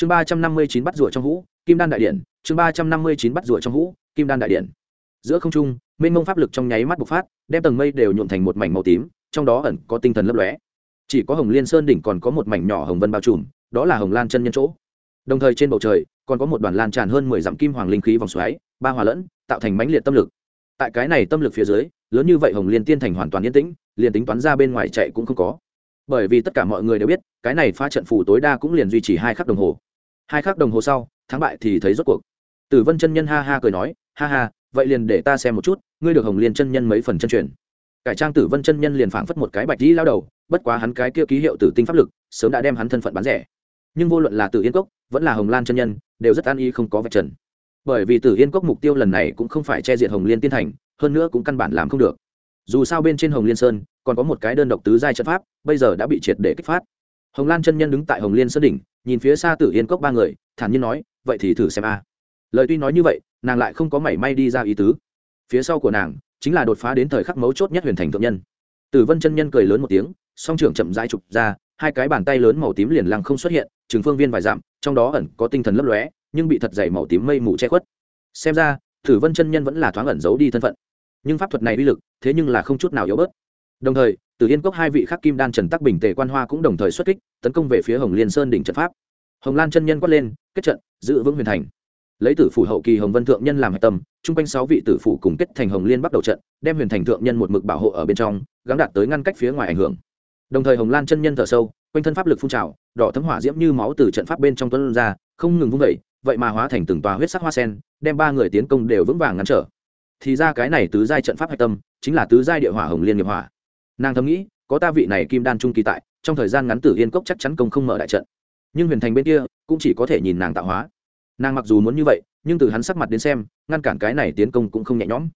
chương ba trăm năm mươi chín bắt rùa trong hũ, kim đan đại điện. Chương ba trăm năm mươi chín bắt rùa trong hũ, kim đan đại điện. Giữa không trung, mênh mông pháp lực trong nháy mắt bộc phát, đem tầng mây đều nhuộm thành một mảnh màu tím, trong đó ẩn có tinh thần lấp lóe. Chỉ có hồng liên sơn đỉnh còn có một mảnh nhỏ hồng vân bao trùm, đó là hồng lan chân nhân chỗ. Đồng thời trên bầu trời, còn có một đoàn lan tràn hơn mười dặm kim hoàng linh khí vòng xoáy, ba hòa lẫn, tạo thành mãnh liệt tâm lực. Tại cái này tâm lực phía dưới, lớn như vậy hồng liên tiên thành hoàn toàn yên tĩnh, liền tính toán ra bên ngoài chạy cũng không có. Bởi vì tất cả mọi người đều biết, cái này phá trận phủ tối đa cũng liền duy trì hai khắc đồng hồ hai khắc đồng hồ sau, thắng bại thì thấy rốt cuộc. Tử vân chân nhân ha ha cười nói, ha ha, vậy liền để ta xem một chút, ngươi được hồng liên chân nhân mấy phần chân truyền. Cải trang tử vân chân nhân liền phảng phất một cái bạch dĩ lao đầu, bất quá hắn cái kia ký hiệu tử tinh pháp lực, sớm đã đem hắn thân phận bán rẻ. Nhưng vô luận là tử yên cốc, vẫn là hồng lan chân nhân, đều rất an ý không có vạch trần. Bởi vì tử yên cốc mục tiêu lần này cũng không phải che diện hồng liên tiên thành, hơn nữa cũng căn bản làm không được. Dù sao bên trên hồng liên sơn, còn có một cái đơn độc tứ giai trận pháp, bây giờ đã bị triệt để kích phát. Hồng lan chân nhân đứng tại hồng liên sơn đỉnh nhìn phía xa tử yên cốc ba người, thản nhiên nói, vậy thì thử xem a. Lời tuy nói như vậy, nàng lại không có mảy may đi ra ý tứ. Phía sau của nàng, chính là đột phá đến thời khắc mấu chốt nhất huyền thành thượng nhân. Tử vân chân nhân cười lớn một tiếng, song trưởng chậm rãi trục ra, hai cái bàn tay lớn màu tím liền lăng không xuất hiện chừng phương viên vài dặm, trong đó ẩn có tinh thần lấp lóe, nhưng bị thật dày màu tím mây mù che khuất. Xem ra, tử vân chân nhân vẫn là thoáng ẩn giấu đi thân phận. Nhưng pháp thuật này uy lực, thế nhưng là không chút nào yếu bớt. Đồng thời từ yên cốc hai vị khắc kim đan trần tắc bình tề quan hoa cũng đồng thời xuất kích, tấn công về phía hồng liên sơn đỉnh trận pháp. Hồng lan chân nhân quát lên, kết trận, giữ vững huyền thành. Lấy tử phủ hậu kỳ hồng vân thượng nhân làm hạch tâm, chung quanh sáu vị tử phủ cùng kết thành hồng liên bắt đầu trận, đem huyền thành thượng nhân một mực bảo hộ ở bên trong gắn đạt tới ngăn cách phía ngoài ảnh hưởng. Đồng thời hồng lan chân nhân thở sâu, quanh thân pháp lực phun trào, đỏ thấm hỏa diễm như máu từ trận pháp bên trong tuấn ra, không ngừng vung vẩy vậy mà hóa thành từng tòa huyết sắc hoa sen, đem ba người tiến công đều vững vàng ngăn trở. Thì ra cái này tứ giai trận pháp hạch tâm, chính là tứ giai địa hỏa hồng liên nghiệp hỏa nàng thầm nghĩ, có ta vị này kim đan trung kỳ tại, trong thời gian ngắn tử yên cốc chắc chắn công không mở đại trận. Nhưng huyền thành bên kia, cũng chỉ có thể nhìn nàng tạo hóa. Nàng mặc dù muốn như vậy, nhưng từ hắn sắc mặt đến xem, ngăn cản cái này tiến công cũng không nhẹ nhõm.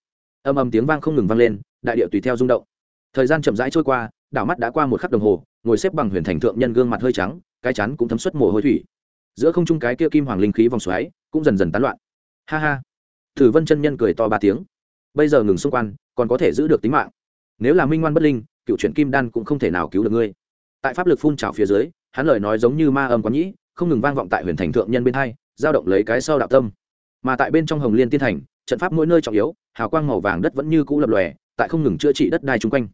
Âm âm tiếng vang không ngừng vang lên, đại điệu tùy theo rung động. Thời gian chậm rãi trôi qua, đảo mắt đã qua một khắc đồng hồ, ngồi xếp bằng huyền thành thượng nhân gương mặt hơi trắng, cái chắn cũng thấm xuất mồ hôi thủy. Giữa không trung cái kia kim hoàng linh khí vòng xoáy, cũng dần dần tán loạn. Ha ha. Thử vân chân nhân cười to ba tiếng. Bây giờ ngừng xung quanh, còn có thể giữ được tính mạng nếu là minh ngoan bất linh, cựu truyện kim đan cũng không thể nào cứu được ngươi. Tại pháp lực phun trào phía dưới, hắn lời nói giống như ma âm quán nhĩ, không ngừng vang vọng tại huyền thành thượng nhân bên hai, giao động lấy cái sau đạo tâm. Mà tại bên trong hồng liên tiên thành, trận pháp mỗi nơi trọng yếu, hào quang màu vàng đất vẫn như cũ lập lòe, tại không ngừng chữa trị đất đai chung quanh.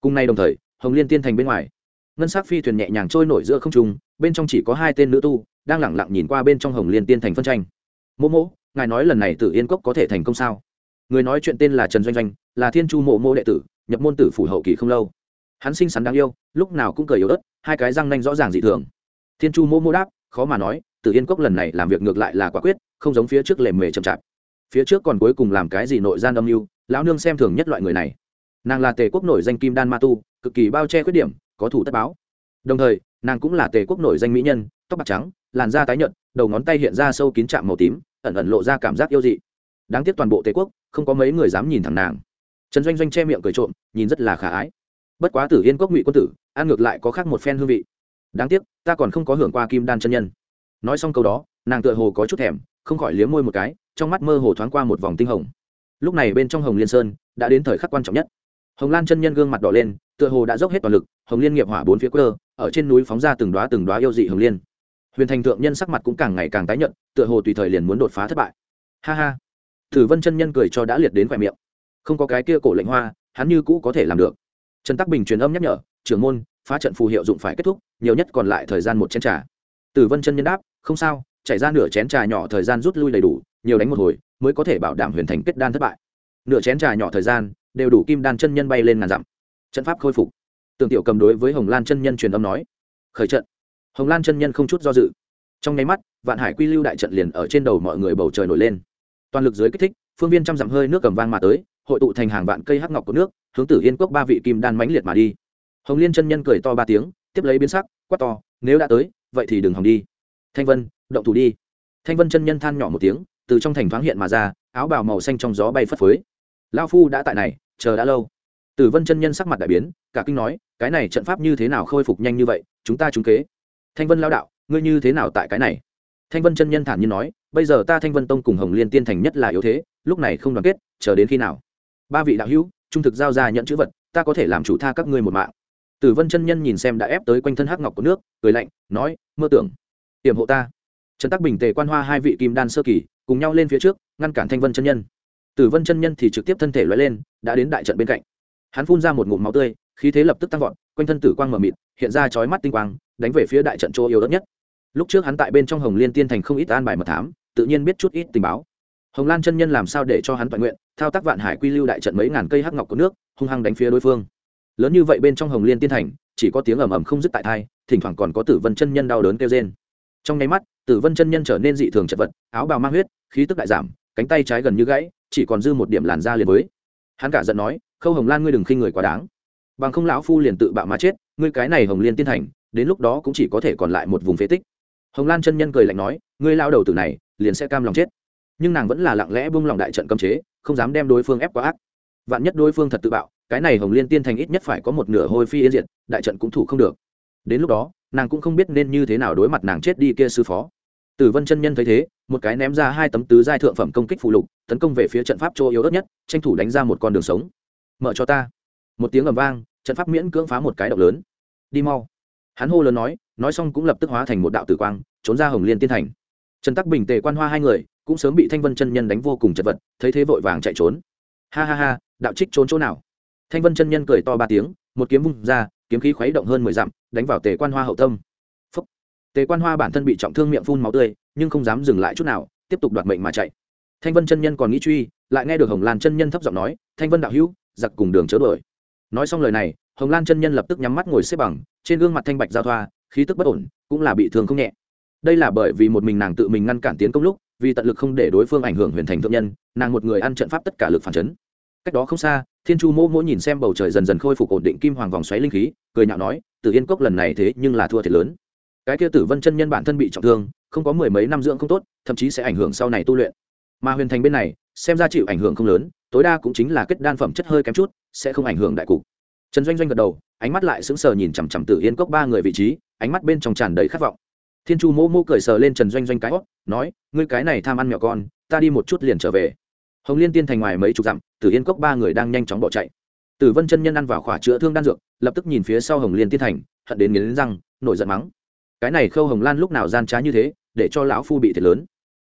Cùng nay đồng thời, hồng liên tiên thành bên ngoài, ngân sắc phi thuyền nhẹ nhàng trôi nổi giữa không trung, bên trong chỉ có hai tên nữ tu, đang lẳng lặng nhìn qua bên trong hồng liên tiên thành phân tranh. Mô mô ngài nói lần này tử yên cốc có thể thành công sao? Người nói chuyện tên là trần doanh doanh, là thiên chu mộ mô đệ tử nhập môn tử phủ hậu kỳ không lâu. Hắn xinh xắn đáng yêu, lúc nào cũng cười yếu ớt, hai cái răng nanh rõ ràng dị thường. Thiên chu mô mô đáp, khó mà nói, tử yên cốc lần này làm việc ngược lại là quả quyết, không giống phía trước lề mề chậm chạp. Phía trước còn cuối cùng làm cái gì nội gian âm mưu, lão nương xem thường nhất loại người này. Nàng là tề quốc nổi danh kim đan ma tu, cực kỳ bao che khuyết điểm, có thủ tất báo. Đồng thời, nàng cũng là tề quốc nổi danh mỹ nhân, tóc bạc trắng, làn da tái nhợt, đầu ngón tay hiện ra sâu kín chạm màu tím, ẩn ẩn lộ ra cảm giác yêu dị. Đáng tiếc toàn bộ tề quốc, không có mấy người dám nhìn thẳng nàng trần doanh doanh che miệng cười trộm, nhìn rất là khả ái. Bất quá tử yên cốc ngụy quân tử, ăn ngược lại có khác một phen hương vị. Đáng tiếc, ta còn không có hưởng qua kim đan chân nhân. Nói xong câu đó, nàng tựa hồ có chút thèm, không khỏi liếm môi một cái, trong mắt mơ hồ thoáng qua một vòng tinh hồng. Lúc này bên trong hồng liên sơn, đã đến thời khắc quan trọng nhất. Hồng lan chân nhân gương mặt đỏ lên, tựa hồ đã dốc hết toàn lực, hồng liên nghiệp hỏa bốn phía quơ, ở trên núi phóng ra từng đoá từng đoá yêu dị hồng liên. Huyền thành thượng nhân sắc mặt cũng càng ngày càng tái nhận tựa hồ tùy thời liền muốn đột phá thất bại. Ha ha. Thử vân chân nhân cười cho đã liệt đến khoe miệng không có cái kia cổ lệnh hoa, hắn như cũ có thể làm được. Trần tắc bình truyền âm nhắc nhở, trưởng môn, phá trận phù hiệu dụng phải kết thúc, nhiều nhất còn lại thời gian một chén trà. Tử vân chân nhân đáp, không sao, chảy ra nửa chén trà nhỏ thời gian rút lui đầy đủ, nhiều đánh một hồi mới có thể bảo đảm huyền thành kết đan thất bại. Nửa chén trà nhỏ thời gian, đều đủ kim đan chân nhân bay lên ngàn dặm. Trận pháp khôi phục. Tường tiểu cầm đối với hồng lan chân nhân truyền âm nói, khởi trận. Hồng lan chân nhân không chút do dự. Trong nháy mắt, vạn hải quy lưu đại trận liền ở trên đầu mọi người bầu trời nổi lên. Toàn lực dưới kích thích, phương viên trăm dặm hơi nước cầm vang mà tới hội tụ thành hàng vạn cây hắc ngọc của nước, hướng tử yên cốc ba vị kim đan mãnh liệt mà đi. Hồng liên chân nhân cười to ba tiếng, tiếp lấy biến sắc, quát to, nếu đã tới, vậy thì đừng hòng đi. Thanh vân, động thủ đi. Thanh vân chân nhân than nhỏ một tiếng, từ trong thành thoáng hiện mà ra, áo bào màu xanh trong gió bay phất phới. Lao phu đã tại này, chờ đã lâu. Tử vân chân nhân sắc mặt đại biến, cả kinh nói, cái này trận pháp như thế nào khôi phục nhanh như vậy, chúng ta trúng kế. Thanh vân lao đạo, ngươi như thế nào tại cái này? Thanh vân chân nhân thản nhiên nói, bây giờ ta thanh vân tông cùng hồng liên tiên thành nhất là yếu thế, lúc này không đoàn kết, chờ đến khi nào? Ba vị đạo hữu, trung thực giao ra nhận chữ vật, ta có thể làm chủ tha các ngươi một mạng. Tử vân chân nhân nhìn xem đã ép tới quanh thân hắc ngọc của nước, cười lạnh, nói, mơ tưởng hiểm hộ ta. Trần tắc bình tề quan hoa hai vị kim đan sơ kỳ, cùng nhau lên phía trước, ngăn cản thanh vân chân nhân. Tử vân chân nhân thì trực tiếp thân thể loại lên, đã đến đại trận bên cạnh. Hắn phun ra một ngụm máu tươi, khí thế lập tức tăng vọt, quanh thân tử quang mở mịt, hiện ra chói mắt tinh quang, đánh về phía đại trận chỗ yếu đất nhất. Lúc trước hắn tại bên trong hồng liên tiên thành không ít an bài mật thám, tự nhiên biết chút ít tình báo hồng lan chân nhân làm sao để cho hắn toàn nguyện, thao tác vạn hải quy lưu đại trận mấy ngàn cây hắc ngọc của nước, hung hăng đánh phía đối phương. Lớn như vậy bên trong hồng liên tiên thành, chỉ có tiếng ầm ầm không dứt tại thai, thỉnh thoảng còn có tử vân chân nhân đau đớn kêu rên. Trong nháy mắt, tử vân chân nhân trở nên dị thường chật vật, áo bào mang huyết, khí tức đại giảm, cánh tay trái gần như gãy, chỉ còn dư một điểm làn da liền với. Hắn cả giận nói, khâu hồng lan ngươi đừng khinh người quá đáng. Bằng không lão phu liền tự bạo mà chết, ngươi cái này hồng liên tiên thành, đến lúc đó cũng chỉ có thể còn lại một vùng phế tích. Hồng lan chân nhân cười lạnh nói, ngươi lao đầu tử này, liền sẽ cam lòng chết nhưng nàng vẫn là lặng lẽ buông lòng đại trận cấm chế, không dám đem đối phương ép quá ác. Vạn nhất đối phương thật tự bạo, cái này hồng liên tiên thành ít nhất phải có một nửa hôi phi yên diệt, đại trận cũng thủ không được. Đến lúc đó, nàng cũng không biết nên như thế nào đối mặt nàng chết đi kia sư phó. Tử vân chân nhân thấy thế, một cái ném ra hai tấm tứ giai thượng phẩm công kích phụ lục, tấn công về phía trận pháp chỗ yếu đất nhất, tranh thủ đánh ra một con đường sống. Mở cho ta. Một tiếng ầm vang, trận pháp miễn cưỡng phá một cái động lớn. Đi mau. Hắn hô lớn nói nói xong cũng lập tức hóa thành một đạo tử quang, trốn ra hồng liên tiên thành. Trần tắc bình, tề quan hoa hai người cũng sớm bị thanh vân chân nhân đánh vô cùng chật vật, thấy thế vội vàng chạy trốn. Ha ha ha, đạo trích trốn chỗ nào? Thanh vân chân nhân cười to ba tiếng, một kiếm vung ra, kiếm khí khuấy động hơn mười dặm, đánh vào tề quan hoa hậu tâm. Phúc. tề quan hoa bản thân bị trọng thương miệng phun máu tươi, nhưng không dám dừng lại chút nào, tiếp tục đoạt mệnh mà chạy. Thanh vân chân nhân còn nghĩ truy, lại nghe được hồng lan chân nhân thấp giọng nói, thanh vân đạo hữu, giặc cùng đường chớ đuổi. Nói xong lời này, hồng lan chân nhân lập tức nhắm mắt ngồi xếp bằng, trên gương mặt thanh bạch giao thoa, khí tức bất ổn, cũng là bị thương không nhẹ. Đây là bởi vì một mình nàng tự mình ngăn cản tiến công lúc vì tận lực không để đối phương ảnh hưởng huyền thành thượng nhân, nàng một người ăn trận pháp tất cả lực phản chấn. Cách đó không xa, thiên chu mỗ mỗ nhìn xem bầu trời dần dần khôi phục ổn định kim hoàng vòng xoáy linh khí, cười nhạo nói, tử yên cốc lần này thế nhưng là thua thiệt lớn. Cái kia tử vân chân nhân bản thân bị trọng thương, không có mười mấy năm dưỡng không tốt, thậm chí sẽ ảnh hưởng sau này tu luyện. Mà huyền thành bên này, xem ra chịu ảnh hưởng không lớn, tối đa cũng chính là kết đan phẩm chất hơi kém chút, sẽ không ảnh hưởng đại cục. Trần doanh doanh gật đầu, ánh mắt lại sững sờ nhìn chằm chằm tử yên cốc ba người vị trí, ánh mắt bên trong tràn đầy khát vọng thiên chu mô mô cười sờ lên trần doanh doanh cái hót nói, ngươi cái này tham ăn mèo con, ta đi một chút liền trở về. Hồng liên tiên thành ngoài mấy chục dặm, tử yên cốc ba người đang nhanh chóng bỏ chạy. Tử vân chân nhân ăn vào khỏa chữa thương đan dược, lập tức nhìn phía sau hồng liên tiên thành, hận đến nghiến răng, nổi giận mắng. Cái này khâu hồng lan lúc nào gian trá như thế, để cho lão phu bị thiệt lớn.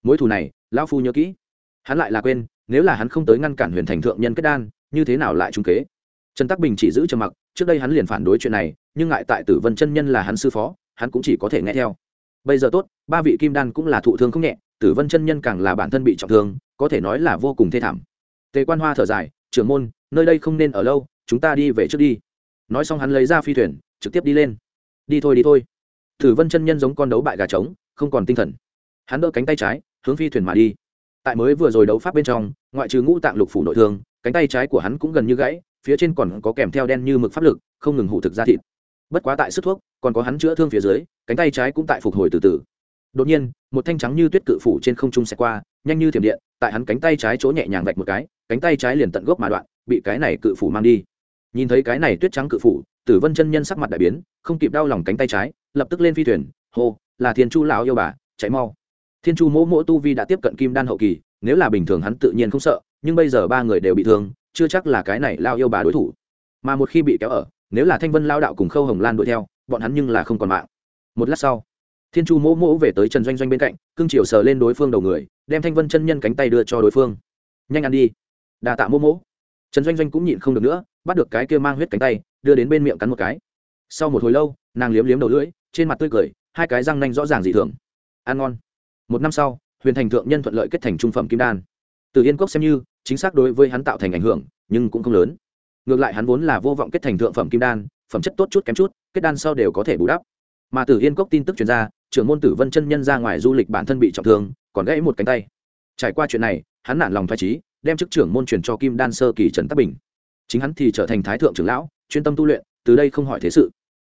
Mối thù này, lão phu nhớ kỹ. Hắn lại là quên, nếu là hắn không tới ngăn cản huyền thành thượng nhân kết đan, như thế nào lại trung kế? Trần tắc bình chỉ giữ trầm mặc, trước đây hắn liền phản đối chuyện này, nhưng ngại tại tử vân chân nhân là hắn sư phó, hắn cũng chỉ có thể nghe theo bây giờ tốt, ba vị kim đan cũng là thụ thương không nhẹ, tử vân chân nhân càng là bản thân bị trọng thương, có thể nói là vô cùng thê thảm. Tề quan hoa thở dài, trưởng môn, nơi đây không nên ở lâu, chúng ta đi về trước đi. Nói xong hắn lấy ra phi thuyền, trực tiếp đi lên. Đi thôi đi thôi. Tử vân chân nhân giống con đấu bại gà trống, không còn tinh thần. Hắn đỡ cánh tay trái, hướng phi thuyền mà đi. Tại mới vừa rồi đấu pháp bên trong, ngoại trừ ngũ tạng lục phủ nội thương, cánh tay trái của hắn cũng gần như gãy, phía trên còn có kèm theo đen như mực pháp lực, không ngừng hủ thực ra thịt. Bất quá tại sức thuốc còn có hắn chữa thương phía dưới, cánh tay trái cũng tại phục hồi từ từ. Đột nhiên, một thanh trắng như tuyết cự phủ trên không trung xẹt qua, nhanh như thiểm điện, tại hắn cánh tay trái chỗ nhẹ nhàng vạch một cái, cánh tay trái liền tận gốc mà đoạn, bị cái này cự phủ mang đi. Nhìn thấy cái này tuyết trắng cự phủ, tử vân chân nhân sắc mặt đại biến, không kịp đau lòng cánh tay trái, lập tức lên phi thuyền, hô, là thiên chu lão yêu bà, chạy mau. Thiên chu mỗ mỗ tu vi đã tiếp cận kim đan hậu kỳ, nếu là bình thường hắn tự nhiên không sợ, nhưng bây giờ ba người đều bị thương, chưa chắc là cái này lao yêu bà đối thủ. Mà một khi bị kéo ở, nếu là thanh vân lao đạo cùng khâu hồng lan đuổi theo bọn hắn nhưng là không còn mạng. Một lát sau, thiên chu mỗ mỗ về tới trần doanh doanh bên cạnh cưng chiều sờ lên đối phương đầu người, đem thanh vân chân nhân cánh tay đưa cho đối phương. Nhanh ăn đi. Đà tạ mỗ mỗ. Trần doanh doanh cũng nhịn không được nữa, bắt được cái kia mang huyết cánh tay, đưa đến bên miệng cắn một cái. Sau một hồi lâu, nàng liếm liếm đầu lưỡi, trên mặt tươi cười, hai cái răng nanh rõ ràng dị thường. Ăn ngon. Một năm sau, huyền thành thượng nhân thuận lợi kết thành trung phẩm kim đan. Từ yên cốc xem như, chính xác đối với hắn tạo thành ảnh hưởng, nhưng cũng không lớn. Ngược lại hắn vốn là vô vọng kết thành thượng phẩm kim đan phẩm chất tốt chút kém chút, kết đan sau đều có thể bù đắp. Mà tử yên cốc tin tức truyền ra, trưởng môn tử vân chân nhân ra ngoài du lịch bản thân bị trọng thương, còn gãy một cánh tay. Trải qua chuyện này, hắn nản lòng thoải trí đem chức trưởng môn truyền cho kim đan sơ kỳ trần tắc bình. Chính hắn thì trở thành thái thượng trưởng lão, chuyên tâm tu luyện, từ đây không hỏi thế sự.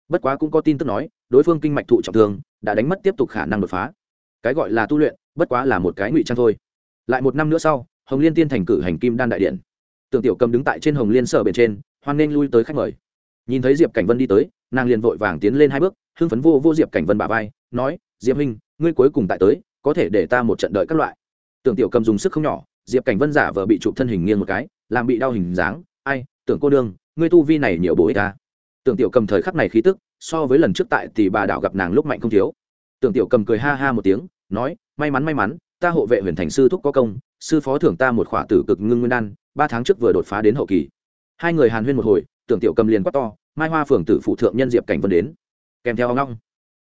Bất quá cũng có tin tức nói, đối phương kinh mạch thụ trọng thương, đã đánh mất tiếp tục khả năng đột phá. Cái gọi là tu luyện, bất quá là một cái ngụy trang thôi. Lại một năm nữa sau, hồng liên tiên thành cử hành kim đan đại điện. Tưởng tiểu cầm đứng tại trên hồng liên sở bên trên, hoan nên lui tới khách mời nhìn thấy diệp cảnh vân đi tới nàng liền vội vàng tiến lên hai bước hưng phấn vô vô diệp cảnh vân bà vai nói diệp Minh, ngươi cuối cùng tại tới có thể để ta một trận đợi các loại. Tưởng tiểu cầm dùng sức không nhỏ diệp cảnh vân giả vờ bị chụp thân hình nghiêng một cái làm bị đau hình dáng ai tưởng cô đương ngươi tu vi này nhiều bổ ích ta tưởng tiểu cầm thời khắc này khí tức so với lần trước tại thì bà đạo gặp nàng lúc mạnh không thiếu. Tưởng tiểu cầm cười ha ha một tiếng nói may mắn may mắn ta hộ vệ huyền thành sư thúc có công sư phó thưởng ta một khỏa tử cực ngưng nguyên đan ba tháng trước vừa đột phá đến hậu kỳ. Hai người hàn huyên một hồi tưởng tiểu cầm liền quát to, mai hoa phường tử phụ thượng nhân diệp cảnh vân đến. Kèm theo ngong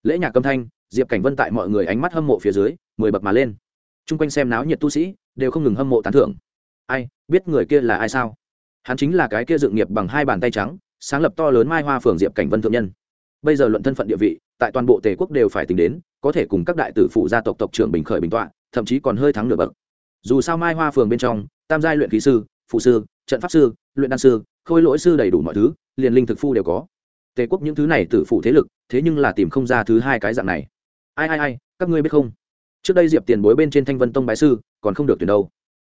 lễ nhạc âm thanh, diệp cảnh vân tại mọi người ánh mắt hâm mộ phía dưới, mười bậc mà lên. Chung quanh xem náo nhiệt tu sĩ, đều không ngừng hâm mộ tán thưởng. Ai, biết người kia là ai sao? Hắn chính là cái kia dựng nghiệp bằng hai bàn tay trắng, sáng lập to lớn mai hoa phường diệp cảnh vân thượng nhân. Bây giờ luận thân phận địa vị, tại toàn bộ tề quốc đều phải tính đến, có thể cùng các đại tử phụ gia tộc tộc trưởng bình khởi bình tọa, thậm chí còn hơi thắng nửa bậc. Dù sao mai hoa phường bên trong, tam giai luyện khí sư, phụ sư, trận pháp sư, luyện đan sư khôi lỗi sư đầy đủ mọi thứ, liền linh thực phu đều có. Tề quốc những thứ này tử phụ thế lực, thế nhưng là tìm không ra thứ hai cái dạng này. Ai ai ai, các ngươi biết không? Trước đây diệp tiền bối bên trên thanh vân tông bái sư, còn không được tuyển đâu.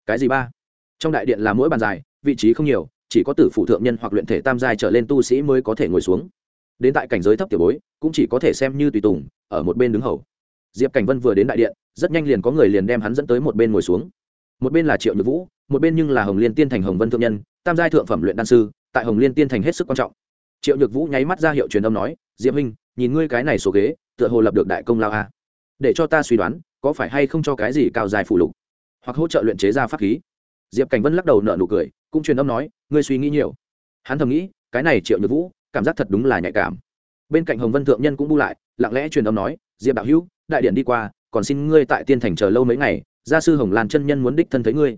Cái gì ba? Trong đại điện là mỗi bàn dài, vị trí không nhiều, chỉ có tử phụ thượng nhân hoặc luyện thể tam giai trở lên tu sĩ mới có thể ngồi xuống. Đến tại cảnh giới thấp tiểu bối, cũng chỉ có thể xem như tùy tùng, ở một bên đứng hầu. Diệp cảnh vân vừa đến đại điện, rất nhanh liền có người liền đem hắn dẫn tới một bên ngồi xuống. Một bên là triệu nhược vũ, một bên nhưng là hồng liên tiên thành hồng vân thượng nhân tam giai thượng phẩm luyện đan sư tại hồng liên tiên thành hết sức quan trọng. Triệu nhược vũ nháy mắt ra hiệu truyền âm nói diệp Minh, nhìn ngươi cái này số ghế tựa hồ lập được đại công lao a. Để cho ta suy đoán có phải hay không cho cái gì cao dài phụ lục? Hoặc hỗ trợ luyện chế ra pháp khí? Diệp cảnh vân lắc đầu nợ nụ cười cũng truyền âm nói ngươi suy nghĩ nhiều. Hắn thầm nghĩ cái này triệu nhược vũ cảm giác thật đúng là nhạy cảm. Bên cạnh hồng vân thượng nhân cũng bu lại lặng lẽ truyền âm nói diệp đạo hữu đại điện đi qua còn xin ngươi tại tiên thành chờ lâu mấy ngày gia sư hồng lan chân nhân muốn đích thân thấy ngươi.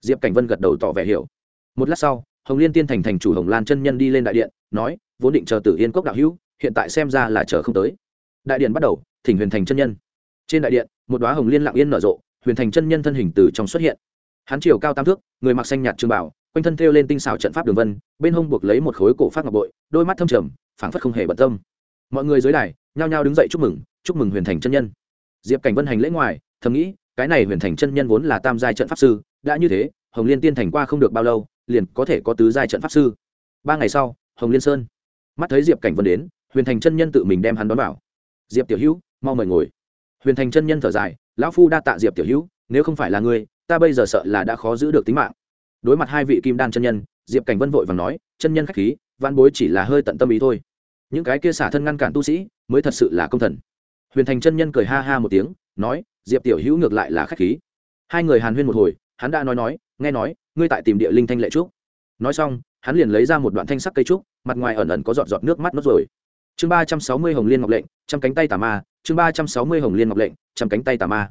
Diệp cảnh vân gật đầu tỏ vẻ hiểu một lát sau, hồng liên tiên thành thành chủ hồng lan chân nhân đi lên đại điện, nói, vốn định chờ tử yên cốc đạo hữu, hiện tại xem ra là chờ không tới. Đại điện bắt đầu, thỉnh huyền thành chân nhân. Trên đại điện, một đoá hồng liên lặng yên nở rộ, huyền thành chân nhân thân hình từ trong xuất hiện. Hắn chiều cao tam thước, người mặc xanh nhạt trường bảo, quanh thân thêu lên tinh xảo trận pháp đường vân, bên hông buộc lấy một khối cổ phát ngọc bội, đôi mắt thâm trầm, phảng phất không hề bận tâm. Mọi người dưới đài, nhao nhao đứng dậy chúc mừng chúc mừng huyền thành chân nhân. Diệp cảnh vân hành lễ ngoài, thầm nghĩ, cái này huyền thành chân nhân vốn là tam giai trận pháp sư, đã như thế, hồng liên tiên thành qua không được bao lâu liền có thể có tứ giai trận pháp sư. Ba ngày sau, hồng liên sơn. Mắt thấy diệp cảnh vân đến, huyền thành chân nhân tự mình đem hắn đón vào. Diệp tiểu hữu, mau mời ngồi. Huyền thành chân nhân thở dài, lão phu đa tạ diệp tiểu hữu, nếu không phải là ngươi, ta bây giờ sợ là đã khó giữ được tính mạng. Đối mặt hai vị kim đan chân nhân, diệp cảnh vân vội và nói, chân nhân k h á c h khí văn bối chỉ là hơi tận tâm ý thôi. Những cái kia xả thân ngăn cản tu sĩ, mới thật sự là công thần. Huyền thành chân nhân cười ha ha một tiếng, nói, diệp tiểu hữu ngược lại là k h á c h khí. Hai người hàn huyên một hồi, hắn đã nói nói, nghe nói ngươi tại tìm địa linh thanh lệ trúc. Nói xong, hắn liền lấy ra một đoạn thanh sắc cây trúc, mặt ngoài ẩn ẩn có giọt giọt nước mắt nốt rồi. Chương ba trăm sáu mươi hồng liên ngọc lệnh, trăm cánh tay tà ma, chương ba trăm sáu mươi hồng liên ngọc lệnh, trăm cánh tay tà ma.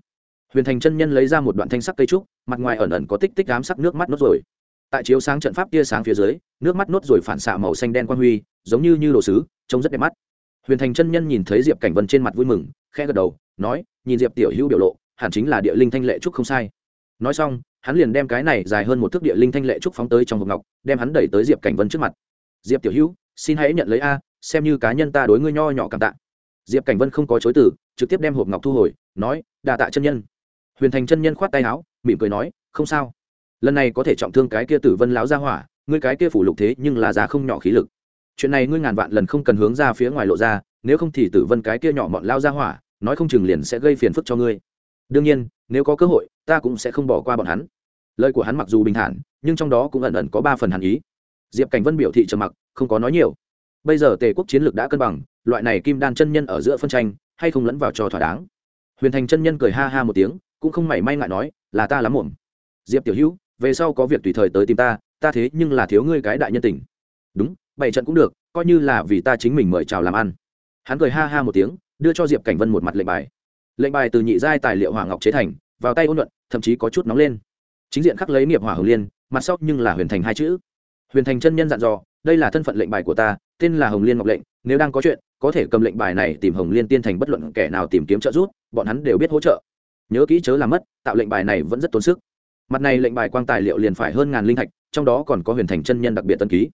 Huyền thành chân nhân lấy ra một đoạn thanh sắc cây trúc, mặt ngoài ẩn ẩn có tích tích ám sắc nước mắt nốt rồi. Tại chiếu sáng trận pháp tia sáng phía dưới, nước mắt nốt rồi phản xạ màu xanh đen quan huy, giống như như đồ sứ, trông rất đẹp mắt. Huyền thành chân nhân nhìn thấy diệp cảnh vân trên mặt vui mừng, khẽ gật đầu, nói, nhìn diệp tiểu hữu biểu lộ, hẳn chính là địa linh thanh lệ trúc không sai. Nói xong hắn liền đem cái này dài hơn một thước địa linh thanh lệ trúc phóng tới trong hộp ngọc, đem hắn đẩy tới diệp cảnh vân trước mặt. Diệp tiểu hữu, xin hãy nhận lấy a, xem như cá nhân ta đối ngươi nho nhỏ cảm tạ. Diệp cảnh vân không có chối từ, trực tiếp đem hộp ngọc thu hồi, nói đà tạ chân nhân. Huyền thành chân nhân khoát tay áo, mỉm cười nói, không sao. Lần này có thể trọng thương cái kia tử vân láo ra hỏa, ngươi cái kia phủ lục thế nhưng là già không nhỏ khí lực. Chuyện này ngươi ngàn vạn lần không cần hướng ra phía ngoài lộ ra, nếu không thì tử vân cái kia nhỏ mọn lao ra hỏa, nói không chừng liền sẽ gây phiền phức cho ngươi. Đương nhiên, nếu có cơ hội ta cũng sẽ không bỏ qua bọn hắn. Lời của hắn mặc dù bình thản, nhưng trong đó cũng ẩn ẩn có ba phần hàn ý. Diệp cảnh vân biểu thị trầm mặc, không có nói nhiều. Bây giờ tề quốc chiến lược đã cân bằng, loại này kim đan chân nhân ở giữa phân tranh, hay không lẫn vào trò thỏa đáng? Huyền thành chân nhân cười ha ha một tiếng, cũng không mảy may ngại nói, là ta lắm muộn. Diệp tiểu hữu, về sau có việc tùy thời tới tìm ta ta thế nhưng là thiếu ngươi cái đại nhân tình. Đúng bảy trận cũng được, coi như là vì ta chính mình mời chào làm ăn. Hắn cười ha ha một tiếng, đưa cho diệp cảnh vân một mặt lệnh bài. Lệnh bài từ nhị giai tài liệu Hoàng ngọc chế thành vào tay ôn luận thậm chí có chút nóng lên. Chính diện khắc lấy nghiệp hỏa hồng liên, mặt sóc nhưng là huyền thành hai chữ. Huyền thành chân nhân dặn dò, đây là thân phận lệnh bài của ta, tên là hồng liên ngọc lệnh, nếu đang có chuyện, có thể cầm lệnh bài này tìm hồng liên tiên thành bất luận kẻ nào tìm kiếm trợ giúp, bọn hắn đều biết hỗ trợ. Nhớ kỹ chớ làm mất, tạo lệnh bài này vẫn rất tốn sức. Mặt này lệnh bài quang tài liệu liền phải hơn ngàn linh thạch, trong đó còn có huyền thành chân nhân đặc biệt tân ký.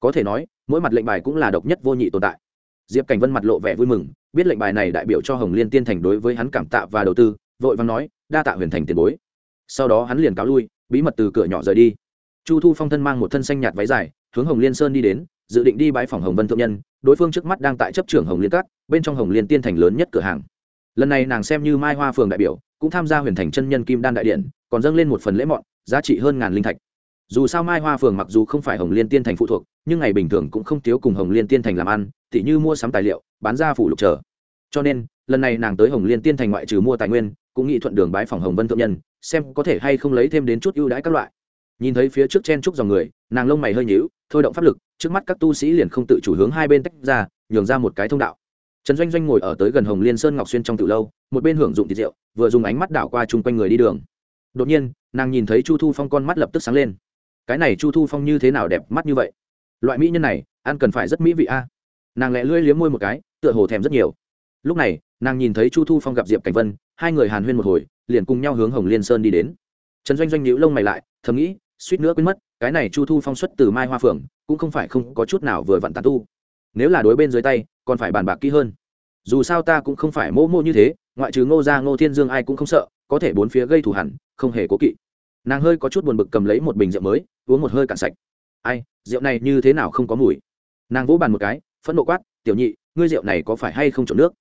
Có thể nói, mỗi mặt lệnh bài cũng là độc nhất vô nhị tồn tại. Diệp cảnh vân mặt lộ vẻ vui mừng, biết lệnh bài này đại biểu cho hồng liên tiên thành đối với hắn cảm tạ và đầu tư, vội vàng nói đa tạ huyền thành tiền bối. Sau đó hắn liền cáo lui, bí mật từ cửa nhỏ rời đi. Chu thu phong thân mang một thân xanh nhạt váy dài, hướng hồng liên sơn đi đến, dự định đi bãi phòng hồng vân thượng nhân, đối phương trước mắt đang tại chấp trưởng hồng liên cát bên trong hồng liên tiên thành lớn nhất cửa hàng. Lần này nàng xem như mai hoa phường đại biểu, cũng tham gia huyền thành chân nhân kim đan đại điện, còn dâng lên một phần lễ mọn, giá trị hơn ngàn linh thạch. Dù sao mai hoa phường mặc dù không phải hồng liên tiên thành phụ thuộc, nhưng ngày bình thường cũng không thiếu cùng hồng liên tiên thành làm ăn t như mua sắm tài liệu, bán ra phủ lục trở. cho nên lần này nàng tới hồng liên tiên thành ngoại trừ mua tài nguyên, cũng nghĩ thuận đường bái phòng hồng vân thượng nhân, xem có thể hay không lấy thêm đến chút ưu đãi các loại. Nhìn thấy phía trước chen trúc dòng người, nàng lông mày hơi nhíu, thôi động pháp lực, trước mắt các tu sĩ liền không tự chủ hướng hai bên tách ra, nhường ra một cái thông đạo. Trần doanh doanh ngồi ở tới gần hồng liên sơn ngọc xuyên trong từ lâu, một bên hưởng dụng thịt rượu, vừa dùng ánh mắt đảo qua chung quanh người đi đường. Đột nhiên, nàng nhìn thấy chu thu phong con mắt lập tức sáng lên. Cái này chu thu phong như thế nào đẹp mắt như vậy? Loại mỹ nhân này, ăn cần phải rất mỹ vị a. Nàng lẹ lưỡi liếm môi một cái, tựa hồ thèm rất nhiều lúc này, nàng nhìn thấy chu thu phong gặp diệp cảnh vân, hai người hàn huyên một hồi, liền cùng nhau hướng hồng liên sơn đi đến. Trần doanh doanh nhíu lông mày lại, thầm nghĩ, suýt nữa quên mất, cái này chu thu phong xuất từ mai hoa phượng, cũng không phải không có chút nào vừa vặn tàn tu. Nếu là đối bên dưới tay, còn phải bàn bạc kỹ hơn. Dù sao ta cũng không phải mô mô như thế, ngoại trừ ngô gia, ngô thiên dương ai cũng không sợ, có thể bốn phía gây thù hẳn, không hề cố kỵ. Nàng hơi có chút buồn bực cầm lấy một bình rượu mới, uống một hơi cạn sạch. Ai, rượu này như thế nào không có mùi? Nàng vỗ bàn một cái, phẫn nộ quát, tiểu nhị, ngươi rượu này có phải hay không trộn nước?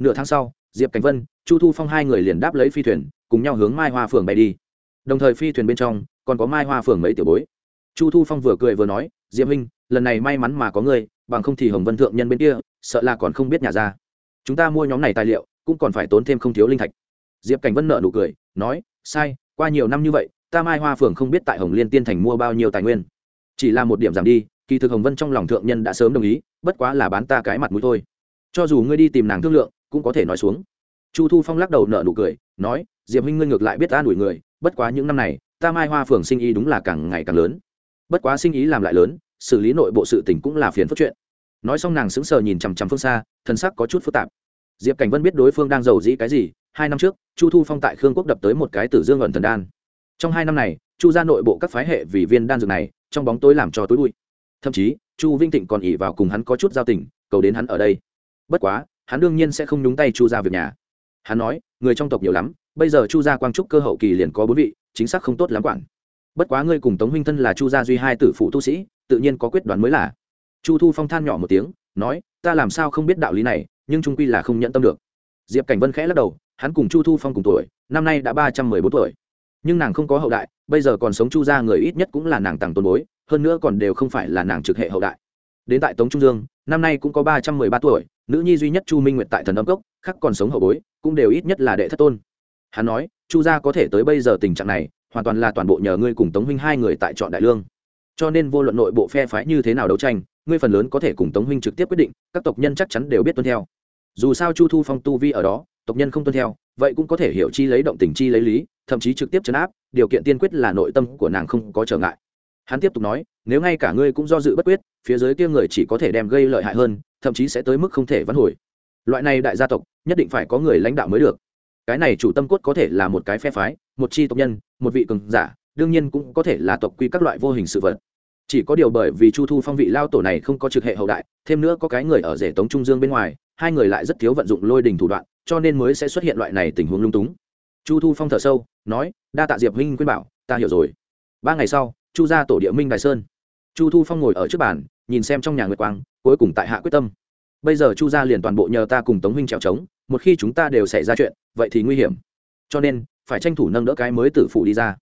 Nửa tháng sau, diệp cảnh vân, chu thu phong hai người liền đáp lấy phi thuyền, cùng nhau hướng mai hoa phường bay đi. Đồng thời phi thuyền bên trong, còn có mai hoa phường mấy tiểu bối. Chu thu phong vừa cười vừa nói, diệp minh lần này may mắn mà có ngươi, bằng không thì hồng vân thượng nhân bên kia, sợ là còn không biết nhà ra. Chúng ta mua nhóm này tài liệu, cũng còn phải tốn thêm không thiếu linh thạch. Diệp cảnh vân nợ nụ cười, nói, sai, qua nhiều năm như vậy, ta mai hoa phường không biết tại hồng liên tiên thành mua bao nhiêu tài nguyên. Chỉ là một điểm giảm đi, kỳ thực hồng vân trong lòng thượng nhân đã sớm đồng ý, bất quá là bán ta cái mặt mũi thôi. Cho dù ngươi đi tìm nàng thương lượng cũng có thể nói xuống. Chu thu phong lắc đầu nợ nụ cười, nói, diệp huynh ngươi ngược lại biết ta đuổi người, bất quá những năm này, ta mai hoa phường sinh ý đúng là càng ngày càng lớn. Bất quá sinh ý làm lại lớn, xử lý nội bộ sự tình cũng là phiền phức chuyện. Nói xong nàng sững sờ nhìn chằm chằm phương xa, thân sắc có chút phức tạp. Diệp cảnh vân biết đối phương đang giàu dĩ cái gì, hai năm trước, chu thu phong tại khương quốc đập tới một cái tử dương ẩn thần đan. Trong hai năm này, chu ra nội bộ các phái hệ vì viên đan dược này, trong bóng tối làm cho tối bụi. Thậm chí, chu vinh thịnh còn ỉ vào cùng hắn có chút giao tình, cầu đến hắn ở đây. Bất quá hắn đương nhiên sẽ không nhúng tay chu ra việc nhà. Hắn nói, người trong tộc nhiều lắm, bây giờ chu gia quang trúc cơ hậu kỳ liền có bốn vị, chính xác không tốt lắm quản. Bất quá ngươi cùng tống huynh thân là chu gia duy hai tử phụ tu sĩ, tự nhiên có quyết đoán mới là. Chu thu phong than nhỏ một tiếng, nói, ta làm sao không biết đạo lý này, nhưng trung quy là không nhận tâm được. Diệp cảnh vân khẽ lắc đầu, hắn cùng chu thu phong cùng tuổi, năm nay đã ba trăm mười bốn tuổi. Nhưng nàng không có hậu đại, bây giờ còn sống chu gia người ít nhất cũng là nàng tàng tôn bối, hơn nữa còn đều không phải là nàng trực hệ hậu đại đến tại tống trung dương, năm nay cũng có ba trăm mười ba tuổi, nữ nhi duy nhất chu minh nguyệt tại thần âm cốc khắc còn sống hậu bối, cũng đều ít nhất là đệ thất tôn. Hắn nói, chu gia có thể tới bây giờ tình trạng này, hoàn toàn là toàn bộ nhờ ngươi cùng tống huynh hai người tại chọn đại lương. Cho nên vô luận nội bộ phe phái như thế nào đấu tranh, ngươi phần lớn có thể cùng tống huynh trực tiếp quyết định, các tộc nhân chắc chắn đều biết tuân theo. Dù sao chu thu phong tu vi ở đó, tộc nhân không tuân theo, vậy cũng có thể hiểu chi lấy động tình chi lấy lý, thậm chí trực tiếp chấn áp, điều kiện tiên quyết là nội tâm của nàng không có trở ngại hắn tiếp tục nói, nếu ngay cả ngươi cũng do dự bất quyết, phía dưới kia người chỉ có thể đem gây lợi hại hơn, thậm chí sẽ tới mức không thể vãn hồi. Loại này đại gia tộc, nhất định phải có người lãnh đạo mới được. Cái này chủ tâm cốt có thể là một cái phe phái, một chi tộc nhân, một vị cường giả, đương nhiên cũng có thể là tộc quy các loại vô hình sự vật. Chỉ có điều bởi vì chu thu phong vị lao tổ này không có trực hệ hậu đại, thêm nữa có cái người ở rể tống trung dương bên ngoài, hai người lại rất thiếu vận dụng lôi đình thủ đoạn, cho nên mới sẽ xuất hiện loại này tình huống lung túng. Chu thu phong thở sâu, nói, đa tạ diệp huynh khuyên bảo, ta hiểu rồi. Ba ngày sau chu ra tổ địa minh đài sơn. Chu thu phong ngồi ở trước bàn, nhìn xem trong nhà nguyệt quang, cuối cùng tại hạ quyết tâm. Bây giờ chu gia liền toàn bộ nhờ ta cùng tống huynh trèo trống, một khi chúng ta đều xảy ra chuyện, vậy thì nguy hiểm. Cho nên, phải tranh thủ nâng đỡ cái mới tử phủ đi ra.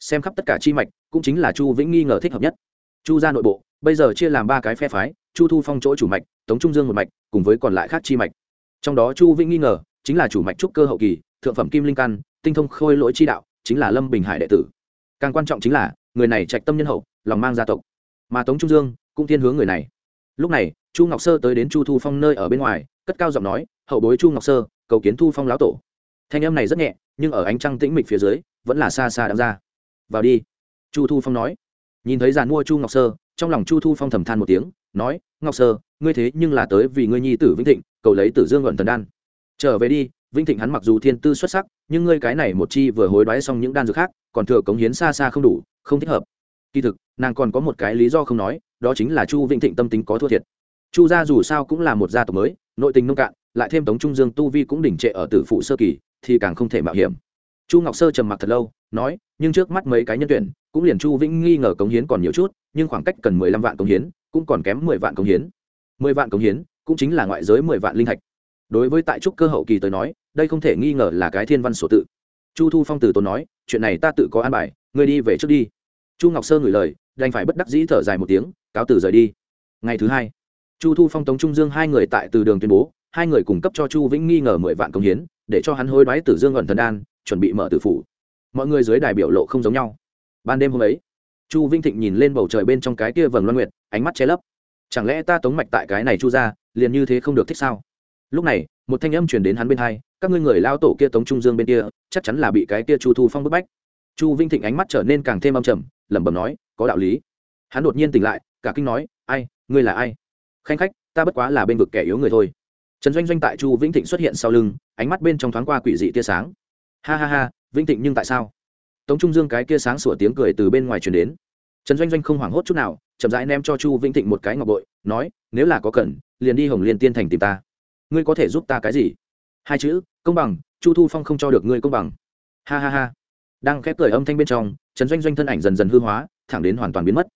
Xem khắp tất cả chi mạch, cũng chính là chu vĩnh nghi ngờ thích hợp nhất. Chu gia nội bộ, bây giờ chia làm ba cái phe phái, chu thu phong chỗ chủ mạch, tống trung dương một mạch, cùng với còn lại khác chi mạch. Trong đó chu vĩnh nghi ngờ, chính là chủ mạch trúc cơ hậu kỳ, thượng phẩm kim linh căn, tinh thông khôi lỗi chi đạo, chính là lâm bình hải đệ tử. Càng quan trọng chính là người này trạch tâm nhân hậu, lòng mang gia tộc. Mà tống trung dương cũng thiên hướng người này. Lúc này, chu ngọc sơ tới đến chu thu phong nơi ở bên ngoài, cất cao giọng nói, hậu bối chu ngọc sơ, cầu kiến thu phong lão tổ. Thanh em này rất nhẹ, nhưng ở ánh trăng tĩnh mịch phía dưới, vẫn là xa xa đáng ra. Vào đi, chu thu phong nói. Nhìn thấy giàn mua chu ngọc sơ, trong lòng chu thu phong thầm than một tiếng, nói, ngọc sơ, ngươi thế nhưng là tới vì ngươi nhi tử vĩnh thịnh, cầu lấy tử dương luận thần đan. Trở về đi vĩnh thịnh hắn mặc dù thiên tư xuất sắc, nhưng ngươi cái này một chi vừa hối đoái xong những đan dược khác, còn thừa cống hiến xa xa không đủ, không thích hợp. Kỳ thực, nàng còn có một cái lý do không nói, đó chính là chu vĩnh thịnh tâm tính có thua thiệt. Chu gia dù sao cũng là một gia tộc mới, nội tình nông cạn, lại thêm tống trung dương tu vi cũng đỉnh trệ ở tử phụ sơ kỳ, thì càng không thể mạo hiểm. Chu ngọc sơ trầm mặc thật lâu, nói, nhưng trước mắt mấy cái nhân tuyển, cũng liền chu vĩnh nghi ngờ cống hiến còn nhiều chút, nhưng khoảng cách cần mười lăm vạn cống hiến, cũng còn kém mười vạn cống hiến. Mười vạn cống hiến, cũng chính là ngoại giới mười vạn linh thạch. Đối với tại trúc cơ hậu kỳ tới nói đây không thể nghi ngờ là cái thiên văn sổ tự. Chu thu phong từ tốn nói, chuyện này ta tự có an bài, ngươi đi về trước đi. Chu ngọc sơ ngửi lời, đành phải bất đắc dĩ thở dài một tiếng, cáo từ rời đi. Ngày thứ hai, chu thu phong tống trung dương hai người tại từ đường tuyên bố, hai người cung cấp cho chu vĩnh nghi ngờ mười vạn công hiến, để cho hắn hối đoái tử dương ẩn thần đan, chuẩn bị mở tử phủ. Mọi người dưới đài biểu lộ không giống nhau. Ban đêm hôm ấy, chu vinh thịnh nhìn lên bầu trời bên trong cái kia vầng loan nguyệt, ánh mắt che lấp. Chẳng lẽ ta tống mạch tại cái này chu ra liền như thế không được thích sao? Lúc này, một thanh âm truyền đến hắn bên hai các ngươi người lao tổ kia tống trung dương bên kia, chắc chắn là bị cái kia chu thu phong bức bách. Chu vinh thịnh ánh mắt trở nên càng thêm âm trầm, lẩm bẩm nói, có đạo lý. Hắn đột nhiên tỉnh lại, cả kinh nói, ai, ngươi là ai? Khanh khách, ta bất quá là bên vực kẻ yếu người thôi. Trần doanh doanh tại chu vĩnh thịnh xuất hiện sau lưng, ánh mắt bên trong thoáng qua quỷ dị tia sáng. Ha ha ha, vĩnh thịnh nhưng tại sao? Tống trung dương cái kia sáng sủa tiếng cười từ bên ngoài truyền đến. Trần doanh doanh không hoảng hốt chút nào, chậm rãi ném cho chu vĩnh thịnh một cái ngọc bội, nói, nếu là có cần, liền đi hồng liên tiên thành tìm ta. Ngươi có thể giúp ta cái gì? Hai chữ, công bằng, chu thu phong không cho được ngươi công bằng. Ha ha ha. Đang khép cười âm thanh bên trong, trần doanh doanh thân ảnh dần dần hư hóa, thẳng đến hoàn toàn biến mất.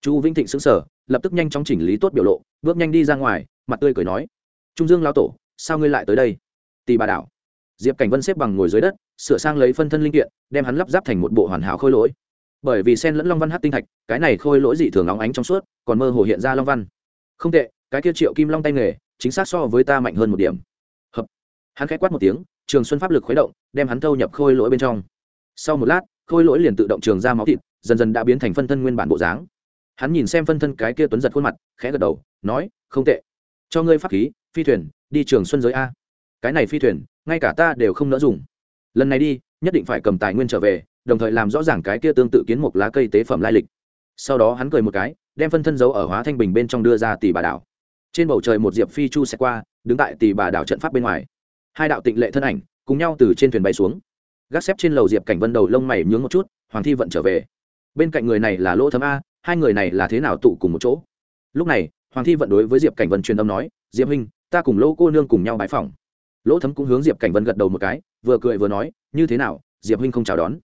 Chu vĩnh thịnh xứng sở lập tức nhanh chóng chỉnh lý tốt biểu lộ, bước nhanh đi ra ngoài, mặt tươi cười nói, trung dương lao tổ, sao ngươi lại tới đây? Tì bà đảo. Diệp cảnh vân xếp bằng ngồi dưới đất, sửa sang lấy phân thân linh kiện, đem hắn lắp ráp thành một bộ hoàn hảo khôi lỗi. Bởi vì sen lẫn long văn hát tinh thạch, cái này khôi lỗi dị thường óng ánh trong suốt, còn mơ hồ hiện ra long văn. Không tệ, cái kia triệu kim long tay nghề, chính xác so với ta mạnh hơn một điểm hắn k h á quát một tiếng, trường xuân pháp lực khuấy động, đem hắn thâu nhập khôi lỗi bên trong. Sau một lát, khôi lỗi liền tự động trường ra máu thịt, dần dần đã biến thành phân thân nguyên bản bộ dáng. Hắn nhìn xem phân thân cái kia tuấn giật khuôn mặt, khẽ gật đầu, nói, không tệ. Cho ngươi pháp khí, phi thuyền, đi trường xuân giới a. Cái này phi thuyền, ngay cả ta đều không nỡ dùng. Lần này đi, nhất định phải cầm tài nguyên trở về, đồng thời làm rõ ràng cái kia tương tự kiến một lá cây tế phẩm lai lịch. Sau đó hắn cười một cái, đem phân thân dấu ở hóa thanh bình bên trong đưa ra tỷ bà đảo. Trên bầu trời một diệp phi chu sẽ qua, đứng tại tỷ bà đảo trận pháp bên ngoài hai đạo tịnh lệ thân ảnh cùng nhau từ trên thuyền bay xuống. Gác xếp trên lầu diệp cảnh vân đầu lông mày nhướng một chút, hoàng thi vận trở về. Bên cạnh người này là lỗ thấm a, hai người này là thế nào tụ cùng một chỗ? Lúc này, hoàng thi vận đối với diệp cảnh vân truyền âm nói, diệp huynh, ta cùng lỗ cô nương cùng nhau bãi phòng lỗ thấm cũng hướng diệp cảnh vân gật đầu một cái, vừa cười vừa nói, như thế nào, diệp huynh không chào đón?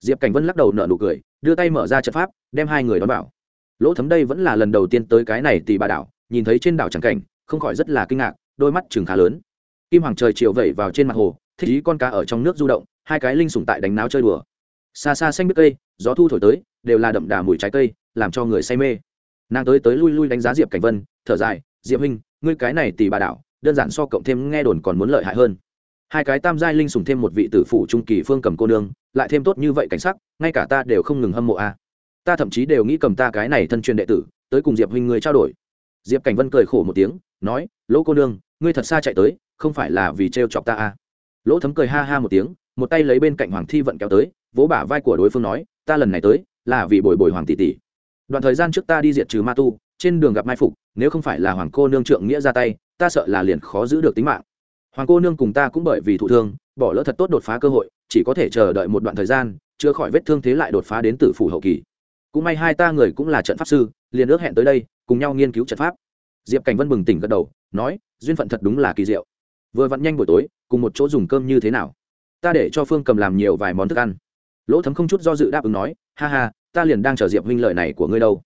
Diệp cảnh vân lắc đầu nở nụ cười, đưa tay mở ra trận pháp, đem hai người đón vào. Lỗ thấm đây vẫn là lần đầu tiên tới cái này tì bà đảo, nhìn thấy trên đảo trắng cảnh, không khỏi rất là kinh ngạc, đôi mắt chừng khá lớn kim hoàng trời chiều vẩy vào trên mặt hồ, thích ý con cá ở trong nước du động, hai cái linh sủng tại đánh náo chơi đùa. Xa xa xanh biết cây, gió thu thổi tới, đều là đậm đà mùi trái cây, làm cho người say mê. Nàng tới tới lui lui đánh giá diệp cảnh vân, thở dài, diệp huynh, ngươi cái này tì bà đảo, đơn giản so cộng thêm nghe đồn còn muốn lợi hại hơn. Hai cái tam giai linh sủng thêm một vị tử phủ trung kỳ phương cầm cô nương, lại thêm tốt như vậy cảnh sắc, ngay cả ta đều không ngừng hâm mộ a. Ta thậm chí đều nghĩ cầm ta cái này thân truyền đệ tử, tới cùng diệp huynh người trao đổi. Diệp cảnh vân cười khổ một tiếng, nói, lỗ cô nương ngươi thật xa chạy tới, không phải là vì trêu chọc ta à? lỗ thấm cười ha ha một tiếng, một tay lấy bên cạnh hoàng thi vận kéo tới, vỗ bả vai của đối phương nói, ta lần này tới là vì bồi bồi hoàng tỷ tỷ. Đoạn thời gian trước ta đi diệt trừ ma tu, trên đường gặp mai phục, nếu không phải là hoàng cô nương trượng nghĩa ra tay, ta sợ là liền khó giữ được tính mạng. Hoàng cô nương cùng ta cũng bởi vì thụ thương, bỏ lỡ thật tốt đột phá cơ hội, chỉ có thể chờ đợi một đoạn thời gian chưa khỏi vết thương thế lại đột phá đến tử phủ hậu kỳ. Cũng may hai ta người cũng là trận pháp sư, liền ước hẹn tới đây, cùng nhau nghiên cứu trận pháp. Diệp cảnh vân bừng tỉnh gật đầu, nói duyên phận thật đúng là kỳ diệu. Vừa vặn nhanh buổi tối, cùng một chỗ dùng cơm như thế nào? Ta để cho phương cầm làm nhiều vài món thức ăn. Lỗ thấm không chút do dự đáp ứng nói, ha ha, ta liền đang chờ diệp huynh lợi này của ngươi đâu.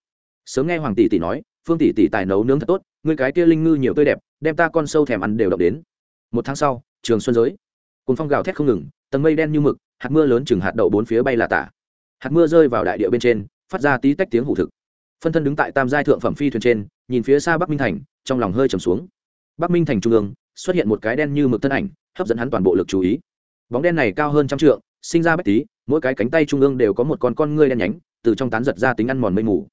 Sớm nghe hoàng tỷ tỷ nói, phương tỷ tỷ tài nấu nướng thật tốt, ngươi cái kia linh ngư nhiều tươi đẹp, đem ta con sâu thèm ăn đều động đến. Một tháng sau, trường xuân giới. Cùng phong gào thét không ngừng, tầng mây đen như mực, hạt mưa lớn chừng hạt đậu bốn phía bay là tả. Hạt mưa rơi vào đại địa bên trên, phát ra tí tách tiếng hủ thực. Phân thân đứng tại tam giai thượng phẩm phi thuyền trên, nhìn phía xa bắc minh thành, trong lòng hơi trầm xuống bắc minh thành trung ương, xuất hiện một cái đen như mực thân ảnh, hấp dẫn hắn toàn bộ lực chú ý. Bóng đen này cao hơn trăm trượng, sinh ra bách tí, mỗi cái cánh tay trung ương đều có một con con ngươi đen nhánh, từ trong tán giật ra tính ăn mòn mây mù.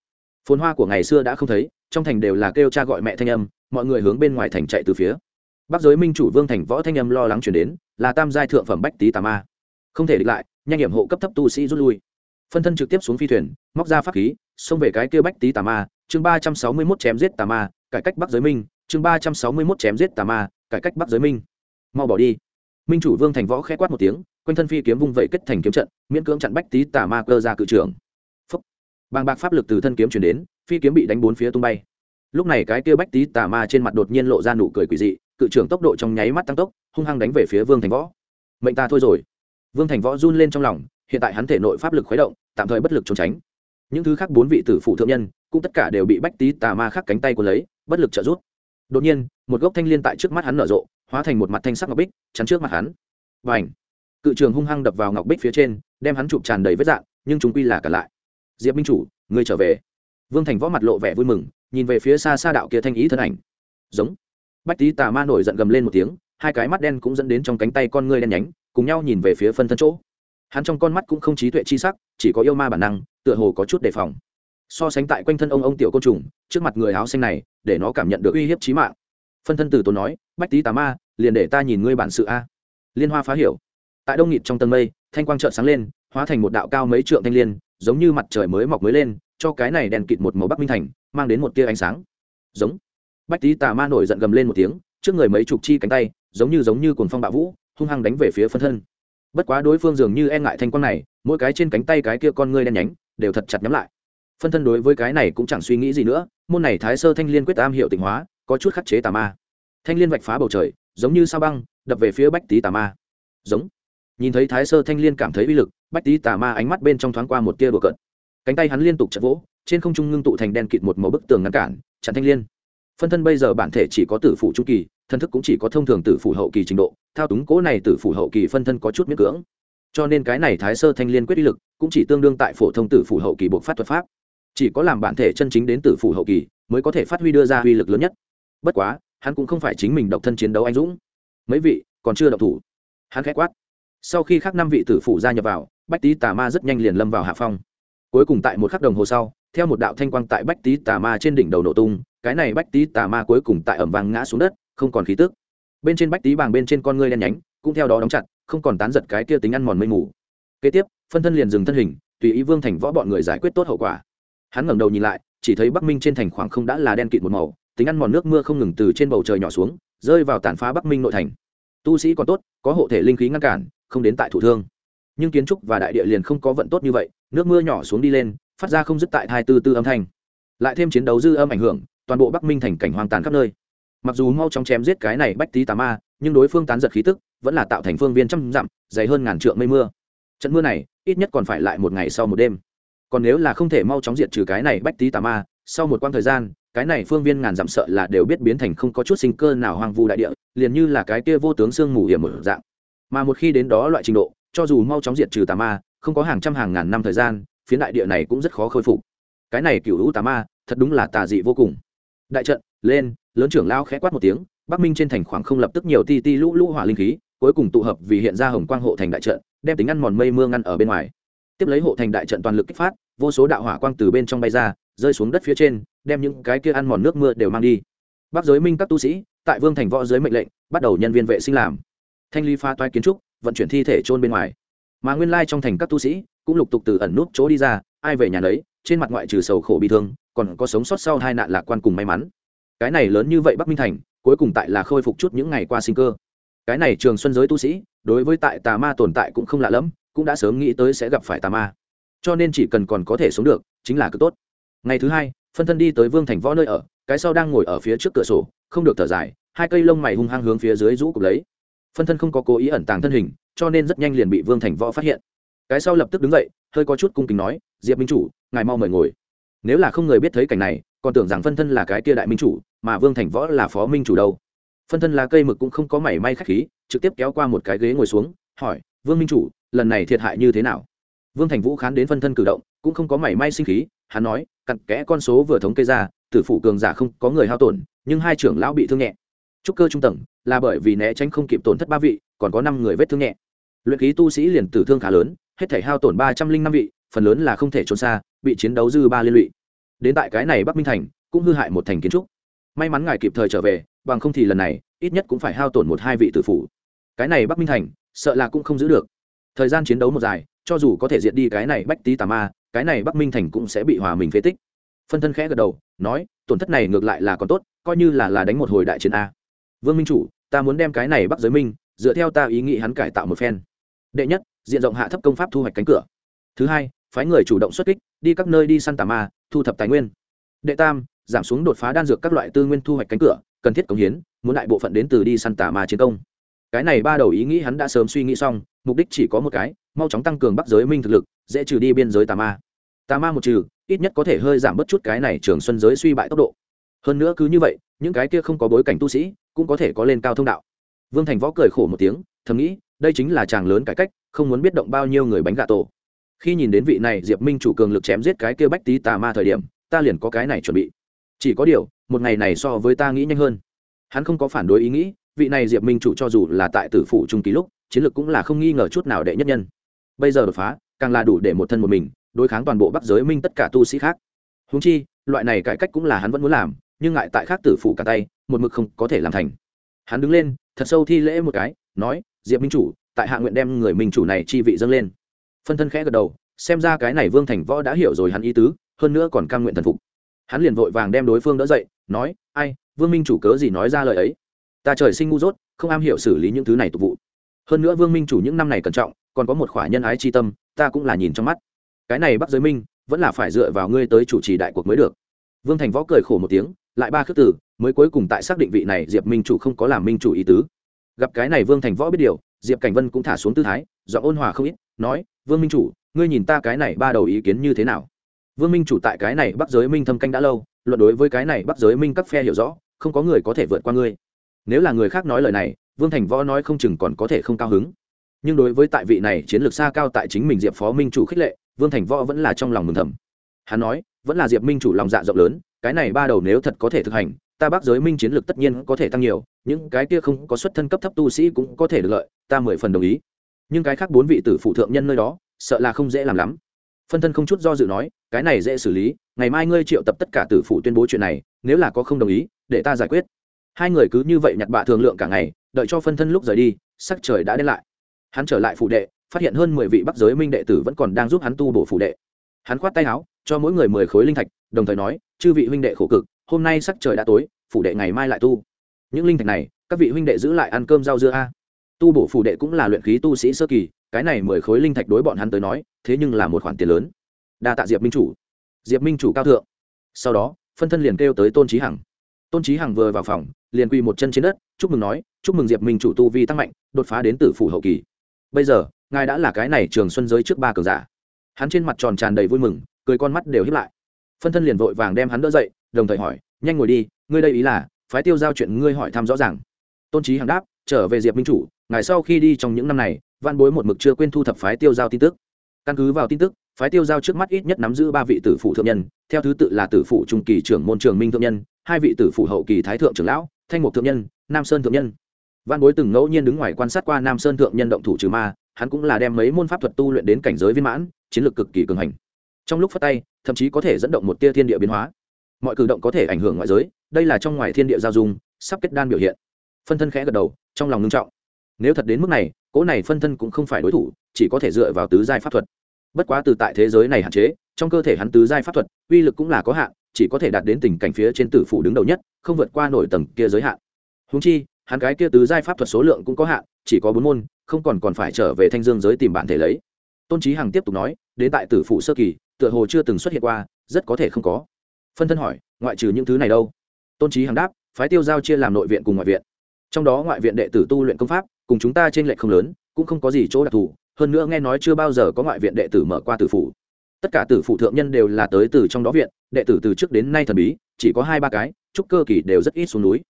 Phồn hoa của ngày xưa đã không thấy, trong thành đều là kêu cha gọi mẹ thanh âm, mọi người hướng bên ngoài thành chạy từ phía. Bắc giới minh chủ vương thành võ thanh âm lo lắng chuyển đến, là tam giai thượng phẩm bách tý tà ma. Không thể địch lại, nhanh hiểm hộ cấp thấp tu sĩ rút lui. Phân thân trực tiếp xuống phi thuyền, móc ra pháp khí, xông về cái kia bách tý tà ma, chương ba trăm sáu mươi mốt chém giết tà ma, cải cách bắc giới minh chương ba trăm sáu mươi mốt chém giết tà ma, cải cách bắc giới minh. Mau bỏ đi. Minh chủ vương thành võ khẽ quát một tiếng, quanh thân phi kiếm vung vẩy kết thành kiếm trận, miễn cưỡng chặn bách tý tà ma cơ ra cự trưởng. Phúc. Bàng bạc pháp lực từ thân kiếm chuyển đến, phi kiếm bị đánh bốn phía tung bay. Lúc này cái kia bách tý tà ma trên mặt đột nhiên lộ ra nụ cười quỷ dị, cự trưởng tốc độ trong nháy mắt tăng tốc, hung hăng đánh về phía vương thành võ. Mệnh ta thôi rồi. Vương thành võ run lên trong lòng, hiện tại hắn thể nội pháp lực khuấy động, tạm thời bất lực trốn tránh. Những thứ khác bốn vị tử phụ thượng nhân, cũng tất cả đều bị bách tý tà ma khắc cánh tay của lấy, bất lực trợ giúp đột nhiên, một gốc thanh liên tại trước mắt hắn nở rộ, hóa thành một mặt thanh sắc ngọc bích, chắn trước mặt hắn. Và ảnh cự trường hung hăng đập vào ngọc bích phía trên, đem hắn chụp tràn đầy vết dạng, nhưng chúng quy là cả lại. Diệp minh chủ người trở về. Vương thành võ mặt lộ vẻ vui mừng, nhìn về phía xa xa đạo kia thanh ý thân ảnh. Giống. Bách tý tà ma nổi giận gầm lên một tiếng, hai cái mắt đen cũng dẫn đến trong cánh tay con ngươi đen nhánh, cùng nhau nhìn về phía phân thân chỗ. Hắn trong con mắt cũng không trí tuệ chi sắc, chỉ có yêu ma bản năng, tựa hồ có chút đề phòng so sánh tại quanh thân ông ông tiểu côn trùng, trước mặt người áo xanh này, để nó cảm nhận được uy hiếp trí mạng. Phân thân từ tốn nói, bách tý tà ma, liền để ta nhìn ngươi bản sự a. Liên hoa phá hiểu. Tại đông nghịt trong tầng mây, thanh quang trợn sáng lên, hóa thành một đạo cao mấy trượng thanh liên, giống như mặt trời mới mọc mới lên, cho cái này đèn kịt một màu bắc minh thành, mang đến một tia ánh sáng. Giống. Bách tý tà ma nổi giận gầm lên một tiếng, trước người mấy chục chi cánh tay, giống như giống như cuồng phong bạo vũ, hung hăng đánh về phía phân thân. Bất quá đối phương dường như e ngại thanh quang này, mỗi cái trên cánh tay cái kia con ngươi đen nhánh, đều thật chặt nhắm lại phân thân đối với cái này cũng chẳng suy nghĩ gì nữa, môn này thái sơ thanh liên quyết am hiệu tịnh hóa, có chút khắc chế tà ma. Thanh liên vạch phá bầu trời, giống như sao băng, đập về phía bách tý tà ma. Giống. Nhìn thấy thái sơ thanh liên cảm thấy uy lực, bách tý tà ma ánh mắt bên trong thoáng qua một tia đùa cận cánh tay hắn liên tục chật vỗ, trên không trung ngưng tụ thành đen kịt một màu bức tường ngăn cản, chặn thanh liên. Phân thân bây giờ bản thể chỉ có tử phủ trung kỳ, thân thức cũng chỉ có thông thường tử phủ hậu kỳ trình độ, thao túng cố này tử phủ hậu kỳ phân thân có chút miễn cưỡng. Cho nên cái này thái sơ thanh liên quyết uy lực cũng chỉ tương đương tại phổ thông tử phủ hậu kỳ buộc phát thuật pháp chỉ có làm bản thể chân chính đến tử phủ hậu kỳ mới có thể phát huy đưa ra uy lực lớn nhất. Bất quá, hắn cũng không phải chính mình độc thân chiến đấu anh dũng. Mấy vị còn chưa độc thủ. Hắn khẽ quát. Sau khi khác năm vị tử phủ gia nhập vào, bách tý tà ma rất nhanh liền lâm vào hạ phong. Cuối cùng tại một khắc đồng hồ sau, theo một đạo thanh quang tại bách tý tà ma trên đỉnh đầu nổ tung, cái này bách tý tà ma cuối cùng tại ẩm vàng ngã xuống đất, không còn khí tức. Bên trên bách tý bàng bên trên con ngươi đen nhánh, cũng theo đó đóng chặt, không còn tán giật cái kia tính ăn mòn mây mù. Kế tiếp, phân thân liền dừng thân hình, tùy ý vương thành võ bọn người giải quyết tốt hậu quả hắn ngẩng đầu nhìn lại, chỉ thấy bắc minh trên thành khoảng không đã là đen kịt một màu, tính ăn mòn nước mưa không ngừng từ trên bầu trời nhỏ xuống, rơi vào tàn phá bắc minh nội thành. Tu sĩ còn tốt, có hộ thể linh khí ngăn cản, không đến tại thủ thương. Nhưng kiến trúc và đại địa liền không có vận tốt như vậy, nước mưa nhỏ xuống đi lên, phát ra không dứt tại hai tư tư âm thanh. Lại thêm chiến đấu dư âm ảnh hưởng, toàn bộ bắc minh thành cảnh hoang tàn khắp nơi. Mặc dù mau chóng chém giết cái này bách tý tà ma, nhưng đối phương tán giật khí tức, vẫn là tạo thành phương viên trăm dặm, dày hơn ngàn trượng mây mưa. Trận mưa này, ít nhất còn phải lại một ngày sau một đêm còn nếu là không thể mau chóng diệt trừ cái này bách tý tà ma, sau một quãng thời gian, cái này phương viên ngàn dặm sợ là đều biết biến thành không có chút sinh cơ nào hoang vu đại địa, liền như là cái kia vô tướng sương mù hiểm một dạng. Mà một khi đến đó loại trình độ, cho dù mau chóng diệt trừ tà ma, không có hàng trăm hàng ngàn năm thời gian, phiến đại địa này cũng rất khó khôi phục. Cái này cựu hữu tà ma, thật đúng là tà dị vô cùng. Đại trận, lên, lớn trưởng lao khẽ quát một tiếng, bắc minh trên thành khoảng không lập tức nhiều ti ti lũ lũ hỏa linh khí, cuối cùng tụ hợp vì hiện ra hồng quang hộ thành đại trận, đem tính ăn mòn mây mưa ngăn ở bên ngoài tiếp lấy hộ thành đại trận toàn lực kích phát, vô số đạo hỏa quang từ bên trong bay ra, rơi xuống đất phía trên, đem những cái kia ăn mòn nước mưa đều mang đi. Bác giới minh các tu sĩ, tại vương thành võ giới mệnh lệnh, bắt đầu nhân viên vệ sinh làm. Thanh ly pha toai kiến trúc, vận chuyển thi thể trôn bên ngoài. Mà nguyên lai trong thành các tu sĩ, cũng lục tục từ ẩn nút chỗ đi ra, ai về nhà đấy trên mặt ngoại trừ sầu khổ bị thương, còn có sống sót sau hai nạn lạc quan cùng may mắn. Cái này lớn như vậy bắc minh thành, cuối cùng tại là khôi phục chút những ngày qua sinh cơ. Cái này trường xuân giới tu sĩ, đối với tại tà ma tồn tại cũng không lạ lẫm cũng đã sớm nghĩ tới sẽ gặp phải tà ma. Cho nên chỉ cần còn có thể sống được, chính là cứ tốt. Ngày thứ hai, phân thân đi tới vương thành võ nơi ở, cái sau đang ngồi ở phía trước cửa sổ, không được thở dài, hai cây lông mày hung hăng hướng phía dưới rũ cục lấy. Phân thân không có cố ý ẩn tàng thân hình, cho nên rất nhanh liền bị vương thành võ phát hiện. Cái sau lập tức đứng dậy, hơi có chút cung kính nói, diệp minh chủ, ngài mau mời ngồi. Nếu là không người biết thấy cảnh này, còn tưởng rằng phân thân là cái kia đại minh chủ, mà vương thành võ là phó minh chủ đâu. Phân thân là cây mực cũng không có mảy may k h á c h khí, trực tiếp kéo qua một cái ghế ngồi xuống, hỏi vương minh chủ, lần này thiệt hại như thế nào? Vương thành vũ khán đến phân thân cử động, cũng không có mảy may sinh khí, hắn nói, cặn kẽ con số vừa thống kê ra, tử phủ cường giả không có người hao tổn, nhưng hai trưởng lão bị thương nhẹ. Trúc cơ trung tầng, là bởi vì né tránh không kịp tổn thất ba vị, còn có năm người vết thương nhẹ. Luyện khí tu sĩ liền tử thương khá lớn, hết thể hao tổn ba trăm linh năm vị, phần lớn là không thể trốn xa, bị chiến đấu dư ba liên lụy. Đến tại cái này bắc minh thành, cũng hư hại một thành kiến trúc. May mắn ngài kịp thời trở về, bằng không thì lần này, ít nhất cũng phải hao tổn một hai vị tử phủ. Cái này bắc minh thành sợ là cũng không giữ được. Thời gian chiến đấu một dài, cho dù có thể diệt đi cái này bách tý tà ma, cái này bắc minh thành cũng sẽ bị hòa mình phế tích. Phân thân khẽ gật đầu, nói, tổn thất này ngược lại là còn tốt, coi như là là đánh một hồi đại chiến a. Vương minh chủ, ta muốn đem cái này bắc giới minh, dựa theo ta ý nghĩ hắn cải tạo một phen. Đệ nhất, diện rộng hạ thấp công pháp thu hoạch cánh cửa. Thứ hai, phái người chủ động xuất kích, đi các nơi đi săn tà ma, thu thập tài nguyên. Đệ tam, giảm xuống đột phá đan dược các loại tư nguyên thu hoạch cánh cửa, cần thiết cống hiến, muốn đại bộ phận đến từ đi săn tà ma chiến công cái này ba đầu ý nghĩ hắn đã sớm suy nghĩ xong, mục đích chỉ có một cái, mau chóng tăng cường bắc giới minh thực lực, dễ trừ đi biên giới tà ma. Tà ma một trừ, ít nhất có thể hơi giảm bớt chút cái này trường xuân giới suy bại tốc độ. Hơn nữa cứ như vậy, những cái kia không có bối cảnh tu sĩ, cũng có thể có lên cao thông đạo. Vương thành võ cười khổ một tiếng, thầm nghĩ, đây chính là chàng lớn cải cách, không muốn biết động bao nhiêu người bánh gà tổ. Khi nhìn đến vị này diệp minh chủ cường lực chém giết cái kia bách tý tà ma thời điểm, ta liền có cái này chuẩn bị. Chỉ có điều, một ngày này so với ta nghĩ nhanh hơn. Hắn không có phản đối ý nghĩ vị này diệp minh chủ cho dù là tại tử phủ trung ký lúc, chiến lược cũng là không nghi ngờ chút nào đệ nhất nhân. Bây giờ đột phá, càng là đủ để một thân một mình, đối kháng toàn bộ bắc giới minh tất cả tu sĩ khác. Húng chi, loại này cải cách cũng là hắn vẫn muốn làm, nhưng ngại tại khác tử phủ cả tay, một mực không có thể làm thành. Hắn đứng lên, thật sâu thi lễ một cái, nói, diệp minh chủ, tại hạ nguyện đem người minh chủ này chi vị dâng lên. Phân thân khẽ gật đầu, xem ra cái này vương thành võ đã hiểu rồi hắn ý tứ, hơn nữa còn cam nguyện thần phục. Hắn liền vội vàng đem đối phương đỡ dậy, nói, ai, vương minh chủ cớ gì nói ra lời ấy? Ta trời sinh ngu dốt, không am hiểu xử lý những thứ này tục vụ. Hơn nữa vương minh chủ những năm này cẩn trọng, còn có một khỏa nhân ái tri tâm, ta cũng là nhìn trong mắt. Cái này bắc giới minh, vẫn là phải dựa vào ngươi tới chủ trì đại cuộc mới được. Vương thành võ cười khổ một tiếng, lại ba khước tử mới cuối cùng tại xác định vị này diệp minh chủ không có làm minh chủ ý tứ. Gặp cái này vương thành võ biết điều, diệp cảnh vân cũng thả xuống tư thái do ôn hòa không ít, nói, vương minh chủ, ngươi nhìn ta cái này ba đầu ý kiến như thế nào? Vương minh chủ tại cái này bắc giới minh thâm canh đã lâu, luận đối với cái này bắc giới minh các phe hiểu rõ, không có người có thể vượt qua ngươi nếu là người khác nói lời này, vương thành võ nói không chừng còn có thể không cao hứng. Nhưng đối với tại vị này chiến lược xa cao tại chính mình diệp phó minh chủ khích lệ, vương thành võ vẫn là trong lòng mừng thầm. Hắn nói, vẫn là diệp minh chủ lòng dạ rộng lớn, cái này ba đầu nếu thật có thể thực hành, ta bắc giới minh chiến lược tất nhiên có thể tăng nhiều, những cái kia không có xuất thân cấp thấp tu sĩ cũng có thể được lợi, ta mười phần đồng ý. Nhưng cái khác bốn vị tử phụ thượng nhân nơi đó, sợ là không dễ làm lắm. Phân thân không chút do dự nói, cái này dễ xử lý, ngày mai ngươi triệu tập tất cả tử phụ tuyên bố chuyện này, nếu là có không đồng ý, để ta giải quyết hai người cứ như vậy nhặt bạ thường lượng cả ngày, đợi cho phân thân lúc rời đi, sắc trời đã đến lại. Hắn trở lại phụ đệ, phát hiện hơn mười vị bắc giới minh đệ tử vẫn còn đang giúp hắn tu bổ phụ đệ. Hắn khoát tay áo, cho mỗi người mười khối linh thạch, đồng thời nói, chư vị huynh đệ khổ cực, hôm nay sắc trời đã tối, phủ đệ ngày mai lại tu. Những linh thạch này, các vị huynh đệ giữ lại ăn cơm rau dưa a. Tu bổ phủ đệ cũng là luyện khí tu sĩ sơ kỳ, cái này mười khối linh thạch đối bọn hắn tới nói, thế nhưng là một khoản tiền lớn. Đa tạ diệp minh chủ. Diệp minh chủ cao thượng. Sau đó, phân thân liền kêu tới tôn trí hằng tôn trí hằng vừa vào phòng, liền quỳ một chân trên đất, chúc mừng nói, chúc mừng diệp minh chủ tu vi tăng mạnh, đột phá đến tử phủ hậu kỳ. Bây giờ, ngài đã là cái này trường xuân giới trước ba cường giả. Hắn trên mặt tròn tràn đầy vui mừng, cười con mắt đều hiếp lại. Phân thân liền vội vàng đem hắn đỡ dậy, đồng thời hỏi, nhanh ngồi đi, ngươi đây ý là, phái tiêu giao chuyện ngươi hỏi thăm rõ ràng. Tôn trí hằng đáp, trở về diệp minh chủ, ngài sau khi đi trong những năm này văn bối một mực chưa quên thu thập phái tiêu giao tin tức. Căn cứ vào tin tức, phái tiêu giao trước mắt ít nhất nắm giữ ba vị tử phụ thượng nhân, theo thứ tự là tử phụ trung kỳ trưởng môn trường minh thượng nhân hai vị tử phụ hậu kỳ thái thượng trưởng lão, thanh mục thượng nhân, nam sơn thượng nhân. Văn bối từng ngẫu nhiên đứng ngoài quan sát qua nam sơn thượng nhân động thủ trừ ma, hắn cũng là đem mấy môn pháp thuật tu luyện đến cảnh giới viên mãn, chiến lược cực kỳ cường hành. Trong lúc phát tay, thậm chí có thể dẫn động một tia thiên địa biến hóa. Mọi cử động có thể ảnh hưởng ngoại giới, đây là trong ngoài thiên địa giao dung, sắp kết đan biểu hiện. Phân thân khẽ gật đầu, trong lòng ngưng trọng. Nếu thật đến mức này, cỗ này phân thân cũng không phải đối thủ, chỉ có thể dựa vào tứ giai pháp thuật. Bất quá từ tại thế giới này hạn chế, trong cơ thể hắn tứ giai pháp thuật, uy lực cũng là có hạn chỉ có thể đạt đến tình cảnh phía trên tử phủ đứng đầu nhất, không vượt qua nổi tầng kia giới hạn. Húng chi, hắn cái kia tứ giai pháp thuật số lượng cũng có hạn, chỉ có bốn môn, không còn còn phải trở về thanh dương giới tìm bạn thể lấy. Tôn trí hằng tiếp tục nói, đến tại tử phủ sơ kỳ, tựa hồ chưa từng xuất hiện qua, rất có thể không có. Phân thân hỏi, ngoại trừ những thứ này đâu? Tôn trí hằng đáp, phái tiêu giao chia làm nội viện cùng ngoại viện. Trong đó ngoại viện đệ tử tu luyện công pháp, cùng chúng ta trên lệch không lớn, cũng không có gì chỗ đặc thù, hơn nữa nghe nói chưa bao giờ có ngoại viện đệ tử mở qua tử phủ tất cả tử phụ thượng nhân đều là tới từ trong đó viện, đệ tử từ trước đến nay thần bí, chỉ có hai ba cái, trúc cơ kỳ đều rất ít xuống núi.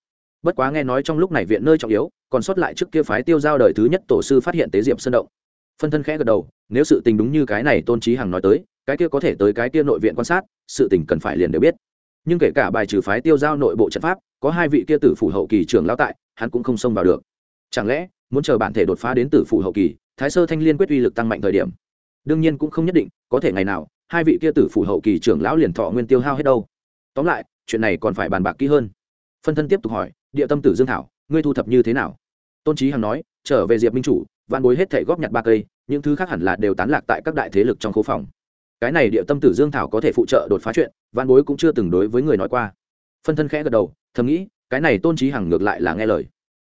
Bất quá nghe nói trong lúc này viện nơi trọng yếu, còn sót lại trước kia phái tiêu giao đời thứ nhất tổ sư phát hiện tế diệp sơn động. Phân thân khẽ gật đầu, nếu sự tình đúng như cái này tôn trí hằng nói tới, cái kia có thể tới cái kia nội viện quan sát, sự tình cần phải liền đều biết. Nhưng kể cả bài trừ phái tiêu giao nội bộ trận pháp, có hai vị kia tử phủ hậu kỳ trưởng lao tại, hắn cũng không xông vào được. Chẳng lẽ, muốn chờ bản thể đột phá đến tử phủ hậu kỳ, thái sơ thanh liên quyết uy lực tăng mạnh thời điểm? Đương nhiên cũng không nhất định, có thể ngày nào, hai vị kia tử phủ hậu kỳ trưởng lão liền thọ nguyên tiêu hao hết đâu. Tóm lại, chuyện này còn phải bàn bạc kỹ hơn. Phân thân tiếp tục hỏi, địa tâm tử dương thảo, ngươi thu thập như thế nào? Tôn trí hằng nói, trở về diệp minh chủ văn bối hết thể góp nhặt ba cây, những thứ khác hẳn là đều tán lạc tại các đại thế lực trong khu phòng. Cái này địa tâm tử dương thảo có thể phụ trợ đột phá chuyện văn bối cũng chưa từng đối với người nói qua. Phân thân khẽ gật đầu, thầm nghĩ, cái này tôn trí hằng ngược lại là nghe lời.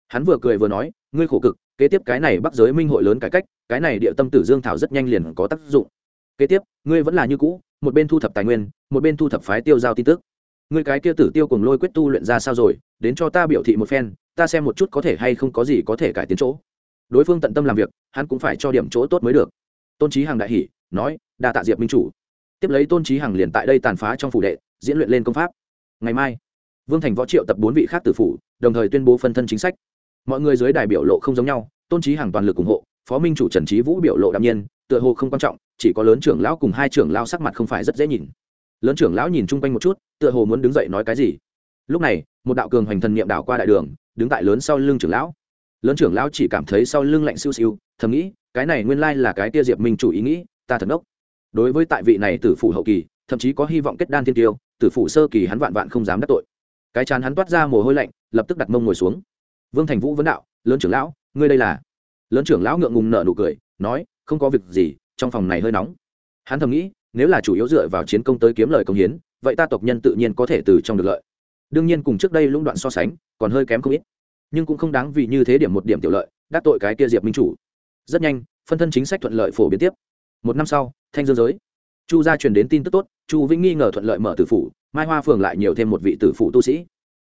Hắn vừa cười vừa nói, ngươi khổ cực kế tiếp cái này bắc giới minh hội lớn cải cách, cái này địa tâm tử dương thảo rất nhanh liền có tác dụng. Kế tiếp, ngươi vẫn là như cũ, một bên thu thập tài nguyên, một bên thu thập phái tiêu giao tin tức. Ngươi cái kia tử tiêu cùng lôi quyết tu luyện ra sao rồi, đến cho ta biểu thị một phen, ta xem một chút có thể hay không có gì có thể cải tiến chỗ. Đối phương tận tâm làm việc, hắn cũng phải cho điểm chỗ tốt mới được. Tôn trí hằng đại hỷ nói, đa tạ diệp minh chủ. Tiếp lấy tôn trí hằng liền tại đây tàn phá trong phủ đệ, diễn luyện lên công pháp. Ngày mai, vương thành võ triệu tập bốn vị khác tử phủ, đồng thời tuyên bố phân thân chính sách mọi người dưới đài biểu lộ không giống nhau, tôn trí hằng toàn lực ủng hộ, phó minh chủ trần trí vũ biểu lộ đạm nhiên, tựa hồ không quan trọng, chỉ có lớn trưởng lão cùng hai trưởng lão sắc mặt không phải rất dễ nhìn. Lớn trưởng lão nhìn chung quanh một chút, tựa hồ muốn đứng dậy nói cái gì. Lúc này, một đạo cường hoành thần niệm đảo qua đại đường, đứng tại lớn sau lưng trưởng lão. Lớn trưởng lão chỉ cảm thấy sau lưng lạnh siêu siêu, thầm nghĩ, cái này nguyên lai là cái tia diệp minh chủ ý nghĩ, ta thật ngốc. Đối với tại vị này tử phủ hậu kỳ, thậm chí có hy vọng kết đan thiên tiêu, tử phủ sơ kỳ hắn vạn vạn không dám đắc tội. Cái chán hắn toát ra mồ hôi lạnh, lập tức đặt mông ngồi xuống vương thành vũ vấn đạo, lớn trưởng lão, ngươi đây là? Lớn trưởng lão ngượng ngùng nợ nụ cười, nói, không có việc gì, trong phòng này hơi nóng. Hắn thầm nghĩ, nếu là chủ yếu dựa vào chiến công tới kiếm lời công hiến, vậy ta tộc nhân tự nhiên có thể từ trong được lợi. Đương nhiên cùng trước đây lũng đoạn so sánh, còn hơi kém không ít. Nhưng cũng không đáng vì như thế điểm một điểm tiểu lợi, đắc tội cái kia diệp minh chủ. Rất nhanh, phân thân chính sách thuận lợi phổ biến tiếp. Một năm sau, thanh dương giới. Chu gia truyền đến tin tức tốt, chu vĩnh nghi ngờ thuận lợi mở tử phủ, mai hoa phường lại nhiều thêm một vị tử phủ tu sĩ.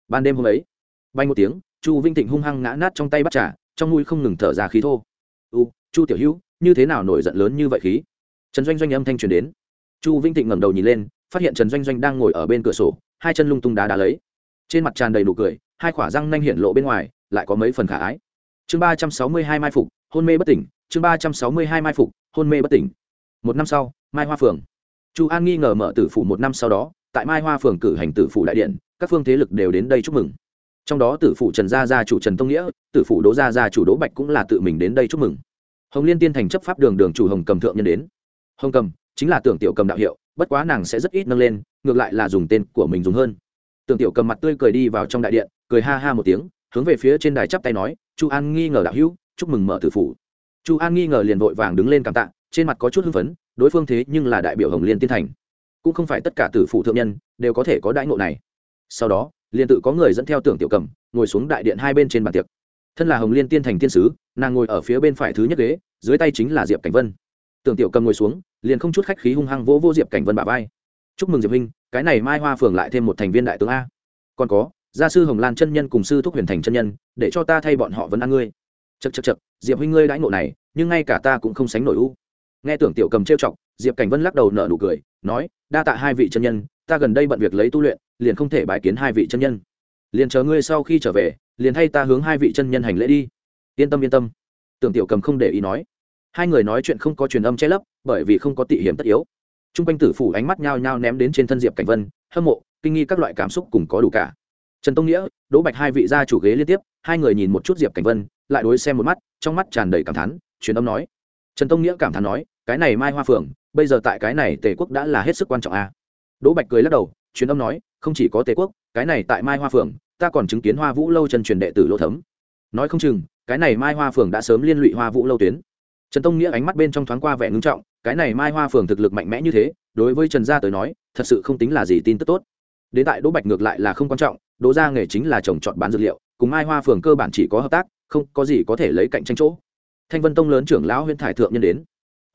Ban đêm hôm ấy, bay một tiếng chu vinh thịnh hung hăng ngã nát trong tay bắt trà, trong mũi không ngừng thở ra khí thô. U, chu tiểu hữu, như thế nào nổi giận lớn như vậy khí? Trần doanh doanh âm thanh truyền đến. Chu vinh thịnh ngẩng đầu nhìn lên, phát hiện trần doanh doanh đang ngồi ở bên cửa sổ, hai chân lung tung đá đá lấy. Trên mặt tràn đầy nụ cười, hai khỏa răng nanh hiện lộ bên ngoài, lại có mấy phần khả ái. Chương ba trăm sáu mươi hai mai phục, hôn mê bất tỉnh, chương ba trăm sáu mươi hai mai phục, hôn mê bất tỉnh. Một năm sau, mai hoa phường chu an nghi ngờ mở tử phủ một năm sau đó, tại mai hoa phường cử hành tử phủ đại điện, các phương thế lực đều đến đây chúc mừng trong đó tử phụ trần gia gia chủ trần tông nghĩa, tử phụ đỗ gia gia chủ đỗ bạch cũng là tự mình đến đây chúc mừng. Hồng liên tiên thành chấp pháp đường đường chủ hồng cầm thượng nhân đến. Hồng cầm chính là tưởng tiểu cầm đạo hiệu, bất quá nàng sẽ rất ít nâng lên, ngược lại là dùng tên của mình dùng hơn. Tưởng tiểu cầm mặt tươi cười đi vào trong đại điện, cười ha ha một tiếng, hướng về phía trên đài chắp tay nói, chu an nghi ngờ đạo hữu, chúc mừng mở tử phủ. Chu an nghi ngờ liền vội vàng đứng lên cảm tạ, trên mặt có chút hưng phấn, đối phương thế nhưng là đại biểu hồng liên tiên thành. Cũng không phải tất cả tử phủ thượng nhân đều có thể có đãi ngộ này. Sau đó liền tự có người dẫn theo tưởng tiểu cầm, ngồi xuống đại điện hai bên trên bàn tiệc. Thân là hồng liên tiên thành tiên sứ, nàng ngồi ở phía bên phải thứ nhất ghế, dưới tay chính là diệp cảnh vân. Tưởng tiểu cầm ngồi xuống, liền không chút khách khí hung hăng vỗ vô diệp cảnh vân bà vai. Chúc mừng diệp huynh, cái này mai hoa phường lại thêm một thành viên đại tướng a. Còn có, gia sư hồng lan chân nhân cùng sư thúc huyền thành chân nhân, để cho ta thay bọn họ vẫn ăn ngươi. Chật chật chật diệp huynh ngươi đãi ngộ này, nhưng ngay cả ta cũng không sánh nổi u. Nghe tưởng tiểu cầm trêu chọc, diệp cảnh vân lắc đầu nở nụ cười, nói, đa tạ hai vị chân nhân ta gần đây bận việc lấy tu luyện, liền không thể bài kiến hai vị chân nhân. Liền chờ ngươi sau khi trở về, liền thay ta hướng hai vị chân nhân hành lễ đi. Yên tâm yên tâm. Tưởng tiểu cầm không để ý nói. Hai người nói chuyện không có truyền âm che lấp, bởi vì không có tị hiểm tất yếu. T r u n g quanh tử phủ ánh mắt nhao nhao ném đến trên thân diệp cảnh vân, hâm mộ, kinh nghi các loại cảm xúc cùng có đủ cả. Trần tông nghĩa, đỗ bạch hai vị gia chủ ghế liên tiếp, hai người nhìn một chút diệp cảnh vân, lại đối xem một mắt, trong mắt tràn đầy cảm thán, truyền âm nói. Trần tông nghĩa cảm thán nói, cái này mai hoa phượng, bây giờ tại cái này tề quốc đã là hết sức quan trọng a. à? Đỗ bạch cười lắc đầu, truyền âm nói, không chỉ có tề quốc, cái này tại mai hoa phượng ta còn chứng kiến hoa vũ lâu chân truyền đệ tử lỗ thấm. Nói không chừng, cái này mai hoa phượng đã sớm liên lụy hoa vũ lâu tuyến. Trần tông nghĩa ánh mắt bên trong thoáng qua vẻ ngưng trọng, cái này mai hoa phượng thực lực mạnh mẽ như thế, đối với trần gia tới nói, thật sự không tính là gì tin tức tốt. Đến tại đỗ bạch ngược lại là không quan trọng, đỗ gia nghề chính là trồng trọt bán dược liệu, cùng mai hoa phường cơ bản chỉ có hợp tác, không có gì có thể lấy cạnh tranh chỗ. Thanh vân tông lớn trưởng lão huyễn thải thượng nhân đến.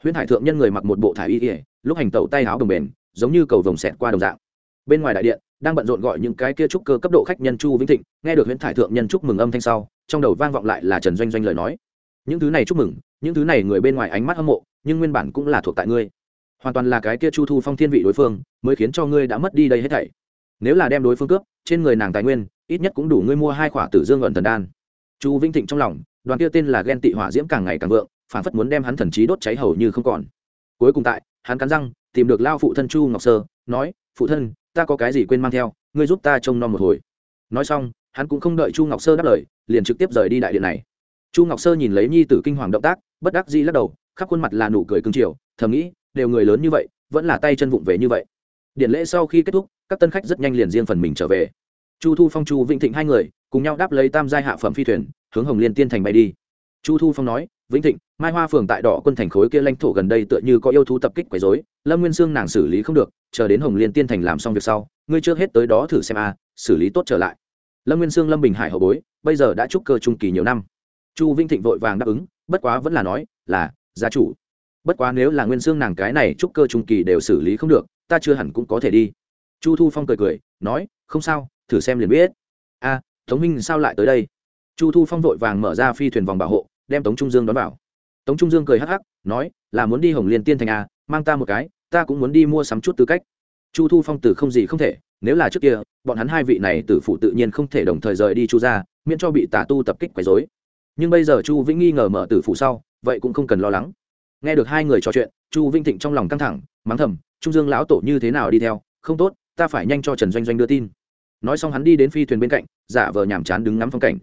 Huyễn thải thượng nhân người mặc một bộ thải y ỉa lúc hành tẩu tay áo đồng bền giống như cầu vồng xẹt qua đồng dạng. Bên ngoài đại điện, đang bận rộn gọi những cái kia trúc cơ cấp độ khách nhân chu vĩnh thịnh, nghe được huyễn thải thượng nhân chúc mừng âm thanh sau, trong đầu vang vọng lại là trần doanh doanh lời nói. Những thứ này chúc mừng, những thứ này người bên ngoài ánh mắt hâm mộ, nhưng nguyên bản cũng là thuộc tại ngươi. Hoàn toàn là cái kia chu thu phong thiên vị đối phương, mới khiến cho ngươi đã mất đi đây hết thảy. Nếu là đem đối phương cướp, trên người nàng tài nguyên, ít nhất cũng đủ ngươi mua hai khỏa tử dương ẩn thần đan. Chu vĩnh thịnh trong lòng, đoàn kia tên là ghen tị hỏa diễm càng ngày càng vượng phản phất muốn đem hắn thần trí đốt cháy hầu như không còn. Cuối cùng tại, hắn cắn răng tìm được lao phụ thân chu ngọc sơ, nói, phụ thân, ta có cái gì quên mang theo, ngươi giúp ta trông nom một hồi. Nói xong, hắn cũng không đợi chu ngọc sơ đáp lời, liền trực tiếp rời đi đại điện này. Chu ngọc sơ nhìn lấy nhi tử kinh hoàng động tác, bất đắc dĩ lắc đầu, khắp khuôn mặt là nụ cười cưng chiều, thầm nghĩ, đều người lớn như vậy, vẫn là tay chân vụng về như vậy. Điện lễ sau khi kết thúc, các tân khách rất nhanh liền riêng phần mình trở về. Chu thu phong, chu vĩnh thịnh hai người cùng nhau đáp lấy tam giai hạ phẩm phi thuyền, hướng hồng liên tiên thành bay đi. Chu thu phong nói vĩnh thịnh, mai hoa phường tại đỏ quân thành khối kia lãnh thổ gần đây tựa như có yêu thú tập kích quấy dối lâm nguyên sương nàng xử lý không được, chờ đến hồng liên tiên thành làm xong việc sau, ngươi trước hết tới đó thử xem a à, xử lý tốt trở lại. Lâm nguyên sương lâm bình hải hậu bối, bây giờ đã trúc cơ trung kỳ nhiều năm. Chu vĩnh thịnh vội vàng đáp ứng, bất quá vẫn là nói, là, gia chủ. Bất quá nếu là nguyên sương nàng cái này trúc cơ trung kỳ đều xử lý không được, ta chưa hẳn cũng có thể đi. Chu thu phong cười cười, nói, không sao, thử xem liền biết. A, tống minh sao lại tới đây? Chu thu phong vội vàng mở ra phi thuyền vòng bảo hộ đem tống trung dương đón vào. Tống trung dương cười hắc hắc, nói, là muốn đi hồng liên tiên thành à? mang ta một cái, ta cũng muốn đi mua sắm chút tư cách. Chu thu phong tử không gì không thể, nếu là trước kia, bọn hắn hai vị này tử phụ tự nhiên không thể đồng thời rời đi chu ra miễn cho bị tà tu tập kích quấy dối nhưng bây giờ chu vĩnh nghi ngờ mở tử phụ sau, vậy cũng không cần lo lắng. Nghe được hai người trò chuyện, chu vinh thịnh trong lòng căng thẳng, mắng thầm, trung dương lão tổ như thế nào đi theo, không tốt, ta phải nhanh cho trần doanh doanh đưa tin. Nói xong hắn đi đến phi thuyền bên cạnh, giả vờ nhàm chán đứng ngắm phong cảnh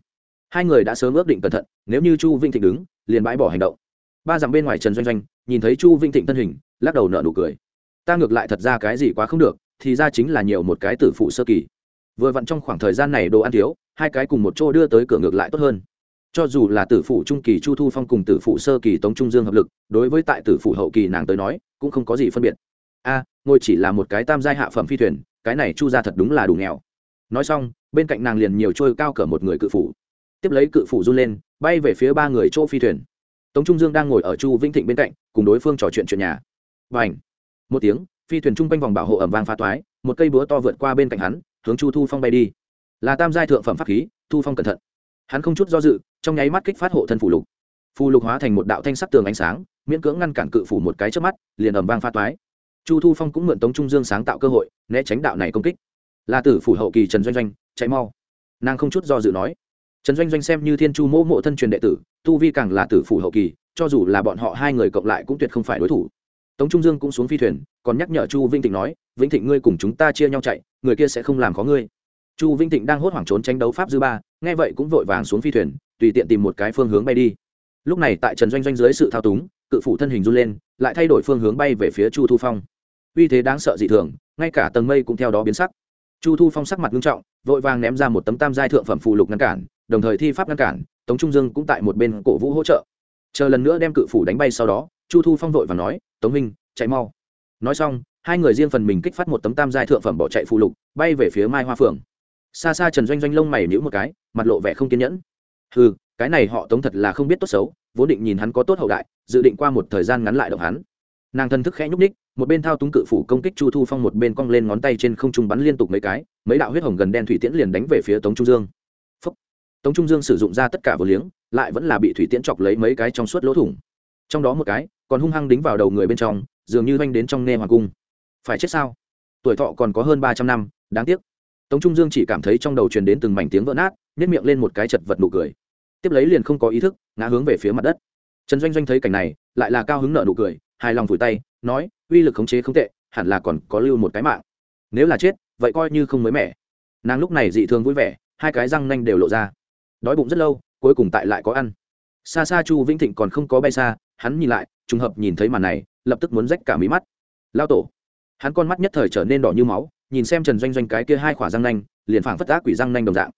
hai người đã sớm ước định cẩn thận, nếu như chu vinh thịnh đứng, liền bãi bỏ hành động. Ba dặm bên ngoài trần doanh doanh, nhìn thấy chu vinh thịnh thân hình, lắc đầu nợ nụ cười. Ta ngược lại thật ra cái gì quá không được, thì ra chính là nhiều một cái tử phụ sơ kỳ. Vừa vặn trong khoảng thời gian này đồ ăn thiếu, hai cái cùng một chỗ đưa tới cửa ngược lại tốt hơn. Cho dù là tử phụ trung kỳ chu thu phong cùng tử phụ sơ kỳ tống trung dương hợp lực, đối với tại tử phụ hậu kỳ nàng tới nói, cũng không có gì phân biệt. A ngôi chỉ là một cái tam giai hạ phẩm phi thuyền, cái này chu ra thật đúng là đủ nghèo. Nói xong, bên cạnh nàng liền nhiều trôi cao cỡ một người cự phủ tiếp lấy cự phủ run lên, bay về phía ba người chỗ phi thuyền. Tống trung dương đang ngồi ở chu vĩnh thịnh bên cạnh, cùng đối phương trò chuyện chuyện nhà. Và ảnh một tiếng, phi thuyền chung quanh vòng bảo hộ ẩm vang phá toái, một cây búa to vượt qua bên cạnh hắn, hướng chu thu phong bay đi. Là tam giai thượng phẩm pháp khí, thu phong cẩn thận. Hắn không chút do dự, trong nháy mắt kích phát hộ thân phủ lục. Phù lục hóa thành một đạo thanh sắc tường ánh sáng, miễn cưỡng ngăn cản cự phủ một cái trước mắt, liền ẩm vang pha toái. Chu thu phong cũng mượn tống trung dương sáng tạo cơ hội, né tránh đạo này công kích. Là tử phủ hậu kỳ trần doanh doanh, chạy mau. Nàng không chút do dự nói trần doanh doanh xem như thiên chu mỗ mộ thân truyền đệ tử, tu vi càng là tử phủ hậu kỳ, cho dù là bọn họ hai người cộng lại cũng tuyệt không phải đối thủ. Tống trung dương cũng xuống phi thuyền, còn nhắc nhở chu vinh thịnh nói, vĩnh thịnh ngươi cùng chúng ta chia nhau chạy, người kia sẽ không làm có ngươi. Chu vinh thịnh đang hốt hoảng trốn tranh đấu pháp dư ba, nghe vậy cũng vội vàng xuống phi thuyền, tùy tiện tìm một cái phương hướng bay đi. Lúc này tại trần doanh doanh dưới sự thao túng, cự phủ thân hình run lên, lại thay đổi phương hướng bay về phía chu thu phong. Uy thế đáng sợ dị thường, ngay cả tầng mây cũng theo đó biến sắc. Chu thu phong sắc mặt nghiêm trọng, vội vàng ném ra một tấm tam giai thượng phẩm phù lục ngăn cản đồng thời thi pháp ngăn cản, tống trung dương cũng tại một bên cổ vũ hỗ trợ. Chờ lần nữa đem cự phủ đánh bay sau đó, chu thu phong vội và nói, tống minh chạy mau. Nói xong, hai người riêng phần mình kích phát một tấm tam giai thượng phẩm bỏ chạy phù lục, bay về phía mai hoa phượng. Xa xa trần doanh doanh lông mày nhíu một cái, mặt lộ vẻ không kiên nhẫn. Ừ cái này họ tống thật là không biết tốt xấu, vốn định nhìn hắn có tốt hậu đại, dự định qua một thời gian ngắn lại động hắn. Nàng thân thức khẽ nhúc ních một bên thao túng cự phủ công kích chu thu phong một bên cong lên ngón tay trên không trung bắn liên tục mấy cái, mấy đạo huyết hồng gần đen thủy tiễn liền đánh về phía tống trung dương tống trung dương sử dụng ra tất cả vừa liếng, lại vẫn là bị thủy tiễn chọc lấy mấy cái trong suốt lỗ thủng. Trong đó một cái, còn hung hăng đính vào đầu người bên trong, dường như oanh đến trong nghe hoàng cung. Phải chết sao? Tuổi thọ còn có hơn ba trăm năm, đáng tiếc. Tống trung dương chỉ cảm thấy trong đầu truyền đến từng mảnh tiếng vỡ nát nhét miệng lên một cái chật vật nụ cười. Tiếp lấy liền không có ý thức, ngã hướng về phía mặt đất. Trần doanh doanh thấy cảnh này, lại là cao hứng nợ nụ cười, hài lòng vùi tay, nói, uy lực khống chế không tệ, hẳn là còn có lưu một cái mạng. Nếu là chết, vậy coi như không mới mẻ. Nàng lúc này dị thường vui vẻ, hai cái răng nanh đều lộ ra đói bụng rất lâu, cuối cùng tại lại có ăn. Xa xa chu vĩnh thịnh còn không có bay xa, hắn nhìn lại, trùng hợp nhìn thấy màn này, lập tức muốn rách cả mí mắt. Lao tổ. Hắn con mắt nhất thời trở nên đỏ như máu, nhìn xem trần doanh doanh cái kia hai khỏa răng nanh, liền phảng phất ác quỷ răng nanh đồng dạng.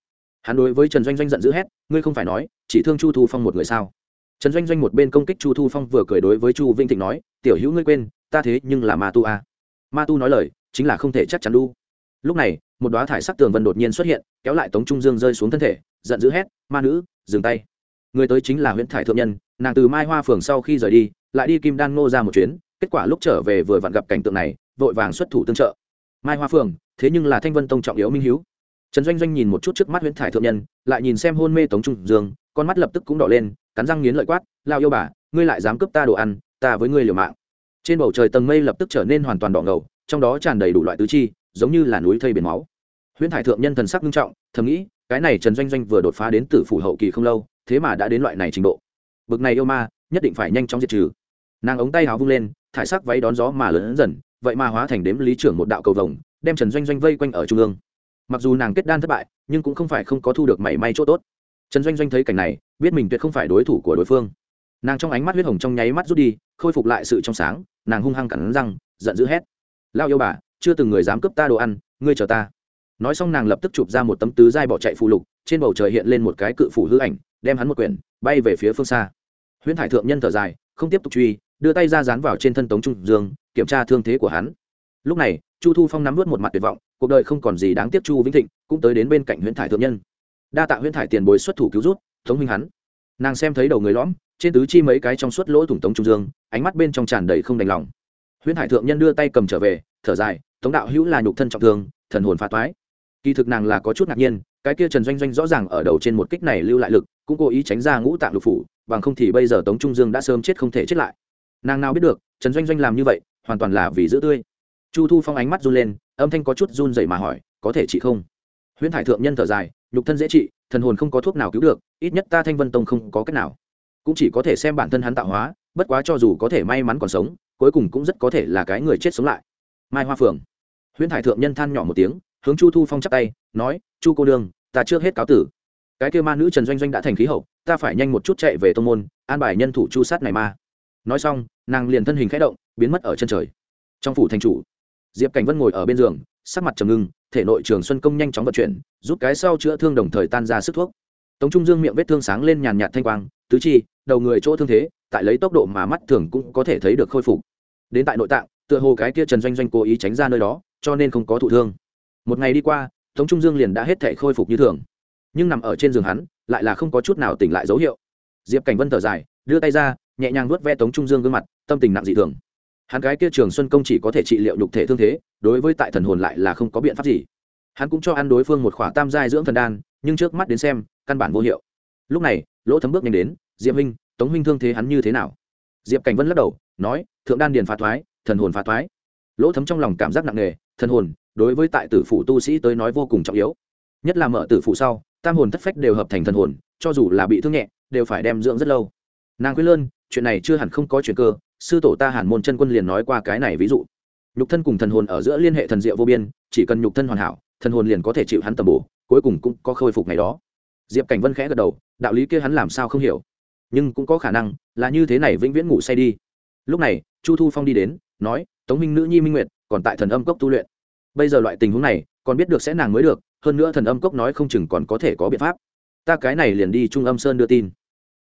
Hắn đối với trần doanh doanh giận dữ hét, ngươi không phải nói, chỉ thương chu thu phong một người sao? Trần doanh doanh một bên công kích chu thu phong vừa cười đối với chu vinh thịnh nói, tiểu hữu ngươi quên, ta thế nhưng là ma tu a. Ma tu nói lời, chính là không thể chắc chắn đu. Lúc này một đoá thải sắc tường vân đột nhiên xuất hiện, kéo lại tống trung dương rơi xuống thân thể, giận dữ hét, ma nữ, dừng tay. Người tới chính là huyện thải thượng nhân, nàng từ mai hoa phường sau khi rời đi, lại đi kim đan ngô ra một chuyến, kết quả lúc trở về vừa vặn gặp cảnh tượng này, vội vàng xuất thủ tương trợ. Mai hoa phường, thế nhưng là thanh vân tông trọng yếu minh hiếu. Trần doanh doanh nhìn một chút trước mắt huyễn thải thượng nhân, lại nhìn xem hôn mê tống trung dương, con mắt lập tức cũng đỏ lên, cắn răng nghiến lợi quát lao yêu bà, ngươi lại dám cướp ta đồ ăn, ta với ngươi liều mạng. Trên bầu trời tầng mây lập tức trở nên hoàn toàn đỏ ngầu, trong đó tràn đầy đủ loại tứ chi giống như là núi thây biển máu. Huyễn thải thượng nhân thần sắc nghiêm trọng, thầm nghĩ, cái này trần doanh doanh vừa đột phá đến Tử phủ hậu kỳ không lâu, thế mà đã đến loại này trình độ. Bực này yêu ma, nhất định phải nhanh chóng diệt trừ. Nàng ống tay háo vung lên, thải sắc váy đón gió mà lớn dần, vậy mà hóa thành đếm lý trưởng một đạo cầu vồng, đem trần doanh doanh vây quanh ở trung ương. Mặc dù nàng kết đan thất bại, nhưng cũng không phải không có thu được mảy may chỗ tốt. Trần doanh doanh thấy cảnh này, biết mình tuyệt không phải đối thủ của đối phương. Nàng trong ánh mắt huyết hồng trong nháy mắt rút đi, khôi phục lại sự trong sáng, nàng hung hăng cắn răng, giận dữ hét. Lao yêu bà chưa từng người dám cướp ta đồ ăn, ngươi chờ ta. Nói xong nàng lập tức chụp ra một tấm tứ dai bỏ chạy phù lục, trên bầu trời hiện lên một cái cự phủ hư ảnh, đem hắn một quyển, bay về phía phương xa. Huyễn thải thượng nhân thở dài, không tiếp tục truy, đưa tay ra dán vào trên thân tống trung dương, kiểm tra thương thế của hắn. Lúc này, chu thu phong nắm vớt một mặt tuyệt vọng, cuộc đời không còn gì đáng tiếc chu vĩnh thịnh, cũng tới đến bên cạnh huyễn thải thượng nhân. Đa tạ huyễn thải tiền bối xuất thủ cứu rút tống minh hắn. Nàng xem thấy đầu người lõm, trên tứ chi mấy cái trong suốt lỗ thủng tống trung dương, ánh mắt bên trong tràn đầy không đành lòng. Huyễn hải thượng nhân đưa tay cầm trở về thở dài, tống đạo hữu là nhục thân trọng thương, thần hồn phá toái. Kỳ thực nàng là có chút ngạc nhiên, cái kia trần doanh doanh rõ ràng ở đầu trên một kích này lưu lại lực, cũng cố ý tránh ra ngũ tạng lục phủ, bằng không thì bây giờ tống trung dương đã sớm chết không thể chết lại. Nàng nào biết được, trần doanh doanh làm như vậy, hoàn toàn là vì giữ tươi. Chu thu phong ánh mắt run lên, âm thanh có chút run dậy mà hỏi, có thể trị không? Huyễn hải thượng nhân thở dài, nhục thân dễ trị, thần hồn không có thuốc nào cứu được, ít nhất ta thanh vân tông không có cách nào. Cũng chỉ có thể xem bản thân hắn tạo hóa, bất quá cho dù có thể may mắn còn sống, cuối cùng cũng rất có thể là cái người chết sống lại mai hoa phượng huyễn Thải thượng nhân than nhỏ một tiếng, hướng chu thu phong chắp tay, nói, chu cô đương ta trước hết cáo tử. Cái kêu ma nữ trần doanh doanh đã thành khí hậu, ta phải nhanh một chút chạy về tô n g môn, an bài nhân thủ chu sát này ma. Nói xong, nàng liền thân hình khẽ động, biến mất ở chân trời. Trong phủ thành chủ, diệp cảnh vân ngồi ở bên giường, sắc mặt trầm ngưng, thể nội trường xuân công nhanh chóng vận chuyển, giúp cái sau chữa thương đồng thời tan ra sức thuốc. Tống trung dương miệng vết thương sáng lên nhàn nhạt thanh quang, tứ chi, đầu người chỗ thương thế, tại lấy tốc độ mà mắt thường cũng có thể thấy được khôi phục. Đến tại nội tạng tựa hồ cái kia trần doanh doanh cố ý tránh ra nơi đó, cho nên không có thụ thương. Một ngày đi qua, tống trung dương liền đã hết thể khôi phục như thường. Nhưng nằm ở trên giường hắn, lại là không có chút nào tỉnh lại dấu hiệu. Diệp cảnh vân thở dài, đưa tay ra, nhẹ nhàng vuốt ve tống trung dương gương mặt, tâm tình nặng dị thường. Hắn cái kia trường xuân công chỉ có thể trị liệu nhục thể thương thế, đối với tại thần hồn lại là không có biện pháp gì. Hắn cũng cho ăn đối phương một khỏa tam giai dưỡng thần đan, nhưng trước mắt đến xem, căn bản vô hiệu. Lúc này, lỗ thấm bước nhanh đến, diệp minh tống minh thương thế hắn như thế nào? Diệp cảnh vân lắc đầu, nói, thượng đan điền phá thoái thần hồn phá thoái. Lỗ thấm trong lòng cảm giác nặng nề, thần hồn, đối với tại tử phủ tu sĩ tới nói vô cùng trọng yếu. Nhất là mở tử phủ sau, tam hồn thất phách đều hợp thành thần hồn, cho dù là bị thương nhẹ, đều phải đem dưỡng rất lâu. Nàng quyết lơn, chuyện này chưa hẳn không có chuyện cơ, sư tổ ta hàn môn chân quân liền nói qua cái này ví dụ. Nhục thân cùng thần hồn ở giữa liên hệ thần diệu vô biên, chỉ cần nhục thân hoàn hảo, thần hồn liền có thể chịu hắn tầm bổ, cuối cùng cũng có khôi phục ngày đó. Diệp cảnh vân khẽ gật đầu, đạo lý kia hắn làm sao không hiểu. Nhưng cũng có khả năng, là như thế này vĩnh viễn ngủ say đi. Lúc này, chu thu phong đi đến nói, tống minh nữ nhi minh nguyệt, còn tại thần âm cốc tu luyện. Bây giờ loại tình huống này, còn biết được sẽ nàng mới được, hơn nữa thần âm cốc nói không chừng còn có thể có biện pháp. Ta cái này liền đi trung âm sơn đưa tin.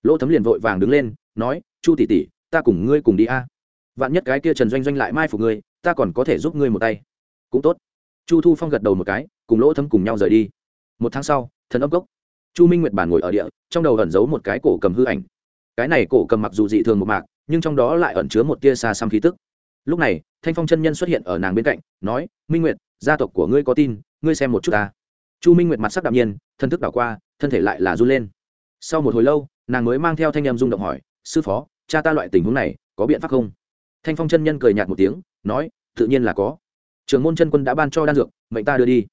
Lỗ thấm liền vội vàng đứng lên, nói, chu tỷ tỷ, ta cùng ngươi cùng đi a. Vạn nhất cái kia trần doanh doanh lại mai phục ngươi, ta còn có thể giúp ngươi một tay. Cũng tốt. Chu thu phong gật đầu một cái, cùng lỗ thấm cùng nhau rời đi. Một tháng sau, thần âm cốc, chu minh nguyệt bản ngồi ở địa, trong đầu ẩn giấu một cái cổ cầm hư ảnh. Cái này cổ cầm mặc dù dị thường một mạc, nhưng trong đó lại ẩn chứa một tia xa xăm khí tức lúc này, thanh phong chân nhân xuất hiện ở nàng bên cạnh, nói, minh nguyệt, gia tộc của ngươi có tin, ngươi xem một chút ta. Chu minh nguyệt mặt sắc đạm nhiên, thân thức đảo qua, thân thể lại là run lên. Sau một hồi lâu, nàng mới mang theo thanh em rung động hỏi, sư phó, cha ta loại tình huống này, có biện pháp không? Thanh phong chân nhân cười nhạt một tiếng, nói, tự nhiên là có. Trường môn chân quân đã ban cho đan dược, mệnh ta đưa đi.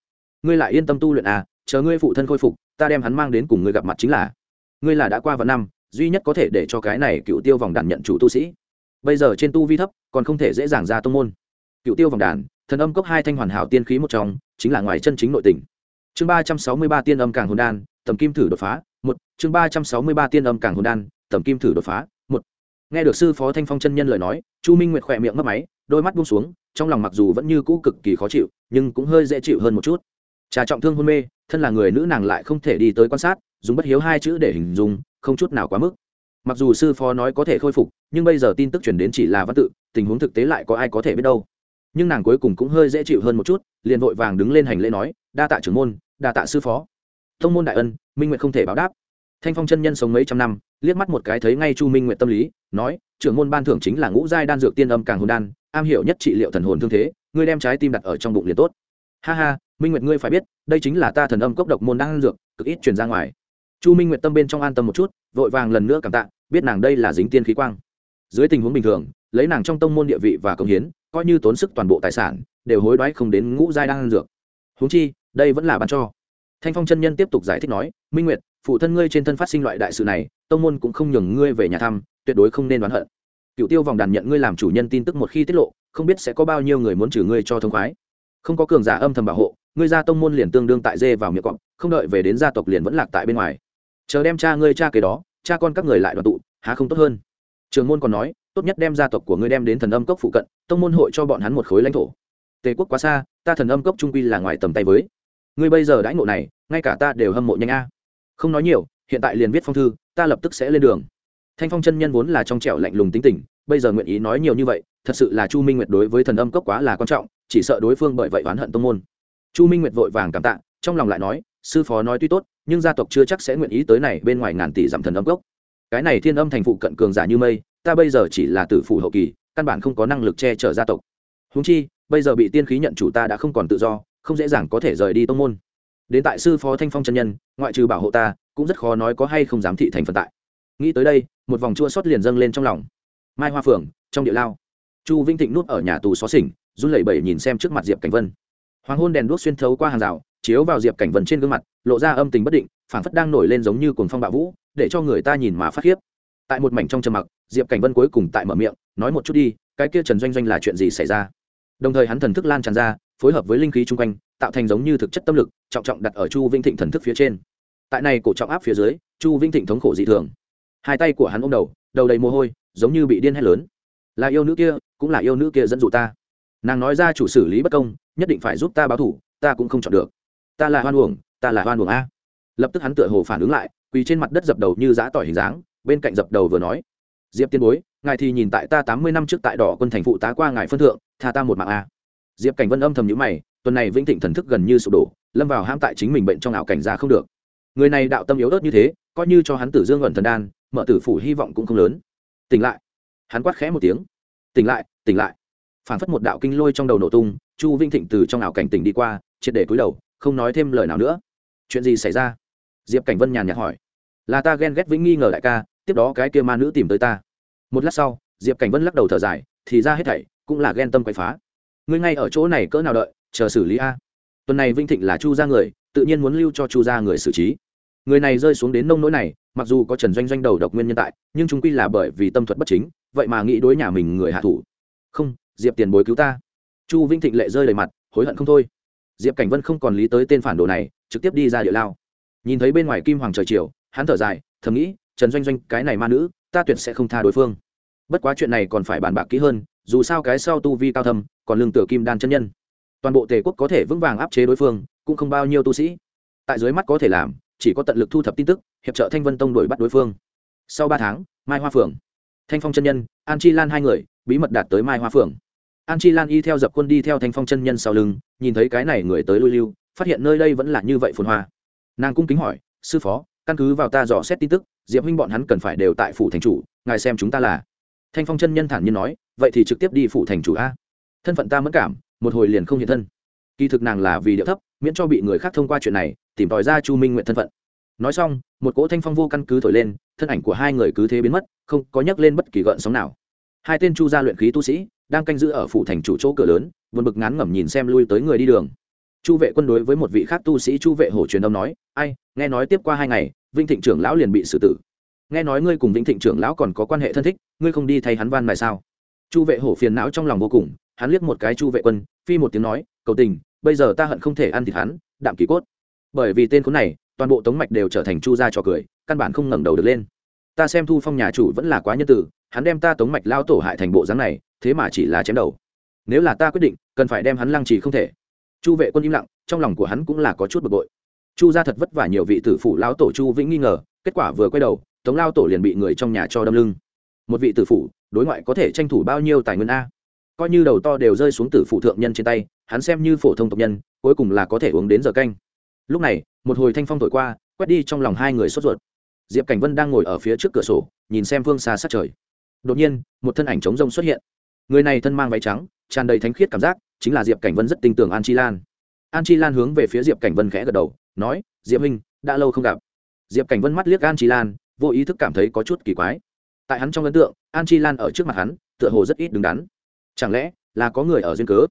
Ngươi lại yên tâm tu luyện à chờ ngươi phụ thân khôi phục, ta đem hắn mang đến cùng ngươi gặp mặt chính là. Ngươi là đã qua vạn năm, duy nhất có thể để cho cái này cựu tiêu vòng đàn nhận chủ tu sĩ bây giờ trên tu vi thấp, còn không thể dễ dàng ra tông môn. Cựu tiêu vòng đàn, thần âm cốc hai thanh hoàn hảo tiên khí một trong, chính là ngoài chân chính nội tỉnh chương ba trăm sáu mươi ba tiên âm càng hồn đan, tầm kim thử đột phá, một. Chương ba trăm sáu mươi ba tiên âm càng hồn đan, tầm kim thử đột phá, một. Nghe được sư phó thanh phong chân nhân lời nói, chu minh nguyệt khỏe miệng mất máy, đôi mắt buông xuống, trong lòng mặc dù vẫn như cũ cực kỳ khó chịu, nhưng cũng hơi dễ chịu hơn một chút. Trà trọng thương hôn mê, thân là người nữ nàng lại không thể đi tới quan sát, dùng bất hiếu hai chữ để hình dung, không chút nào quá mức mặc dù sư phó nói có thể khôi phục, nhưng bây giờ tin tức chuyển đến chỉ là văn tự, tình huống thực tế lại có ai có thể biết đâu. Nhưng nàng cuối cùng cũng hơi dễ chịu hơn một chút, liền vội vàng đứng lên hành lễ nói, đa tạ trưởng môn, đa tạ sư phó. Thông môn đại ân, minh nguyện không thể báo đáp. Thanh phong chân nhân sống mấy trăm năm, liếc mắt một cái thấy ngay chu minh nguyện tâm lý, nói, trưởng môn ban thưởng chính là ngũ giai đan dược tiên âm càng hồn đan, am hiểu nhất trị liệu thần hồn thương thế, ngươi đem trái tim đặt ở trong bụng liền tốt. Ha ha, minh nguyệt ngươi phải biết, đây chính là ta thần âm cốc độc môn đan dược, cực ít truyền ra ngoài. Chu minh nguyệt tâm bên trong an tâm một chút vội vàng lần nữa cảm tạ, biết nàng đây là dính tiên khí quang. Dưới tình huống bình thường, lấy nàng trong tông môn địa vị và công hiến, coi như tốn sức toàn bộ tài sản, đều hối đoái không đến ngũ giai đan dược. Huống chi, đây vẫn là bán cho. Thanh phong chân nhân tiếp tục giải thích nói, minh nguyệt, phụ thân ngươi trên thân phát sinh loại đại sự này, tông môn cũng không nhường ngươi về nhà thăm, tuyệt đối không nên đoán hận. Cựu tiêu vòng đàn nhận ngươi làm chủ nhân tin tức một khi tiết lộ, không biết sẽ có bao nhiêu người muốn trừ ngươi cho thông khoái. Không có cường giả âm thầm bảo hộ, ngươi ra tông môn liền tương đương tại dê vào miệng cọp, không đợi về đến gia tộc liền vẫn lạc tại bên ngoài chờ đem cha ngươi cha kế đó, cha con các người lại đoàn tụ, há không tốt hơn? Trường môn còn nói, tốt nhất đem gia tộc của ngươi đem đến thần âm cốc phụ cận, tông môn hội cho bọn hắn một khối lãnh thổ. Tề quốc quá xa, ta thần âm cốc trung quy là ngoài tầm tay với. Ngươi bây giờ đãi ngộ này, ngay cả ta đều hâm mộ nhanh a. Không nói nhiều, hiện tại liền viết phong thư, ta lập tức sẽ lên đường. Thanh phong chân nhân vốn là trong trẻo lạnh lùng tính tình, bây giờ nguyện ý nói nhiều như vậy, thật sự là chu minh nguyệt đối với thần âm cốc quá là quan trọng, chỉ sợ đối phương bởi vậy oán hận tông môn. Chu minh nguyệt vội vàng cảm tạ trong lòng lại nói, sư phó nói tuy tốt, nhưng gia tộc chưa chắc sẽ nguyện ý tới này bên ngoài ngàn tỷ giảm thần âm cốc. Cái này thiên âm thành phụ cận cường giả như mây, ta bây giờ chỉ là tử phủ hậu kỳ, căn bản không có năng lực che chở gia tộc. Húng chi, bây giờ bị tiên khí nhận chủ ta đã không còn tự do, không dễ dàng có thể rời đi tông môn. Đến tại sư phó thanh phong chân nhân, ngoại trừ bảo hộ ta, cũng rất khó nói có hay không dám thị thành phần tại. Nghĩ tới đây, một vòng chua xót liền dâng lên trong lòng. Mai hoa phượng, trong địa lao, chu vinh thịnh núp ở nhà tù xó xỉnh, run lẩy bẩy nhìn xem trước mặt diệp cảnh vân. Hoàng hôn đèn đuốc xuyên thấu qua hàng rào chiếu vào diệp cảnh vân trên gương mặt, lộ ra âm tình bất định, phảng phất đang nổi lên giống như cuồng phong bạo vũ, để cho người ta nhìn mà phát khiếp. Tại một mảnh trong trầm mặc, diệp cảnh vân cuối cùng tại mở miệng, nói một chút đi, cái kia trần doanh doanh là chuyện gì xảy ra? Đồng thời hắn thần thức lan tràn ra, phối hợp với linh khí chung quanh, tạo thành giống như thực chất tâm lực, trọng trọng đặt ở chu vĩnh thịnh thần thức phía trên. Tại này cổ trọng áp phía dưới, chu vĩnh thịnh thống khổ dị thường. Hai tay của hắn ôm đầu đầu đầy mồ hôi, giống như bị điên hét lớn. Là yêu nữ kia, cũng là yêu nữ kia dẫn dụ ta. Nàng nói ra chủ xử lý bất công, nhất định phải giúp ta báo thủ, ta cũng không chọn được ta là hoan uổng, ta là hoan uổng a. Lập tức hắn tựa hồ phản ứng lại, quỳ trên mặt đất dập đầu như giã tỏi hình dáng, bên cạnh dập đầu vừa nói, diệp tiên bối, ngài thì nhìn tại ta tám mươi năm trước tại đỏ quân thành phụ tá qua ngài phân thượng, tha ta một mạng a. Diệp cảnh vân âm thầm nhữ mày, tuần này vĩnh thịnh thần thức gần như sụp đổ, lâm vào ham tại chính mình bệnh trong ảo cảnh ra không được. Người này đạo tâm yếu ớt như thế, coi như cho hắn tử dương ẩn thần đan, mở tử phủ hy vọng cũng không lớn. Tỉnh lại. Hắn quát khẽ một tiếng. Tỉnh lại tỉnh lại. Phản phất một đạo kinh lôi trong đầu nổ tung, chu vinh thịnh từ trong ảo cảnh tỉnh đi qua, triệt để cúi đầu không nói thêm lời nào nữa. Chuyện gì xảy ra? Diệp cảnh vân nhàn nhạt hỏi. Là ta ghen ghét vĩnh nghi ngờ đại ca, tiếp đó cái kia ma nữ tìm tới ta. Một lát sau, diệp cảnh vân lắc đầu thở dài, thì ra hết thảy cũng là ghen tâm quậy phá. Ngươi ngay ở chỗ này cỡ nào đợi, chờ xử lý a? Tuần này vinh thịnh là chu ra người, tự nhiên muốn lưu cho chu ra người xử trí. Người này rơi xuống đến nông nỗi này, mặc dù có trần doanh doanh đầu độc nguyên nhân tại, nhưng chúng quy là bởi vì tâm thuật bất chính, vậy mà nghĩ đối nhà mình người hạ thủ. Không, diệp tiền bối cứu ta. Chu vinh thịnh lệ rơi đầy mặt, hối hận không thôi diệp cảnh vân không còn lý tới tên phản đồ này trực tiếp đi ra địa lao nhìn thấy bên ngoài kim hoàng trời chiều hắn thở dài thầm nghĩ trần doanh doanh cái này ma nữ ta tuyệt sẽ không tha đối phương bất quá chuyện này còn phải bàn bạc kỹ hơn dù sao cái sau tu vi cao thâm còn lương tựa kim đan chân nhân toàn bộ tề quốc có thể vững vàng áp chế đối phương cũng không bao nhiêu tu sĩ tại dưới mắt có thể làm chỉ có tận lực thu thập tin tức hiệp trợ thanh vân tông đuổi bắt đối phương sau ba tháng mai hoa phượng thanh phong chân nhân an chi lan hai người bí mật đạt tới mai hoa phượng an chi lan y theo dập quân đi theo thanh phong chân nhân sau lưng, nhìn thấy cái này người tới lui lưu, phát hiện nơi đây vẫn là như vậy phồn hoa. Nàng cung kính hỏi, sư phó, căn cứ vào ta dò xét tin tức, diệp huynh bọn hắn cần phải đều tại phủ thành chủ, ngài xem chúng ta là. Thanh phong chân nhân thản nhiên nói, vậy thì trực tiếp đi phủ thành chủ a. Thân phận ta mất cảm, một hồi liền không hiện thân. Kỳ thực nàng là vì điệu thấp, miễn cho bị người khác thông qua chuyện này, tìm tòi ra chu minh nguyện thân phận. Nói xong, một cỗ thanh phong vô căn cứ thổi lên, thân ảnh của hai người cứ thế biến mất, không có nhắc lên bất kỳ gợn sóng nào. Hai tên chu gia luyện khí tu sĩ đang canh giữ ở phủ thành chủ chỗ cửa lớn vượt bực ngán ngẩm nhìn xem lui tới người đi đường. Chu vệ quân đối với một vị khác tu sĩ chu vệ hổ truyền âm nói, ai, nghe nói tiếp qua hai ngày, vinh thịnh trưởng lão liền bị xử tử. Nghe nói ngươi cùng vĩnh thịnh trưởng lão còn có quan hệ thân thích, ngươi không đi thay hắn van mài sao? Chu vệ hổ phiền não trong lòng vô cùng, hắn liếc một cái chu vệ quân, phi một tiếng nói, cầu tình, bây giờ ta hận không thể ăn thịt hắn, đạm kỳ cốt. Bởi vì tên khốn này, toàn bộ tống mạch đều trở thành chu gia trò cười, căn bản không ngẩng đầu được lên. Ta xem thu phong nhà chủ vẫn là quá nhân tử, hắn đem ta tống mạch lao tổ hại thành bộ dáng này thế mà chỉ là chém đầu. Nếu là ta quyết định, cần phải đem hắn lăng trì không thể. Chu vệ quân im lặng, trong lòng của hắn cũng là có chút bực bội. Chu gia thật vất vả nhiều vị tử phụ lão tổ chu vĩnh nghi ngờ, kết quả vừa quay đầu, tống lao tổ liền bị người trong nhà cho đâm lưng. Một vị tử phụ, đối ngoại có thể tranh thủ bao nhiêu tài nguyên a? Coi như đầu to đều rơi xuống tử phụ thượng nhân trên tay, hắn xem như phổ thông tộc nhân, cuối cùng là có thể uống đến giờ canh. Lúc này, một hồi thanh phong thổi qua, quét đi trong lòng hai người sốt ruột. Diệp cảnh vân đang ngồi ở phía trước cửa sổ, nhìn xem phương xa sát trời. Đột nhiên, một thân ảnh trống rông xuất hiện người này thân mang váy trắng, tràn đầy thánh khiết cảm giác, chính là diệp cảnh vân rất tin tưởng an chi lan. An chi lan hướng về phía diệp cảnh vân khẽ gật đầu, nói, diệp minh đã lâu không gặp. Diệp cảnh vân mắt liếc an chi lan, vô ý thức cảm thấy có chút kỳ quái. Tại hắn trong ấn tượng, an chi lan ở trước mặt hắn, tựa hồ rất ít đứng đắn. Chẳng lẽ là có người ở duyên cớ?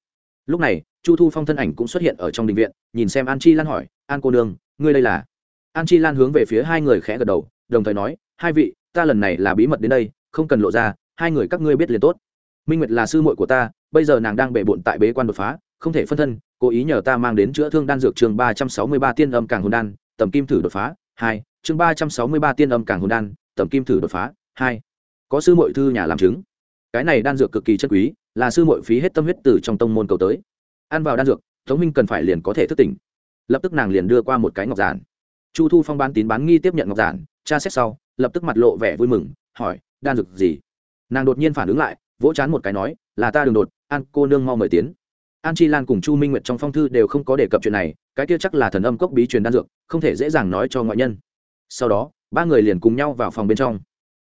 Lúc này, chu thu phong thân ảnh cũng xuất hiện ở trong đình viện, nhìn xem an chi lan hỏi, an cô nương, ngươi đây là? An chi lan hướng về phía hai người khẽ gật đầu, đồng thời nói, hai vị, ta lần này là bí mật đến đây, không cần lộ ra, hai người các ngươi biết liền tốt minh nguyệt là sư muội của ta, bây giờ nàng đang bệ bộn tại bế quan đột phá, không thể phân thân, cố ý nhờ ta mang đến chữa thương đan dược chương ba trăm sáu mươi ba tiên âm càng hồn đan, tầm kim thử đột phá, hai, chương ba trăm sáu mươi ba tiên âm càng hồn đan, tầm kim thử đột phá, hai. Có sư muội thư nhà làm chứng. Cái này đan dược cực kỳ chân quý, là sư muội phí hết tâm huyết từ trong tông môn cầu tới. Ăn vào đan dược, tống minh cần phải liền có thể thức tỉnh. Lập tức nàng liền đưa qua một cái ngọc giản. Chu thu phong bán tín bán nghi tiếp nhận ngọc giản, tra xét sau, lập tức mặt lộ vẻ vui mừng, hỏi, đan dược gì? Nàng đột nhiên phản ứng lại vỗ chán một cái nói, là ta đường đột, an cô nương mau mời tiến. An chi lan cùng chu minh nguyệt trong phong thư đều không có đề cập chuyện này, cái kia chắc là thần âm cốc bí truyền đan dược, không thể dễ dàng nói cho ngoại nhân. Sau đó, ba người liền cùng nhau vào phòng bên trong.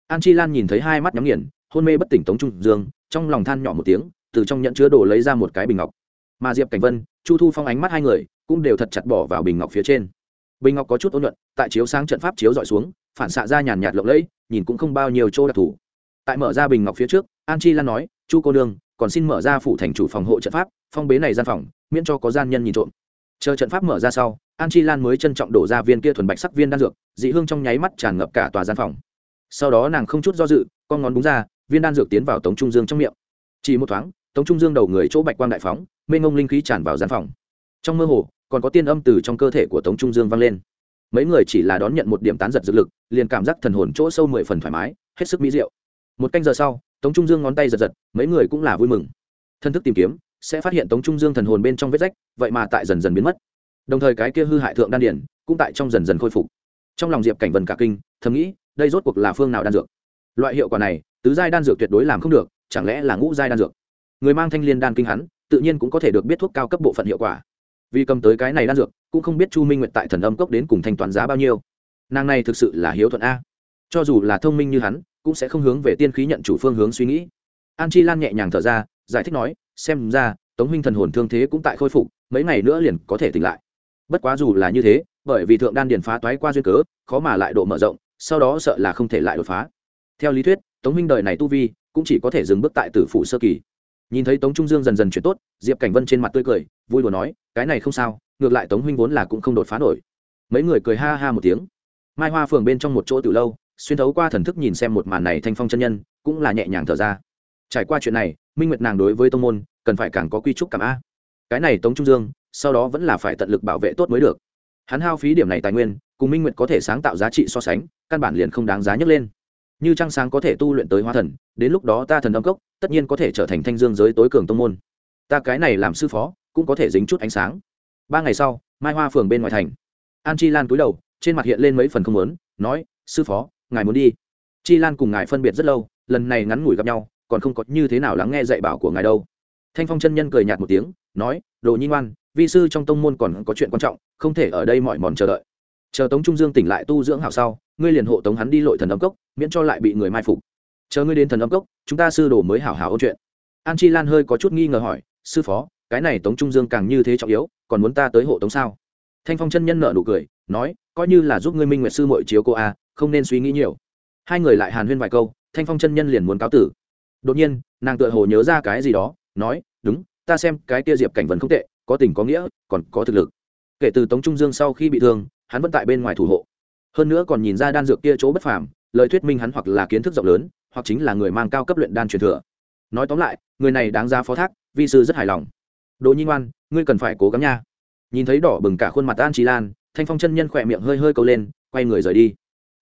An chi lan nhìn thấy hai mắt nhắm nghiền, hôn mê bất tỉnh tống trung dương, trong lòng than nhỏ một tiếng, từ trong nhận chứa đồ lấy ra một cái bình ngọc. Mà diệp cảnh vân, chu thu phong ánh mắt hai người cũng đều thật chặt bỏ vào bình ngọc phía trên. Bình ngọc có chút ôn nhuận, tại chiếu sáng trận pháp chiếu dọi xuống, phản xạ ra nhàn nhạt lộng lẫy, nhìn cũng không bao nhiêu chỗ đặc thù. Tại mở ra bình ngọc phía trước an chi lan nói, chu cô đương còn xin mở ra phủ thành chủ phòng hộ trận pháp, phong bế này gian phòng, miễn cho có gian nhân nhìn trộm. Chờ trận pháp mở ra sau, an chi lan mới trân trọng đổ ra viên kia thuần bạch sắc viên đan dược, dị hương trong nháy mắt tràn ngập cả tòa gian phòng. Sau đó nàng không chút do dự, con ngón búng ra, viên đan dược tiến vào tống trung dương trong miệng. Chỉ một thoáng, tống trung dương đầu người chỗ bạch quang đại phóng, mênh ngông linh khí tràn vào gian phòng. Trong mơ hồ, còn có tiên âm từ trong cơ thể của tống trung dương vang lên. Mấy người chỉ là đón nhận một điểm tán giật dược lực, liền cảm giác thần hồn chỗ sâu mười phần thoải mái, hết sức mỹ diệu. Một canh giờ sau tống trung dương ngón tay giật giật, mấy người cũng là vui mừng. Thân thức tìm kiếm, sẽ phát hiện tống trung dương thần hồn bên trong vết rách, vậy mà tại dần dần biến mất. Đồng thời cái kia hư hại thượng đan điển, cũng tại trong dần dần khôi phục. Trong lòng diệp cảnh vần cả kinh, thầm nghĩ, đây rốt cuộc là phương nào đan dược? Loại hiệu quả này, tứ giai đan dược tuyệt đối làm không được, chẳng lẽ là ngũ giai đan dược? Người mang thanh liên đan kinh hắn, tự nhiên cũng có thể được biết thuốc cao cấp bộ phận hiệu quả. Vì cầm tới cái này đan dược, cũng không biết chu minh nguyện tại thần âm cốc đến cùng thanh toán giá bao nhiêu. Nàng này thực sự là hiếu thuận a. Cho dù là thông minh như hắn cũng sẽ không hướng về tiên khí nhận chủ phương hướng suy nghĩ. An chi lan nhẹ nhàng thở ra, giải thích nói, xem ra, tống huynh thần hồn thương thế cũng tại khôi phục, mấy ngày nữa liền có thể tỉnh lại. Bất quá dù là như thế, bởi vì thượng đan điền phá toái qua duyên cớ, khó mà lại độ mở rộng, sau đó sợ là không thể lại đột phá. Theo lý thuyết, tống huynh đời này tu vi, cũng chỉ có thể dừng bước tại tử phủ sơ kỳ. Nhìn thấy tống trung dương dần dần chuyển tốt, diệp cảnh vân trên mặt tươi cười, vui đùa nói, cái này không sao, ngược lại tống huynh vốn là cũng không đột phá nổi. Mấy người cười ha ha một tiếng. Mai hoa phường bên trong một chỗ từ lâu xuyên thấu qua thần thức nhìn xem một màn này thanh phong chân nhân, cũng là nhẹ nhàng thở ra. Trải qua chuyện này, minh nguyệt nàng đối với tông môn, cần phải càng có quy trúc cảm a. Cái này tống trung dương, sau đó vẫn là phải tận lực bảo vệ tốt mới được. Hắn hao phí điểm này tài nguyên, cùng minh nguyệt có thể sáng tạo giá trị so sánh, căn bản liền không đáng giá nhấc lên. Như trăng sáng có thể tu luyện tới hóa thần, đến lúc đó ta thần âm cốc, tất nhiên có thể trở thành thanh dương giới tối cường tông môn. Ta cái này làm sư phó, cũng có thể dính chút ánh sáng. Ba ngày sau, mai hoa phường bên ngoài thành. An chi lan cúi đầu, trên mặt hiện lên mấy phần không lớn nói, sư phó ngài muốn đi. Chi lan cùng ngài phân biệt rất lâu, lần này ngắn ngủi gặp nhau, còn không có như thế nào lắng nghe dạy bảo của ngài đâu. Thanh phong chân nhân cười nhạt một tiếng, nói, đồ nhi ngoan, vi sư trong tông môn còn có chuyện quan trọng, không thể ở đây mọi mòn chờ đợi. Chờ tống trung dương tỉnh lại tu dưỡng hảo sau, ngươi liền hộ tống hắn đi lội thần âm cốc, miễn cho lại bị người mai phục. Chờ ngươi đến thần âm cốc, chúng ta sư đồ mới hảo hảo ôn chuyện. An chi lan hơi có chút nghi ngờ hỏi, sư phó, cái này tống trung dương càng như thế trọng yếu, còn muốn ta tới hộ tống sao? Thanh phong chân nhân nợ nụ cười, nói, coi như là giúp ngươi minh nguyệt sư mội chiếu cô a không nên suy nghĩ nhiều. Hai người lại hàn huyên vài câu, thanh phong chân nhân liền muốn cáo tử. Đột nhiên, nàng tựa hồ nhớ ra cái gì đó, nói, đúng, ta xem cái kia diệp cảnh vẫn không tệ, có tình có nghĩa, còn có thực lực. Kể từ tống trung dương sau khi bị thương, hắn vẫn tại bên ngoài thủ hộ. Hơn nữa còn nhìn ra đan dược kia chỗ bất phàm, lời thuyết minh hắn hoặc là kiến thức rộng lớn, hoặc chính là người mang cao cấp luyện đan truyền thừa. Nói tóm lại, người này đáng ra phó thác, vi sư rất hài lòng. Đỗ nhi ngoan, ngươi cần phải cố gắng nha. Nhìn thấy đỏ bừng cả khuôn mặt an trí lan, thanh phong chân nhân khỏe miệng hơi hơi câu lên, quay người rời đi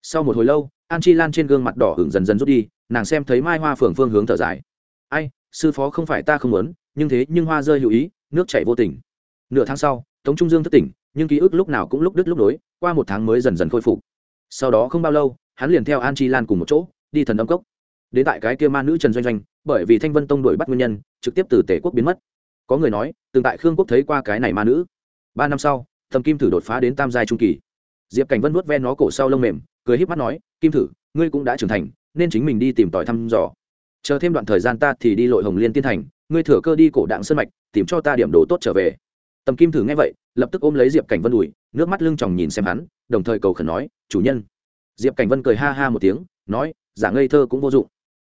sau một hồi lâu, an chi lan trên gương mặt đỏ hửng dần dần rút đi, nàng xem thấy mai hoa phường phương hướng thở dài. Ai, sư phó không phải ta không muốn, nhưng thế nhưng hoa rơi hữu ý, nước chảy vô tình. Nửa tháng sau, tống trung dương thất tỉnh, nhưng ký ức lúc nào cũng lúc đứt lúc nối, qua một tháng mới dần dần khôi phục. Sau đó không bao lâu, hắn liền theo an chi lan cùng một chỗ, đi thần âm cốc. Đến tại cái kia ma nữ trần doanh doanh, bởi vì thanh vân tông đuổi bắt nguyên nhân, trực tiếp từ tể quốc biến mất. Có người nói, từng tại khương quốc thấy qua cái này ma nữ. Ba năm sau thầm kim thử đột phá đến tam giai trung kỳ diệp cảnh vân vuốt ven nó cổ sau lông mềm, cười híp mắt nói, kim thử, ngươi cũng đã trưởng thành, nên chính mình đi tìm tòi thăm dò. Chờ thêm đoạn thời gian ta thì đi lội hồng liên tiên thành, ngươi thừa cơ đi cổ đạng sân mạch, tìm cho ta điểm đồ tốt trở về. Tầm kim thử nghe vậy, lập tức ôm lấy diệp cảnh vân đùi, nước mắt lưng tròng nhìn xem hắn, đồng thời cầu khẩn nói, chủ nhân. Diệp cảnh vân cười ha ha một tiếng, nói, giả ngây thơ cũng vô dụng.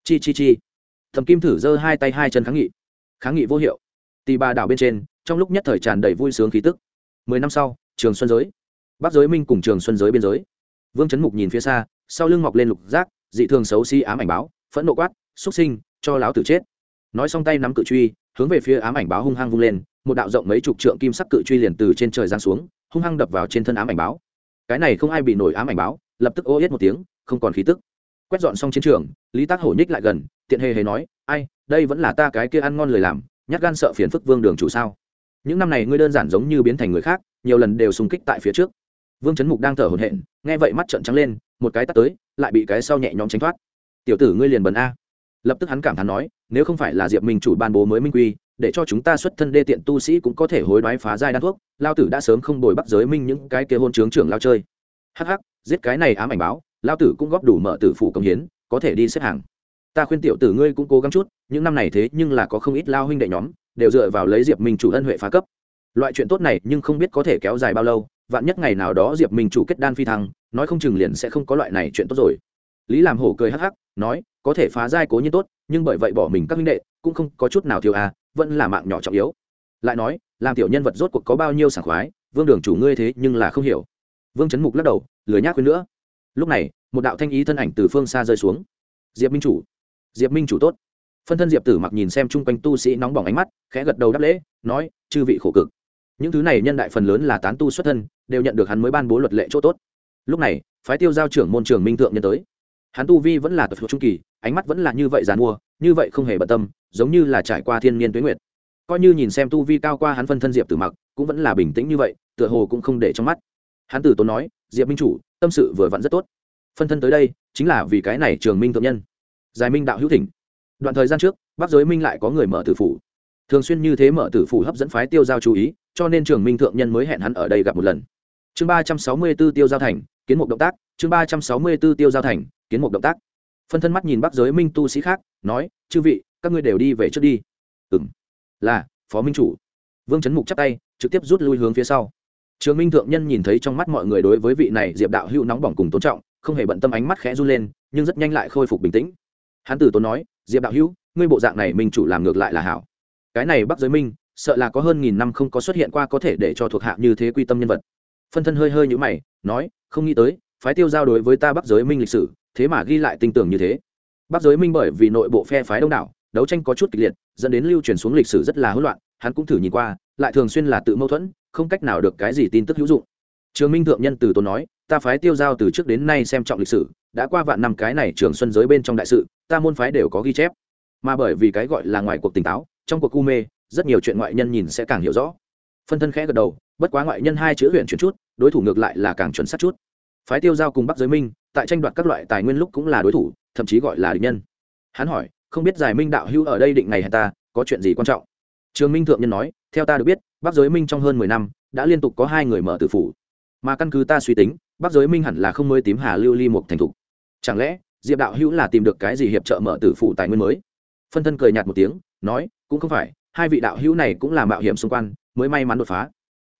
Chi chi chi. Thầm kim thử giơ hai tay hai chân kháng nghị. Kháng nghị vô hiệu. Tì bà đảo bên trên, trong lúc nhất thời tràn đầy vui sướng khí tức. Mười năm sau, trường xuân giới bắc giới minh cùng trường xuân giới biên giới. Vương chấn mục nhìn phía xa, sau lưng mọc lên lục giác, dị thường xấu xí ám ảnh báo, phẫn nộ quát xúc sinh, cho láo tử chết. Nói xong tay nắm cự truy, hướng về phía ám ảnh báo hung hăng vung lên, một đạo rộng mấy chục trượng kim sắc cự truy liền từ trên trời giáng xuống, hung hăng đập vào trên thân ám ảnh báo. Cái này không ai bị nổi ám ảnh báo, lập tức ô yết một tiếng, không còn khí tức. Quét dọn xong chiến trường, lý tác hổ nhích lại gần, tiện hề hề nói, ai, đây vẫn là ta cái kia ăn ngon lời làm, nhát gan sợ phiền phức vương đường chủ sao? Những năm này ngươi đơn giản giống như biến thành người khác, nhiều lần đều xung kích tại phía trước vương trấn mục đang thở hổn hển, nghe vậy mắt trợn trắng lên, một cái tắt tới, lại bị cái sau nhẹ nhõm tránh thoát. Tiểu tử ngươi liền bần a. Lập tức hắn cảm thán nói, nếu không phải là diệp minh chủ ban bố mới minh quy, để cho chúng ta xuất thân đê tiện tu sĩ cũng có thể hối đoái phá giai đan thuốc, lao tử đã sớm không bồi bắt giới minh những cái kia hôn trướng trưởng lao chơi. Hắc hắc, giết cái này ám ảnh báo, lao tử cũng góp đủ mở tử phủ công hiến, có thể đi xếp hàng. Ta khuyên tiểu tử ngươi cũng cố gắng chút, những năm này thế nhưng là có không ít lao huynh đệ nhóm, đều dựa vào lấy diệp minh chủ ân huệ phá cấp. Loại chuyện tốt này nhưng không biết có thể kéo dài bao lâu vạn nhất ngày nào đó diệp minh chủ kết đan phi thăng, nói không chừng liền sẽ không có loại này chuyện tốt rồi. Lý làm hổ cười hắc hắc, nói, có thể phá giai cố nhiên tốt, nhưng bởi vậy bỏ mình các huynh đệ, cũng không có chút nào thiếu à vẫn là mạng nhỏ trọng yếu. Lại nói, làm tiểu nhân vật rốt cuộc có bao nhiêu sảng khoái, vương đường chủ ngươi thế nhưng là không hiểu. Vương trấn mục lắc đầu, lười nhác quên nữa. Lúc này, một đạo thanh ý thân ảnh từ phương xa rơi xuống. Diệp minh chủ. Diệp minh chủ tốt. Phân thân diệp tử mặc nhìn xem chung quanh tu sĩ nóng bỏng ánh mắt, khẽ gật đầu đáp lễ, nói, chư vị khổ cực những thứ này nhân đại phần lớn là tán tu xuất thân, đều nhận được hắn mới ban bố luật lệ chỗ tốt. Lúc này, phái tiêu giao trưởng môn trường minh thượng nhân tới. Hắn tu vi vẫn là tập trung kỳ, ánh mắt vẫn là như vậy dàn mua, như vậy không hề bận tâm, giống như là trải qua thiên niên tuế nguyệt. Coi như nhìn xem tu vi cao qua hắn phân thân diệp tử mặc, cũng vẫn là bình tĩnh như vậy, tựa hồ cũng không để trong mắt. Hắn tử tốn nói, diệp minh chủ, tâm sự vừa vặn rất tốt. Phân thân tới đây, chính là vì cái này trường minh thượng nhân. Giải minh đạo hữu thỉnh. Đoạn thời gian trước, bắc giới minh lại có người mở tử phủ. Thường xuyên như thế mở tử phủ hấp dẫn phái tiêu giao chú ý cho nên trường minh thượng nhân mới hẹn hắn ở đây gặp một lần. Chương ba trăm sáu mươi b ố tiêu giao thành, kiến mục động tác. Chương ba trăm sáu mươi b ố tiêu giao thành, kiến mục động tác. Phân thân mắt nhìn bắc giới minh tu sĩ khác, nói, chư vị, các ngươi đều đi về trước đi. Ừ m là, phó minh chủ. Vương trấn mục chắp tay, trực tiếp rút lui hướng phía sau. Trường minh thượng nhân nhìn thấy trong mắt mọi người đối với vị này diệp đạo hữu nóng bỏng cùng tôn trọng, không hề bận tâm ánh mắt khẽ run lên, nhưng rất nhanh lại khôi phục bình tĩnh. Hắn tử tốn nói, diệp đạo hữu, ngươi bộ dạng này minh chủ làm ngược lại là hảo. Cái này bắc giới minh sợ là có hơn nghìn năm không có xuất hiện qua có thể để cho thuộc hạ như thế quy tâm nhân vật. Phân thân hơi hơi nhũ mày, nói, không nghĩ tới, phái tiêu giao đối với ta bắc giới minh lịch sử, thế mà ghi lại tinh tưởng như thế. Bắc giới minh bởi vì nội bộ phe phái đông đảo, đấu tranh có chút kịch liệt, dẫn đến lưu truyền xuống lịch sử rất là hỗn loạn, hắn cũng thử nhìn qua, lại thường xuyên là tự mâu thuẫn, không cách nào được cái gì tin tức hữu dụng. Trường minh thượng nhân từ tốn nói, ta phái tiêu giao từ trước đến nay xem trọng lịch sử, đã qua vạn năm cái này trường xuân giới bên trong đại sự, ta môn phái đều có ghi chép. Mà bởi vì cái gọi là ngoài cuộc tỉnh táo, trong cuộc cu mê rất nhiều chuyện ngoại nhân nhìn sẽ càng hiểu rõ. Phân thân khẽ gật đầu, bất quá ngoại nhân hai chữ huyện chuyển chút, đối thủ ngược lại là càng chuẩn xác chút. Phái tiêu giao cùng bắc giới minh, tại tranh đoạt các loại tài nguyên lúc cũng là đối thủ, thậm chí gọi là địch nhân. Hắn hỏi, không biết giải minh đạo hưu ở đây định ngày hay ta, có chuyện gì quan trọng? Trường minh thượng nhân nói, theo ta được biết, bắc giới minh trong hơn mười năm, đã liên tục có hai người mở tử phủ. Mà căn cứ ta suy tính, bắc giới minh hẳn là không mới tím hà lưu ly một thành thục. Chẳng lẽ, diệp đạo hữu là tìm được cái gì hiệp trợ mở tử phủ tài nguyên mới? Phân thân cười nhạt một tiếng, nói, cũng không phải hai vị đạo hữu này cũng là mạo hiểm xung quanh, mới may mắn đột phá.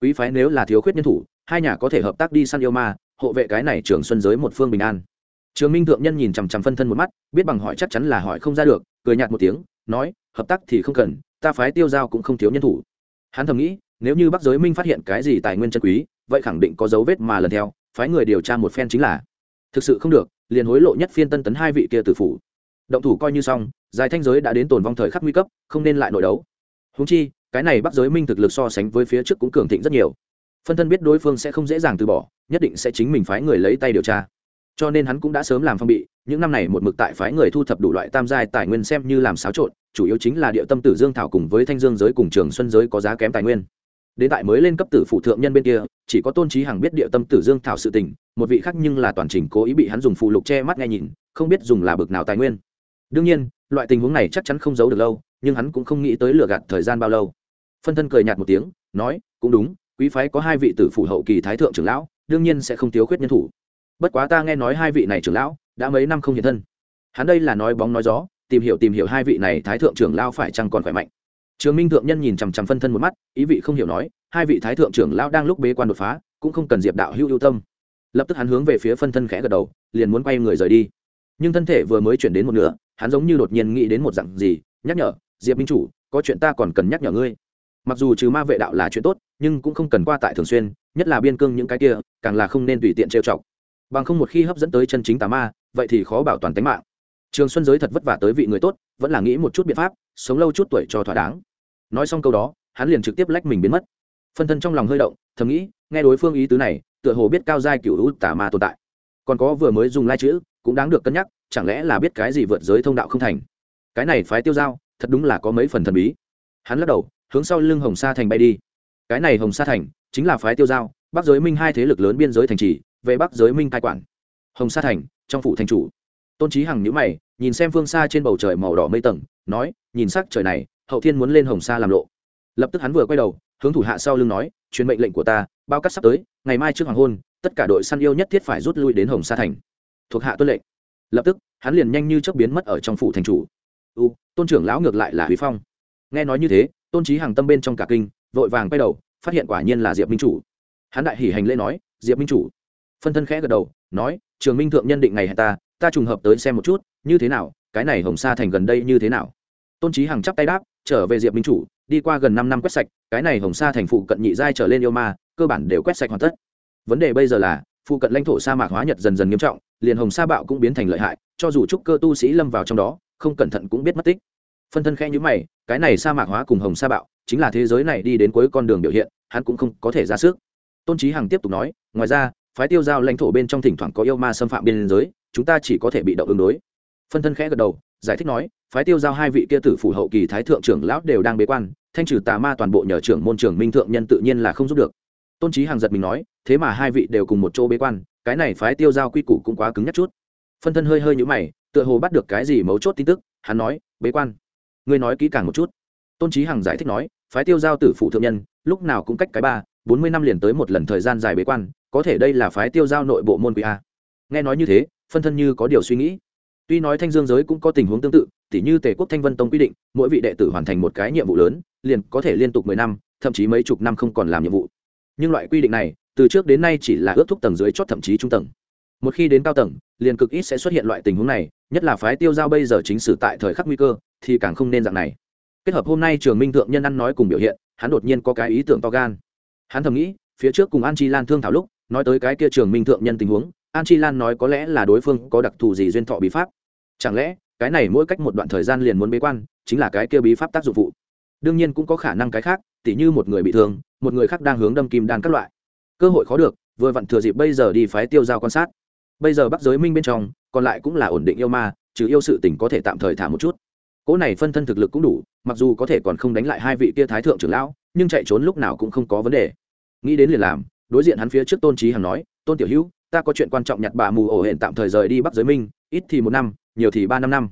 Quý phái nếu là thiếu khuyết nhân thủ, hai nhà có thể hợp tác đi săn yêu ma, hộ vệ cái này trường xuân giới một phương bình an. Trường minh thượng nhân nhìn chằm chằm phân thân một mắt, biết bằng hỏi chắc chắn là hỏi không ra được, cười nhạt một tiếng, nói, hợp tác thì không cần, ta phái tiêu giao cũng không thiếu nhân thủ. Hắn thầm nghĩ, nếu như bắc giới minh phát hiện cái gì tài nguyên chân quý, vậy khẳng định có dấu vết mà lần theo, phái người điều tra một phen chính là. Thực sự không được, liền hối lộ nhất phiên tân tấn hai vị kia tử phủ. Động thủ coi như xong, dài thanh giới đã đến tồn vong thời khắc nguy cấp, không nên lại nội đấu húng chi, cái này bắc giới minh thực lực so sánh với phía trước cũng cường thịnh rất nhiều. Phân thân biết đối phương sẽ không dễ dàng từ bỏ, nhất định sẽ chính mình phái người lấy tay điều tra. Cho nên hắn cũng đã sớm làm phong bị, những năm này một mực tại phái người thu thập đủ loại tam giai tài nguyên xem như làm xáo trộn, chủ yếu chính là địa tâm tử dương thảo cùng với thanh dương giới cùng trường xuân giới có giá kém tài nguyên. Đến tại mới lên cấp tử phụ thượng nhân bên kia, chỉ có tôn trí hằng biết địa tâm tử dương thảo sự tình, một vị khác nhưng là toàn trình cố ý bị hắn dùng phụ lục che mắt nghe nhìn, không biết dùng là bực nào tài nguyên. Đương nhiên loại tình huống này chắc chắn không giấu được lâu, nhưng hắn cũng không nghĩ tới lừa gạt thời gian bao lâu. Phân thân cười nhạt một tiếng, nói, cũng đúng, quý phái có hai vị tử phủ hậu kỳ thái thượng trưởng lão, đương nhiên sẽ không thiếu khuyết nhân thủ. Bất quá ta nghe nói hai vị này trưởng lão đã mấy năm không hiện thân. Hắn đây là nói bóng nói gió, tìm hiểu tìm hiểu hai vị này thái thượng trưởng lão phải chăng còn khỏe mạnh. Trường minh thượng nhân nhìn chằm chằm phân thân một mắt, ý vị không hiểu nói, hai vị thái thượng trưởng lão đang lúc bế quan đột phá, cũng không cần diệp đạo hữu ưu tâm. Lập tức hắn hướng về phía phân thân khẽ gật đầu, liền muốn quay người rời đi. Nhưng thân thể vừa mới chuyển đến một nửa hắn giống như đột nhiên nghĩ đến một dặn gì, nhắc nhở, diệp minh chủ, có chuyện ta còn cần nhắc nhở ngươi. Mặc dù trừ ma vệ đạo là chuyện tốt, nhưng cũng không cần qua tại thường xuyên, nhất là biên cương những cái kia, càng là không nên tùy tiện trêu chọc. Bằng không một khi hấp dẫn tới chân chính tà ma, vậy thì khó bảo toàn tính mạng. Trường xuân giới thật vất vả tới vị người tốt, vẫn là nghĩ một chút biện pháp, sống lâu chút tuổi cho thỏa đáng. Nói xong câu đó, hắn liền trực tiếp lách mình biến mất. Phân thân trong lòng hơi động, thầm nghĩ, nghe đối phương ý tứ này, tựa hồ biết cao giai cựu hữu tà ma tồn tại. Còn có vừa mới dùng lai chữ, cũng đáng được cân nhắc chẳng lẽ là biết cái gì vượt giới thông đạo không thành? Cái này phái tiêu giao, thật đúng là có mấy phần thần bí. Hắn lắc đầu hướng sau lưng hồng sa thành bay đi. Cái này hồng sa thành chính là phái tiêu giao bắc giới minh hai thế lực lớn biên giới thành trì về bắc giới minh cai quản. Hồng sa thành trong phủ thành chủ. Tôn trí hằng nhữ mày nhìn xem phương xa trên bầu trời màu đỏ mây tầng nói nhìn sắc trời này hậu thiên muốn lên hồng sa làm lộ. Lập tức hắn vừa quay đầu hướng thủ hạ sau lưng nói truyền mệnh lệnh của ta bao cắt sắp tới ngày mai trước hoàng hôn tất cả đội săn yêu nhất thiết phải rút lui đến hồng sa thành. Thuộc hạ tuân lệnh lập tức, hắn liền nhanh như chớp biến mất ở trong phủ thành chủ. U, tôn trưởng lão ngược lại là huy phong. Nghe nói như thế, tôn trí hàng tâm bên trong cả kinh, vội vàng quay đầu, phát hiện quả nhiên là diệp minh chủ. Hắn đại hỉ hành lễ nói, diệp minh chủ. Phân thân khẽ gật đầu, nói, trường minh thượng nhân định ngày hẹn ta ta trùng hợp tới xem một chút, như thế nào, cái này hồng sa thành gần đây như thế nào? Tôn trí hằng chắp tay đáp, trở về diệp minh chủ, đi qua gần năm năm quét sạch, cái này hồng sa thành phụ cận nhị giai trở lên yêu ma, cơ bản đều quét sạch hoàn tất. Vấn đề bây giờ là phụ cận lãnh thổ sa mạc hóa nhật dần dần nghiêm trọng, liền hồng sa bạo cũng biến thành lợi hại, cho dù trúc cơ tu sĩ lâm vào trong đó, không cẩn thận cũng biết mất tích. Phân thân khẽ nhữ mày, cái này sa mạc hóa cùng hồng sa bạo, chính là thế giới này đi đến cuối con đường biểu hiện, hắn cũng không có thể ra sức. Tôn trí hằng tiếp tục nói, ngoài ra, phái tiêu giao lãnh thổ bên trong thỉnh thoảng có yêu ma xâm phạm biên giới, chúng ta chỉ có thể bị động ứng đối. Phân thân khẽ gật đầu, giải thích nói, phái tiêu giao hai vị kia tử phủ hậu kỳ thái thượng trưởng lão đều đang bế quan, thanh trừ tà ma toàn bộ nhờ trưởng môn trưởng minh thượng nhân tự nhiên là không giúp được. Tôn trí hằng giật mình nói thế mà hai vị đều cùng một chỗ bế quan, cái này phái tiêu giao quy củ cũng quá cứng nhắc chút. Phân thân hơi hơi nhũ mày, tựa hồ bắt được cái gì mấu chốt tin tức, hắn nói, bế quan, ngươi nói kỹ càng một chút. Tôn trí hằng giải thích nói, phái tiêu giao tử phụ thượng nhân, lúc nào cũng cách cái ba, bốn mươi năm liền tới một lần thời gian dài bế quan, có thể đây là phái tiêu giao nội bộ môn quý a. Nghe nói như thế, phân thân như có điều suy nghĩ. Tuy nói thanh dương giới cũng có tình huống tương tự, tỉ như tề quốc thanh vân tông quy định, mỗi vị đệ tử hoàn thành một cái nhiệm vụ lớn, liền có thể liên tục mười năm, thậm chí mấy chục năm không còn làm nhiệm vụ. Nhưng loại quy định này từ trước đến nay chỉ là ước thúc tầng dưới chót thậm chí trung tầng. Một khi đến cao tầng, liền cực ít sẽ xuất hiện loại tình huống này, nhất là phái tiêu giao bây giờ chính sử tại thời khắc nguy cơ, thì càng không nên dạng này. Kết hợp hôm nay trường minh thượng nhân ăn nói cùng biểu hiện, hắn đột nhiên có cái ý tưởng to gan. Hắn thầm nghĩ, phía trước cùng an chi lan thương thảo lúc, nói tới cái kia trường minh thượng nhân tình huống, an chi lan nói có lẽ là đối phương có đặc thù gì duyên thọ bí pháp. Chẳng lẽ, cái này mỗi cách một đoạn thời gian liền muốn bế quan, chính là cái kia bí pháp tác dụng phụ? Đương nhiên cũng có khả năng cái khác, tỉ như một người bị thương, một người khác đang hướng đâm kim đan các loại cơ hội khó được, vừa vặn thừa dịp bây giờ đi phái tiêu giao quan sát. Bây giờ bắc giới minh bên trong, còn lại cũng là ổn định yêu ma, trừ yêu sự tỉnh có thể tạm thời thả một chút. Cỗ này phân thân thực lực cũng đủ, mặc dù có thể còn không đánh lại hai vị kia thái thượng trưởng lão, nhưng chạy trốn lúc nào cũng không có vấn đề. Nghĩ đến liền làm, đối diện hắn phía trước tôn trí hằng nói, tôn tiểu hữu, ta có chuyện quan trọng nhặt bà mù ổ hển tạm thời rời đi bắc giới minh, ít thì một năm, nhiều thì ba năm năm.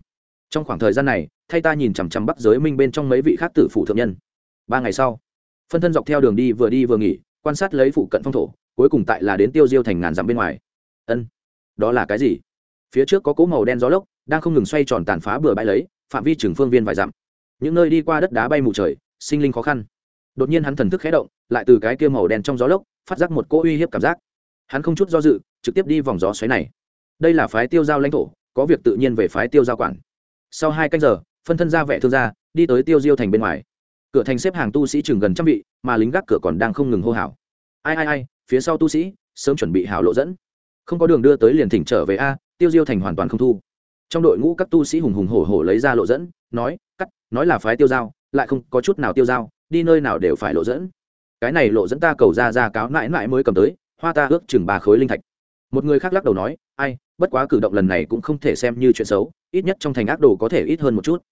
Trong khoảng thời gian này, thay ta nhìn chằm chằm bắc giới minh bên trong mấy vị khác tử phủ thượng nhân. Ba ngày sau, phân thân dọc theo đường đi vừa đi vừa nghỉ quan sát lấy phụ cận phong thổ, cuối cùng tại là đến tiêu diêu thành ngàn dặm bên ngoài. Ân, đó là cái gì? Phía trước có cỗ màu đen gió lốc, đang không ngừng xoay tròn tàn phá bừa bãi lấy, phạm vi trường phương viên vài dặm. Những nơi đi qua đất đá bay mù trời, sinh linh khó khăn. Đột nhiên hắn thần thức khé động, lại từ cái kia màu đen trong gió lốc, phát giác một cỗ uy hiếp cảm giác. Hắn không chút do dự, trực tiếp đi vòng gió xoáy này. Đây là phái tiêu giao lãnh thổ, có việc tự nhiên về phái tiêu giao quản. Sau hai canh giờ, phân thân ra vẻ thương gia, đi tới tiêu diêu thành bên ngoài cửa thành xếp hàng tu sĩ chừng gần trăm vị, mà lính gác cửa còn đang không ngừng hô hào. Ai ai ai, phía sau tu sĩ, sớm chuẩn bị hào lộ dẫn. Không có đường đưa tới liền thỉnh trở về a, tiêu diêu thành hoàn toàn không thu. Trong đội ngũ các tu sĩ hùng hùng hổ hổ lấy ra lộ dẫn, nói, cắt, nói là phái tiêu giao, lại không có chút nào tiêu giao, đi nơi nào đều phải lộ dẫn. Cái này lộ dẫn ta cầu ra ra cáo mãi mãi mới cầm tới, hoa ta ước chừng ba khối linh thạch. Một người khác lắc đầu nói, ai, bất quá cử động lần này cũng không thể xem như chuyện xấu, ít nhất trong thành ác đồ có thể ít hơn một chút.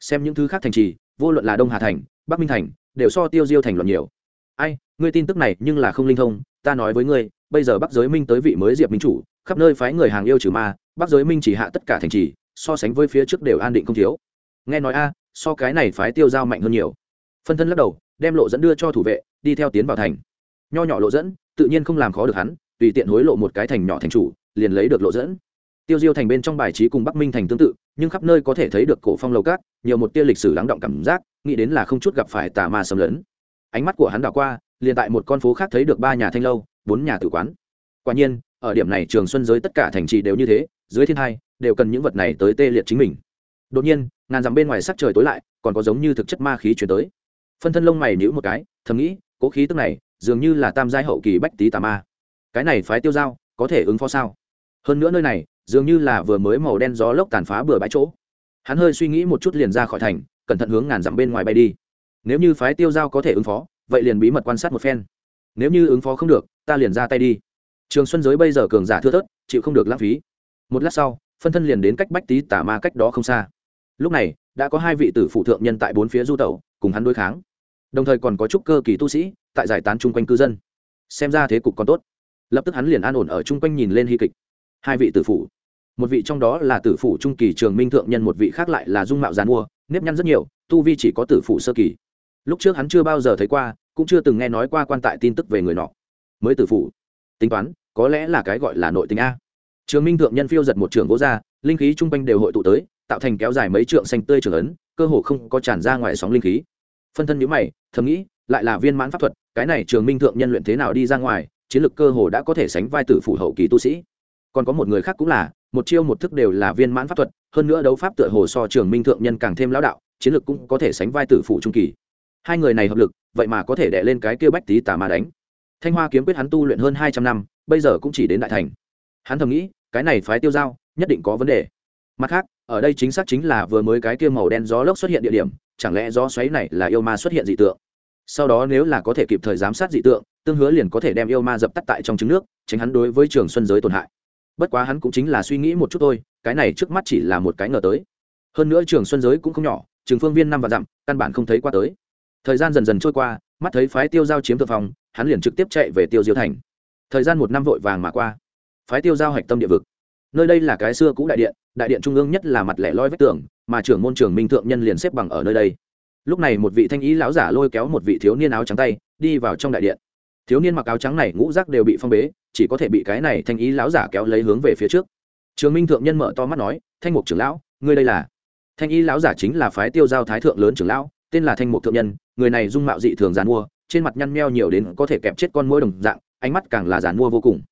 Xem những thứ khác thành trì, vô luận là đông hà thành bắc minh thành, đều so tiêu diêu thành luận nhiều. Ai, ngươi tin tức này nhưng là không linh thông, ta nói với ngươi, bây giờ bắc giới minh tới vị mới diệp minh chủ, khắp nơi phái người hàng yêu trừ ma, bắc giới minh chỉ hạ tất cả thành trì, so sánh với phía trước đều an định không thiếu. Nghe nói a, so cái này phái tiêu giao mạnh hơn nhiều. Phân thân lắc đầu, đem lộ dẫn đưa cho thủ vệ, đi theo tiến vào thành. Nho nhỏ lộ dẫn, tự nhiên không làm khó được hắn, tùy tiện hối lộ một cái thành nhỏ thành chủ, liền lấy được lộ dẫn. Tiêu diêu thành bên trong bài trí cùng bắc minh thành tương tự, nhưng khắp nơi có thể thấy được cổ phong lầu cát, nhiều một tia lịch sử lắng động cảm giác nghĩ đến là không chút gặp phải tà ma xâm lấn. Ánh mắt của hắn đảo qua, liền tại một con phố khác thấy được ba nhà thanh lâu, bốn nhà tử quán. Quả nhiên, ở điểm này trường xuân giới tất cả thành trì đều như thế, dưới thiên hai, đều cần những vật này tới tê liệt chính mình. Đột nhiên, ngàn dặm bên ngoài sắc trời tối lại, còn có giống như thực chất ma khí chuyển tới. Phân thân lông mày nhữ một cái, thầm nghĩ, cố khí tức này, dường như là tam giai hậu kỳ bách tý tà ma. Cái này phái tiêu dao có thể ứng phó sao? Hơn nữa nơi này, dường như là vừa mới màu đen gió lốc tàn phá bừa bãi chỗ. Hắn hơi suy nghĩ một chút liền ra khỏi thành cẩn thận hướng ngàn dặm bên ngoài bay đi. Nếu như phái tiêu giao có thể ứng phó, vậy liền bí mật quan sát một phen. Nếu như ứng phó không được, ta liền ra tay đi. Trường xuân giới bây giờ cường giả thưa thớt, chịu không được lãng phí. Một lát sau, phân thân liền đến cách bách tý tả ma cách đó không xa. Lúc này, đã có hai vị tử phụ thượng nhân tại bốn phía du tẩu, cùng hắn đối kháng. Đồng thời còn có chút cơ kỳ tu sĩ tại giải tán chung quanh cư dân. Xem ra thế cục còn tốt. Lập tức hắn liền an ổn ở chung quanh nhìn lên hy kịch. Hai vị tử phụ. Một vị trong đó là tử phụ trung kỳ trường minh thượng nhân, một vị khác lại là dung mạo giàn mua nếp nhăn rất nhiều, tu vi chỉ có tử phụ sơ kỳ. Lúc trước hắn chưa bao giờ thấy qua, cũng chưa từng nghe nói qua quan tại tin tức về người nọ. Mới tử phụ tính toán, có lẽ là cái gọi là nội tình a. Trường minh thượng nhân phiêu giật một trường gỗ ra, linh khí chung quanh đều hội tụ tới, tạo thành kéo dài mấy trượng xanh tươi trường ấn, cơ hồ không có tràn ra ngoài sóng linh khí. Phân thân nhữ mày, thầm nghĩ, lại là viên mãn pháp thuật, cái này trường minh thượng nhân luyện thế nào đi ra ngoài, chiến lược cơ hồ đã có thể sánh vai tử phủ hậu kỳ tu sĩ. Còn có một người khác cũng là một chiêu một thức đều là viên mãn pháp thuật, hơn nữa đấu pháp tựa hồ so trường minh thượng nhân càng thêm lão đạo, chiến lược cũng có thể sánh vai tử phụ trung kỳ. Hai người này hợp lực, vậy mà có thể đè lên cái kia bách tí tà mà đánh. Thanh hoa kiếm quyết hắn tu luyện hơn hai trăm năm, bây giờ cũng chỉ đến đại thành. Hắn thầm nghĩ, cái này phái tiêu giao, nhất định có vấn đề. Mặt khác, ở đây chính xác chính là vừa mới cái kia màu đen gió lốc xuất hiện địa điểm, chẳng lẽ gió xoáy này là yêu ma xuất hiện dị tượng? Sau đó nếu là có thể kịp thời giám sát dị tượng, tương hứa liền có thể đem yêu ma dập tắt tại trong trứng nước, tránh hắn đối với trường xuân giới tổn hại bất quá hắn cũng chính là suy nghĩ một chút thôi, cái này trước mắt chỉ là một cái ngờ tới. Hơn nữa trường xuân giới cũng không nhỏ, trường phương viên năm và dặm, căn bản không thấy qua tới. Thời gian dần dần trôi qua, mắt thấy phái tiêu giao chiếm thượng phòng, hắn liền trực tiếp chạy về tiêu diêu thành. Thời gian một năm vội vàng mà qua. Phái tiêu giao hạch tâm địa vực. Nơi đây là cái xưa cũ đại điện đại điện trung ương nhất là mặt lẻ loi vách tường, mà trưởng môn trưởng minh thượng nhân liền xếp bằng ở nơi đây. Lúc này một vị thanh ý lão giả lôi kéo một vị thiếu niên áo trắng tay, đi vào trong đại điện thiếu niên mặc áo trắng này ngũ rác đều bị phong bế, chỉ có thể bị cái này thanh ý lão giả kéo lấy hướng về phía trước. Trường minh thượng nhân mở to mắt nói, thanh mục trưởng lão, ngươi đây là? Thanh ý lão giả chính là phái tiêu giao thái thượng lớn trưởng lão, tên là thanh mục thượng nhân, người này dung mạo dị thường giàn mua trên mặt nhăn meo nhiều đến có thể kẹp chết con mũi đồng dạng, ánh mắt càng là giàn mua vô cùng.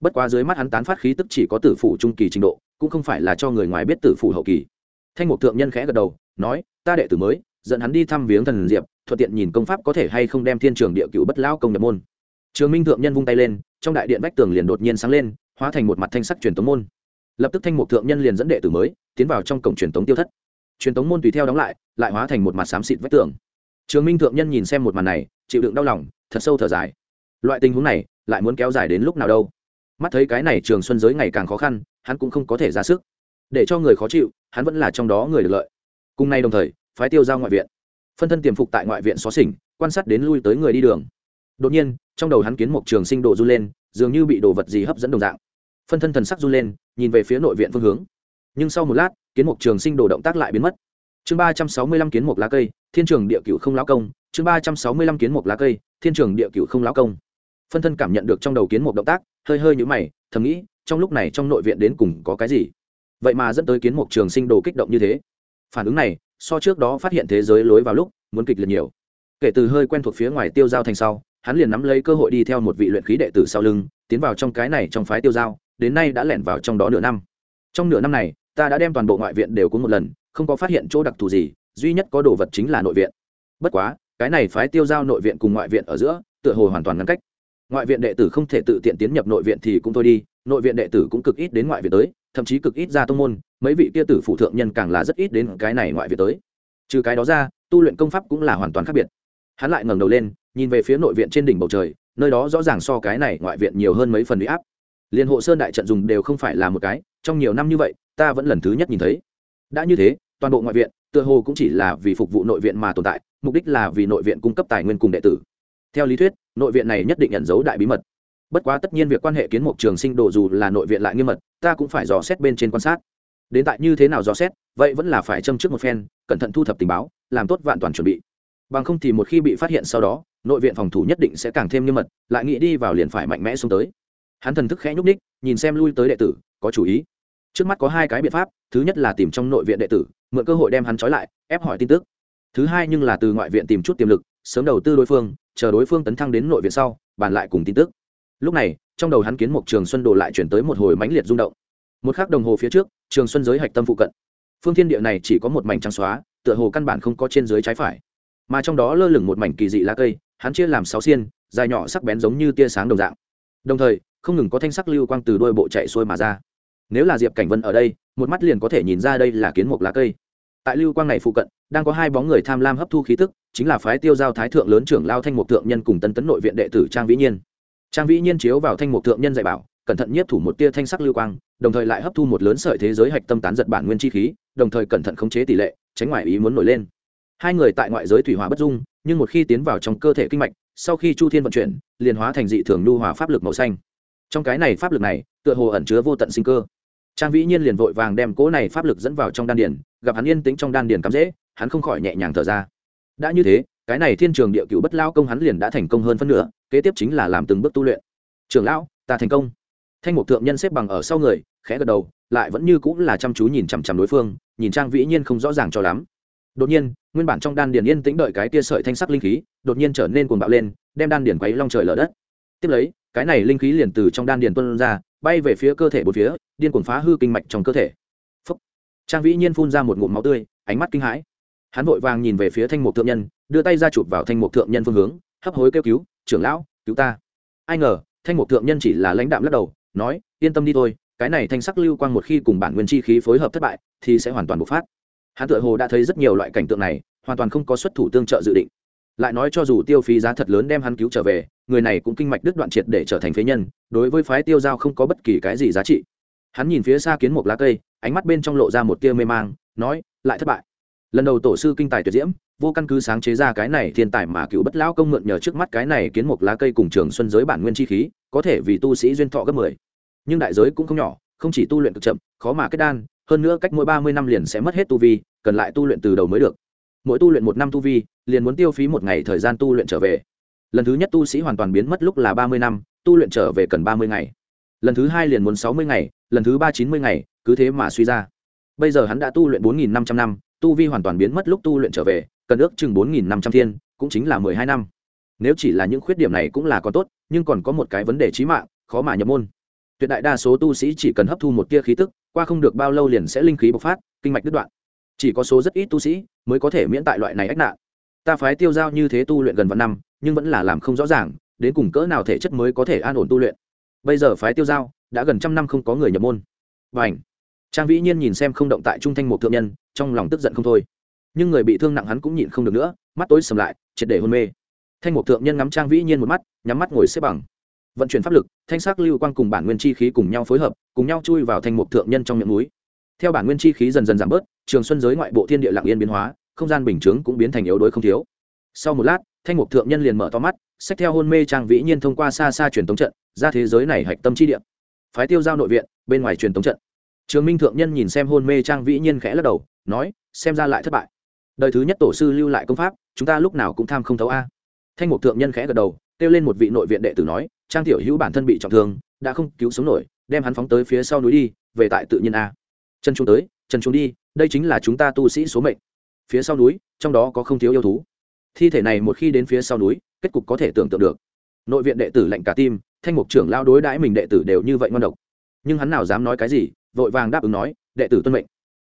Bất quá dưới mắt hắn tán phát khí tức chỉ có tử phủ trung kỳ trình độ, cũng không phải là cho người ngoài biết tử phủ hậu kỳ. Thanh mục thượng nhân khẽ gật đầu, nói, ta đệ tử mới, dẫn hắn đi thăm viếng thần diệp, thuận tiện nhìn công pháp có thể hay không đem thiên trường địa cựu bất lão công nhập môn trường minh thượng nhân vung tay lên, trong đại điện vách tường liền đột nhiên sáng lên, hóa thành một mặt thanh sắc truyền tống môn. Lập tức thanh mục thượng nhân liền dẫn đệ tử mới, tiến vào trong cổng truyền tống tiêu thất. Truyền tống môn tùy theo đóng lại lại hóa thành một mặt xám xịt vách tường. Trường minh thượng nhân nhìn xem một màn này, chịu đựng đau lòng, thật sâu thở dài. Loại tình huống này, lại muốn kéo dài đến lúc nào đâu? Mắt thấy cái này trường xuân giới ngày càng khó khăn, hắn cũng không có thể ra sức. Để cho người khó chịu, hắn vẫn là trong đó người được lợi. Cùng nay đồng thời, phái tiêu ra ngoại viện. Phân thân tiềm phục tại ngoại viện xó xỉnh, quan sát đến lui tới người đi đường. Đột nhiên trong đầu hắn kiến một trường sinh đồ run lên, dường như bị đồ vật gì hấp dẫn đồng dạng. Phân thân thần sắc run lên, nhìn về phía nội viện phương hướng. Nhưng sau một lát, kiến mục trường sinh đồ động tác lại biến mất. Chương ba trăm sáu mươi lăm kiến mục lá cây, thiên trường địa cựu không lão công. Chương ba trăm sáu mươi lăm kiến mục lá cây, thiên trường địa cựu không lão công. Phân thân cảm nhận được trong đầu kiến mục động tác, hơi hơi nhũ mày, thầm nghĩ, trong lúc này trong nội viện đến cùng có cái gì? Vậy mà dẫn tới kiến mục trường sinh đồ kích động như thế. Phản ứng này, so trước đó phát hiện thế giới lối vào lúc, muốn kịch liệt nhiều. Kể từ hơi quen thuộc phía ngoài tiêu giao thành sau hắn liền nắm lấy cơ hội đi theo một vị luyện khí đệ tử sau lưng, tiến vào trong cái này trong phái tiêu giao, đến nay đã lẻn vào trong đó nửa năm. Trong nửa năm này, ta đã đem toàn bộ ngoại viện đều có một lần, không có phát hiện chỗ đặc thù gì, duy nhất có đồ vật chính là nội viện. Bất quá, cái này phái tiêu giao nội viện cùng ngoại viện ở giữa, tựa hồ hoàn toàn ngăn cách. Ngoại viện đệ tử không thể tự tiện tiến nhập nội viện thì cũng thôi đi, nội viện đệ tử cũng cực ít đến ngoại viện tới, thậm chí cực ít ra tông môn, mấy vị kia tử phụ thượng nhân càng là rất ít đến cái này ngoại viện tới. Trừ cái đó ra, tu luyện công pháp cũng là hoàn toàn khác biệt. Hắn lại ngẩng đầu lên nhìn về phía nội viện trên đỉnh bầu trời, nơi đó rõ ràng so cái này ngoại viện nhiều hơn mấy phần huy áp. Liên hộ sơn đại trận dùng đều không phải là một cái, trong nhiều năm như vậy, ta vẫn lần thứ nhất nhìn thấy. Đã như thế, toàn bộ ngoại viện, tựa hồ cũng chỉ là vì phục vụ nội viện mà tồn tại, mục đích là vì nội viện cung cấp tài nguyên cùng đệ tử. Theo lý thuyết, nội viện này nhất định nhận dấu đại bí mật. Bất quá tất nhiên việc quan hệ kiến mục trường sinh đồ dù là nội viện lại nghiêm mật, ta cũng phải dò xét bên trên quan sát. Đến tại như thế nào dò xét, vậy vẫn là phải châm trước một phen, cẩn thận thu thập tình báo, làm tốt vạn toàn chuẩn bị bằng không thì một khi bị phát hiện sau đó, nội viện phòng thủ nhất định sẽ càng thêm nghiêm mật, lại nghĩ đi vào liền phải mạnh mẽ xuống tới. Hắn thần thức khẽ nhúc ních nhìn xem lui tới đệ tử, có chủ ý. Trước mắt có hai cái biện pháp, thứ nhất là tìm trong nội viện đệ tử, mượn cơ hội đem hắn trói lại, ép hỏi tin tức. Thứ hai nhưng là từ ngoại viện tìm chút tiềm lực, sớm đầu tư đối phương, chờ đối phương tấn thăng đến nội viện sau, bàn lại cùng tin tức. Lúc này, trong đầu hắn kiến một trường xuân đồ lại chuyển tới một hồi mãnh liệt rung động. Một k h ắ c đồng hồ phía trước, trường xuân giới hạch tâm phụ cận. Phương thiên địa này chỉ có một mảnh trắng xóa, tựa hồ căn bản không có trên dưới trái phải mà trong đó lơ lửng một mảnh kỳ dị lá cây, hắn chia làm sáu xiên, dài nhỏ sắc bén giống như tia sáng đồng dạng. Đồng thời, không ngừng có thanh sắc lưu quang từ đôi bộ chạy xuôi mà ra. Nếu là diệp cảnh vân ở đây, một mắt liền có thể nhìn ra đây là kiến mục lá cây. Tại lưu quang này phụ cận, đang có hai bóng người tham lam hấp thu khí tức, chính là phái tiêu giao thái thượng lớn trưởng lao thanh mục thượng nhân cùng tân tấn nội viện đệ tử trang vĩ nhiên. Trang vĩ nhiên chiếu vào thanh mục thượng nhân dạy bảo, cẩn thận nhiếp thủ một tia thanh sắc lưu quang, đồng thời lại hấp thu một lớn sợi thế giới hạch tâm tán giật bản nguyên chi khí, đồng thời cẩn thận khống chế tỷ lệ, tránh ngoài ý muốn nổi lên hai người tại ngoại giới thủy hòa bất dung, nhưng một khi tiến vào trong cơ thể kinh mạch, sau khi chu thiên vận chuyển, liền hóa thành dị thường lưu hòa pháp lực màu xanh. Trong cái này pháp lực này, tựa hồ ẩn chứa vô tận sinh cơ. Trang vĩ nhiên liền vội vàng đem cỗ này pháp lực dẫn vào trong đan điền, gặp hắn yên tĩnh trong đan điền cắm dễ hắn không khỏi nhẹ nhàng thở ra. Đã như thế, cái này thiên trường địa cựu bất lao công hắn liền đã thành công hơn phân nửa, kế tiếp chính là làm từng bước tu luyện. Trường lão, ta thành công. Thanh mục thượng nhân xếp bằng ở sau người, khẽ gật đầu, lại vẫn như cũng là chăm chú nhìn chằm chằm đối phương, nhìn trang vĩ nhiên không rõ ràng cho lắm. Đột nhiên nguyên bản trong đan điền yên tĩnh đợi cái tia sợi thanh sắc linh khí, đột nhiên trở nên cuồng bạo lên, đem đan điền quấy long trời lở đất. Tiếp lấy, cái này linh khí liền từ trong đan điền tuân ra, bay về phía cơ thể bốn phía, điên cuồng phá hư kinh mạch trong cơ thể. Phúc. trang vĩ nhiên phun ra một ngụm máu tươi, ánh mắt kinh hãi. Hắn vội vàng nhìn về phía thanh mục thượng nhân, đưa tay ra chụp vào thanh mục thượng nhân phương hướng, hấp hối kêu cứu, trưởng lão, cứu ta. Ai ngờ, thanh mục thượng nhân chỉ là lãnh đạm lắc đầu, nói, yên tâm đi thôi, cái này thanh sắc lưu quang một khi cùng bản nguyên chi khí phối hợp thất bại, thì sẽ hoàn toàn bộc phát hắn tự hồ đã thấy rất nhiều loại cảnh tượng này, hoàn toàn không có xuất thủ tương trợ dự định. Lại nói cho dù tiêu phí giá thật lớn đem hắn cứu trở về, người này cũng kinh mạch đứt đoạn triệt để trở thành phế nhân, đối với phái tiêu giao không có bất kỳ cái gì giá trị. Hắn nhìn phía xa kiến một lá cây, ánh mắt bên trong lộ ra một tia mê mang, nói, lại thất bại. Lần đầu tổ sư kinh tài tuyệt diễm, vô căn cứ sáng chế ra cái này thiên tài mà cựu bất lão công mượn nhờ trước mắt cái này kiến một lá cây cùng trường xuân giới bản nguyên chi khí, có thể vì tu sĩ duyên thọ gấp mười. Nhưng đại giới cũng không nhỏ, không chỉ tu luyện cực chậm, khó mà kết đan hơn nữa cách mỗi ba mươi năm liền sẽ mất hết tu vi, cần lại tu luyện từ đầu mới được. Mỗi tu luyện một năm tu vi, liền muốn tiêu phí một ngày thời gian tu luyện trở về. Lần thứ nhất tu sĩ hoàn toàn biến mất lúc là ba mươi năm, tu luyện trở về cần ba mươi ngày. Lần thứ hai liền muốn sáu mươi ngày, lần thứ ba chín mươi ngày, cứ thế mà suy ra. Bây giờ hắn đã tu luyện bốn nghìn năm trăm năm, tu vi hoàn toàn biến mất lúc tu luyện trở về, cần ước chừng bốn nghìn năm trăm thiên, cũng chính là mười hai năm. Nếu chỉ là những khuyết điểm này cũng là còn tốt, nhưng còn có một cái vấn đề trí mạng, khó mà nhập môn tuyệt đại đa số tu sĩ chỉ cần hấp thu một tia khí tức, qua không được bao lâu liền sẽ linh khí bộc phát, kinh mạch đứt đoạn. Chỉ có số rất ít tu sĩ mới có thể miễn tại loại này ách nạn. Ta phái tiêu giao như thế tu luyện gần vạn năm, nhưng vẫn là làm không rõ ràng, đến cùng cỡ nào thể chất mới có thể an ổn tu luyện. Bây giờ phái tiêu giao, đã gần trăm năm không có người nhập môn. Và ảnh trang vĩ nhiên nhìn xem không động tại trung thanh một thượng nhân, trong lòng tức giận không thôi. Nhưng người bị thương nặng hắn cũng nhịn không được nữa, mắt tối sầm lại, triệt để hôn mê. Thanh một thượng nhân ngắm trang vĩ nhiên một mắt, nhắm mắt ngồi xếp bằng vận chuyển pháp lực, thanh sắc lưu quang cùng bản nguyên chi khí cùng nhau phối hợp, cùng nhau chui vào thanh mục thượng nhân trong miệng núi. Theo bản nguyên chi khí dần dần giảm bớt, trường xuân giới ngoại bộ thiên địa lặng yên biến hóa, không gian bình chướng cũng biến thành yếu đuối không thiếu. Sau một lát, thanh mục thượng nhân liền mở to mắt, xét theo hôn mê trang vĩ nhiên thông qua xa xa truyền tống trận, ra thế giới này hạch tâm chi địa. Phái tiêu giao nội viện, bên ngoài truyền tống trận. Trường minh thượng nhân nhìn xem hôn mê trang vĩ nhiên khẽ lắc đầu, nói, xem ra lại thất bại. Đời thứ nhất tổ sư lưu lại công pháp, chúng ta lúc nào cũng tham không thấu a. Thanh mục thượng nhân khẽ gật đầu, kêu lên một vị nội viện đệ tử nói trang tiểu hữu bản thân bị trọng thương, đã không cứu sống nổi, đem hắn phóng tới phía sau núi đi, về tại tự nhiên a. Chân chúng tới, chân chúng đi, đây chính là chúng ta tu sĩ số mệnh. Phía sau núi, trong đó có không thiếu yêu thú. Thi thể này một khi đến phía sau núi, kết cục có thể tưởng tượng được. Nội viện đệ tử lệnh cả tim, thanh mục trưởng lao đối đãi mình đệ tử đều như vậy ngon độc. Nhưng hắn nào dám nói cái gì, vội vàng đáp ứng nói, đệ tử tuân mệnh.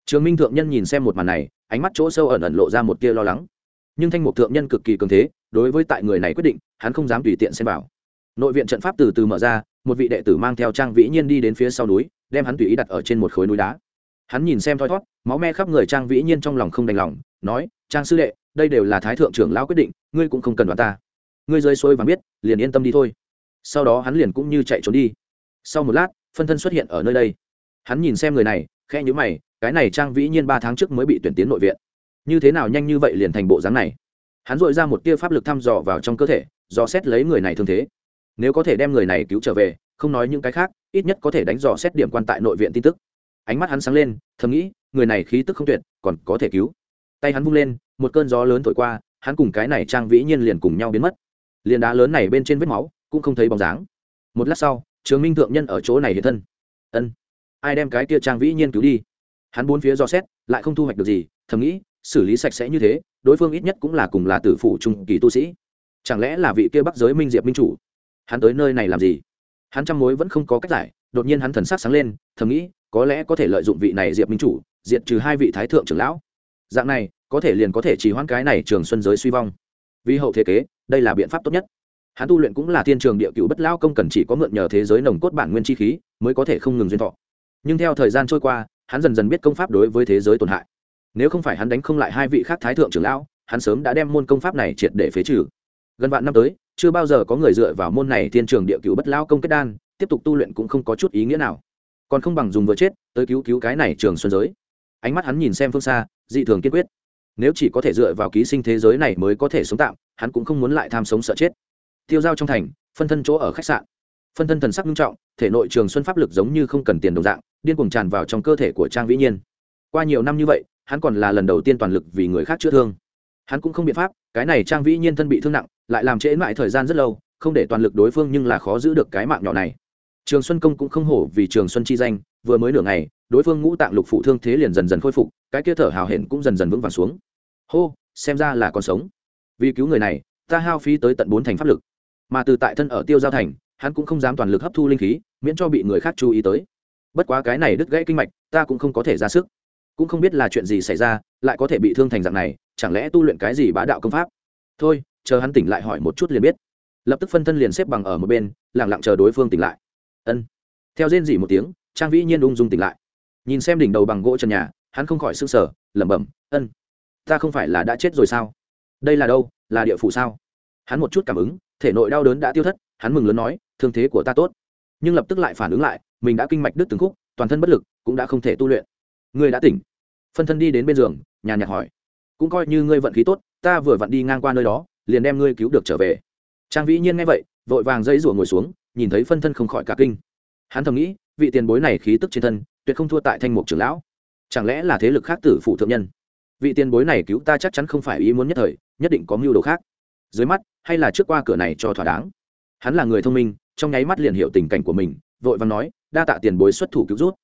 Trường minh thượng nhân nhìn xem một màn này, ánh mắt chỗ sâu ẩn ẩn lộ ra một tia lo lắng. Nhưng thanh mục thượng nhân cực kỳ cường thế, đối với tại người này quyết định, hắn không dám tùy tiện xem vào nội viện trận pháp từ từ mở ra, một vị đệ tử mang theo trang vĩ nhiên đi đến phía sau núi, đem hắn tùy ý đặt ở trên một khối núi đá. Hắn nhìn xem thoi thót, máu me khắp người trang vĩ nhiên trong lòng không đành lòng, nói, trang sư đệ, đây đều là thái thượng trưởng lão quyết định, ngươi cũng không cần đoán ta. Ngươi rơi xuôi và biết, liền yên tâm đi thôi. Sau đó hắn liền cũng như chạy trốn đi. Sau một lát, phân thân xuất hiện ở nơi đây. Hắn nhìn xem người này khe nhữ mày, cái này trang vĩ nhiên ba tháng trước mới bị tuyển tiến nội viện. Như thế nào nhanh như vậy liền thành bộ dáng này? Hắn dội ra một tia pháp lực thăm dò vào trong cơ thể, dò xét lấy người này thương thế nếu có thể đem người này cứu trở về, không nói những cái khác, ít nhất có thể đánh dò xét điểm quan tại nội viện tin tức. Ánh mắt hắn sáng lên, thầm nghĩ, người này khí tức không tuyệt, còn có thể cứu. Tay hắn vung lên, một cơn gió lớn thổi qua, hắn cùng cái này trang vĩ nhiên liền cùng nhau biến mất. Liền đá lớn này bên trên vết máu, cũng không thấy bóng dáng. Một lát sau, trường minh thượng nhân ở chỗ này hiện thân. Ân. Ai đem cái kia trang vĩ nhiên cứu đi? Hắn bốn phía do xét, lại không thu hoạch được gì, thầm nghĩ, xử lý sạch sẽ như thế, đối phương ít nhất cũng là cùng là tử phủ trung kỳ tu sĩ. Chẳng lẽ là vị kia bắc giới minh diệp minh chủ? Hắn tới nơi này làm gì? Hắn trăm mối vẫn không có cách giải, đột nhiên hắn thần sắc sáng lên, thầm nghĩ, có lẽ có thể lợi dụng vị này diệp minh chủ, diệt trừ hai vị thái thượng trưởng lão. Dạng này, có thể liền có thể chỉ hoãn cái này trường xuân giới suy vong. Vì hậu thế kế, đây là biện pháp tốt nhất. Hắn tu luyện cũng là thiên trường địa cựu bất lao công cần chỉ có mượn nhờ thế giới nồng cốt bản nguyên chi khí, mới có thể không ngừng duyên thọ. Nhưng theo thời gian trôi qua, hắn dần dần biết công pháp đối với thế giới tổn hại. Nếu không phải hắn đánh không lại hai vị khác thái thượng trưởng lão, hắn sớm đã đem môn công pháp này triệt để phế trừ. Gần vạn năm tới chưa bao giờ có người dựa vào môn này thiên trường địa cựu bất lao công kết đan, tiếp tục tu luyện cũng không có chút ý nghĩa nào. Còn không bằng dùng vừa chết, tới cứu cứu cái này trường xuân giới. Ánh mắt hắn nhìn xem phương xa, dị thường kiên quyết. Nếu chỉ có thể dựa vào ký sinh thế giới này mới có thể sống tạm, hắn cũng không muốn lại tham sống sợ chết. Tiêu dao trong thành, phân thân chỗ ở khách sạn. Phân thân thần sắc nghiêm trọng, thể nội trường xuân pháp lực giống như không cần tiền đồng dạng, điên cuồng tràn vào trong cơ thể của trang vĩ nhiên. Qua nhiều năm như vậy, hắn còn là lần đầu tiên toàn lực vì người khác chữa thương hắn cũng không biện pháp, cái này trang vĩ nhiên thân bị thương nặng, lại làm trễ mãi thời gian rất lâu, không để toàn lực đối phương nhưng là khó giữ được cái mạng nhỏ này. Trường xuân công cũng không hổ vì trường xuân chi danh, vừa mới nửa ngày, đối phương ngũ tạng lục phụ thương thế liền dần dần khôi phục, cái kia thở hào hển cũng dần dần vững vàng xuống. Hô, xem ra là còn sống. Vì cứu người này, ta hao phí tới tận bốn thành pháp lực. Mà từ tại thân ở tiêu giao thành, hắn cũng không dám toàn lực hấp thu linh khí, miễn cho bị người khác chú ý tới. Bất quá cái này đứt gãy kinh mạch, ta cũng không có thể ra sức. Cũng không biết là chuyện gì xảy ra, lại có thể bị thương thành dạng này chẳng lẽ tu luyện cái gì bá đạo công pháp? Thôi, chờ hắn tỉnh lại hỏi một chút liền biết. Lập tức phân thân liền xếp bằng ở một bên lẳng lặng chờ đối phương tỉnh lại. Ân. Theo rên dỉ một tiếng, trang vĩ nhiên ung dung tỉnh lại. Nhìn xem đỉnh đầu bằng gỗ trần nhà, hắn không khỏi s ư n g sở lẩm bẩm, ân, ta không phải là đã chết rồi sao? Đây là đâu? Là địa phủ sao? Hắn một chút cảm ứng, thể nội đau đớn đã tiêu thất, hắn mừng lớn nói, thương thế của ta tốt. Nhưng lập tức lại phản ứng lại, mình đã kinh mạch đứt từng khúc, toàn thân bất lực, cũng đã không thể tu luyện. Người đã tỉnh. Phân thân đi đến bên giường nhà nhạc hỏi cũng coi như ngươi vận khí tốt, ta vừa vặn đi ngang qua nơi đó, liền đem ngươi cứu được trở về. Trang vĩ nhiên nghe vậy, vội vàng dây rủa ngồi xuống, nhìn thấy phân thân không khỏi cả kinh. Hắn thầm nghĩ, vị tiền bối này khí tức trên thân, tuyệt không thua tại thanh mục trưởng lão. Chẳng lẽ là thế lực khác tử phụ thượng nhân? Vị tiền bối này cứu ta chắc chắn không phải ý muốn nhất thời, nhất định có mưu đồ khác. Dưới mắt, hay là trước qua cửa này cho thỏa đáng. Hắn là người thông minh, trong nháy mắt liền hiểu tình cảnh của mình, vội vàng nói, đa tạ tiền bối xuất thủ cứu rút.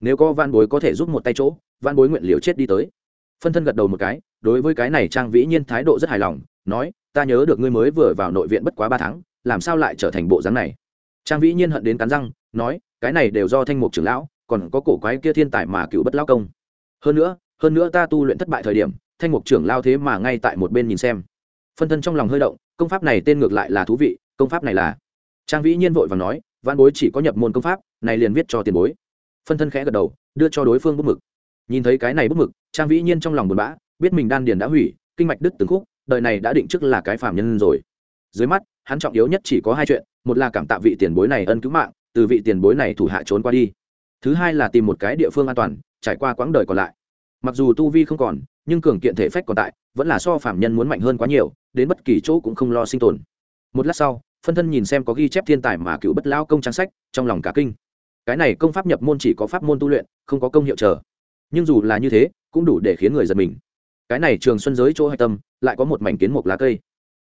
Nếu có van bối có thể giúp một tay chỗ van bối nguyện liều chết đi tới. Phân thân gật đầu một cái đối với cái này trang vĩ nhiên thái độ rất hài lòng, nói, ta nhớ được ngươi mới vừa vào nội viện bất quá ba tháng, làm sao lại trở thành bộ dáng này? Trang vĩ nhiên hận đến cắn răng, nói, cái này đều do thanh mục trưởng lão, còn có cổ quái kia thiên tài mà cựu bất lão công. Hơn nữa hơn nữa ta tu luyện thất bại thời điểm, thanh mục trưởng lao thế mà ngay tại một bên nhìn xem. Phân thân trong lòng hơi động, công pháp này tên ngược lại là thú vị, công pháp này là. Trang vĩ nhiên vội và nói văn bối chỉ có nhập môn công pháp, này liền viết cho tiền bối. Phân thân khẽ gật đầu, đưa cho đối phương bút mực. Nhìn thấy cái này bút mực, trang vĩ nhiên trong lòng buồn bã biết mình đan điền đã hủy, kinh mạch đứt từng khúc, đời này đã định trước là cái phàm nhân rồi. Dưới mắt, hắn trọng yếu nhất chỉ có hai chuyện, một là cảm tạ vị tiền bối này ân cứu mạng, từ vị tiền bối này thủ hạ trốn qua đi. Thứ hai là tìm một cái địa phương an toàn, trải qua quãng đời còn lại. Mặc dù tu vi không còn, nhưng cường kiện thể phách còn tại, vẫn là so phạm nhân muốn mạnh hơn quá nhiều, đến bất kỳ chỗ cũng không lo sinh tồn. Một lát sau, phân thân nhìn xem có ghi chép thiên tài mà cựu bất lao công trang sách, trong lòng cả kinh. Cái này công pháp nhập môn chỉ có pháp môn tu luyện, không có công hiệu chờ nhưng dù là như thế, cũng đủ để khiến người giật mình cái này trường xuân giới chỗ hạch tâm, lại có một mảnh kiến mục lá cây.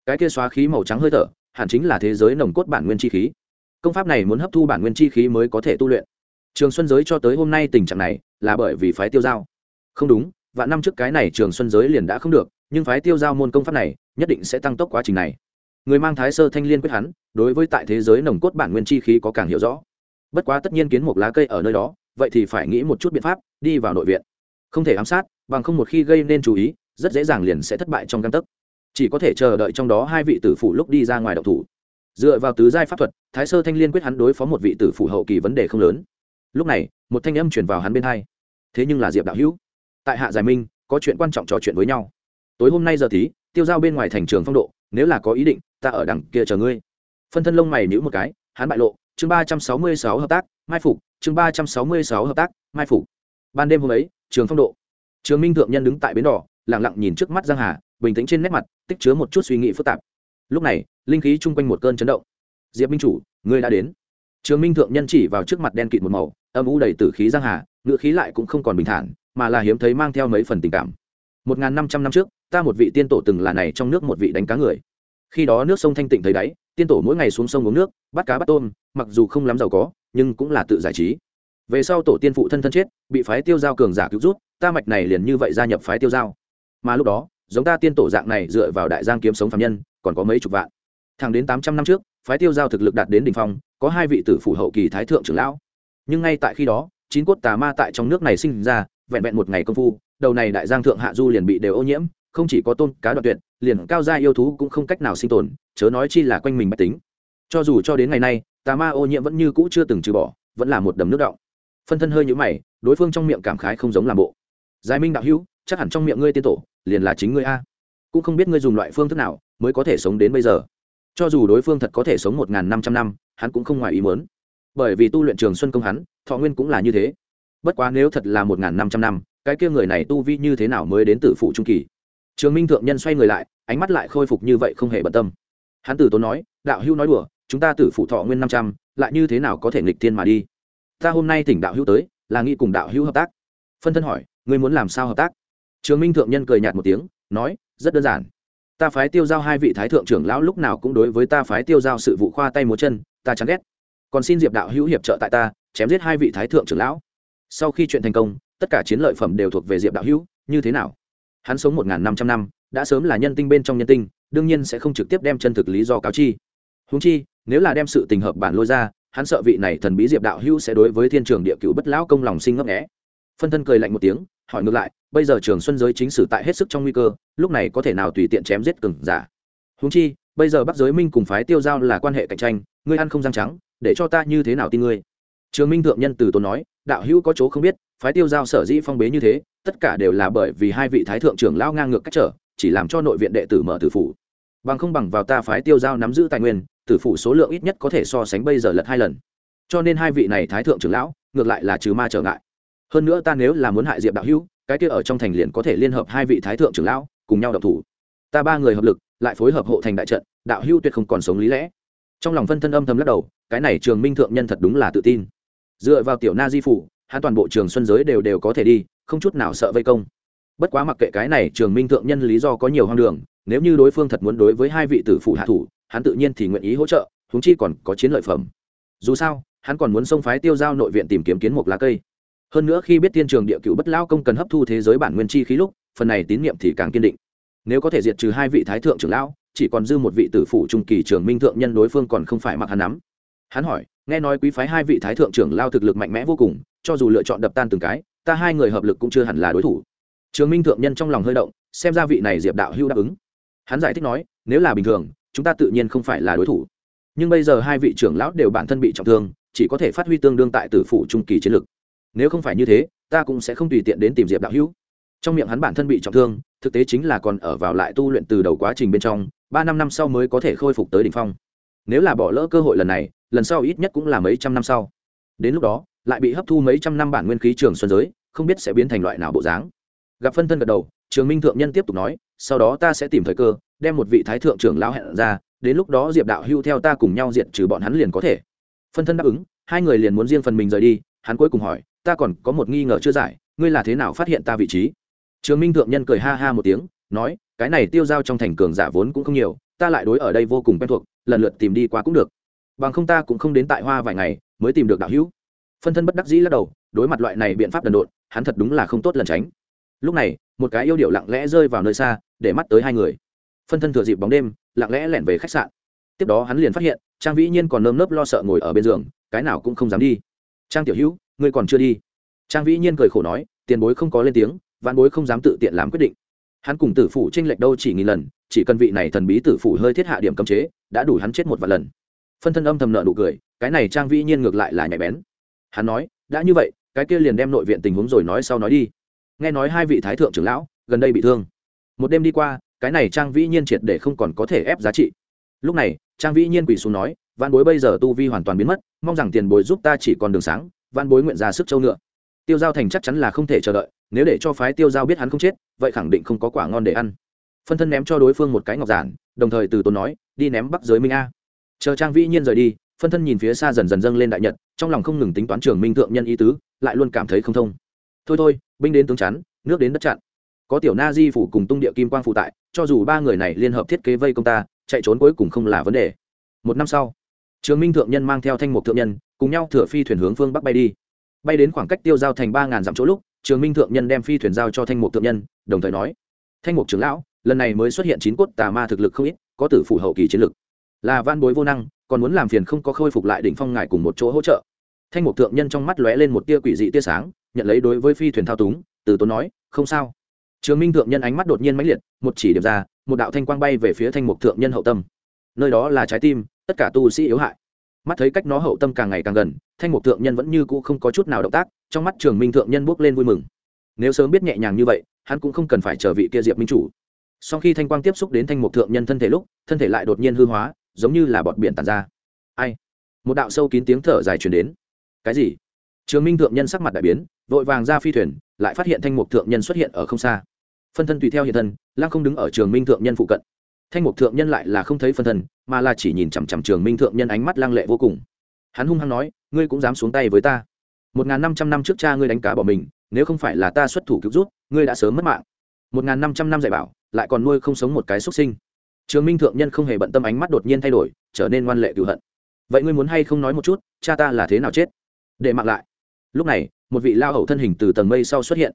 Cái kia xóa khí màu trắng hơi thở, hẳn chính là thế giới nồng cốt bản nguyên chi khí. Công pháp này muốn hấp thu bản nguyên chi khí mới có thể tu luyện. Trường xuân giới cho tới hôm nay tình trạng này, là bởi vì phái tiêu giao. Không đúng và năm trước cái này trường xuân giới liền đã không được, nhưng phái tiêu giao môn công pháp này, nhất định sẽ tăng tốc quá trình này. Người mang thái sơ thanh liên quyết hắn, đối với tại thế giới nồng cốt bản nguyên chi khí có càng hiểu rõ. Bất quá tất nhiên kiến một lá cây ở nơi đó, vậy thì phải nghĩ một chút biện pháp, đi vào nội viện. Không thể ám sát bằng không một khi gây nên chú ý, rất dễ dàng liền sẽ thất bại trong căn tấc. Chỉ có thể chờ đợi trong đó hai vị tử phủ lúc đi ra ngoài đậu thủ. Dựa vào tứ giai pháp thuật, thái sơ thanh liên quyết hắn đối phó một vị tử phủ hậu kỳ vấn đề không lớn. Lúc này, một thanh âm chuyển vào hắn bên hai. Thế nhưng là diệp đạo hữu, tại hạ giải minh, có chuyện quan trọng trò chuyện với nhau. Tối hôm nay giờ tí, tiêu giao bên ngoài thành trường phong độ, nếu là có ý định, ta ở đằng kia chờ ngươi. Phân thân lông mày nhữ một cái, hắn bại lộ, chương ba trăm sáu mươi sáu hợp tác, mai phục, chương ba trăm sáu mươi sáu hợp tác, mai phục. Ban đêm hôm ấy, trường phong độ trường minh thượng nhân đứng tại bến đỏ lẳng lặng nhìn trước mắt giang hà, bình tĩnh trên nét mặt, tích chứa một chút suy nghĩ phức tạp. Lúc này, linh khí chung quanh một cơn chấn động. Diệp minh chủ, ngươi đã đến. Trường minh thượng nhân chỉ vào trước mặt đen kịt một màu, âm u đầy tử khí giang hà ngựa khí lại cũng không còn bình thản, mà là hiếm thấy mang theo mấy phần tình cảm. Một n g h n năm trăm năm trước, ta một vị tiên tổ từng là này trong nước một vị đánh cá người. Khi đó nước sông thanh tịnh thấy đáy, tiên tổ mỗi ngày xuống sông uống nước, bắt cá bắt tôm, mặc dù không lắm giàu có, nhưng cũng là tự giải trí về sau tổ tiên phụ thân thân chết, bị phái tiêu giao cường giả cứu rút, ta mạch này liền như vậy gia nhập phái tiêu giao. Mà lúc đó, giống ta tiên tổ dạng này dựa vào đại giang kiếm sống phạm nhân, còn có mấy chục vạn. Thẳng đến tám trăm năm trước, phái tiêu giao thực lực đạt đến đ ỉ n h phong, có hai vị tử phủ hậu kỳ thái thượng trưởng lão. Nhưng ngay tại khi đó, chín cốt tà ma tại trong nước này sinh ra, vẹn vẹn một ngày công phu, đầu này đại giang thượng hạ du liền bị đều ô nhiễm, không chỉ có tôn cá đoạn tuyệt, liền cao gia yêu thú cũng không cách nào sinh tồn, chớ nói chi là quanh mình bách tính. Cho dù cho đến ngày nay, tà ma ô nhiễm vẫn như cũ chưa từng trừ bỏ, vẫn là một đầm nước động phân thân hơi nhũ mày, đối phương trong miệng cảm khái không giống làm bộ. Giải minh đạo hữu, chắc hẳn trong miệng ngươi tiên tổ, liền là chính ngươi a. Cũng không biết ngươi dùng loại phương thức nào mới có thể sống đến bây giờ. Cho dù đối phương thật có thể sống một n g h n năm trăm năm, hắn cũng không ngoài ý muốn. Bởi vì tu luyện trường xuân công hắn, thọ nguyên cũng là như thế. Bất quá nếu thật là một n g h n năm trăm năm, cái kia người này tu vi như thế nào mới đến từ phụ trung kỳ? Trường minh thượng nhân xoay người lại, ánh mắt lại khôi phục như vậy không hề bận tâm. Hắn tử tốn nói, đạo hữu nói đùa, chúng ta tử phụ thọ nguyên năm trăm, lại như thế nào có thể nghịch thiên mà đi? Ta hôm nay tỉnh đạo hữu tới, là nghĩ cùng đạo hữu hợp tác. Phân thân hỏi, ngươi muốn làm sao hợp tác? Trường minh thượng nhân cười nhạt một tiếng, nói, rất đơn giản. Ta phái tiêu giao hai vị thái thượng trưởng lão lúc nào cũng đối với ta phái tiêu giao sự vụ khoa tay múa chân, ta chán ghét. Còn xin diệp đạo hữu hiệp trợ tại ta, chém giết hai vị thái thượng trưởng lão. Sau khi chuyện thành công, tất cả chiến lợi phẩm đều thuộc về diệp đạo hữu, như thế nào? Hắn sống một n g h n năm trăm năm, đã sớm là nhân tinh bên trong nhân tinh, đương nhiên sẽ không trực tiếp đem chân thực lý do cáo chi. Húng chi, nếu là đem sự tình hợp bản lôi ra hắn sợ vị này thần bí diệp đạo hữu sẽ đối với thiên trường địa cựu bất lão công lòng sinh ngấp nghẽ phân thân cười lạnh một tiếng, hỏi ngược lại, bây giờ trường xuân giới chính sử tại hết sức trong nguy cơ, lúc này có thể nào tùy tiện chém giết cừng giả? Húng chi, bây giờ bắc giới minh cùng phái tiêu giao là quan hệ cạnh tranh, ngươi ăn không răng trắng, để cho ta như thế nào tin ngươi? Trường minh thượng nhân từ tốn nói, đạo hữu có chỗ không biết, phái tiêu giao sở dĩ phong bế như thế, tất cả đều là bởi vì hai vị thái thượng trưởng lao ngang ngược cách trở, chỉ làm cho nội viện đệ tử mở tử phủ. Bằng không bằng vào ta phái tiêu giao nắm giữ tài nguyên tử phủ số lượng ít nhất có thể so sánh bây giờ lật hai lần. Cho nên hai vị này thái thượng trưởng lão, ngược lại là trừ ma trở ngại. Hơn nữa ta nếu là muốn hại diệp đạo hữu, cái kia ở trong thành liền có thể liên hợp hai vị thái thượng trưởng lão, cùng nhau độc thủ. Ta ba người hợp lực, lại phối hợp hộ thành đại trận, đạo hữu tuyệt không còn sống lý lẽ. Trong lòng phân thân âm thầm lắc đầu, cái này trường minh thượng nhân thật đúng là tự tin. Dựa vào tiểu na di phủ, hắn toàn bộ trường xuân giới đều đều có thể đi, không chút nào sợ vây công. Bất quá mặc kệ cái này, trường minh thượng nhân lý do có nhiều hoang đường, nếu như đối phương thật muốn đối với hai vị tử phụ hạ thủ hắn tự nhiên thì nguyện ý hỗ trợ húng chi còn có chiến lợi phẩm. Dù sao, hắn còn muốn xông phái tiêu giao nội viện tìm kiếm kiến một lá cây. Hơn nữa khi biết tiên trường địa cựu bất lao công cần hấp thu thế giới bản nguyên chi khí lúc, phần này tín nhiệm thì càng kiên định. Nếu có thể diệt trừ hai vị thái thượng trưởng lão, chỉ còn dư một vị tử phụ trung kỳ trường minh thượng nhân đối phương còn không phải mặc hắn nắm. Hắn hỏi, nghe nói quý phái hai vị thái thượng trưởng lao thực lực mạnh mẽ vô cùng, cho dù lựa chọn đập tan từng cái, ta hai người hợp lực cũng chưa hẳn là đối thủ. Trường minh thượng nhân trong lòng hơi động, xem ra vị này diệp đạo hưu đáp ứng. Hắn giải thích nói, nếu là bình thường chúng ta tự nhiên không phải là đối thủ. Nhưng bây giờ hai vị trưởng lão đều bản thân bị trọng thương, chỉ có thể phát huy tương đương tại tử phụ trung kỳ chiến lực. Nếu không phải như thế, ta cũng sẽ không tùy tiện đến tìm diệp đạo hữu. Trong miệng hắn bản thân bị trọng thương, thực tế chính là còn ở vào lại tu luyện từ đầu quá trình bên trong, ba năm năm sau mới có thể khôi phục tới đ ỉ n h phong. Nếu là bỏ lỡ cơ hội lần này, lần sau ít nhất cũng là mấy trăm năm sau. Đến lúc đó, lại bị hấp thu mấy trăm năm bản nguyên khí trường xuân giới, không biết sẽ biến thành loại nào bộ dáng. Gặp phân thân gật đầu, trường minh thượng nhân tiếp tục nói, sau đó ta sẽ tìm thời cơ đem một vị thái thượng trưởng lão hẹn ra, đến lúc đó diệp đạo hưu theo ta cùng nhau diệt trừ bọn hắn liền có thể. Phân thân đáp ứng, hai người liền muốn riêng phần mình rời đi, hắn cuối cùng hỏi, ta còn có một nghi ngờ chưa giải, ngươi là thế nào phát hiện ta vị trí? Trường minh thượng nhân cười ha ha một tiếng, nói, cái này tiêu giao trong thành cường giả vốn cũng không nhiều, ta lại đối ở đây vô cùng quen thuộc, lần lượt tìm đi qua cũng được. Bằng không ta cũng không đến tại hoa vài ngày, mới tìm được đạo hữu. Phân thân bất đắc dĩ lắc đầu, đối mặt loại này biện pháp đần độn, hắn thật đúng là không tốt lần tránh. Lúc này, một cái yêu điệu lặng lẽ rơi vào nơi xa, để mắt tới hai người phân thân thừa dịp bóng đêm, lặng lẽ lẻn về khách sạn. Tiếp đó hắn liền phát hiện, trang vĩ nhiên còn nơm nớp lo sợ ngồi ở bên giường, cái nào cũng không dám đi. Trang tiểu hữu, ngươi còn chưa đi? Trang vĩ nhiên cười khổ nói, tiền bối không có lên tiếng, vạn bối không dám tự tiện làm quyết định. Hắn cùng tử phủ tranh lệch đâu chỉ nghìn lần, chỉ cần vị này thần bí tử phủ hơi thiết hạ điểm cấm chế, đã đủ hắn chết một vài lần. Phân thân âm thầm nợ nụ cười, cái này trang vĩ nhiên ngược lại là nhạy bén. Hắn nói, đã như vậy, cái kia liền đem nội viện tình huống rồi nói sau nói đi. Nghe nói hai vị thái thượng trưởng lão, gần đây bị thương. Một đêm đi qua cái này trang vĩ nhiên triệt để không còn có thể ép giá trị. Lúc này, trang vĩ nhiên quỳ xuống nói văn bối bây giờ tu vi hoàn toàn biến mất, mong rằng tiền bối giúp ta chỉ còn đường sáng văn bối nguyện ra sức châu ngựa. Tiêu giao thành chắc chắn là không thể chờ đợi, nếu để cho phái tiêu giao biết hắn không chết, vậy khẳng định không có quả ngon để ăn. Phân thân ném cho đối phương một cái ngọc giản, đồng thời từ tốn nói, đi ném bắc giới minh a. Chờ trang vĩ nhiên rời đi, phân thân nhìn phía xa dần dần dâng lên đại nhật, trong lòng không ngừng tính toán trường minh thượng nhân ý tứ, lại luôn cảm thấy không thông. Thôi thôi, binh đến tướng chắn, nước đến đất chặn. Có tiểu na di phủ cùng tung địa kim quang phụ tại cho dù ba người này liên hợp thiết kế vây công ta, chạy trốn cuối cùng không là vấn đề. Một năm sau, trường minh thượng nhân mang theo thanh mục thượng nhân, cùng nhau thửa phi thuyền hướng phương bắc bay đi. Bay đến khoảng cách tiêu giao thành ba ngàn dặm chỗ lúc, trường minh thượng nhân đem phi thuyền giao cho thanh mục thượng nhân, đồng thời nói, thanh mục trưởng lão, lần này mới xuất hiện chín cốt tà ma thực lực không ít, có tử phủ hậu kỳ chiến lực. Là van bối vô năng, còn muốn làm phiền không có khôi phục lại đỉnh phong ngài cùng một chỗ hỗ trợ. Thanh mục thượng nhân trong mắt lóe lên một tia quỷ dị tia sáng, nhận lấy đối với phi thuyền thao túng, từ tốn nói, không sao trường minh thượng nhân ánh mắt đột nhiên mãnh liệt, một chỉ điểm ra, một đạo thanh quang bay về phía thanh mục thượng nhân hậu tâm. Nơi đó là trái tim, tất cả tu sĩ yếu hại. Mắt thấy cách nó hậu tâm càng ngày càng gần, thanh mục thượng nhân vẫn như cũ không có chút nào động tác, trong mắt trường minh thượng nhân bước lên vui mừng. Nếu sớm biết nhẹ nhàng như vậy, hắn cũng không cần phải chờ vị kia diệp minh chủ. Sau khi thanh quang tiếp xúc đến thanh mục thượng nhân thân thể lúc, thân thể lại đột nhiên hư hóa, giống như là bọt biển tàn ra. Ai? Một đạo sâu kín tiếng thở dài truyền đến. Cái gì? Trường minh thượng nhân sắc mặt đại biến vội vàng ra phi thuyền, lại phát hiện thanh mục thượng nhân xuất hiện ở không xa. Phân thân tùy theo hiện thân, lăng không đứng ở trường minh thượng nhân phụ cận. Thanh mục thượng nhân lại là không thấy phân thân, mà là chỉ nhìn chằm chằm trường minh thượng nhân ánh mắt lăng lệ vô cùng. Hắn hung hăng nói, ngươi cũng dám xuống tay với ta. Một n g h n năm trăm năm trước cha ngươi đánh cá bỏ mình, nếu không phải là ta xuất thủ cứu rút ngươi đã sớm mất mạng. Một n g h n năm trăm năm dạy bảo, lại còn nuôi không sống một cái xuất sinh. Trường minh thượng nhân không hề bận tâm ánh mắt đột nhiên thay đổi, trở nên ngoan lệ cựu hận. Vậy ngươi muốn hay không nói một chút, cha ta là thế nào chết? Để mạng lại lúc này, một vị lao hậu thân hình từ tầng mây sau xuất hiện.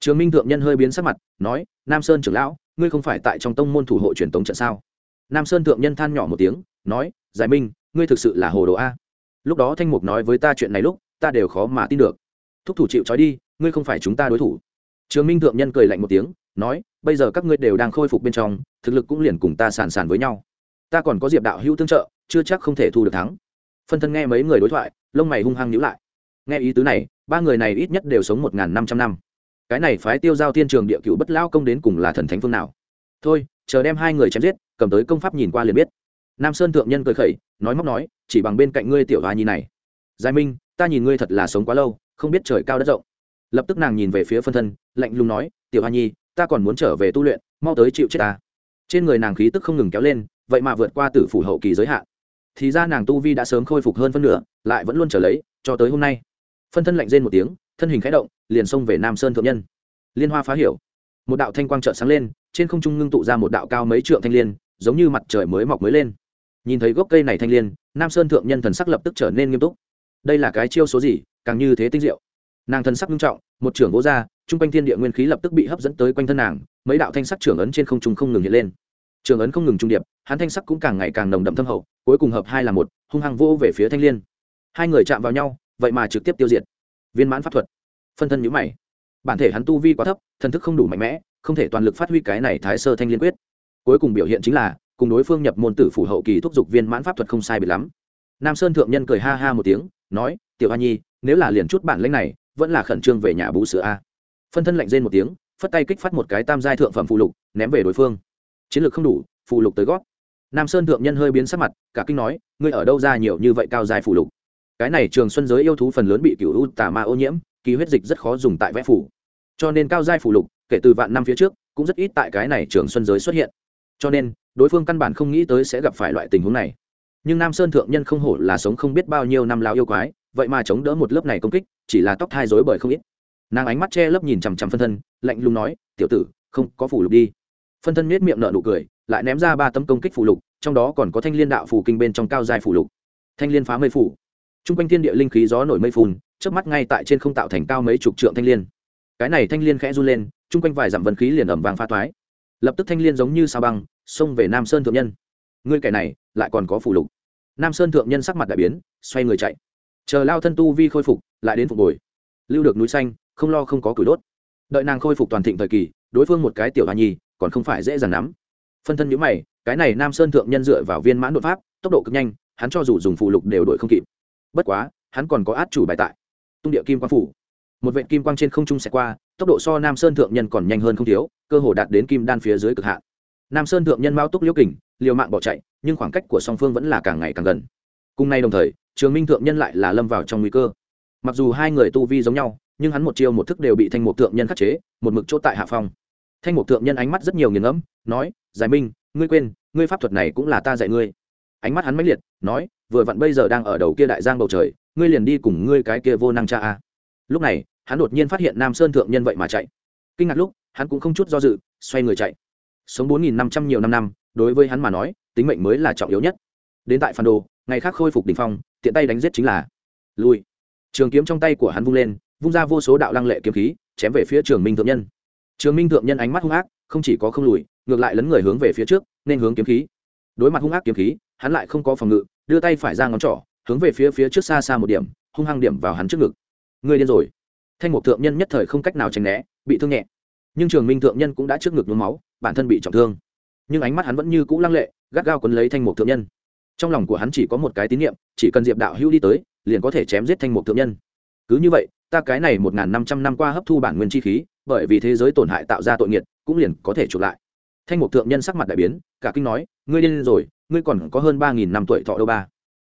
Trường minh thượng nhân hơi biến sắc mặt, nói, nam sơn trưởng lão, ngươi không phải tại trong tông môn thủ hộ truyền tống trận sao? Nam sơn thượng nhân than nhỏ một tiếng, nói, giải minh, ngươi thực sự là hồ đồ a. Lúc đó thanh mục nói với ta chuyện này lúc, ta đều khó mà tin được. Thúc thủ chịu trói đi, ngươi không phải chúng ta đối thủ. Trường minh thượng nhân cười lạnh một tiếng, nói, bây giờ các ngươi đều đang khôi phục bên trong, thực lực cũng liền cùng ta sàn sàn với nhau. Ta còn có diệp đạo hữu tương trợ, chưa chắc không thể thu được thắng. Phân thân nghe mấy người đối thoại, lông mày hung hăng nhíu lại nghe ý tứ này, ba người này ít nhất đều sống một năm trăm năm. Cái này phái tiêu giao thiên trường địa cựu bất lao công đến cùng là thần thánh phương nào? Thôi, chờ đem hai người chém giết, cầm tới công pháp nhìn qua liền biết. Nam sơn thượng nhân cười khẩy, nói móc nói, chỉ bằng bên cạnh ngươi tiểu hoa nhi này. Giải minh, ta nhìn ngươi thật là sống quá lâu, không biết trời cao đất rộng. Lập tức nàng nhìn về phía phân thân, lạnh lùng nói, tiểu hoa nhi, ta còn muốn trở về tu luyện, mau tới chịu chết ta. Trên người nàng khí tức không ngừng kéo lên, vậy mà vượt qua tử phủ hậu kỳ giới hạn. Thì ra nàng tu vi đã sớm khôi phục hơn phân nửa, lại vẫn luôn trở lấy, cho tới hôm nay phân thân lạnh rên một tiếng, thân hình khẽ động, liền xông về nam sơn thượng nhân. Liên hoa phá hiểu. Một đạo thanh quang trợ sáng lên, trên không trung ngưng tụ ra một đạo cao mấy trượng thanh liên, giống như mặt trời mới mọc mới lên. Nhìn thấy gốc cây này thanh liên, nam sơn thượng nhân thần sắc lập tức trở nên nghiêm túc. Đây là cái chiêu số gì, càng như thế tinh diệu. Nàng thần sắc nghiêm trọng, một trưởng gỗ ra, trung quanh thiên địa nguyên khí lập tức bị hấp dẫn tới quanh thân nàng, mấy đạo thanh sắc trưởng ấn trên không trung không ngừng hiện lên. Trường ấn không ngừng trung điệp, hắn thanh sắc cũng càng ngày càng nồng đậm thâm hậu, cuối cùng hợp hai là một, hung hăng vô về phía thanh liên. Hai người chạm vào nhau vậy mà trực tiếp tiêu diệt. Viên mãn pháp thuật. Phân thân nhữ mày. Bản thể hắn tu vi quá thấp, thần thức không đủ mạnh mẽ, không thể toàn lực phát huy cái này thái sơ thanh liên quyết. Cuối cùng biểu hiện chính là, cùng đối phương nhập môn tử phủ hậu kỳ thúc giục viên mãn pháp thuật không sai bị lắm. Nam sơn thượng nhân cười ha ha một tiếng, nói, tiểu a nhi, nếu là liền chút bản lãnh này, vẫn là khẩn trương về nhà bú sữa a. Phân thân lạnh rên một tiếng, phất tay kích phát một cái tam giai thượng phẩm phụ lục, ném về đối phương. Chiến lược không đủ phụ lục tới gót. Nam sơn thượng nhân hơi biến sắc mặt, cả kinh nói, ngươi ở đâu ra nhiều như vậy cao dài phụ lục? Cái này trường xuân giới yêu thú phần lớn bị cựu u tà ma ô nhiễm, kỳ huyết dịch rất khó dùng tại vẽ phủ. Cho nên cao giai phủ lục, kể từ vạn năm phía trước, cũng rất ít tại cái này trường xuân giới xuất hiện. Cho nên, đối phương căn bản không nghĩ tới sẽ gặp phải loại tình huống này. Nhưng nam sơn thượng nhân không hổ là sống không biết bao nhiêu năm lao yêu quái, vậy mà chống đỡ một lớp này công kích, chỉ là tóc thai dối bởi không ít. Nàng ánh mắt che lớp nhìn chằm chằm phân thân, lạnh lùng nói, tiểu tử, không, có phủ lục đi. Phân thân miết miệng nợ nụ cười, lại ném ra ba tấm công kích phủ lục, trong đó còn có thanh liên đạo phủ kinh bên trong cao dài phủ lục. Thanh liên phá mây phủ t r u n g quanh thiên địa linh khí gió nổi mây phun chớp mắt ngay tại trên không tạo thành cao mấy chục trượng thanh liên. Cái này thanh liên khẽ run lên t r u n g quanh vài dặm vân khí liền ẩm vàng pha toái. Lập tức thanh liên giống như sao băng, xông về nam sơn thượng nhân. Ngươi kẻ này, lại còn có phủ lục. Nam sơn thượng nhân sắc mặt đại biến, xoay người chạy. Chờ lao thân tu vi khôi phục, lại đến phục hồi. Lưu được núi xanh, không lo không có củi đốt. Đợi nàng khôi phục toàn thịnh thời kỳ, đối phương một cái tiểu hoa nhi, còn không phải dễ dàng nắm phân thân nhữ mày, cái này nam sơn thượng nhân dựa vào viên mãn đột pháp, tốc độ cực nhanh, hắn cho dù dùng phụ lục đều đuổi không kịp bất quá, hắn còn có át chủ bài tại. Tung địa kim quang phủ. Một vệ kim quang trên không trung sẽ qua, tốc độ so nam sơn thượng nhân còn nhanh hơn không thiếu, cơ hồ đạt đến kim đan phía dưới cực hạn. Nam sơn thượng nhân mao túc liễu kình, liều mạng bỏ chạy, nhưng khoảng cách của song phương vẫn là càng ngày càng gần. Cùng nay đồng thời, trường minh thượng nhân lại là lâm vào trong nguy cơ. Mặc dù hai người tu vi giống nhau, nhưng hắn một chiêu một thức đều bị thanh mục thượng nhân khắc chế, một mực chốt tại hạ phong. Thanh mục thượng nhân ánh mắt rất nhiều nghiền ngẫm, nói, giải minh, ngươi quên, ngươi pháp thuật này cũng là ta dạy ngươi ánh mắt hắn mãnh liệt, nói, vừa vặn bây giờ đang ở đầu kia đại giang bầu trời, ngươi liền đi cùng ngươi cái kia vô năng cha a. Lúc này, hắn đột nhiên phát hiện nam sơn thượng nhân vậy mà chạy. Kinh ngạc lúc, hắn cũng không chút do dự, xoay người chạy. Sống bốn nghìn năm trăm nhiều năm năm, đối với hắn mà nói, tính mệnh mới là trọng yếu nhất. Đến tại phản đồ, ngày khác khôi phục đ ỉ n h phong, tiện tay đánh giết chính là lui. Trường kiếm trong tay của hắn vung lên, vung ra vô số đạo lăng lệ kiếm khí, chém về phía trường minh thượng nhân. Trường minh thượng nhân ánh mắt hung ác, không chỉ có không lùi, ngược lại lấn người hướng về phía trước, nên hướng kiếm khí. Đối mặt hung ác kiếm khí hắn lại không có phòng ngự, đưa tay phải ra ngón trỏ, hướng về phía phía trước xa xa một điểm, hung hăng điểm vào hắn trước ngực. Người điên rồi. Thanh mục thượng nhân nhất thời không cách nào tránh né, bị thương nhẹ. Nhưng trường minh thượng nhân cũng đã trước ngực nhuốm máu, bản thân bị trọng thương. Nhưng ánh mắt hắn vẫn như cũ lăng lệ, gắt gao quấn lấy thanh mục thượng nhân. Trong lòng của hắn chỉ có một cái tín nhiệm chỉ cần diệp đạo hữu đi tới, liền có thể chém giết thanh mục thượng nhân. Cứ như vậy, ta cái này một n g h n năm trăm năm qua hấp thu bản nguyên chi khí, bởi vì thế giới tổn hại tạo ra tội nghiệt, cũng liền có thể chụp lại. Thanh mục thượng nhân sắc mặt đại biến, cả kinh nói, ngươi điên rồi ngươi còn có hơn ba nghìn năm tuổi thọ đâu ba.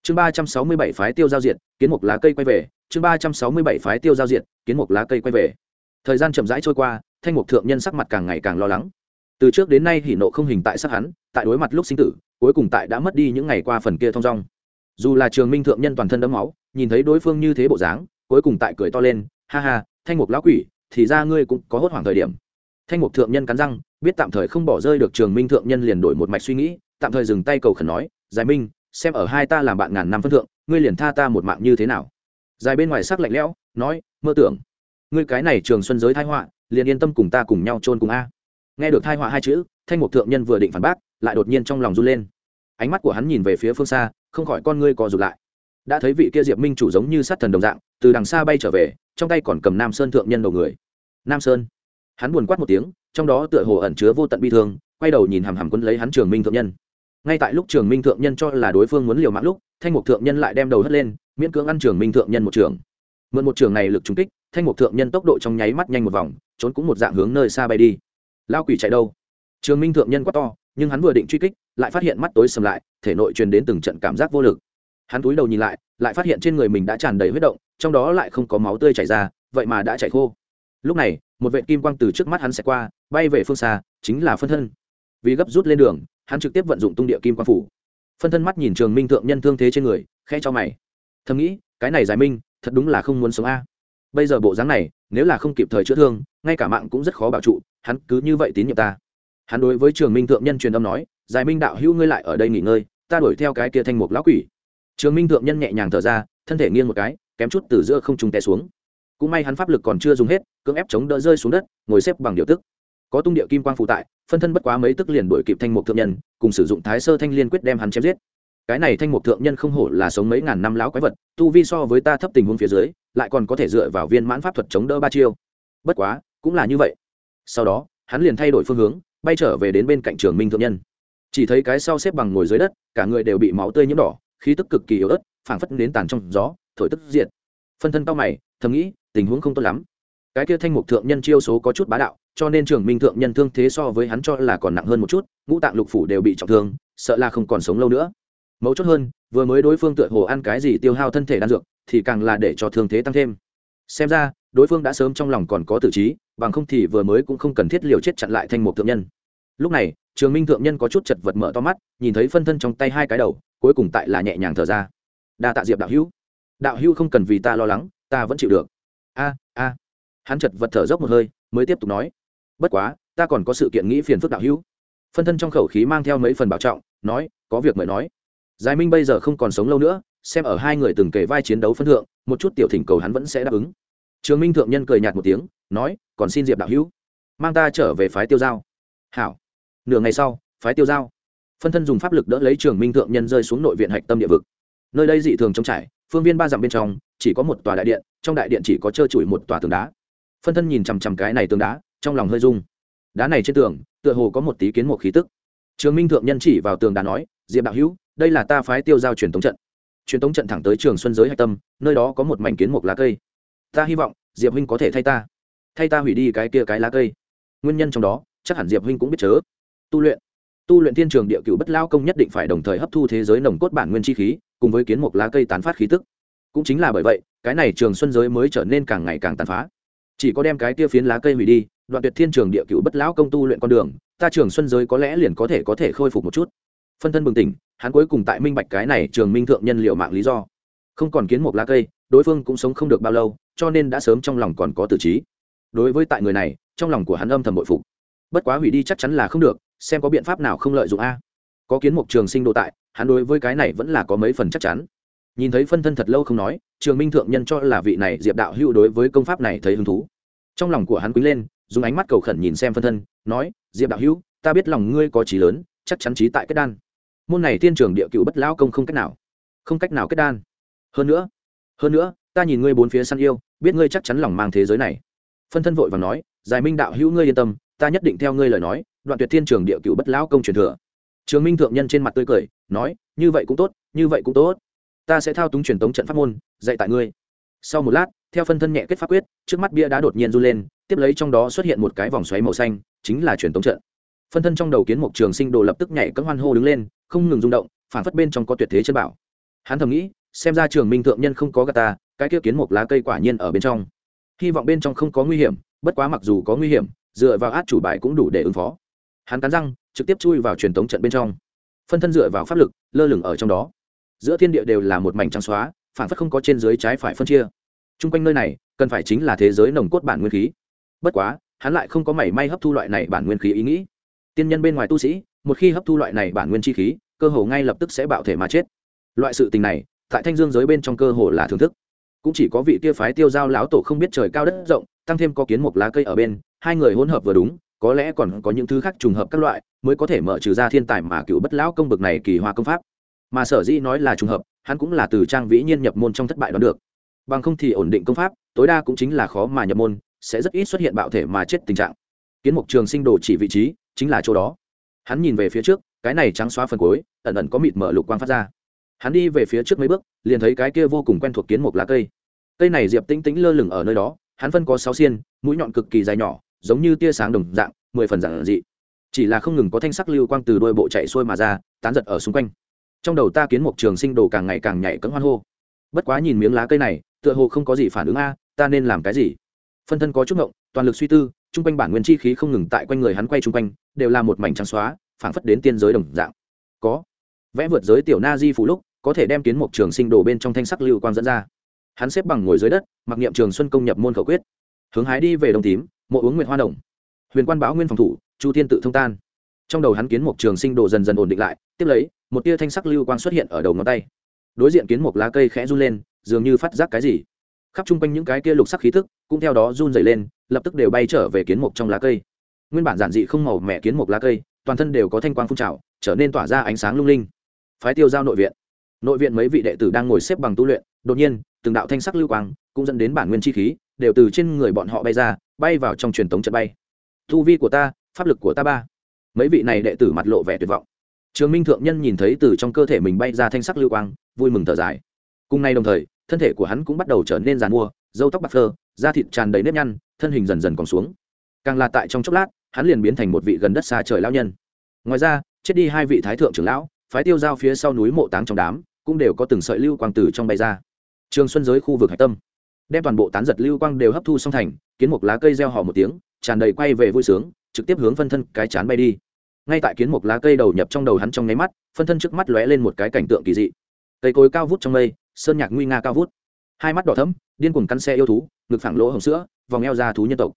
Chương ba trăm sáu mươi bảy phái tiêu giao diện kiến một lá cây quay về. Chương ba trăm sáu mươi bảy phái tiêu giao diện kiến một lá cây quay về. Thời gian chậm rãi trôi qua, thanh mục thượng nhân sắc mặt càng ngày càng lo lắng. Từ trước đến nay hỉ nộ không hình tại sắc hắn, tại đối mặt lúc sinh tử, cuối cùng tại đã mất đi những ngày qua phần kia thong dong. Dù là trường minh thượng nhân toàn thân đẫm máu, nhìn thấy đối phương như thế bộ dáng, cuối cùng tại cười to lên, ha ha, thanh mục lão quỷ, thì ra ngươi cũng có hốt hoảng thời điểm. Thanh mục thượng nhân cắn răng, biết tạm thời không bỏ rơi được trường minh thượng nhân liền đổi một mạch suy nghĩ tạm thời dừng tay cầu khẩn nói, giải minh, xem ở hai ta làm bạn ngàn năm phân thượng, ngươi liền tha ta một mạng như thế nào? Dài bên ngoài sắc lạnh lẽo, nói, mơ tưởng, ngươi cái này trường xuân giới thái họa, liền yên tâm cùng ta cùng nhau chôn cùng a. Nghe được thái họa hai chữ, thanh mục thượng nhân vừa định phản bác, lại đột nhiên trong lòng run lên. Ánh mắt của hắn nhìn về phía phương xa, không khỏi con ngươi co rụt lại. Đã thấy vị kia diệp minh chủ giống như sát thần đồng dạng, từ đằng xa bay trở về, trong tay còn cầm nam sơn thượng nhân đầu người. Nam sơn? Hắn buồn quát một tiếng, trong đó tựa hồ ẩn chứa vô tận bi thương, quay đầu nhìn hằm hằm quân lấy hắn trường minh thượng nhân ngay tại lúc trường minh thượng nhân cho là đối phương muốn liều mạng lúc, thanh mục thượng nhân lại đem đầu hất lên, miễn cưỡng ăn trường minh thượng nhân một trường. Mượn một trường này lực trúng kích, thanh mục thượng nhân tốc độ trong nháy mắt nhanh một vòng, trốn cũng một dạng hướng nơi xa bay đi. Lao quỷ chạy đâu? Trường minh thượng nhân quá to, nhưng hắn vừa định truy kích, lại phát hiện mắt tối sầm lại, thể nội truyền đến từng trận cảm giác vô lực. Hắn túi đầu nhìn lại lại phát hiện trên người mình đã tràn đầy huyết động, trong đó lại không có máu tươi chảy ra, vậy mà đã chảy khô. Lúc này, một vệ kim quang từ trước mắt hắn sẽ qua, bay về phương xa, chính là phân thân vì gấp rút lên đường, hắn trực tiếp vận dụng tung địa kim quang phủ. Phân thân mắt nhìn trường minh thượng nhân thương thế trên người khe cho mày. Thầm nghĩ, cái này giải minh, thật đúng là không muốn sống a. Bây giờ bộ dáng này, nếu là không kịp thời chữa thương, ngay cả mạng cũng rất khó bảo trụ, hắn cứ như vậy tín nhiệm ta. Hắn đối với trường minh thượng nhân truyền âm nói, giải minh đạo hữu ngươi lại ở đây nghỉ ngơi, ta đuổi theo cái kia thanh mục lão quỷ. Trường minh thượng nhân nhẹ nhàng thở ra, thân thể nghiêng một cái, kém chút từ giữa không trung té xuống. Cũng may hắn pháp lực còn chưa dùng hết, cưỡng ép chống đỡ rơi xuống đất, ngồi xếp bằng điều tức. Có tung địa kim quang phụ tại phân thân bất quá mấy tức liền đuổi kịp thanh mục thượng nhân, cùng sử dụng thái sơ thanh liên quyết đem hắn chém giết. Cái này thanh mục thượng nhân không hổ là sống mấy ngàn năm lão quái vật, tu vi so với ta thấp tình huống phía dưới, lại còn có thể dựa vào viên mãn pháp thuật chống đỡ ba chiêu. Bất quá, cũng là như vậy. Sau đó, hắn liền thay đổi phương hướng, bay trở về đến bên cạnh trường minh thượng nhân. Chỉ thấy cái sau xếp bằng ngồi dưới đất, cả người đều bị máu tươi nhiễm đỏ, khí tức cực kỳ yếu ớt, phảng phất nến tàn trong gió, thổi tức diện phân thân cao mày, thầm nghĩ, tình huống không tốt lắm. Cái kia thanh mục thượng nhân chiêu số có chút bá đạo cho nên trường minh thượng nhân thương thế so với hắn cho là còn nặng hơn một chút, ngũ tạng lục phủ đều bị trọng thương, sợ là không còn sống lâu nữa. Mấu chốt hơn, vừa mới đối phương tựa hồ ăn cái gì tiêu hao thân thể đan dược, thì càng là để cho thương thế tăng thêm. Xem ra, đối phương đã sớm trong lòng còn có tử trí, bằng không thì vừa mới cũng không cần thiết liều chết chặn lại thanh mục thượng nhân. Lúc này, trường minh thượng nhân có chút chật vật mở to mắt, nhìn thấy phân thân trong tay hai cái đầu, cuối cùng tại là nhẹ nhàng thở ra. Đa tạ diệp đạo hữu. Đạo hữu không cần vì ta lo lắng, ta vẫn chịu được. A a. Hắn chật vật thở dốc một hơi, mới tiếp tục nói bất quá, ta còn có sự kiện nghĩ phiền phức đạo hữu. Phân thân trong khẩu khí mang theo mấy phần bảo trọng, nói, có việc mời nói. Giải minh bây giờ không còn sống lâu nữa, xem ở hai người từng kể vai chiến đấu phân thượng, một chút tiểu thỉnh cầu hắn vẫn sẽ đáp ứng. Trường minh thượng nhân cười nhạt một tiếng, nói, còn xin diệp đạo hữu. Mang ta trở về phái tiêu giao. Hảo. Nửa ngày sau, phái tiêu giao. Phân thân dùng pháp lực đỡ lấy trường minh thượng nhân rơi xuống nội viện hạch tâm địa vực. Nơi đây dị thường trống trải, phương viên ba dặm bên trong, chỉ có một tòa đại điện, trong đại điện chỉ có trơ trụi một tòa tường đá. Phân thân nhìn chằm chằm cái này tường đá trong lòng hơi rung. Đá này trên tường, tựa hồ có một tí kiến một khí tức. Trường minh thượng nhân chỉ vào tường đá nói, diệp đạo hữu, đây là ta phái tiêu giao truyền tống trận. Truyền tống trận thẳng tới trường xuân giới hạch tâm, nơi đó có một mảnh kiến một lá cây. Ta hy vọng, diệp huynh có thể thay ta. Thay ta hủy đi cái kia cái lá cây. Nguyên nhân trong đó, chắc hẳn diệp huynh cũng biết chớ. Tu luyện. Tu luyện thiên trường địa cựu bất lao công nhất định phải đồng thời hấp thu thế giới nồng cốt bản nguyên chi khí, cùng với kiến một lá cây tán phát khí tức. Cũng chính là bởi vậy, cái này trường xuân giới mới trở nên càng ngày càng tàn phá. Chỉ có đem cái kia phiến lá cây hủy đi đoạn tuyệt thiên trường địa cựu bất lão công tu luyện con đường, ta trường xuân giới có lẽ liền có thể có thể khôi phục một chút. Phân thân bừng tỉnh, hắn cuối cùng tại minh bạch cái này trường minh thượng nhân liệu mạng lý do. Không còn kiến một lá cây, đối phương cũng sống không được bao lâu, cho nên đã sớm trong lòng còn có tử trí. Đối với tại người này, trong lòng của hắn âm thầm bội phục. Bất quá hủy đi chắc chắn là không được, xem có biện pháp nào không lợi dụng a. Có kiến mục trường sinh đồ tại, hắn đối với cái này vẫn là có mấy phần chắc chắn. Nhìn thấy phân thân thật lâu không nói, trường minh thượng nhân cho là vị này diệp đạo hữu đối với công pháp này thấy hứng thú. Trong lòng của hắn quý lên dùng ánh mắt cầu khẩn nhìn xem phân thân, nói, diệp đạo hữu, ta biết lòng ngươi có trí lớn, chắc chắn trí tại kết đan. Môn này thiên trường địa cựu bất lão công không cách nào, không cách nào kết đan. Hơn nữa hơn nữa, ta nhìn ngươi bốn phía săn yêu, biết ngươi chắc chắn lòng mang thế giới này. Phân thân vội và nói, giải minh đạo hữu ngươi yên tâm, ta nhất định theo ngươi lời nói, đoạn tuyệt thiên trường địa cựu bất lão công truyền thừa. Trường minh thượng nhân trên mặt tươi cười, nói, như vậy cũng tốt, như vậy cũng tốt. Ta sẽ thao túng truyền tống trận pháp môn, dạy tại ngươi sau một lát, theo phân thân nhẹ kết pháp quyết, trước mắt bia đá đột nhiên run lên, tiếp lấy trong đó xuất hiện một cái vòng xoáy màu xanh, chính là truyền tống trận. Phân thân trong đầu kiến mục trường sinh đồ lập tức nhảy các hoan hô đứng lên, không ngừng rung động, phản phất bên trong có tuyệt thế chân bảo. Hắn thầm nghĩ, xem ra trường minh thượng nhân không có gà ta, cái kia kiến mục lá cây quả nhiên ở bên trong. Hy vọng bên trong không có nguy hiểm, bất quá mặc dù có nguy hiểm, dựa vào át chủ bài cũng đủ để ứng phó. Hắn cắn răng, trực tiếp chui vào truyền tống trận bên trong. Phân thân dựa vào pháp lực, lơ lửng ở trong đó. Giữa thiên địa đều là một mảnh trắng xóa phản phất không có trên dưới trái phải phân chia. T r u n g quanh nơi này, cần phải chính là thế giới nồng cốt bản nguyên khí. Bất quá, hắn lại không có mảy may hấp thu loại này bản nguyên khí ý nghĩ. Tiên nhân bên ngoài tu sĩ, một khi hấp thu loại này bản nguyên chi khí, cơ hồ ngay lập tức sẽ bạo thể mà chết. Loại sự tình này, tại thanh dương giới bên trong cơ hồ là thưởng thức. Cũng chỉ có vị kia phái tiêu giao lão tổ không biết trời cao đất rộng, tăng thêm có kiến một lá cây ở bên, hai người hỗn hợp vừa đúng, có lẽ còn có những thứ khác trùng hợp các loại, mới có thể mở trừ ra thiên tài mà cựu bất lão công bực này kỳ hoa công pháp mà sở dĩ nói là trùng hợp, hắn cũng là từ trang vĩ nhiên nhập môn trong thất bại đoán được. Bằng không thì ổn định công pháp, tối đa cũng chính là khó mà nhập môn, sẽ rất ít xuất hiện bạo thể mà chết tình trạng. Kiến mục trường sinh đồ chỉ vị trí, chính là chỗ đó. Hắn nhìn về phía trước, cái này trắng xóa phần cuối, ẩn ẩn có mịt mở lục quang phát ra. Hắn đi về phía trước mấy bước, liền thấy cái kia vô cùng quen thuộc kiến mục lá cây. Cây này diệp tĩnh tĩnh lơ lửng ở nơi đó, hắn phân có sáu xiên, mũi nhọn cực kỳ dài nhỏ, giống như tia sáng đồng dạng, mười phần giản dị. Chỉ là không ngừng có thanh sắc lưu quang từ đôi bộ chạy xuôi mà ra, tán giật ở xung quanh trong đầu ta kiến một trường sinh đồ càng ngày càng nhảy cẫng hoan hô. Bất quá nhìn miếng lá cây này, tựa hồ không có gì phản ứng a, ta nên làm cái gì? Phân thân có chút ngộng, toàn lực suy tư, chung quanh bản nguyên chi khí không ngừng tại quanh người hắn quay chung quanh, đều là một mảnh trắng xóa, phảng phất đến tiên giới đồng dạng. Có. Vẽ vượt giới tiểu na di phủ lúc, có thể đem kiến một trường sinh đồ bên trong thanh sắc lưu quang dẫn ra. Hắn xếp bằng ngồi dưới đất, mặc niệm trường xuân công nhập môn khẩu quyết. Hướng hái đi về đồng tím, mộ uống nguyệt hoa đồng. Huyền quan báo nguyên phòng thủ, chu thiên tự thông tan trong đầu hắn kiến một trường sinh đồ dần dần ổn định lại, tiếp lấy, một tia thanh sắc lưu quang xuất hiện ở đầu ngón tay. Đối diện kiến một lá cây khẽ run lên, dường như phát giác cái gì. Khắp chung quanh những cái kia lục sắc khí thức cũng theo đó run dày lên, lập tức đều bay trở về kiến mục trong lá cây. Nguyên bản giản dị không màu mẹ kiến mục lá cây, toàn thân đều có thanh quang phun trào, trở nên tỏa ra ánh sáng lung linh. Phái tiêu giao nội viện. Nội viện mấy vị đệ tử đang ngồi xếp bằng tu luyện, đột nhiên, từng đạo thanh sắc lưu quang cũng dẫn đến bản nguyên chi khí, đều từ trên người bọn họ bay ra, bay vào trong truyền thống trận bay. Thu vi của ta, pháp lực của ta ba mấy vị này đệ tử mặt lộ vẻ tuyệt vọng. Trường minh thượng nhân nhìn thấy từ trong cơ thể mình bay ra thanh sắc lưu quang, vui mừng thở dài. Cùng nay đồng thời, thân thể của hắn cũng bắt đầu trở nên giàn mua dâu tóc bạc phơ, da thịt tràn đầy nếp nhăn, thân hình dần dần còn xuống. Càng là tại trong chốc lát, hắn liền biến thành một vị gần đất xa trời lão nhân. Ngoài ra, chết đi hai vị thái thượng trưởng lão, phái tiêu giao phía sau núi mộ táng trong đám, cũng đều có từng sợi lưu quang tử trong bay ra. Trường xuân giới khu vực hạch tâm, đem toàn bộ tán giật lưu quang đều hấp thu xong thành, kiến một lá cây reo họ một tiếng, tràn đầy quay về vui sướng trực tiếp hướng phân thân cái chán bay đi. Ngay tại kiến một lá cây đầu nhập trong đầu hắn trong nháy mắt, phân thân trước mắt lóe lên một cái cảnh tượng kỳ dị. Cây cối cao vút trong mây, sơn nhạc nguy nga cao vút. Hai mắt đỏ thấm điên cuồng căn xe yêu thú, ngực phẳng lỗ hồng sữa, vòng eo ra thú nhân tộc.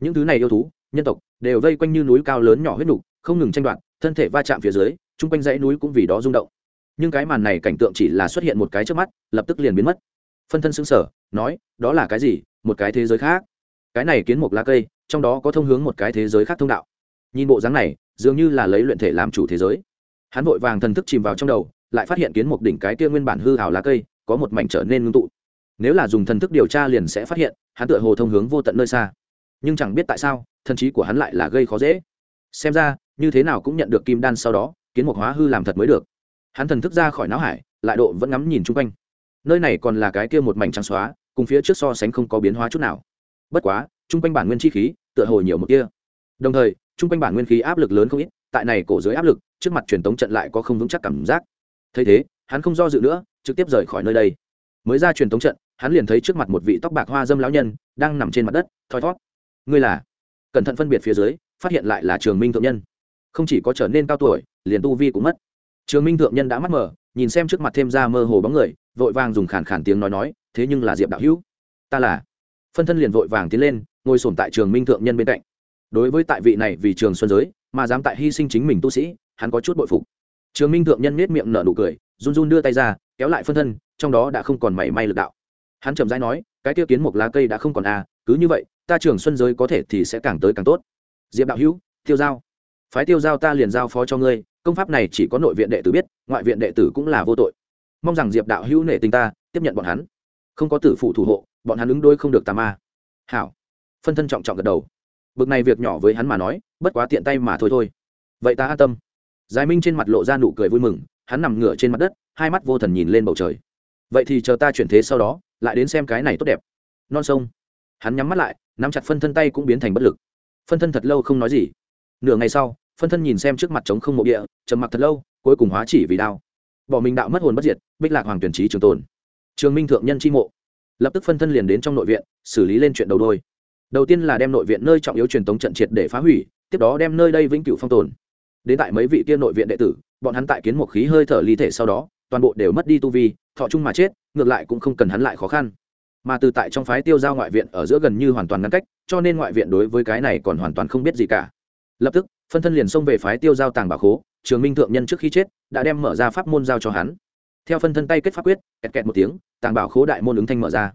Những thứ này yêu thú, nhân tộc, đều vây quanh như núi cao lớn nhỏ huyết nục, không ngừng tranh đoạt, thân thể va chạm phía dưới, chung quanh dãy núi cũng vì đó rung động. Nhưng cái màn này cảnh tượng chỉ là xuất hiện một cái trước mắt, lập tức liền biến mất. Phân thân xứng sở nói, đó là cái gì? Một cái thế giới khác? Cái này kiến một lá cây, trong đó có thông hướng một cái thế giới khác thông đạo. Nhìn bộ dáng này, dường như là lấy luyện thể làm chủ thế giới. Hắn vội vàng thần thức chìm vào trong đầu, lại phát hiện kiến một đỉnh cái kia nguyên bản hư hào lá cây, có một mảnh trở nên ngưng tụ. Nếu là dùng thần thức điều tra liền sẽ phát hiện, hắn tựa hồ thông hướng vô tận nơi xa. Nhưng chẳng biết tại sao, thần trí của hắn lại là gây khó dễ. Xem ra, như thế nào cũng nhận được kim đan sau đó, kiến mục hóa hư làm thật mới được. Hắn thần thức ra khỏi não hải, lại độ vẫn ngắm nhìn chung quanh. Nơi này còn là cái kia một mảnh trắng xóa, cùng phía trước so sánh không có biến hóa chút nào bất quá, chung quanh bản nguyên chi khí, tựa hồ nhiều một kia đồng thời, chung quanh bản nguyên khí áp lực lớn không ít, tại này cổ dưới áp lực, trước mặt truyền tống trận lại có không vững chắc cảm giác. Thấy thế, hắn không do dự nữa, trực tiếp rời khỏi nơi đây. Mới ra truyền tống trận, hắn liền thấy trước mặt một vị tóc bạc hoa dâm lão nhân, đang nằm trên mặt đất, thoi thót. Ngươi là? Cẩn thận phân biệt phía dưới, phát hiện lại là trường minh thượng nhân. Không chỉ có trở nên cao tuổi, liền tu vi cũng mất. Trường minh thượng nhân đã mắt mở, nhìn xem trước mặt thêm ra mơ hồ bóng người, vội vàng dùng khàn khàn tiếng nói nói, thế nhưng là diệp đạo hữu, ta là phân thân liền vội vàng tiến lên, ngồi sổm tại trường minh thượng nhân bên cạnh. Đối với tại vị này vì trường xuân giới, mà dám tại hy sinh chính mình tu sĩ, hắn có chút bội phục. Trường minh thượng nhân nết miệng nở nụ cười, run run đưa tay ra, kéo lại phân thân, trong đó đã không còn mảy may lực đạo. Hắn trầm rãi nói, cái tiêu kiến một lá cây đã không còn à cứ như vậy, ta trường xuân giới có thể thì sẽ càng tới càng tốt. Diệp đạo hữu, tiêu giao. Phái tiêu giao ta liền giao phó cho ngươi, công pháp này chỉ có nội viện đệ tử biết, ngoại viện đệ tử cũng là vô tội. Mong rằng diệp đạo hữu nể tình ta, tiếp nhận bọn hắn. Không có tử phụ thủ hộ bọn hắn ứng đôi không được tà ma. Hảo. Phân thân trọng trọng gật đầu. Bực này việc nhỏ với hắn mà nói, bất quá tiện tay mà thôi thôi. Vậy ta an tâm. Giải minh trên mặt lộ ra nụ cười vui mừng, hắn nằm ngửa trên mặt đất, hai mắt vô thần nhìn lên bầu trời. Vậy thì chờ ta chuyển thế sau đó, lại đến xem cái này tốt đẹp. Non sông. Hắn nhắm mắt lại, nắm chặt phân thân tay cũng biến thành bất lực. Phân thân thật lâu không nói gì. Nửa ngày sau, phân thân nhìn xem trước mặt trống không mộ địa, trầm mặc thật lâu, cuối cùng hóa chỉ vì đao. Bỏ mình đạo mất hồn bất diệt, bích lạc hoàng tuyển trí trường tồn. Trường minh thượng nhân tri mộ lập tức phân thân liền đến trong nội viện, xử lý lên chuyện đầu đôi. Đầu tiên là đem nội viện nơi trọng yếu truyền tống trận triệt để phá hủy, tiếp đó đem nơi đây vĩnh cửu phong tồn. Đến tại mấy vị tiên nội viện đệ tử, bọn hắn tại kiến một khí hơi thở ly thể sau đó, toàn bộ đều mất đi tu vi, thọ chung mà chết, ngược lại cũng không cần hắn lại khó khăn. Mà từ tại trong phái tiêu giao ngoại viện ở giữa gần như hoàn toàn ngăn cách, cho nên ngoại viện đối với cái này còn hoàn toàn không biết gì cả. Lập tức, phân thân liền xông về phái tiêu giao tàng bà khố, trường minh thượng nhân trước khi chết, đã đem mở ra pháp môn giao cho hắn theo phân thân tay kết pháp quyết, kẹt kẹt một tiếng, tàng bảo khố đại môn ứng thanh mở ra.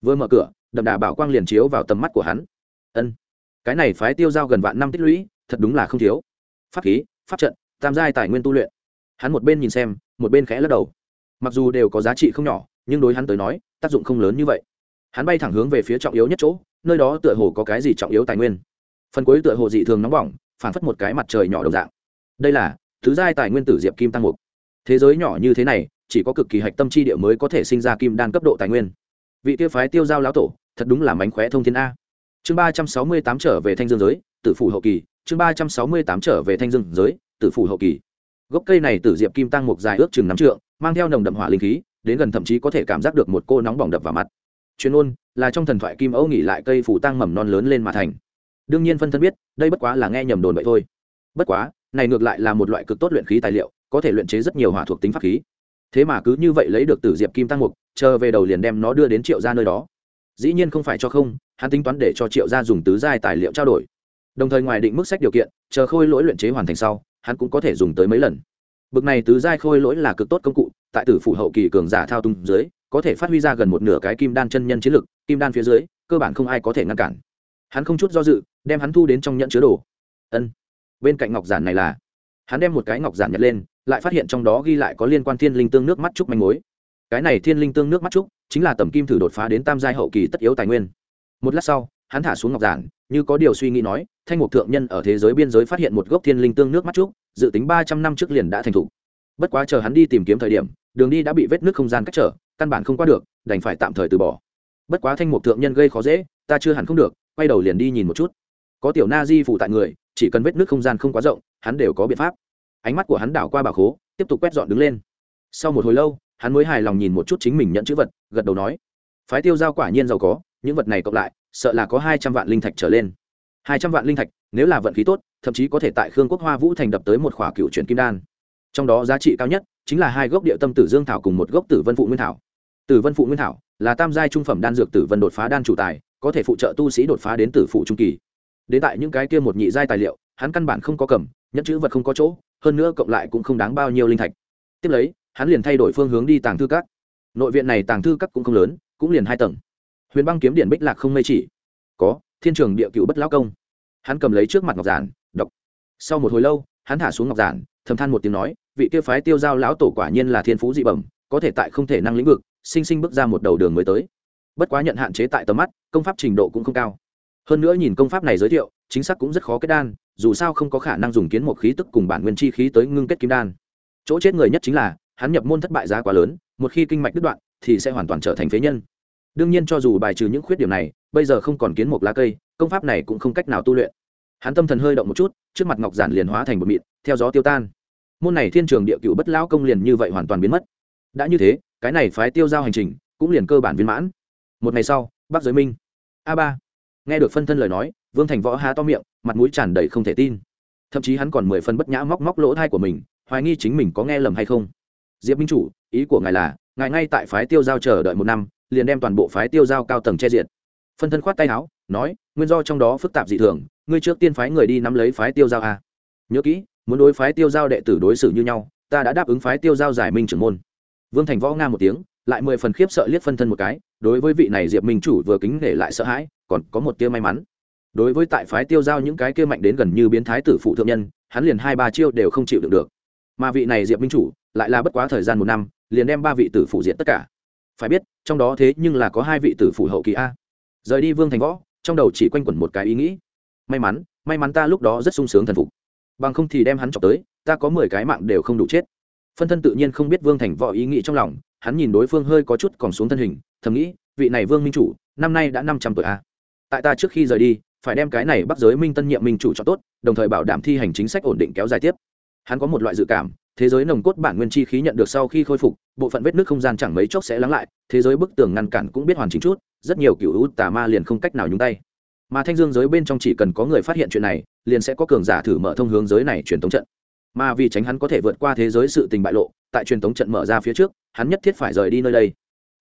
Vừa mở cửa, đậm đà bảo quang liền chiếu vào tầm mắt của hắn. Ân, cái này phái tiêu giao gần vạn năm tích lũy, thật đúng là không thiếu. Pháp khí, pháp trận, tam giai tài nguyên tu luyện. Hắn một bên nhìn xem, một bên khẽ lắc đầu. Mặc dù đều có giá trị không nhỏ, nhưng đối hắn tới nói, tác dụng không lớn như vậy. Hắn bay thẳng hướng về phía trọng yếu nhất chỗ, nơi đó tựa hồ có cái gì trọng yếu tài nguyên. Phần cuối tựa hồ dị thường nóng bỏng phản phất một cái mặt trời nhỏ đồng dạng. Đây là, thứ giai tài nguyên tử diệp kim tăng mục. Thế giới nhỏ như thế này chỉ có cực kỳ hạch tâm chi địa mới có thể sinh ra kim đan cấp độ tài nguyên. Vị kia phái tiêu giao lão tổ, thật đúng là mánh khóe thông thiên a. Chương ba trăm sáu mươi tám trở về thanh dương giới, tử phủ hậu kỳ. Chương ba trăm sáu mươi tám trở về thanh dương giới, tử phủ hậu kỳ. Gốc cây này tử diệp kim tăng một dài ước chừng nắm trượng, mang theo nồng đậm hỏa linh khí, đến gần thậm chí có thể cảm giác được một cô nóng bỏng đập vào mặt. Chuyên ôn là trong thần thoại kim ấu nghỉ lại cây phủ tăng mầm non lớn lên mà thành. Đương nhiên phân thân biết, đây bất quá là nghe nhầm đồn vậy thôi. Bất quá, này ngược lại là một loại cực tốt luyện khí tài liệu, có thể luyện chế rất nhiều hỏa thuộc tính pháp khí thế mà cứ như vậy lấy được tử diệp kim tăng mục, chờ về đầu liền đem nó đưa đến triệu ra nơi đó. Dĩ nhiên không phải cho không, hắn tính toán để cho triệu gia dùng tứ giai tài liệu trao đổi. Đồng thời ngoài định mức sách điều kiện, chờ khôi lỗi luyện chế hoàn thành sau, hắn cũng có thể dùng tới mấy lần. Bực này tứ giai khôi lỗi là cực tốt công cụ, tại tử phủ hậu kỳ cường giả thao tung dưới, có thể phát huy ra gần một nửa cái kim đan chân nhân chiến lực, kim đan phía dưới, cơ bản không ai có thể ngăn cản. Hắn không chút do dự, đem hắn thu đến trong nhận chứa đồ. Ân. Bên cạnh ngọc giản này là, hắn đem một cái ngọc giản nhặt lên lại phát hiện trong đó ghi lại có liên quan thiên linh tương nước mắt trúc manh mối. Cái này thiên linh tương nước mắt trúc chính là tầm kim thử đột phá đến tam giai hậu kỳ tất yếu tài nguyên. Một lát sau, hắn thả xuống ngọc giản, như có điều suy nghĩ nói, thanh mục thượng nhân ở thế giới biên giới phát hiện một gốc thiên linh tương nước mắt trúc, dự tính ba trăm năm trước liền đã thành thục. Bất quá chờ hắn đi tìm kiếm thời điểm, đường đi đã bị vết nước không gian cách trở, căn bản không qua được, đành phải tạm thời từ bỏ. Bất quá thanh mục thượng nhân gây khó dễ, ta chưa hẳn không được, quay đầu liền đi nhìn một chút. Có tiểu na di phụ tại người, chỉ cần vết nước không gian không quá rộng, hắn đều có biện pháp ánh mắt của hắn đảo qua bà khố, tiếp tục quét dọn đứng lên. Sau một hồi lâu, hắn mới hài lòng nhìn một chút chính mình nhận chữ vật, gật đầu nói, phái tiêu giao quả nhiên giàu có, những vật này cộng lại, sợ là có hai trăm vạn linh thạch trở lên. Hai trăm vạn linh thạch, nếu là vận khí tốt, thậm chí có thể tại khương quốc hoa vũ thành đập tới một khỏa cựu chuyển kim đan. Trong đó giá trị cao nhất chính là hai gốc địa tâm tử dương thảo cùng một gốc tử vân phụ nguyên thảo. Tử vân phụ nguyên thảo là tam giai trung phẩm đan dược tử vân đột phá đan chủ tài, có thể phụ trợ tu sĩ đột phá đến tử phụ trung kỳ. Đến tại những cái kia một nhị giai tài liệu, hắn căn bản không có cầm nhất chữ vật không có chỗ hơn nữa cộng lại cũng không đáng bao nhiêu linh thạch. Tiếp lấy, hắn liền thay đổi phương hướng đi tàng thư các. Nội viện này tàng thư các cũng không lớn, cũng liền hai tầng. Huyền băng kiếm điện bích lạc không mây chỉ. Có, thiên trường địa cựu bất lão công. Hắn cầm lấy trước mặt ngọc giản, đọc. Sau một hồi lâu, hắn thả xuống ngọc giản, thầm than một tiếng nói, vị kia phái tiêu giao lão tổ quả nhiên là thiên phú dị bẩm, có thể tại không thể năng lĩnh vực, sinh sinh bước ra một đầu đường mới tới. Bất quá nhận hạn chế tại tầm mắt, công pháp trình độ cũng không cao hơn nữa nhìn công pháp này giới thiệu, chính xác cũng rất khó kết đan, dù sao không có khả năng dùng kiến một khí tức cùng bản nguyên chi khí tới ngưng kết kim đan. Chỗ chết người nhất chính là, hắn nhập môn thất bại giá quá lớn, một khi kinh mạch đứt đoạn, thì sẽ hoàn toàn trở thành phế nhân. Đương nhiên cho dù bài trừ những khuyết điểm này, bây giờ không còn kiến một lá cây, công pháp này cũng không cách nào tu luyện. Hắn tâm thần hơi động một chút, trước mặt ngọc giản liền hóa thành một mịn, theo gió tiêu tan. Môn này thiên trường địa cựu bất lão công liền như vậy hoàn toàn biến mất. Đã như thế, cái này phái tiêu giao hành trình, cũng liền cơ bản viên mãn. Một ngày sau, bắc giới minh. A ba nghe được phân thân lời nói, vương thành võ há to miệng, mặt mũi tràn đầy không thể tin. Thậm chí hắn còn mười phân bất nhã móc móc lỗ thai của mình, hoài nghi chính mình có nghe lầm hay không. Diệp minh chủ, ý của ngài là, ngài ngay tại phái tiêu giao chờ đợi một năm, liền đem toàn bộ phái tiêu giao cao tầng che diện phân thân khoát tay áo, nói, nguyên do trong đó phức tạp dị thường, ngươi trước tiên phái người đi nắm lấy phái tiêu giao a. Nhớ kỹ, muốn đối phái tiêu giao đệ tử đối xử như nhau, ta đã đáp ứng phái tiêu giao giải minh trưởng môn. Vương thành võ nga một tiếng lại mười phần khiếp sợ liếc phân thân một cái, đối với vị này diệp minh chủ vừa kính để lại sợ hãi, còn có một tia may mắn. Đối với tại phái tiêu giao những cái kia mạnh đến gần như biến thái tử phụ thượng nhân, hắn liền hai ba chiêu đều không chịu được được. Mà vị này diệp minh chủ, lại là bất quá thời gian một năm, liền đem ba vị tử phụ diện tất cả. Phải biết, trong đó thế nhưng là có hai vị tử phụ hậu kỳ a. Rời đi vương thành võ, trong đầu chỉ quanh quẩn một cái ý nghĩ. May mắn may mắn ta lúc đó rất sung sướng thần phục. Bằng không thì đem hắn chọc tới, ta có mười cái mạng đều không đủ chết. Phân thân tự nhiên không biết vương thành võ ý nghĩ trong lòng hắn nhìn đối phương hơi có chút còn xuống thân hình, thầm nghĩ, vị này vương minh chủ, năm nay đã năm trăm tuổi a. Tại ta trước khi rời đi, phải đem cái này bắt giới minh tân nhiệm minh chủ cho tốt, đồng thời bảo đảm thi hành chính sách ổn định kéo dài tiếp. Hắn có một loại dự cảm, thế giới nồng cốt bản nguyên chi khí nhận được sau khi khôi phục, bộ phận vết nước không gian chẳng mấy chốc sẽ lắng lại, thế giới bức tường ngăn cản cũng biết hoàn chỉnh chút, rất nhiều cựu hữu tà ma liền không cách nào nhúng tay. Mà thanh dương giới bên trong chỉ cần có người phát hiện chuyện này, liền sẽ có cường giả thử mở thông hướng giới này truyền thống trận mà vì tránh hắn có thể vượt qua thế giới sự tình bại lộ, tại truyền thống trận mở ra phía trước, hắn nhất thiết phải rời đi nơi đây.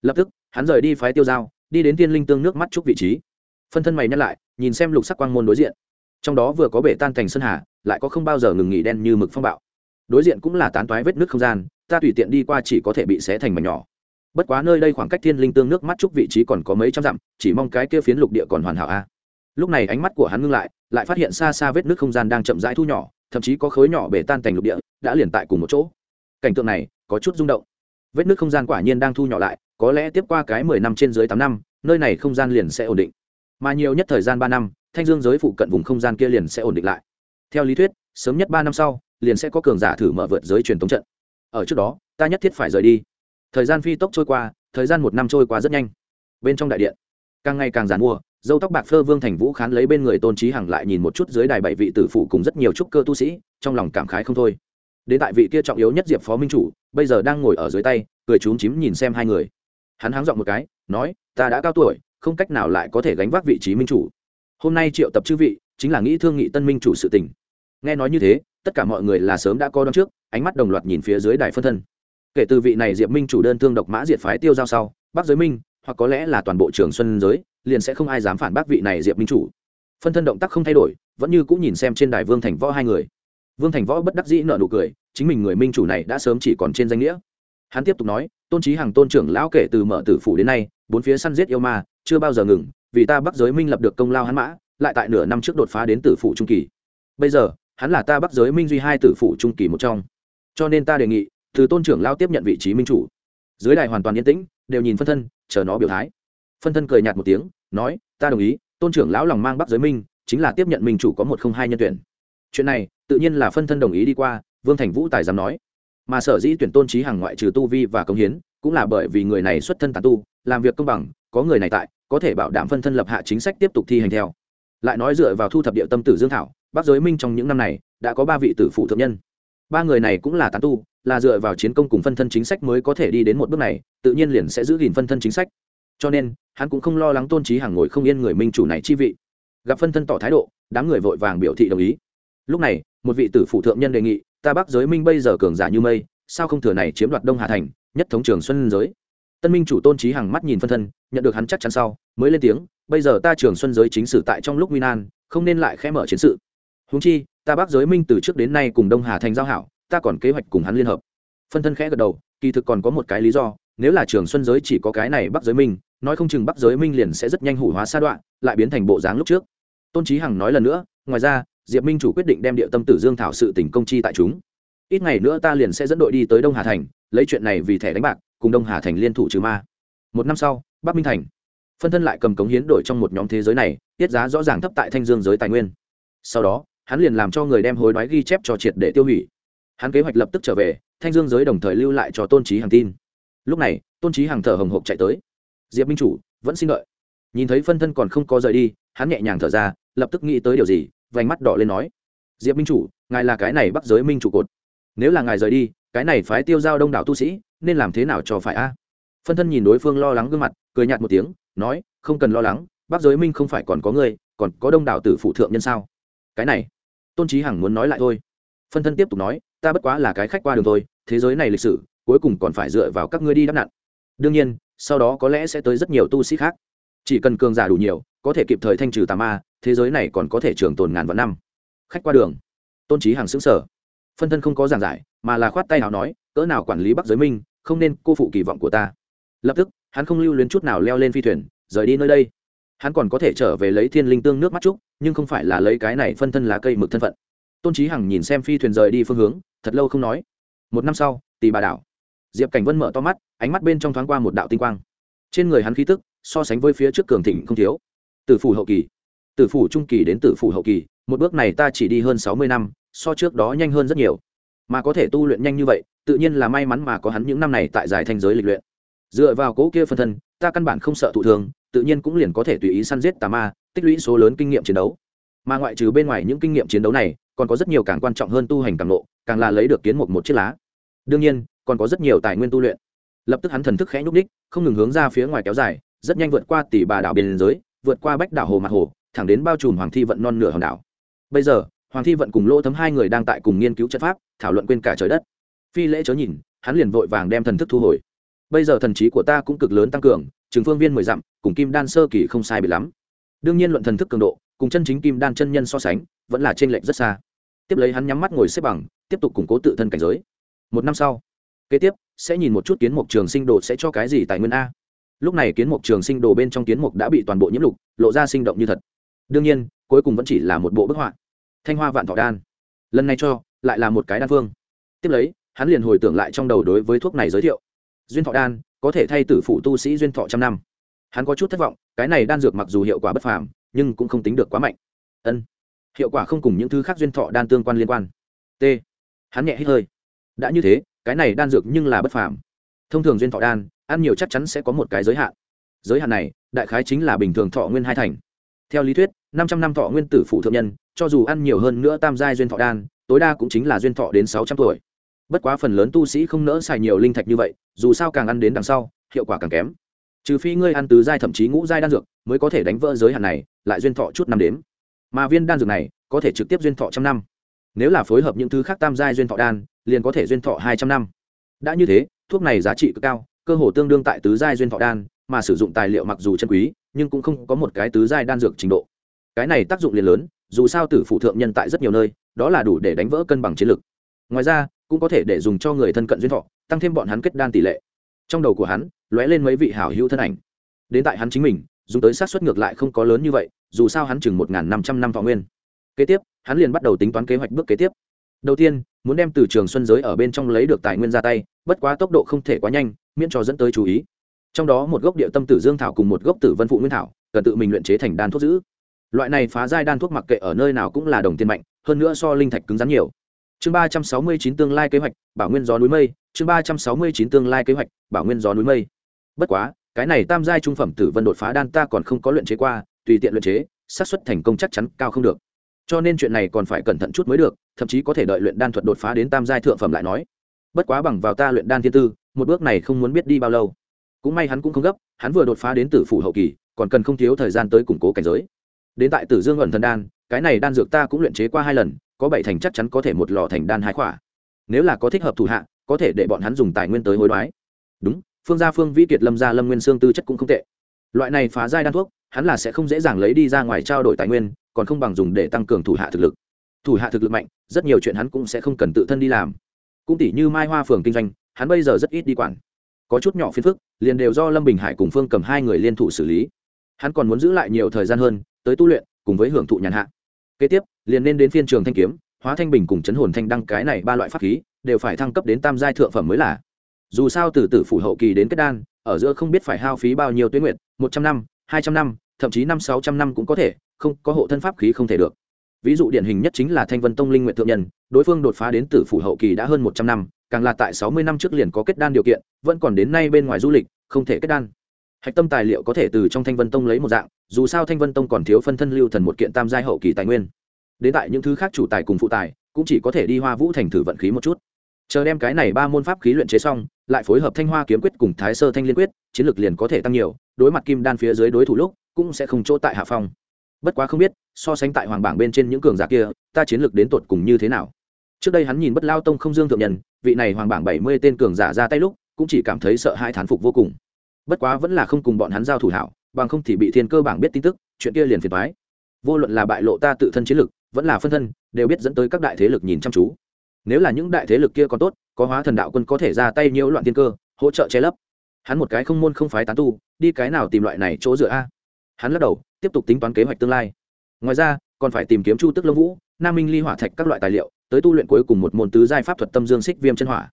Lập tức, hắn rời đi phái tiêu giao, đi đến tiên linh tương nước mắt chúc vị trí. Phân thân mày nhắc lại, nhìn xem lục sắc quang môn đối diện. Trong đó vừa có bể tan thành sơn hà, lại có không bao giờ ngừng nghỉ đen như mực phong bạo. Đối diện cũng là tán toái vết nước không gian, ta tùy tiện đi qua chỉ có thể bị xé thành mảnh nhỏ. Bất quá nơi đây khoảng cách thiên linh tương nước mắt chúc vị trí còn có mấy trăm dặm, chỉ mong cái kia phiến lục địa còn hoàn hảo a. Lúc này ánh mắt của hắn ngưng lại lại phát hiện xa xa vết nước không gian đang chậm rãi thu nhỏ thậm chí có khối nhỏ bể tan thành lục địa, đã liền tại cùng một chỗ. Cảnh tượng này có chút rung động. Vết nước không gian quả nhiên đang thu nhỏ lại, có lẽ tiếp qua cái mười năm trên dưới tám năm, nơi này không gian liền sẽ ổn định. Mà nhiều nhất thời gian ba năm, thanh dương giới phụ cận vùng không gian kia liền sẽ ổn định lại. Theo lý thuyết, sớm nhất ba năm sau, liền sẽ có cường giả thử mở vượt giới truyền thống trận. Ở trước đó, ta nhất thiết phải rời đi. Thời gian phi tốc trôi qua, thời gian một năm trôi qua rất nhanh. Bên trong đại điện, càng ngày càng giàn mua dâu tóc bạc phơ vương thành vũ khán lấy bên người tôn trí hằng lại nhìn một chút dưới đài bảy vị tử phụ cùng rất nhiều trúc cơ tu sĩ, trong lòng cảm khái không thôi. Đến tại vị kia trọng yếu nhất diệp phó minh chủ, bây giờ đang ngồi ở dưới tay, cười trúng chím nhìn xem hai người. Hắn háng dọn một cái, nói, ta đã cao tuổi, không cách nào lại có thể gánh vác vị trí minh chủ. Hôm nay triệu tập chư vị, chính là nghĩ thương nghị tân minh chủ sự tình. Nghe nói như thế, tất cả mọi người là sớm đã co đón trước, ánh mắt đồng loạt nhìn phía dưới đài phân thân. Kể từ vị này diệp minh chủ đơn thương độc mã diệt phái tiêu giao sau, bắc giới minh, hoặc có lẽ là toàn bộ trường xuân giới liền sẽ không ai dám phản bác vị này diệp minh chủ. Phân thân động tác không thay đổi, vẫn như cũng nhìn xem trên đài vương thành võ hai người. Vương thành võ bất đắc dĩ nợ nụ cười, chính mình người minh chủ này đã sớm chỉ còn trên danh nghĩa. Hắn tiếp tục nói, tôn trí hàng tôn trưởng lão kể từ mở tử phủ đến nay, bốn phía săn giết yêu ma, chưa bao giờ ngừng, vì ta bắc giới minh lập được công lao hắn mã, lại tại nửa năm trước đột phá đến tử phủ trung kỳ. Bây giờ, hắn là ta bắc giới minh duy hai tử phủ trung kỳ một trong. Cho nên ta đề nghị, từ tôn trưởng lao tiếp nhận vị trí minh chủ. Dưới đài hoàn toàn yên tĩnh, đều nhìn phân thân, chờ nó biểu thái. Phân thân cười nhạt một tiếng nói, ta đồng ý, tôn trưởng lão lòng mang bắc giới minh, chính là tiếp nhận minh chủ có một không hai nhân tuyển. Chuyện này, tự nhiên là phân thân đồng ý đi qua, vương thành vũ tài dám nói. Mà sở dĩ tuyển tôn trí hàng ngoại trừ tu vi và công hiến, cũng là bởi vì người này xuất thân tàn tu, làm việc công bằng, có người này tại, có thể bảo đảm phân thân lập hạ chính sách tiếp tục thi hành theo. Lại nói dựa vào thu thập địa tâm tử dương thảo bắc giới minh trong những năm này, đã có ba vị tử phụ thượng nhân. Ba người này cũng là tán tu, là dựa vào chiến công cùng phân thân chính sách mới có thể đi đến một bước này, tự nhiên liền sẽ giữ gìn phân thân chính sách cho nên, hắn cũng không lo lắng tôn trí hàng ngồi không yên người minh chủ này chi vị. Gặp phân thân tỏ thái độ, đám người vội vàng biểu thị đồng ý. Lúc này, một vị tử phụ thượng nhân đề nghị, ta bắc giới minh bây giờ cường giả như mây, sao không thừa này chiếm đoạt đông hà thành, nhất thống trường xuân giới? Tân minh chủ tôn trí hàng mắt nhìn phân thân, nhận được hắn chắc chắn sau, mới lên tiếng, bây giờ ta trường xuân giới chính sử tại trong lúc nguy nan, không nên lại khẽ mở chiến sự. Húng chi, ta bắc giới minh từ trước đến nay cùng đông hà thành giao hảo, ta còn kế hoạch cùng hắn liên hợp. Phân thân khẽ gật đầu, kỳ thực còn có một cái lý do nếu là trường xuân giới chỉ có cái này bắc giới minh, nói không chừng bắc giới minh liền sẽ rất nhanh hủ hóa sa đoạn, lại biến thành bộ dáng lúc trước. Tôn trí hằng nói lần nữa, ngoài ra, diệp minh chủ quyết định đem địa tâm tử dương thảo sự tỉnh công chi tại chúng. Ít ngày nữa ta liền sẽ dẫn đội đi tới đông hà thành, lấy chuyện này vì thẻ đánh bạc, cùng đông hà thành liên thủ trừ ma. Một năm sau, bắc minh thành. Phân thân lại cầm cống hiến đổi trong một nhóm thế giới này, tiết giá rõ ràng thấp tại thanh dương giới tài nguyên. Sau đó, hắn liền làm cho người đem hối đoái ghi chép cho triệt để tiêu hủy. Hắn kế hoạch lập tức trở về, thanh dương giới đồng thời lưu lại cho tôn trí hàng tin lúc này, tôn trí hàng thở hồng hộc chạy tới. Diệp minh chủ, vẫn xin đợi. Nhìn thấy phân thân còn không có rời đi, hắn nhẹ nhàng thở ra, lập tức nghĩ tới điều gì, vành mắt đỏ lên nói, diệp minh chủ, ngài là cái này bắt giới minh chủ cột. Nếu là ngài rời đi, cái này phái tiêu giao đông đảo tu sĩ, nên làm thế nào cho phải a? Phân thân nhìn đối phương lo lắng gương mặt, cười nhạt một tiếng, nói, không cần lo lắng bắt giới minh không phải còn có người còn có đông đảo tử phụ thượng nhân sao? Cái này. Tôn trí hằng muốn nói lại thôi. Phân thân tiếp tục nói, ta bất quá là cái khách qua đường thôi, thế giới này lịch sử cuối cùng còn phải dựa vào các ngươi đi đắp nạn. đương nhiên, sau đó có lẽ sẽ tới rất nhiều tu sĩ khác. Chỉ cần cường giả đủ nhiều, có thể kịp thời thanh trừ tà ma, thế giới này còn có thể trường tồn ngàn vạn năm. Khách qua đường. Tôn trí hàng xứng sở phân thân không có giảng giải, mà là khoát tay nào nói, cỡ nào quản lý bắc giới minh, không nên cô phụ kỳ vọng của ta. Lập tức, hắn không lưu luyến chút nào leo lên phi thuyền, rời đi nơi đây. Hắn còn có thể trở về lấy thiên linh tương nước mắt trúc nhưng không phải là lấy cái này phân thân lá cây mực thân phận. Tôn trí hằng nhìn xem phi thuyền rời đi phương hướng, thật lâu không nói. Một năm sau tì bà đảo diệp cảnh vân mở to mắt, ánh mắt bên trong thoáng qua một đạo tinh quang. Trên người hắn khí tức, so sánh với phía trước cường thịnh không thiếu. Tử phủ hậu kỳ. Tử phủ trung kỳ đến tử phủ hậu kỳ, một bước này ta chỉ đi hơn sáu mươi năm, so trước đó nhanh hơn rất nhiều. Mà có thể tu luyện nhanh như vậy, tự nhiên là may mắn mà có hắn những năm này tại giải thanh giới lịch luyện. Dựa vào cố kia phân thân, ta căn bản không sợ thụ thường tự nhiên cũng liền có thể tùy ý săn giết tà ma, tích lũy số lớn kinh nghiệm chiến đấu. Mà ngoại trừ bên ngoài những kinh nghiệm chiến đấu này, còn có rất nhiều càng quan trọng hơn tu hành càng lộ, càng là lấy được kiến một một chiếc lá. Đương nhiên còn có rất nhiều tài nguyên tu luyện. Lập tức hắn thần thức khẽ nhúc ních không ngừng hướng ra phía ngoài kéo dài, rất nhanh vượt qua tỷ bà đảo biên giới, vượt qua bách đảo hồ mặt hồ, thẳng đến bao trùm hoàng thi vận non nửa hòn đảo. Bây giờ, hoàng thi vận cùng lỗ thấm hai người đang tại cùng nghiên cứu chất pháp, thảo luận quên cả trời đất. Phi lễ chớ nhìn, hắn liền vội vàng đem thần thức thu hồi. Bây giờ thần trí của ta cũng cực lớn tăng cường, trường phương viên mười dặm, cùng kim đan sơ kỳ không sai bị lắm. Đương nhiên luận thần thức cường độ, cùng chân chính kim đan chân nhân so sánh, vẫn là trên lệch rất xa. Tiếp lấy hắn nhắm mắt ngồi xếp bằng, tiếp tục củng cố tự thân cảnh giới. Một năm sau kế tiếp, sẽ nhìn một chút kiến mục trường sinh đồ sẽ cho cái gì tài nguyên a. Lúc này kiến mục trường sinh đồ bên trong kiến mục đã bị toàn bộ nhiễm lục, lộ ra sinh động như thật. Đương nhiên, cuối cùng vẫn chỉ là một bộ bức họa. Thanh hoa vạn thọ đan. Lần này cho, lại là một cái đan phương. Tiếp lấy, hắn liền hồi tưởng lại trong đầu đối với thuốc này giới thiệu. Duyên thọ đan, có thể thay tử phụ tu sĩ duyên thọ trăm năm. Hắn có chút thất vọng, cái này đan dược mặc dù hiệu quả bất phàm, nhưng cũng không tính được quá mạnh. Ân. Hiệu quả không cùng những thứ khác duyên thọ đan tương quan liên quan. T. Hắn nhẹ hít hơi. Đã như thế cái này đan dược nhưng là bất phàm. Thông thường duyên thọ đan, ăn nhiều chắc chắn sẽ có một cái giới hạn. Giới hạn này, đại khái chính là bình thường thọ nguyên hai thành. Theo lý thuyết, năm trăm năm thọ nguyên tử phụ thượng nhân, cho dù ăn nhiều hơn nữa tam giai duyên thọ đan, tối đa cũng chính là duyên thọ đến sáu trăm tuổi. Bất quá phần lớn tu sĩ không nỡ xài nhiều linh thạch như vậy, dù sao càng ăn đến đằng sau, hiệu quả càng kém. Trừ phi ngươi ăn tứ giai thậm chí ngũ giai đan dược, mới có thể đánh vỡ giới hạn này, lại duyên thọ chút năm đếm. Mà viên đan dược này, có thể trực tiếp duyên thọ trăm năm. Nếu là phối hợp những thứ khác tam giai duyên thọ đan liền có thể duyên thọ hai trăm năm. Đã như thế, thuốc này giá trị cực cao, cơ hồ tương đương tại tứ giai duyên thọ đan, mà sử dụng tài liệu mặc dù chân quý, nhưng cũng không có một cái tứ giai đan dược trình độ. Cái này tác dụng liền lớn, dù sao tử phụ thượng nhân tại rất nhiều nơi, đó là đủ để đánh vỡ cân bằng chiến lược. Ngoài ra, cũng có thể để dùng cho người thân cận duyên thọ, tăng thêm bọn hắn kết đan tỷ lệ. Trong đầu của hắn, lóe lên mấy vị hảo hữu thân ảnh. Đến tại hắn chính mình, dùng tới sát xuất ngược lại không có lớn như vậy, dù sao hắn chừng một năm trăm năm thọ nguyên. Kế tiếp, hắn liền bắt đầu tính toán kế hoạch bước kế tiếp. Đầu tiên muốn đem từ trường xuân giới ở bên trong lấy được tài nguyên ra tay, bất quá tốc độ không thể quá nhanh, miễn cho dẫn tới chú ý. Trong đó một gốc địa tâm tử dương thảo cùng một gốc tử vân phụ nguyên thảo, cần tự mình luyện chế thành đan thuốc giữ. Loại này phá giai đan thuốc mặc kệ ở nơi nào cũng là đồng tiền mạnh, hơn nữa so linh thạch cứng rắn nhiều. Chương ba trăm sáu mươi chín tương lai kế hoạch, bảo nguyên gió núi mây. Chương ba trăm sáu mươi chín tương lai kế hoạch, bảo nguyên gió núi mây. Bất quá, cái này tam giai trung phẩm tử vân đột phá đan ta còn không có luyện chế qua, tùy tiện luyện chế, xác suất thành công chắc chắn cao không được. Cho nên chuyện này còn phải cẩn thận chút mới được thậm chí có thể đợi luyện đan thuật đột phá đến tam giai thượng phẩm lại nói. Bất quá bằng vào ta luyện đan thiên tư, một bước này không muốn biết đi bao lâu. Cũng may hắn cũng không gấp, hắn vừa đột phá đến tử phủ hậu kỳ, còn cần không thiếu thời gian tới củng cố cảnh giới. Đến tại tử dương ẩn thần đan, cái này đan dược ta cũng luyện chế qua hai lần, có bảy thành chắc chắn có thể một lò thành đan hai khỏa. Nếu là có thích hợp thủ hạ, có thể để bọn hắn dùng tài nguyên tới hối đoái. Đúng, phương gia phương vĩ kiệt lâm gia lâm nguyên xương tư chất cũng không tệ. Loại này phá giai đan thuốc, hắn là sẽ không dễ dàng lấy đi ra ngoài trao đổi tài nguyên, còn không bằng dùng để tăng cường thủ hạ thực lực thủ hạ thực lực mạnh, rất nhiều chuyện hắn cũng sẽ không cần tự thân đi làm. Cũng tỷ như mai hoa phường kinh doanh, hắn bây giờ rất ít đi quản. Có chút nhỏ phiền phức, liền đều do lâm bình hải cùng phương cầm hai người liên thủ xử lý. Hắn còn muốn giữ lại nhiều thời gian hơn, tới tu luyện, cùng với hưởng thụ nhàn hạ. Kế tiếp, liền nên đến phiên trường thanh kiếm, hóa thanh bình cùng chấn hồn thanh đăng cái này ba loại pháp khí, đều phải thăng cấp đến tam giai thượng phẩm mới là. Dù sao từ tử phủ hậu kỳ đến kết đan, ở giữa không biết phải hao phí bao nhiêu tuyến nguyện một trăm năm, hai trăm năm, thậm chí năm, sáu trăm năm cũng có thể, không, có hộ thân pháp khí không thể được ví dụ điển hình nhất chính là thanh vân tông linh nguyện thượng nhân, đối phương đột phá đến tử phủ hậu kỳ đã hơn một trăm năm, càng là tại sáu mươi năm trước liền có kết đan điều kiện, vẫn còn đến nay bên ngoài du lịch, không thể kết đan. Hạch tâm tài liệu có thể từ trong thanh vân tông lấy một dạng, dù sao thanh vân tông còn thiếu phân thân lưu thần một kiện tam giai hậu kỳ tài nguyên. Đến tại những thứ khác chủ tài cùng phụ tài, cũng chỉ có thể đi hoa vũ thành thử vận khí một chút. Chờ đem cái này ba môn pháp khí luyện chế xong, lại phối hợp thanh hoa kiếm quyết cùng thái sơ thanh liên quyết, chiến lược liền có thể tăng nhiều, đối mặt kim đan phía dưới đối thủ lúc, cũng sẽ không chỗ tại hạ phong bất quá không biết, so sánh tại hoàng bảng bên trên những cường giả kia, ta chiến lược đến tột cùng như thế nào. Trước đây hắn nhìn bất lao tông không dương thượng nhân, vị này hoàng bảng bảy mươi tên cường giả ra tay lúc, cũng chỉ cảm thấy sợ hai thán phục vô cùng. Bất quá vẫn là không cùng bọn hắn giao thủ hảo, bằng không thì bị thiên cơ bảng biết tin tức, chuyện kia liền phiền thoái vô luận là bại lộ ta tự thân chiến lực vẫn là phân thân, đều biết dẫn tới các đại thế lực nhìn chăm chú. Nếu là những đại thế lực kia còn tốt, có hóa thần đạo quân có thể ra tay nhiễu loạn thiên cơ, hỗ trợ che lấp. Hắn một cái không môn không phái tán tu, đi cái nào tìm loại này chỗ dựa a? Hắn lắc đầu, tiếp tục tính toán kế hoạch tương lai. Ngoài ra, còn phải tìm kiếm chu tức lông vũ, nam minh ly hỏa thạch các loại tài liệu, tới tu luyện cuối cùng một môn tứ giai pháp thuật tâm dương xích viêm chân hỏa.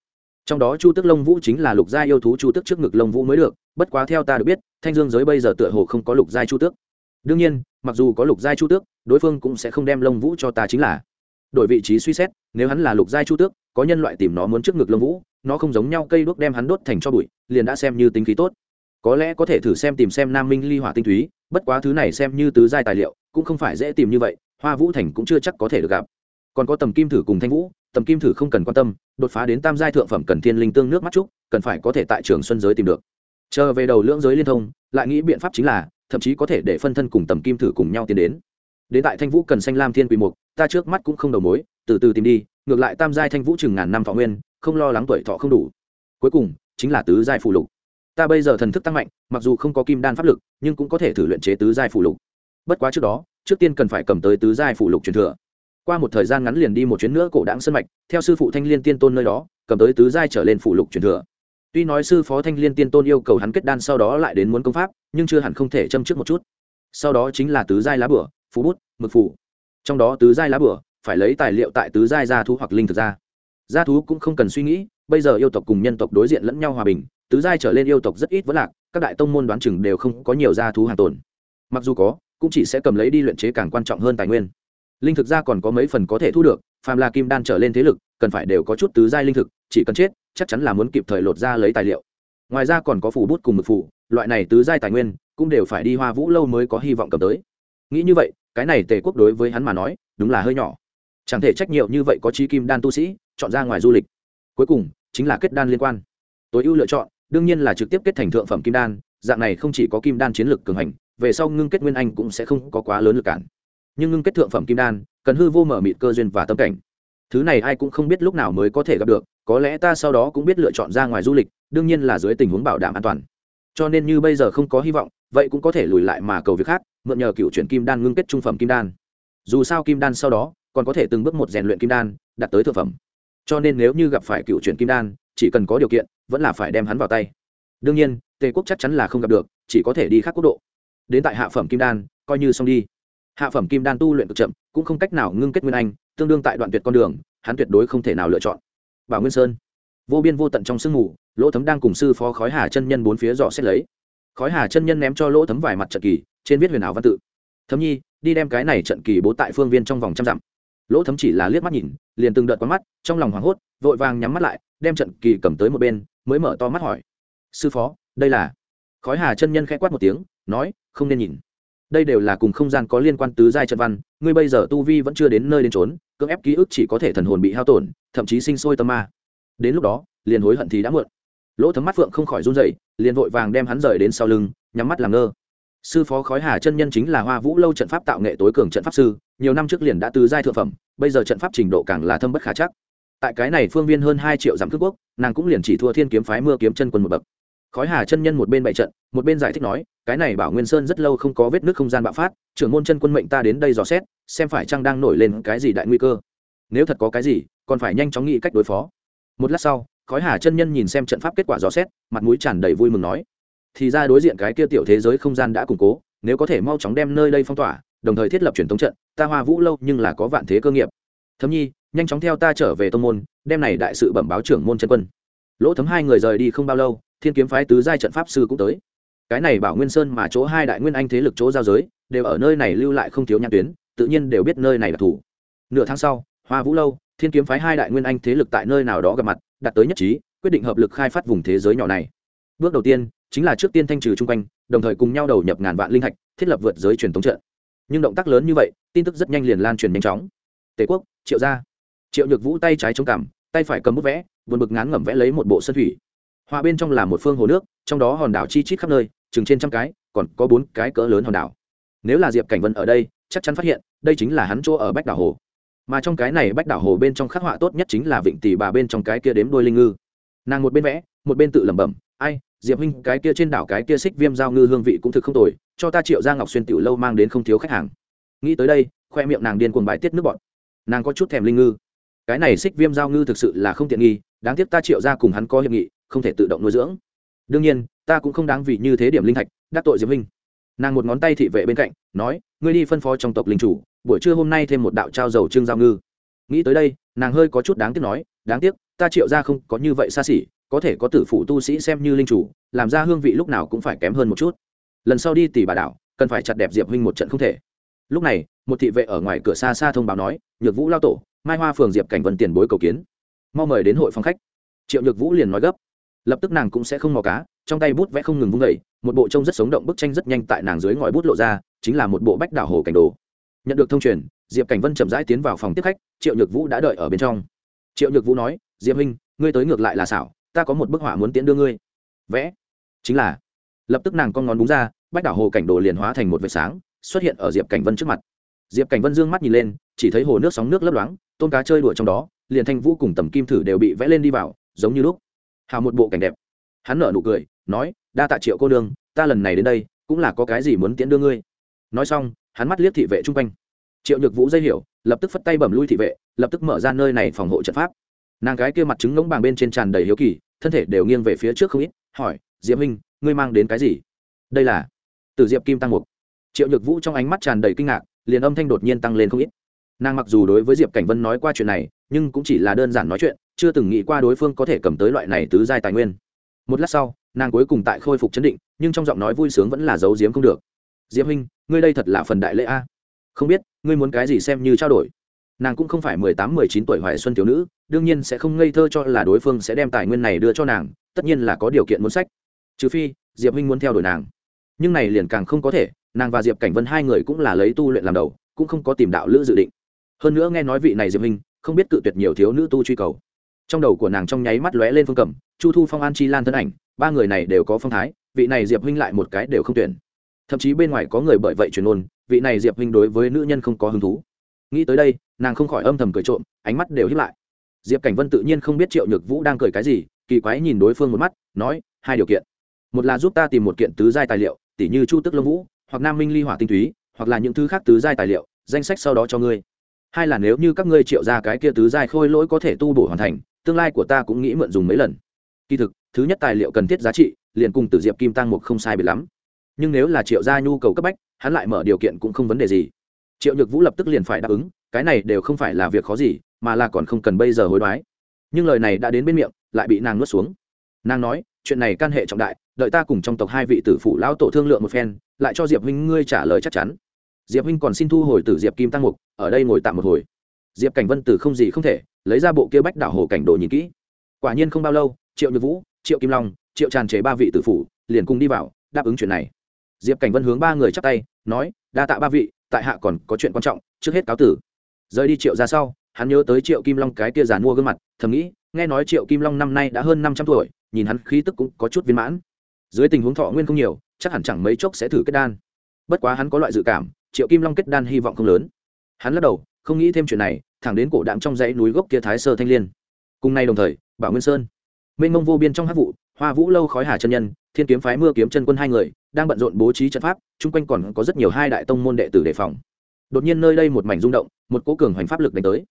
Trong đó chu tức lông vũ chính là lục giai yêu thú chu tức trước ngực lông vũ mới được, bất quá theo ta được biết, thanh dương giới bây giờ tựa hồ không có lục giai chu tước. Đương nhiên, mặc dù có lục giai chu tước, đối phương cũng sẽ không đem lông vũ cho ta chính là. Đổi vị trí suy xét, nếu hắn là lục giai chu tước, có nhân loại tìm nó muốn trước ngực lông vũ, nó không giống nhau cây đuốc đem hắn đốt thành cho bụi, liền đã xem như tính khí tốt. Có lẽ có thể thử xem tìm xem nam minh ly hỏa tinh túy bất quá thứ này xem như tứ giai tài liệu, cũng không phải dễ tìm như vậy, hoa vũ thành cũng chưa chắc có thể được gặp. Còn có tầm kim thử cùng thanh vũ, tầm kim thử không cần quan tâm, đột phá đến tam giai thượng phẩm cần thiên linh tương nước mắt trúc, cần phải có thể tại trường xuân giới tìm được. Chờ về đầu lưỡng giới liên thông, lại nghĩ biện pháp chính là, thậm chí có thể để phân thân cùng tầm kim thử cùng nhau tiến đến. Đến tại thanh vũ cần xanh lam thiên quỳ mục, ta trước mắt cũng không đầu mối, từ từ tìm đi, ngược lại tam giai thanh vũ chừng ngàn năm thọ nguyên, không lo lắng tuổi thọ không đủ. Cuối cùng, chính là tứ giai phụ lục. Ta bây giờ thần thức tăng mạnh mặc dù không có kim đan pháp lực, nhưng cũng có thể thử luyện chế tứ giai phụ lục. Bất quá trước đó, trước tiên cần phải cầm tới tứ giai phụ lục truyền thừa. Qua một thời gian ngắn liền đi một chuyến nữa cổ đáng sân mạch, theo sư phụ thanh liên tiên tôn nơi đó, cầm tới tứ giai trở lên phụ lục truyền thừa. Tuy nói sư phó thanh liên tiên tôn yêu cầu hắn kết đan sau đó lại đến muốn công pháp, nhưng chưa hẳn không thể châm trước một chút. Sau đó chính là tứ giai lá bửa phú bút, mực phủ trong đó tứ giai lá bửa, phải lấy tài liệu tại tứ giai gia thú hoặc linh thực ra. Gia thú cũng không cần suy nghĩ, bây giờ yêu tộc cùng nhân tộc đối diện lẫn nhau hòa bình, tứ giai trở lên yêu tộc rất ít vẫn lạc các đại tông môn đoán chừng đều không có nhiều gia thú hàng tồn. Mặc dù có, cũng chỉ sẽ cầm lấy đi luyện chế càng quan trọng hơn tài nguyên. Linh thực ra còn có mấy phần có thể thu được, phàm là kim đan trở lên thế lực, cần phải đều có chút tứ giai linh thực, chỉ cần chết, chắc chắn là muốn kịp thời lột ra lấy tài liệu. Ngoài ra còn có phủ bút cùng mực phủ loại này tứ giai tài nguyên cũng đều phải đi hoa vũ lâu mới có hy vọng cầm tới. Nghĩ như vậy, cái này tề quốc đối với hắn mà nói, đúng là hơi nhỏ. Chẳng thể trách nhiệm như vậy có trí kim đan tu sĩ chọn ra ngoài du lịch. Cuối cùng, chính là kết đan liên quan. Tối ưu lựa chọn đương nhiên là trực tiếp kết thành thượng phẩm kim đan, dạng này không chỉ có kim đan chiến lược cường hành, về sau ngưng kết nguyên anh cũng sẽ không có quá lớn lực cản. Nhưng ngưng kết thượng phẩm kim đan, cần hư vô mở mịt cơ duyên và tâm cảnh. Thứ này ai cũng không biết lúc nào mới có thể gặp được, có lẽ ta sau đó cũng biết lựa chọn ra ngoài du lịch, đương nhiên là dưới tình huống bảo đảm an toàn. Cho nên như bây giờ không có hy vọng, vậy cũng có thể lùi lại mà cầu việc khác, mượn nhờ cựu chuyển kim đan ngưng kết trung phẩm kim đan. Dù sao kim đan sau đó còn có thể từng bước một rèn luyện kim đan, đạt tới thượng phẩm. Cho nên nếu như gặp phải cựu chuyển kim đan chỉ cần có điều kiện, vẫn là phải đem hắn vào tay. Đương nhiên, tề quốc chắc chắn là không gặp được, chỉ có thể đi khác quốc độ. Đến tại hạ phẩm kim đan, coi như xong đi. Hạ phẩm kim đan tu luyện cực chậm, cũng không cách nào ngưng kết nguyên anh, tương đương tại đoạn tuyệt con đường, hắn tuyệt đối không thể nào lựa chọn. Bảo nguyên sơn. Vô biên vô tận trong sương mù, lỗ thấm đang cùng sư phó khói hà chân nhân bốn phía dò xét lấy. Khói hà chân nhân ném cho lỗ thấm vài mặt trận kỳ, trên viết huyền ảo văn tự. Thấm nhi, đi đem cái này trận kỳ bố tại phương viên trong vòng trăm dặm. Lỗ thấm chỉ là liếc mắt nhìn, liền từng đợt quán mắt, trong lòng hoảng hốt, vội vàng nhắm mắt lại đem trận kỳ cầm tới một bên, mới mở to mắt hỏi. Sư phó, đây là? Khói hà chân nhân khẽ quát một tiếng, nói, không nên nhìn. Đây đều là cùng không gian có liên quan tứ giai trận văn, ngươi bây giờ tu vi vẫn chưa đến nơi đến trốn cưỡng ép ký ức chỉ có thể thần hồn bị hao tổn, thậm chí sinh sôi tâm ma. Đến lúc đó, liền hối hận thì đã muộn. Lỗ thấm mắt phượng không khỏi run dậy liền vội vàng đem hắn rời đến sau lưng, nhắm mắt làm ngơ. Sư phó khói hà chân nhân chính là hoa vũ lâu trận pháp tạo nghệ tối cường trận pháp sư, nhiều năm trước liền đã tứ giai thượng phẩm, bây giờ trận pháp trình độ càng là thâm bất khả chắc tại cái này phương viên hơn hai triệu dặm cước quốc, nàng cũng liền chỉ thua thiên kiếm phái mưa kiếm chân quân một bậc. Khói hà chân nhân một bên bại trận, một bên giải thích nói, cái này bảo nguyên sơn rất lâu không có vết nước không gian bạo phát, trưởng môn chân quân mệnh ta đến đây dò xét, xem phải chăng đang nổi lên cái gì đại nguy cơ. Nếu thật có cái gì, còn phải nhanh chóng nghĩ cách đối phó. Một lát sau, khói hà chân nhân nhìn xem trận pháp kết quả dò xét, mặt mũi tràn đầy vui mừng nói, thì ra đối diện cái kia tiểu thế giới không gian đã củng cố, nếu có thể mau chóng đem nơi đây phong tỏa, đồng thời thiết lập truyền thống trận, ta hoa vũ lâu nhưng là có vạn thế cơ nghiệp. Thấm nhi nhanh chóng theo ta trở về tông môn, đem này đại sự bẩm báo trưởng môn chân quân. Lỗ thấm hai người rời đi không bao lâu, thiên kiếm phái tứ giai trận pháp sư cũng tới. Cái này bảo nguyên sơn mà chỗ hai đại nguyên anh thế lực chỗ giao giới, đều ở nơi này lưu lại không thiếu nhãn tuyến, tự nhiên đều biết nơi này là thủ. Nửa tháng sau, hoa vũ lâu, thiên kiếm phái hai đại nguyên anh thế lực tại nơi nào đó gặp mặt đạt tới nhất trí, quyết định hợp lực khai phát vùng thế giới nhỏ này. Bước đầu tiên, chính là trước tiên thanh trừ chung quanh, đồng thời cùng nhau đầu nhập ngàn vạn linh hạch, thiết lập vượt giới truyền thống trận. Nhưng động tác lớn như vậy, tin tức rất nhanh liền lan truyền nhanh chóng. Tề quốc, triệu gia triệu nhược vũ tay trái chống cằm, tay phải cầm bút vẽ vượt bực ngán ngẩm vẽ lấy một bộ sân thủy. Họa bên trong là một phương hồ nước, trong đó hòn đảo chi chít khắp nơi, chừng trên trăm cái, còn có bốn cái cỡ lớn hòn đảo. Nếu là diệp cảnh vân ở đây, chắc chắn phát hiện, đây chính là hắn chỗ ở bách đảo hồ. Mà trong cái này bách đảo hồ bên trong khắc họa tốt nhất chính là vịnh tỷ bà bên trong cái kia đếm đôi linh ngư. Nàng một bên vẽ, một bên tự lẩm bẩm, ai, diệp huynh, cái kia trên đảo cái kia xích viêm giao ngư hương vị cũng thực không tồi, cho ta triệu ra ngọc xuyên tiểu lâu mang đến không thiếu khách hàng. Nghĩ tới đây, khoe miệng nàng điên cuồng bài tiết nước bọn nàng có chút thèm linh ngư cái này xích viêm giao ngư thực sự là không tiện nghi, đáng tiếc ta triệu ra cùng hắn có hiệp nghị, không thể tự động nuôi dưỡng. Đương nhiên, ta cũng không đáng vì như thế điểm linh thạch, đắc tội diệp huynh. Nàng một ngón tay thị vệ bên cạnh, nói, ngươi đi phân phó trong tộc linh chủ, buổi trưa hôm nay thêm một đạo trao dầu trương giao ngư. Nghĩ tới đây, nàng hơi có chút đáng tiếc nói, đáng tiếc, ta triệu ra không có như vậy xa xỉ, có thể có tử phụ tu sĩ xem như linh chủ, làm ra hương vị lúc nào cũng phải kém hơn một chút. Lần sau đi tỷ bà đảo, cần phải chặt đẹp diệp huynh một trận không thể. Lúc này, một thị vệ ở ngoài cửa xa xa thông báo nói, nhược vũ lao tổ mai hoa phường diệp cảnh vân tiền bối cầu kiến. Mau mời đến hội phòng khách. Triệu nhược vũ liền nói gấp. Lập tức nàng cũng sẽ không mò cá, trong tay bút vẽ không ngừng vung vẩy một bộ trông rất sống động bức tranh rất nhanh tại nàng dưới ngòi bút lộ ra, chính là một bộ bách đảo hồ cảnh đồ. Nhận được thông truyền, diệp cảnh vân chậm rãi tiến vào phòng tiếp khách, triệu nhược vũ đã đợi ở bên trong. Triệu nhược vũ nói, diệp huynh, ngươi tới ngược lại là xảo, ta có một bức họa muốn tiễn đưa ngươi. Vẽ? Chính là. Lập tức nàng con ngón búng ra, bách đảo hồ cảnh đồ liền hóa thành một vệt sáng, xuất hiện ở diệp cảnh vân trước mặt diệp cảnh vân dương mắt nhìn lên, chỉ thấy hồ nước sóng nước lấp loáng, tôm cá chơi đùa trong đó, liền thanh vũ cùng tầm kim thử đều bị vẽ lên đi vào, giống như lúc. Hào một bộ cảnh đẹp. Hắn nở nụ cười, nói, đa tạ triệu cô đương ta lần này đến đây, cũng là có cái gì muốn tiễn đưa ngươi. Nói xong, hắn mắt liếc thị vệ chung quanh. Triệu nhược vũ dây hiểu, lập tức phất tay bẩm lui thị vệ, lập tức mở ra nơi này phòng hộ trận pháp. Nàng gái kia mặt trứng ngỗng bàng bên trên tràn đầy hiếu kỳ, thân thể đều nghiêng về phía trước không ít, hỏi, diệp minh ngươi mang đến cái gì? Đây là từ diệp kim tăng mục. Triệu nhược vũ trong ánh mắt tràn đầy kinh ngạc liền âm thanh đột nhiên tăng lên không ít. Nàng mặc dù đối với diệp cảnh vân nói qua chuyện này, nhưng cũng chỉ là đơn giản nói chuyện, chưa từng nghĩ qua đối phương có thể cầm tới loại này tứ giai tài nguyên. Một lát sau, nàng cuối cùng tại khôi phục chấn định, nhưng trong giọng nói vui sướng vẫn là giấu giếm không được. Diệp huynh, ngươi đây thật là phần đại lễ a. Không biết, ngươi muốn cái gì xem như trao đổi? Nàng cũng không phải mười tám, mười chín tuổi hoài xuân thiếu nữ, đương nhiên sẽ không ngây thơ cho là đối phương sẽ đem tài nguyên này đưa cho nàng, tất nhiên là có điều kiện muốn sách. Trừ phi, diệp huynh muốn theo đuổi nàng. Nhưng này liền càng không có thể nàng và diệp cảnh vân hai người cũng là lấy tu luyện làm đầu, cũng không có tìm đạo lữ dự định. Hơn nữa nghe nói vị này diệp hình không biết cự tuyệt nhiều thiếu nữ tu truy cầu. Trong đầu của nàng trong nháy mắt lóe lên phương cầm, chu thu phong an chi lan thân ảnh, ba người này đều có phong thái, vị này diệp huynh lại một cái đều không tuyển. Thậm chí bên ngoài có người bởi vậy truyền ôn, vị này diệp huynh đối với nữ nhân không có hứng thú. Nghĩ tới đây, nàng không khỏi âm thầm cười trộm, ánh mắt đều hiếp lại. Diệp cảnh vân tự nhiên không biết triệu nhược vũ đang cười cái gì, kỳ quái nhìn đối phương một mắt, nói, hai điều kiện. Một là giúp ta tìm một kiện tứ giai tài liệu, tỉ như chu tức lông vũ hoặc nam minh ly hỏa tinh túy, hoặc là những thứ khác tứ giai tài liệu, danh sách sau đó cho ngươi. Hai là nếu như các ngươi triệu ra cái kia tứ giai khôi lỗi có thể tu bổ hoàn thành, tương lai của ta cũng nghĩ mượn dùng mấy lần. Kỳ thực, thứ nhất tài liệu cần thiết giá trị, liền cùng tử diệp kim tăng một không sai biệt lắm. Nhưng nếu là triệu gia nhu cầu cấp bách, hắn lại mở điều kiện cũng không vấn đề gì. Triệu nhược vũ lập tức liền phải đáp ứng, cái này đều không phải là việc khó gì, mà là còn không cần bây giờ hối đoái. Nhưng lời này đã đến bên miệng, lại bị nàng nuốt xuống. Nàng nói, chuyện này can hệ trọng đại, đợi ta cùng trong tộc hai vị tử phụ lão tổ thương lượng một phen lại cho diệp huynh ngươi trả lời chắc chắn. Diệp huynh còn xin thu hồi từ diệp kim tăng mục, ở đây ngồi tạm một hồi. Diệp cảnh vân từ không gì không thể, lấy ra bộ kia bách đảo hồ cảnh đồ nhìn kỹ. Quả nhiên không bao lâu, triệu nhược vũ, triệu kim long, triệu tràn chế ba vị tử phụ liền cùng đi vào, đáp ứng chuyện này. Diệp cảnh vân hướng ba người chắp tay, nói, đa tạ ba vị, tại hạ còn có chuyện quan trọng, trước hết cáo tử. Rời đi triệu ra sau, hắn nhớ tới triệu kim long cái kia giàn mua gương mặt, thầm nghĩ, nghe nói triệu kim long năm nay đã hơn năm trăm tuổi, nhìn hắn khí tức cũng có chút viên mãn. Dưới tình huống thọ nguyên không nhiều chắc hẳn chẳng mấy chốc sẽ thử kết đan. Bất quá hắn có loại dự cảm, triệu kim long kết đan hy vọng không lớn. Hắn lắc đầu, không nghĩ thêm chuyện này, thẳng đến cổ đạm trong dãy núi gốc kia thái sơ thanh liên. Cùng nay đồng thời, bảo nguyên sơn. Mênh mông vô biên trong hát vụ, hoa vũ lâu khói hà chân nhân, thiên kiếm phái mưa kiếm chân quân hai người, đang bận rộn bố trí trận pháp, chung quanh còn có rất nhiều hai đại tông môn đệ tử đề phòng. Đột nhiên nơi đây một mảnh rung động, một cố cường hoành pháp lực đánh tới.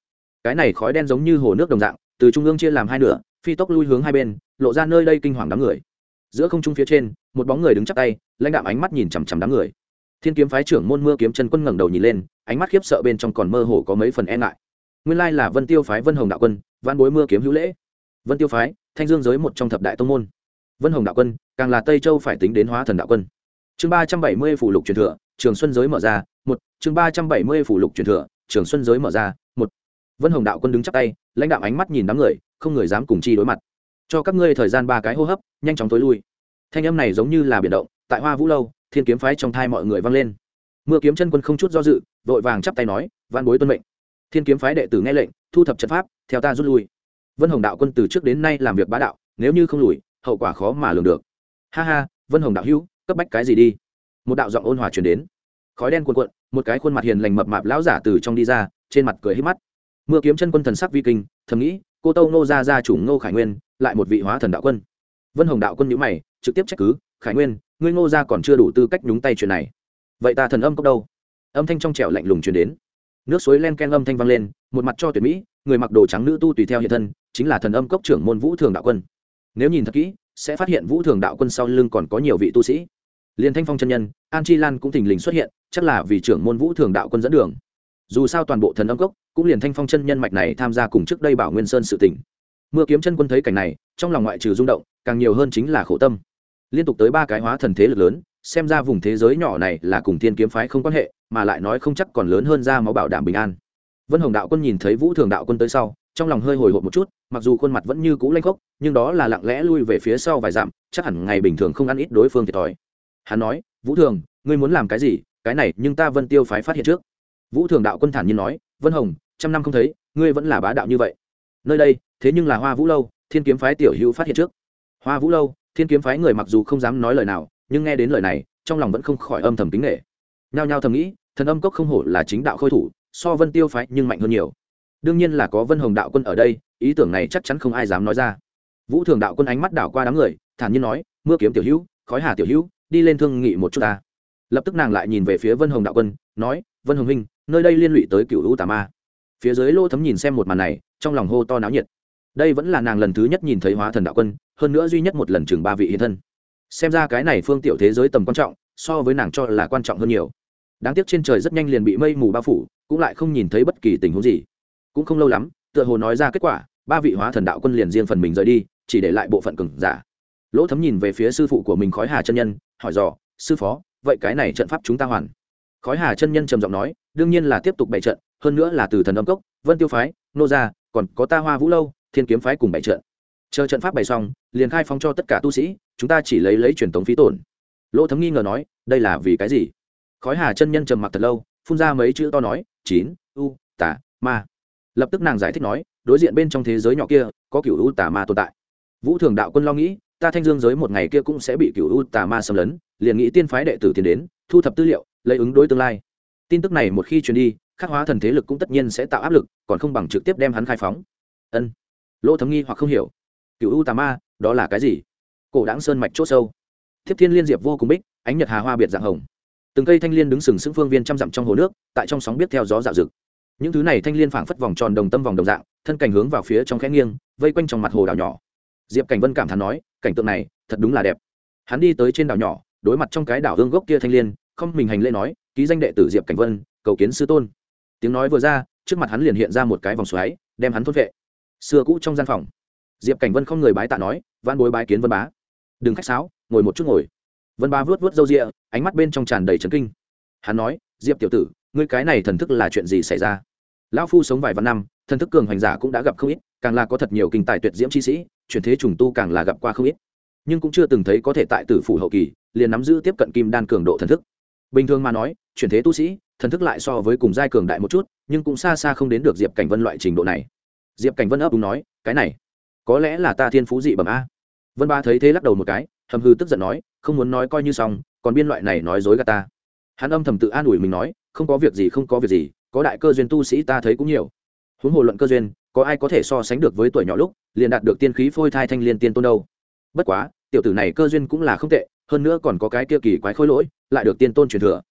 Cái này khói đen giống như hồ nước đồng dạng, từ trung ương chia làm hai nửa, phi tốc lui hướng hai bên, lộ ra nơi đây kinh hoàng đám người giữa không trung phía trên, một bóng người đứng chắp tay, lãnh đạm ánh mắt nhìn chằm chằm đám người. Thiên kiếm phái trưởng môn mưa kiếm chân quân ngẩng đầu nhìn lên, ánh mắt khiếp sợ bên trong còn mơ hồ có mấy phần e ngại. Nguyên lai là vân tiêu phái vân hồng đạo quân văn bối mưa kiếm hữu lễ. Vân tiêu phái, thanh dương giới một trong thập đại tông môn. Vân hồng đạo quân, càng là tây châu phải tính đến hóa thần đạo quân. Chương ba trăm bảy mươi phủ lục truyền thừa, trường xuân giới mở ra, một. Chương ba trăm bảy mươi phủ lục truyền thừa, trường xuân giới mở ra, một. Vân hồng đạo quân đứng chắp tay, lãnh đạo ánh mắt nhìn đám người, không người dám cùng chi đối mặt cho các ngươi thời gian ba cái hô hấp, nhanh chóng tối lui. Thanh âm này giống như là biển động, tại hoa vũ lâu, thiên kiếm phái trong thai mọi người vang lên. Mưa kiếm chân quân không chút do dự, vội vàng chắp tay nói van bối tuân mệnh. Thiên kiếm phái đệ tử nghe lệnh, thu thập trận pháp, theo ta rút lui. Vân hồng đạo quân từ trước đến nay làm việc bá đạo, nếu như không lùi, hậu quả khó mà lường được. Ha ha, vân hồng đạo hữu, cấp bách cái gì đi? Một đạo giọng ôn hòa truyền đến. Khói đen cuồn cuộn, một cái khuôn mặt hiền lành mập mạp lão giả từ trong đi ra, trên mặt cười hết mắt. Mưa kiếm chân quân thần sắc vi kinh, thầm nghĩ cô tâu nô Gia gia chủ ngô khải nguyên, lại một vị hóa thần đạo quân. Vân hồng đạo quân nhữ mày, trực tiếp trách cứ, khải nguyên, ngươi ngô Gia còn chưa đủ tư cách nhúng tay chuyện này. Vậy ta thần âm cốc đâu? Âm thanh trong trẻo lạnh lùng truyền đến. Nước suối len ken âm thanh vang lên, một mặt cho tuyệt mỹ, người mặc đồ trắng nữ tu tùy theo hiện thân, chính là thần âm cốc trưởng môn vũ thường đạo quân. Nếu nhìn thật kỹ, sẽ phát hiện vũ thường đạo quân sau lưng còn có nhiều vị tu sĩ. Liên thanh phong chân nhân, an chi lan cũng thình lình xuất hiện, chắc là vì trưởng môn vũ thường đạo quân dẫn đường dù sao toàn bộ thần âm cốc cũng liền thanh phong chân nhân mạch này tham gia cùng trước đây bảo nguyên sơn sự tỉnh mưa kiếm chân quân thấy cảnh này, trong lòng ngoại trừ rung động, càng nhiều hơn chính là khổ tâm. Liên tục tới ba cái hóa thần thế lực lớn, xem ra vùng thế giới nhỏ này là cùng thiên kiếm phái không quan hệ, mà lại nói không chắc còn lớn hơn ra máu bảo đảm bình an. Vân hồng đạo quân nhìn thấy vũ thường đạo quân tới sau, trong lòng hơi hồi hộp một chút, mặc dù khuôn mặt vẫn như cũ lanh khốc, nhưng đó là lặng lẽ lui về phía sau vài dặm, chắc hẳn ngày bình thường không ăn ít đối phương thiệt thòi. Hắn nói, vũ thường, ngươi muốn làm cái gì? Cái này nhưng ta vân tiêu phái phát hiện trước vũ thường đạo quân thản nhiên nói, vân hồng, trăm năm không thấy, ngươi vẫn là bá đạo như vậy. Nơi đây, thế nhưng là hoa vũ lâu, thiên kiếm phái tiểu hữu phát hiện trước. Hoa vũ lâu, thiên kiếm phái người mặc dù không dám nói lời nào, nhưng nghe đến lời này, trong lòng vẫn không khỏi âm thầm kính nghệ nhao nhao thầm nghĩ, thần âm cốc không hổ là chính đạo khôi thủ, so vân tiêu phái nhưng mạnh hơn nhiều. Đương nhiên là có vân hồng đạo quân ở đây, ý tưởng này chắc chắn không ai dám nói ra. Vũ thường đạo quân ánh mắt đảo qua đám người, thản nhiên nói, mưa kiếm tiểu hữu, khói hà tiểu hữu, đi lên thương nghị một chút ta. Lập tức nàng lại nhìn về phía vân hồng đạo quân, nói vân hồng Minh, nơi đây liên lụy tới cựu U tà ma. Phía dưới lô thấm nhìn xem một màn này trong lòng hô to náo nhiệt. Đây vẫn là nàng lần thứ nhất nhìn thấy hóa thần đạo quân hơn nữa duy nhất một lần chừng ba vị hiện thân. Xem ra cái này phương tiểu thế giới tầm quan trọng so với nàng cho là quan trọng hơn nhiều. Đáng tiếc trên trời rất nhanh liền bị mây mù bao phủ cũng lại không nhìn thấy bất kỳ tình huống gì. Cũng không lâu lắm tựa hồ nói ra kết quả ba vị hóa thần đạo quân liền riêng phần mình rời đi chỉ để lại bộ phận cừng giả. Lỗ thấm nhìn về phía sư phụ của mình khói hà chân nhân hỏi dò sư phó vậy cái này trận pháp chúng ta hoàn khói hà chân nhân trầm giọng nói, đương nhiên là tiếp tục bày trận, hơn nữa là từ thần âm cốc, vân tiêu phái, nô gia, còn có ta hoa vũ lâu, thiên kiếm phái cùng bày trận. Chờ trận pháp bày xong, liền khai phóng cho tất cả tu sĩ, chúng ta chỉ lấy lấy truyền tống phí tổn. Lỗ thấm nghi ngờ nói, đây là vì cái gì? Khói hà chân nhân trầm mặc thật lâu, phun ra mấy chữ to nói, chín, u tả ma. Lập tức nàng giải thích nói, đối diện bên trong thế giới nhỏ kia, có cựu u tả ma tồn tại. Vũ thường đạo quân lo nghĩ, ta thanh dương giới một ngày kia cũng sẽ bị cựu u tà ma xâm lấn, liền nghĩ tiên phái đệ tử tiến đến, thu thập tư liệu lấy ứng đối tương lai. Tin tức này một khi truyền đi, khắc hóa thần thế lực cũng tất nhiên sẽ tạo áp lực, còn không bằng trực tiếp đem hắn khai phóng. Ân. Lỗ thấm nghi hoặc không hiểu. Cựu u tà ma, đó là cái gì? Cổ đáng sơn mạch c h ỗ sâu. Thiếp thiên liên diệp vô cùng bích, ánh nhật hà hoa biệt dạng hồng. Từng cây thanh liên đứng sừng sững phương viên trăm dặm trong hồ nước, tại trong sóng biết theo gió dạo rực. Những thứ này thanh liên phảng phất vòng tròn đồng tâm vòng đồng dạng, thân cảnh hướng vào phía trong khẽ nghiêng, vây quanh trong mặt hồ đảo nhỏ. Diệp cảnh vân cảm thán nói, cảnh tượng này thật đúng là đẹp. Hắn đi tới trên đảo nhỏ, đối mặt trong cái đảo hương gốc kia thanh liên không mình hành lễ nói, ký danh đệ tử diệp cảnh vân, cầu kiến sư tôn. Tiếng nói vừa ra, trước mặt hắn liền hiện ra một cái vòng xoáy, đem hắn thốt vệ. Xưa cũ trong gian phòng, diệp cảnh vân không người bái tạ nói van bối bái kiến vân bá. Đừng khách sáo, ngồi một chút ngồi. Vân bá vướt vướt râu rịa ánh mắt bên trong tràn đầy trấn kinh. Hắn nói, diệp tiểu tử, ngươi cái này thần thức là chuyện gì xảy ra? Lão phu sống vài vạn năm, thần thức cường hoành giả cũng đã gặp không ít, càng là có thật nhiều kinh tài tuyệt diễm chi sĩ, chuyển thế trùng tu càng là gặp qua không ít. Nhưng cũng chưa từng thấy có thể tại tử phủ hậu kỳ, liền nắm giữ tiếp cận kim đan cường độ thần thức bình thường mà nói, chuyển thế tu sĩ, thần thức lại so với cùng giai cường đại một chút, nhưng cũng xa xa không đến được diệp cảnh vân loại trình độ này. Diệp cảnh vân ấp đúng nói, cái này, có lẽ là ta thiên phú dị bẩm a. Vân ba thấy thế lắc đầu một cái, hầm hư tức giận nói, không muốn nói coi như xong, còn biên loại này nói dối gà ta. Hắn âm thầm tự an ủi mình nói, không có việc gì, không có việc gì, có đại cơ duyên tu sĩ ta thấy cũng nhiều. Huống hồ luận cơ duyên, có ai có thể so sánh được với tuổi nhỏ lúc, liền đạt được tiên khí phôi thai thanh liên tiên tôn đâu. Bất quá, tiểu tử này cơ duyên cũng là không tệ hơn nữa còn có cái kia kỳ quái khối lỗi, lại được tiên tôn truyền thừa.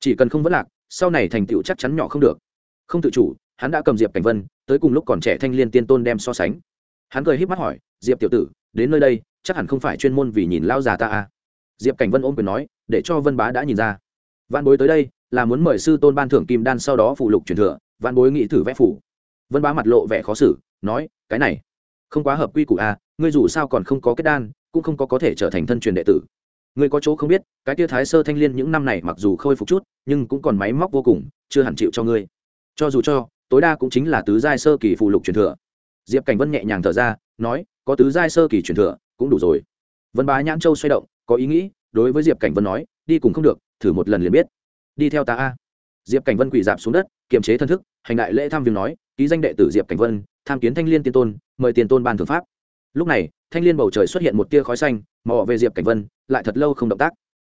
Chỉ cần không vất lạc, sau này thành tựu chắc chắn nhỏ không được. Không tự chủ, hắn đã cầm diệp cảnh vân, tới cùng lúc còn trẻ thanh liên tiên tôn đem so sánh. Hắn cười h í p mắt hỏi, diệp tiểu tử, đến nơi đây, chắc hẳn không phải chuyên môn vì nhìn lao già ta à. diệp cảnh vân ôm quyền nói, để cho vân bá đã nhìn ra. Văn bối tới đây, là muốn mời sư tôn ban thưởng kim đan sau đó phụ lục truyền thừa. Văn bối nghĩ thử vẽ phủ. Vân bá mặt lộ vẻ khó xử, nói, cái này, không quá hợp quy củ à ngươi dù sao còn không có kết đan, cũng không có có thể trở thành thân truyền đệ tử ngươi có chỗ không biết, cái tia thái sơ thanh liên những năm này mặc dù khôi phục chút, nhưng cũng còn máy móc vô cùng, chưa hẳn chịu cho ngươi. Cho dù cho, tối đa cũng chính là tứ giai sơ kỳ phụ lục truyền thừa. Diệp cảnh vân nhẹ nhàng thở ra, nói, có tứ giai sơ kỳ truyền thừa, cũng đủ rồi. Vân bá nhãn châu xoay động, có ý nghĩ, đối với diệp cảnh vân nói, đi cùng không được, thử một lần liền biết. Đi theo ta a. Diệp cảnh vân quỳ dạp xuống đất, kiềm chế thân thức, hành đại lễ tham viếng nói, ký danh đệ tử diệp cảnh vân, tham kiến thanh liên tiên tôn, mời tiền tôn ban thượng pháp lúc này, thanh liên bầu trời xuất hiện một tia khói xanh, mò về diệp cảnh vân, lại thật lâu không động tác.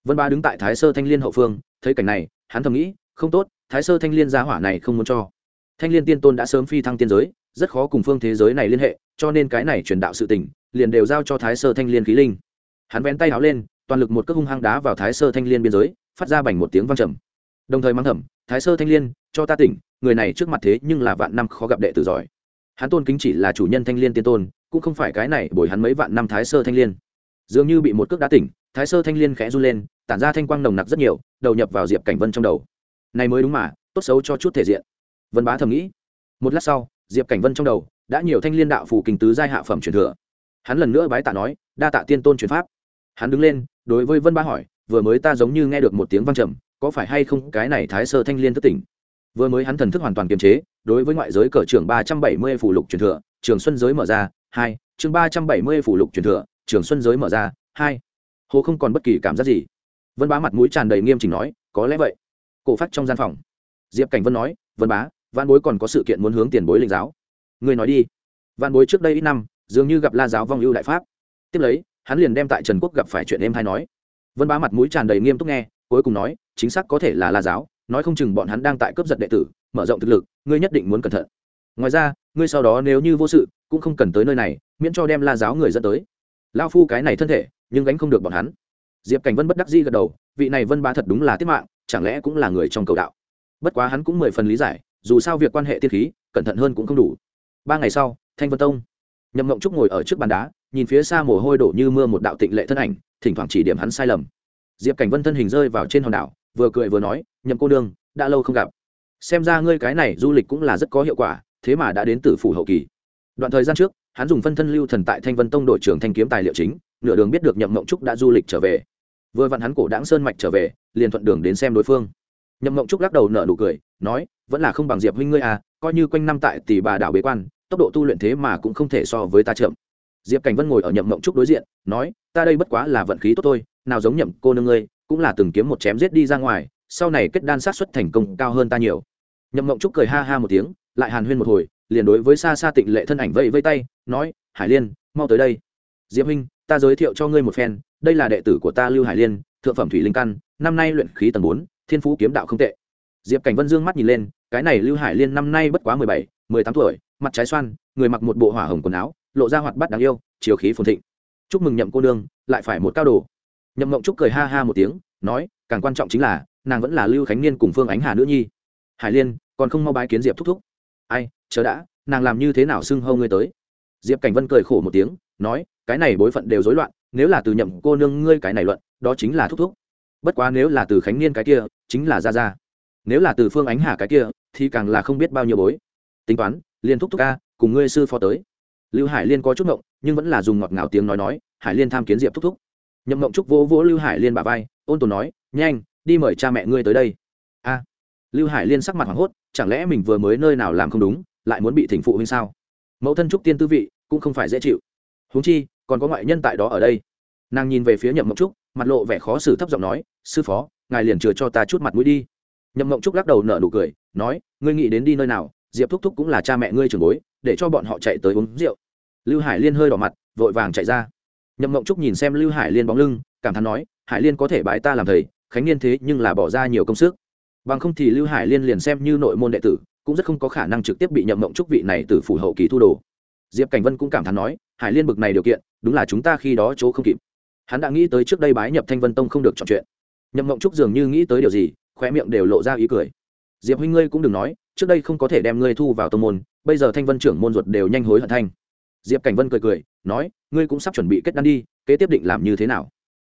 Vân ba đứng tại thái sơ thanh liên hậu phương, thấy cảnh này, hắn thầm nghĩ, không tốt, thái sơ thanh liên gia hỏa này không muốn cho. Thanh liên tiên tôn đã sớm phi thăng tiên giới, rất khó cùng phương thế giới này liên hệ, cho nên cái này truyền đạo sự tình, liền đều giao cho thái sơ thanh liên khí linh. Hắn vén tay áo lên, toàn lực một cước hung hăng đá vào thái sơ thanh liên biên giới, phát ra bành một tiếng vang trầm. Đồng thời mang thẩm thái sơ thanh liên, cho ta tỉnh, người này trước mặt thế nhưng là vạn năm khó gặp đệ tử giỏi. Hắn tôn kính chỉ là chủ nhân thanh liên tiên tôn cũng không phải cái này bồi hắn mấy vạn năm thái sơ thanh liên. Dường như bị một cước đá tỉnh, thái sơ thanh liên khẽ run lên, tản ra thanh quang nồng nặc rất nhiều, đầu nhập vào diệp cảnh vân trong đầu. Này mới đúng mà, tốt xấu cho chút thể diện. Vân bá thầm nghĩ. Một lát sau, diệp cảnh vân trong đầu đã nhiều thanh liên đạo phù kinh tứ giai hạ phẩm truyền thừa. Hắn lần nữa bái tạ nói, đa tạ tiên tôn truyền pháp. Hắn đứng lên, đối với vân bá hỏi, vừa mới ta giống như nghe được một tiếng vang trầm, có phải hay không cái này thái sơ thanh liên thất tỉnh? Vừa mới hắn thần thức hoàn toàn kiềm chế, đối với ngoại giới cờ trưởng ba trăm bảy mươi phủ lục truyền thừa, trường xuân giới mở ra hai, chương ba trăm bảy mươi phủ lục truyền thừa, trường xuân giới mở ra, hai. Hồ không còn bất kỳ cảm giác gì. Vân bá mặt mũi tràn đầy nghiêm chỉnh nói, có lẽ vậy. Cổ phát trong gian phòng. Diệp cảnh vân nói, vân bá văn bối còn có sự kiện muốn hướng tiền bối linh giáo. Người nói đi. Văn bối trước đây ít năm, dường như gặp la giáo vong ưu đại pháp. Tiếp lấy, hắn liền đem tại trần quốc gặp phải chuyện em hay nói. Vân bá mặt mũi tràn đầy nghiêm túc nghe, cuối cùng nói, chính xác có thể là la giáo, nói không chừng bọn hắn đang tại cướp giật đệ tử, mở rộng thực lực, ngươi nhất định muốn cẩn thận. Ngoài ra, ngươi sau đó nếu như vô sự cũng không cần tới nơi này, miễn cho đem la giáo người dẫn tới. Lao phu cái này thân thể, nhưng gánh không được bọn hắn. Diệp cảnh vân bất đắc di gật đầu, vị này vân ba thật đúng là tiết mạng, chẳng lẽ cũng là người trong cầu đạo. Bất quá hắn cũng mười phần lý giải, dù sao việc quan hệ tiết khí, cẩn thận hơn cũng không đủ. Ba ngày sau, thanh vân tông. Nhậm ngộng trúc ngồi ở trước bàn đá, nhìn phía xa mồ hôi đổ như mưa một đạo tịnh lệ thân ảnh, thỉnh thoảng chỉ điểm hắn sai lầm. Diệp cảnh vân thân hình rơi vào trên hòn đảo, vừa cười vừa nói, nhậm cô đương đã lâu không gặp. Xem ra ngươi cái này du lịch cũng là rất có hiệu quả, thế mà đã đến từ phủ hậu kỳ đoạn thời gian trước, hắn dùng phân thân lưu thần tại thanh vân tông đội trưởng thanh kiếm tài liệu chính, nửa đường biết được nhậm mộng trúc đã du lịch trở về. Vừa vặn hắn cổ đáng sơn mạch trở về, liền thuận đường đến xem đối phương. Nhậm mộng trúc lắc đầu nở nụ cười, nói, vẫn là không bằng diệp huynh ngươi à coi như quanh năm tại tỷ bà đảo bế quan, tốc độ tu luyện thế mà cũng không thể so với ta chậm. Diệp cảnh vân ngồi ở nhậm mộng trúc đối diện, nói, ta đây bất quá là vận khí tốt thôi, nào giống nhậm cô nương ngươi, cũng là từng kiếm một chém giết đi ra ngoài, sau này kết đan sát xuất thành công cao hơn ta nhiều. Nhậm mộng trúc cười ha ha một tiếng, lại hàn huyên một hồi liền đối với xa xa tịnh lệ thân ảnh vây vây tay, nói, hải liên, mau tới đây. Diệp huynh, ta giới thiệu cho ngươi một phen, đây là đệ tử của ta lưu hải liên, thượng phẩm thủy linh căn, năm nay luyện khí tầng bốn, thiên phú kiếm đạo không tệ. Diệp cảnh vân dương mắt nhìn lên, cái này lưu hải liên năm nay bất quá mười bảy, mười tám tuổi, mặt trái xoan, người mặc một bộ hỏa hồng quần áo, lộ ra hoạt bát đáng yêu, chiều khí phồn thịnh. Chúc mừng nhậm cô nương, lại phải một cao đồ. Nhậm mộng trúc cười ha ha một tiếng, nói, càng quan trọng chính là, nàng vẫn là lưu khánh niên cùng phương ánh hà nữ nhi. Hải liên, còn không mau bái kiến diệp thúc thúc. Ai chờ đã, nàng làm như thế nào xưng hâu ngươi tới? Diệp cảnh vân cười khổ một tiếng, nói, cái này bối phận đều rối loạn, nếu là từ nhậm cô nương ngươi cái này luận, đó chính là thúc thúc. Bất quá nếu là từ khánh niên cái kia, chính là Ra Ra nếu là từ phương ánh hà cái kia, thì càng là không biết bao nhiêu bối. Tính toán liên thúc thúc ca cùng ngươi sư phó tới. Lưu hải liên có chút ngộng, nhưng vẫn là dùng ngọt ngào tiếng nói nói, hải liên tham kiến diệp thúc thúc. Nhậm ngộng trúc vỗ vỗ lưu hải liên bà vai, ôn tồn nói, nhanh, đi mời cha mẹ ngươi tới đây. A. Lưu hải liên sắc mặt hoảng hốt, chẳng lẽ mình vừa mới nơi nào làm không đúng? Lại muốn bị thỉnh phụ huynh sao? Mẫu thân trúc tiên tư vị cũng không phải dễ chịu. Huống chi, còn có ngoại nhân tại đó ở đây. Nàng nhìn về phía nhậm mộng trúc, mặt lộ vẻ khó xử thấp giọng nói, sư phó, ngài liền chừa cho ta chút mặt mũi đi. Nhậm mộng trúc lắc đầu nở nụ cười, nói, ngươi nghĩ đến đi nơi nào, diệp thúc thúc cũng là cha mẹ ngươi trường bối, để cho bọn họ chạy tới uống rượu. Lưu hải liên hơi đỏ mặt, vội vàng chạy ra. Nhậm mộng trúc nhìn xem lưu hải liên bóng lưng, cảm thán nói, hải liên có thể bái ta làm thầy, khánh niên thế nhưng là bỏ ra nhiều công sức. Bằng không thì lưu hải liên liền xem như nội môn đệ tử cũng rất không có khả năng trực tiếp bị nhậm mộng trúc vị này từ phủ hậu kỳ thu đồ. Diệp cảnh vân cũng cảm thán nói, hải liên bực này điều kiện, đúng là chúng ta khi đó chỗ không kịp. Hắn đã nghĩ tới trước đây bái nhập thanh vân tông không được chọn chuyện. Nhậm mộng trúc dường như nghĩ tới điều gì khoe miệng đều lộ ra ý cười. Diệp huynh ngươi cũng đừng nói, trước đây không có thể đem ngươi thu vào tông môn, bây giờ thanh vân trưởng môn ruột đều nhanh hối hận thanh diệp cảnh vân cười cười, nói, ngươi cũng sắp chuẩn bị kết đan đi, kế tiếp định làm như thế nào?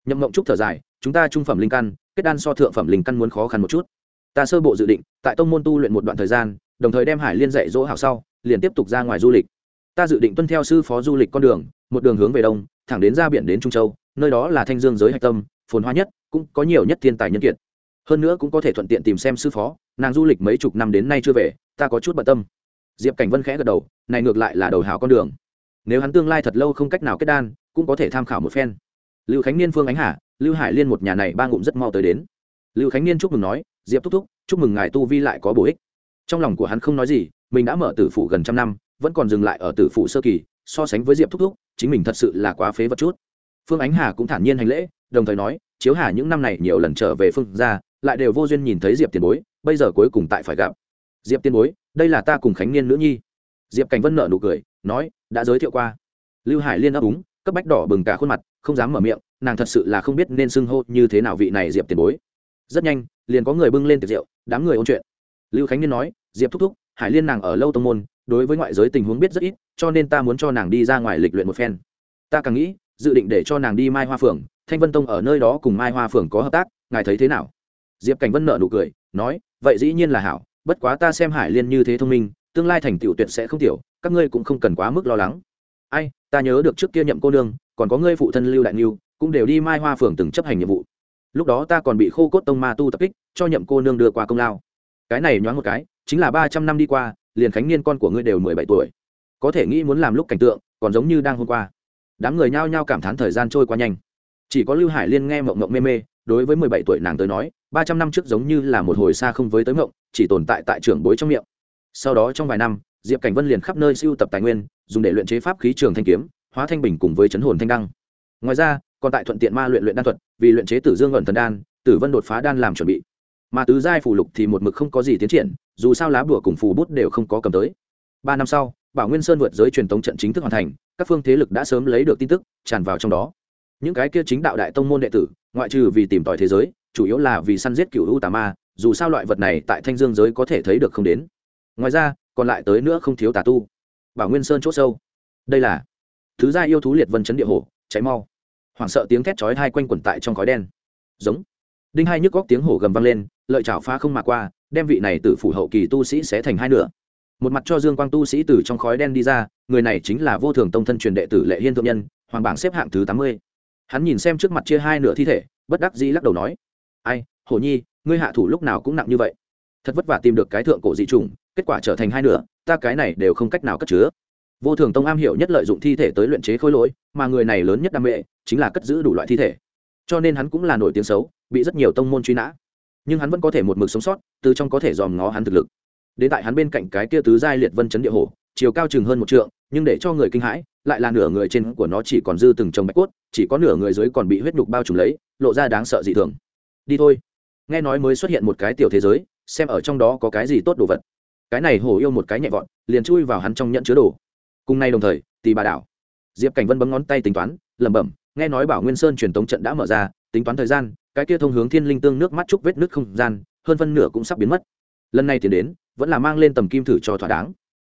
Nhậm mộng trúc thở dài, chúng ta trung phẩm linh căn, kết đan so thượng phẩm linh căn muốn khó khăn một chút. Ta sơ bộ dự định, tại tông môn tu luyện một đoạn thời gian đồng thời đem hải liên dạy dỗ hảo sau, liền tiếp tục ra ngoài du lịch. Ta dự định tuân theo sư phó du lịch con đường, một đường hướng về đông, thẳng đến ra biển đến trung châu, nơi đó là thanh dương giới hạch tâm, phồn hoa nhất, cũng có nhiều nhất thiên tài nhân kiệt. Hơn nữa cũng có thể thuận tiện tìm xem sư phó, nàng du lịch mấy chục năm đến nay chưa về, ta có chút bận tâm. Diệp cảnh vân khẽ gật đầu, này ngược lại là đầu hảo con đường. Nếu hắn tương lai thật lâu không cách nào kết đan, cũng có thể tham khảo một phen. Lưu khánh niên phương ánh hà, lưu hải liên một nhà này ba ngụm rất mau tới đến. Lưu khánh niên chúc mừng nói, diệp thúc thúc, chúc mừng ngài tu vi lại có bổ ích trong lòng của hắn không nói gì, mình đã mở tử phụ gần trăm năm, vẫn còn dừng lại ở tử phụ sơ kỳ, so sánh với diệp thúc thúc, chính mình thật sự là quá phế vật chút. Phương ánh hà cũng thản nhiên hành lễ, đồng thời nói, chiếu hà những năm này nhiều lần trở về phương ra lại đều vô duyên nhìn thấy diệp tiền bối, bây giờ cuối cùng tại phải gặp. Diệp tiền bối, đây là ta cùng khánh niên nữ nhi. Diệp cảnh vân nợ nụ cười, nói, đã giới thiệu qua. Lưu hải liên ấp úng, cấp bách đỏ bừng cả khuôn mặt, không dám mở miệng, nàng thật sự là không biết nên xưng hô như thế nào vị này diệp tiền bối. Rất nhanh, liền có người bưng lên tiệc rượu, đám người ôn chuyện lưu khánh niên nói, diệp thúc thúc, hải liên nàng ở lâu tông môn, đối với ngoại giới tình huống biết rất ít, cho nên ta muốn cho nàng đi ra ngoài lịch luyện một phen. Ta càng nghĩ, dự định để cho nàng đi mai hoa phường thanh vân tông ở nơi đó cùng mai hoa phường có hợp tác, ngài thấy thế nào? Diệp cảnh vân nợ nụ cười, nói, vậy dĩ nhiên là hảo, bất quá ta xem hải liên như thế thông minh, tương lai thành tựu tuyệt sẽ không tiểu, các ngươi cũng không cần quá mức lo lắng. Ai, ta nhớ được trước kia nhậm cô nương, còn có ngươi phụ thân lưu đại niu cũng đều đi mai hoa phường từng chấp hành nhiệm vụ. Lúc đó ta còn bị khô cốt tông ma tu tập kích, cho nhậm cô nương đưa qua công lao cái này nhoáng một cái, chính là ba trăm năm đi qua, liền khánh niên con của ngươi đều mười bảy tuổi. Có thể nghĩ muốn làm lúc cảnh tượng, còn giống như đang hôm qua. Đám người nhao nhao cảm thán thời gian trôi qua nhanh. Chỉ có lưu hải liên nghe mộng mộng mê mê, đối với mười bảy tuổi nàng tới nói, ba trăm năm trước giống như là một hồi xa không với tới mộng, chỉ tồn tại tại trường bối trong miệng. Sau đó trong vài năm, diệp cảnh vân liền khắp nơi siêu tập tài nguyên, dùng để luyện chế pháp khí trường thanh kiếm, hóa thanh bình cùng với chấn hồn thanh đăng. Ngoài ra, còn tại thuận tiện ma luyện luyện đan thuật, vì luyện chế tử dương ẩn thần đan, tử vân đột phá đan làm chuẩn bị mà tứ giai phù lục thì một mực không có gì tiến triển, dù sao lá bùa cùng phù bút đều không có cầm tới. Ba năm sau, bảo nguyên sơn vượt giới truyền thống trận chính thức hoàn thành, các phương thế lực đã sớm lấy được tin tức, tràn vào trong đó. Những cái kia chính đạo đại tông môn đệ tử, ngoại trừ vì tìm tòi thế giới, chủ yếu là vì săn giết cựu u tà ma, dù sao loại vật này tại thanh dương giới có thể thấy được không đến. Ngoài ra, còn lại tới nữa không thiếu tà tu. Bảo nguyên sơn c h ỗ sâu. Đây là thứ gia yêu thú liệt vân chấn địa hồ cháy mau. Hoảng sợ tiếng thét chói hai quanh quẩn tại trong khói đen. Giống. Đinh hai nhức góc tiếng hổ gầm vang lên lợi chảo phá không mà qua, đem vị này từ phủ hậu kỳ tu sĩ sẽ thành hai nửa. Một mặt cho dương quang tu sĩ từ trong khói đen đi ra, người này chính là vô thường tông thân truyền đệ tử lệ hiên thượng nhân, hoàng bảng xếp hạng thứ tám mươi. Hắn nhìn xem trước mặt chia hai nửa thi thể, bất đắc dĩ lắc đầu nói, ai hổ nhi, ngươi hạ thủ lúc nào cũng nặng như vậy. Thật vất vả tìm được cái thượng cổ dị trùng kết quả trở thành hai nửa, ta cái này đều không cách nào cất chứa. Vô thường tông am hiểu nhất lợi dụng thi thể tới luyện chế khối lỗi, mà người này lớn nhất đam mê, chính là cất giữ đủ loại thi thể. Cho nên hắn cũng là nổi tiếng xấu, bị rất nhiều tông môn truy nã nhưng hắn vẫn có thể một mực sống sót, từ trong có thể dòm ngó hắn thực lực. Đến tại hắn bên cạnh cái kia tứ giai liệt vân chấn địa hồ chiều cao chừng hơn một trượng, nhưng để cho người kinh hãi, lại là nửa người trên của nó chỉ còn dư từng chồng bạch cốt, chỉ có nửa người dưới còn bị huyết nhục bao trùm lấy, lộ ra đáng sợ dị thường. Đi thôi. Nghe nói mới xuất hiện một cái tiểu thế giới, xem ở trong đó có cái gì tốt đồ vật. Cái này hổ yêu một cái nhẹ vọt, liền chui vào hắn trong nhận chứa đồ. Cùng nay đồng thời tì bà đảo, diệp cảnh vân bấm ngón tay tính toán, lẩm bẩm nghe nói bảo nguyên sơn truyền tống trận đã mở ra, tính toán thời gian, cái kia thông hướng thiên linh tương nước mắt trúc vết nước không gian, hơn phân nửa cũng sắp biến mất. Lần này thì đến, vẫn là mang lên tầm kim thử cho thỏa đáng.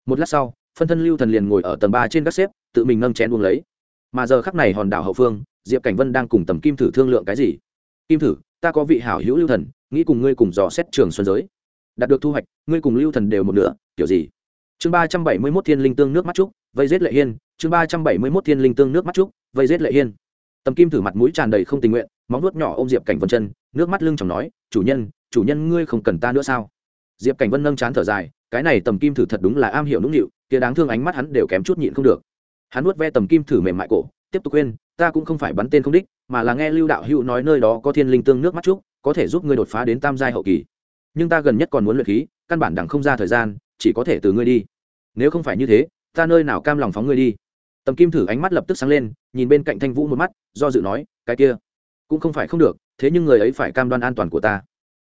Một lát sau, phân thân lưu thần liền ngồi ở tầng ba trên các xếp, tự mình nâng chén uống lấy. Mà giờ khắc này hòn đảo hậu phương, diệp cảnh vân đang cùng tầm kim thử thương lượng cái gì? Kim thử, ta có vị hảo hữu lưu thần, nghĩ cùng ngươi cùng dò xét trường xuân giới. Đạt được thu hoạch, ngươi cùng lưu thần đều một nửa, kiểu gì? Chương ba trăm bảy mươi mốt thiên linh tương nước mắt trúc vây rết lệ hiên. Chương ba trăm bảy mươi mốt thiên linh tương nước mắt trúc vây rết lệ hiên tầm kim thử mặt mũi tràn đầy không tình nguyện, móng nuốt nhỏ ô m diệp cảnh vân chân, nước mắt lưng chồng nói, chủ nhân chủ nhân ngươi không cần ta nữa sao? Diệp cảnh vân nâng chán thở dài, cái này tầm kim thử thật đúng là am hiểu nũng nịu, kia đáng thương ánh mắt hắn đều kém chút nhịn không được. Hắn nuốt ve tầm kim thử mềm mại cổ, tiếp tục khuyên, ta cũng không phải bắn tên không đích, mà là nghe lưu đạo hữu nói nơi đó có thiên linh tương nước mắt trúc, có thể giúp ngươi đột phá đến tam giai hậu kỳ. Nhưng ta gần nhất còn muốn luyện khí, căn bản đẳng không ra thời gian, chỉ có thể từ ngươi đi. Nếu không phải như thế, ta nơi nào cam lòng phóng ngươi đi? Tầm kim thử ánh mắt lập tức sáng lên, nhìn bên cạnh thanh vũ một mắt, do dự nói, cái kia, cũng không phải không được, thế nhưng người ấy phải cam đoan an toàn của ta.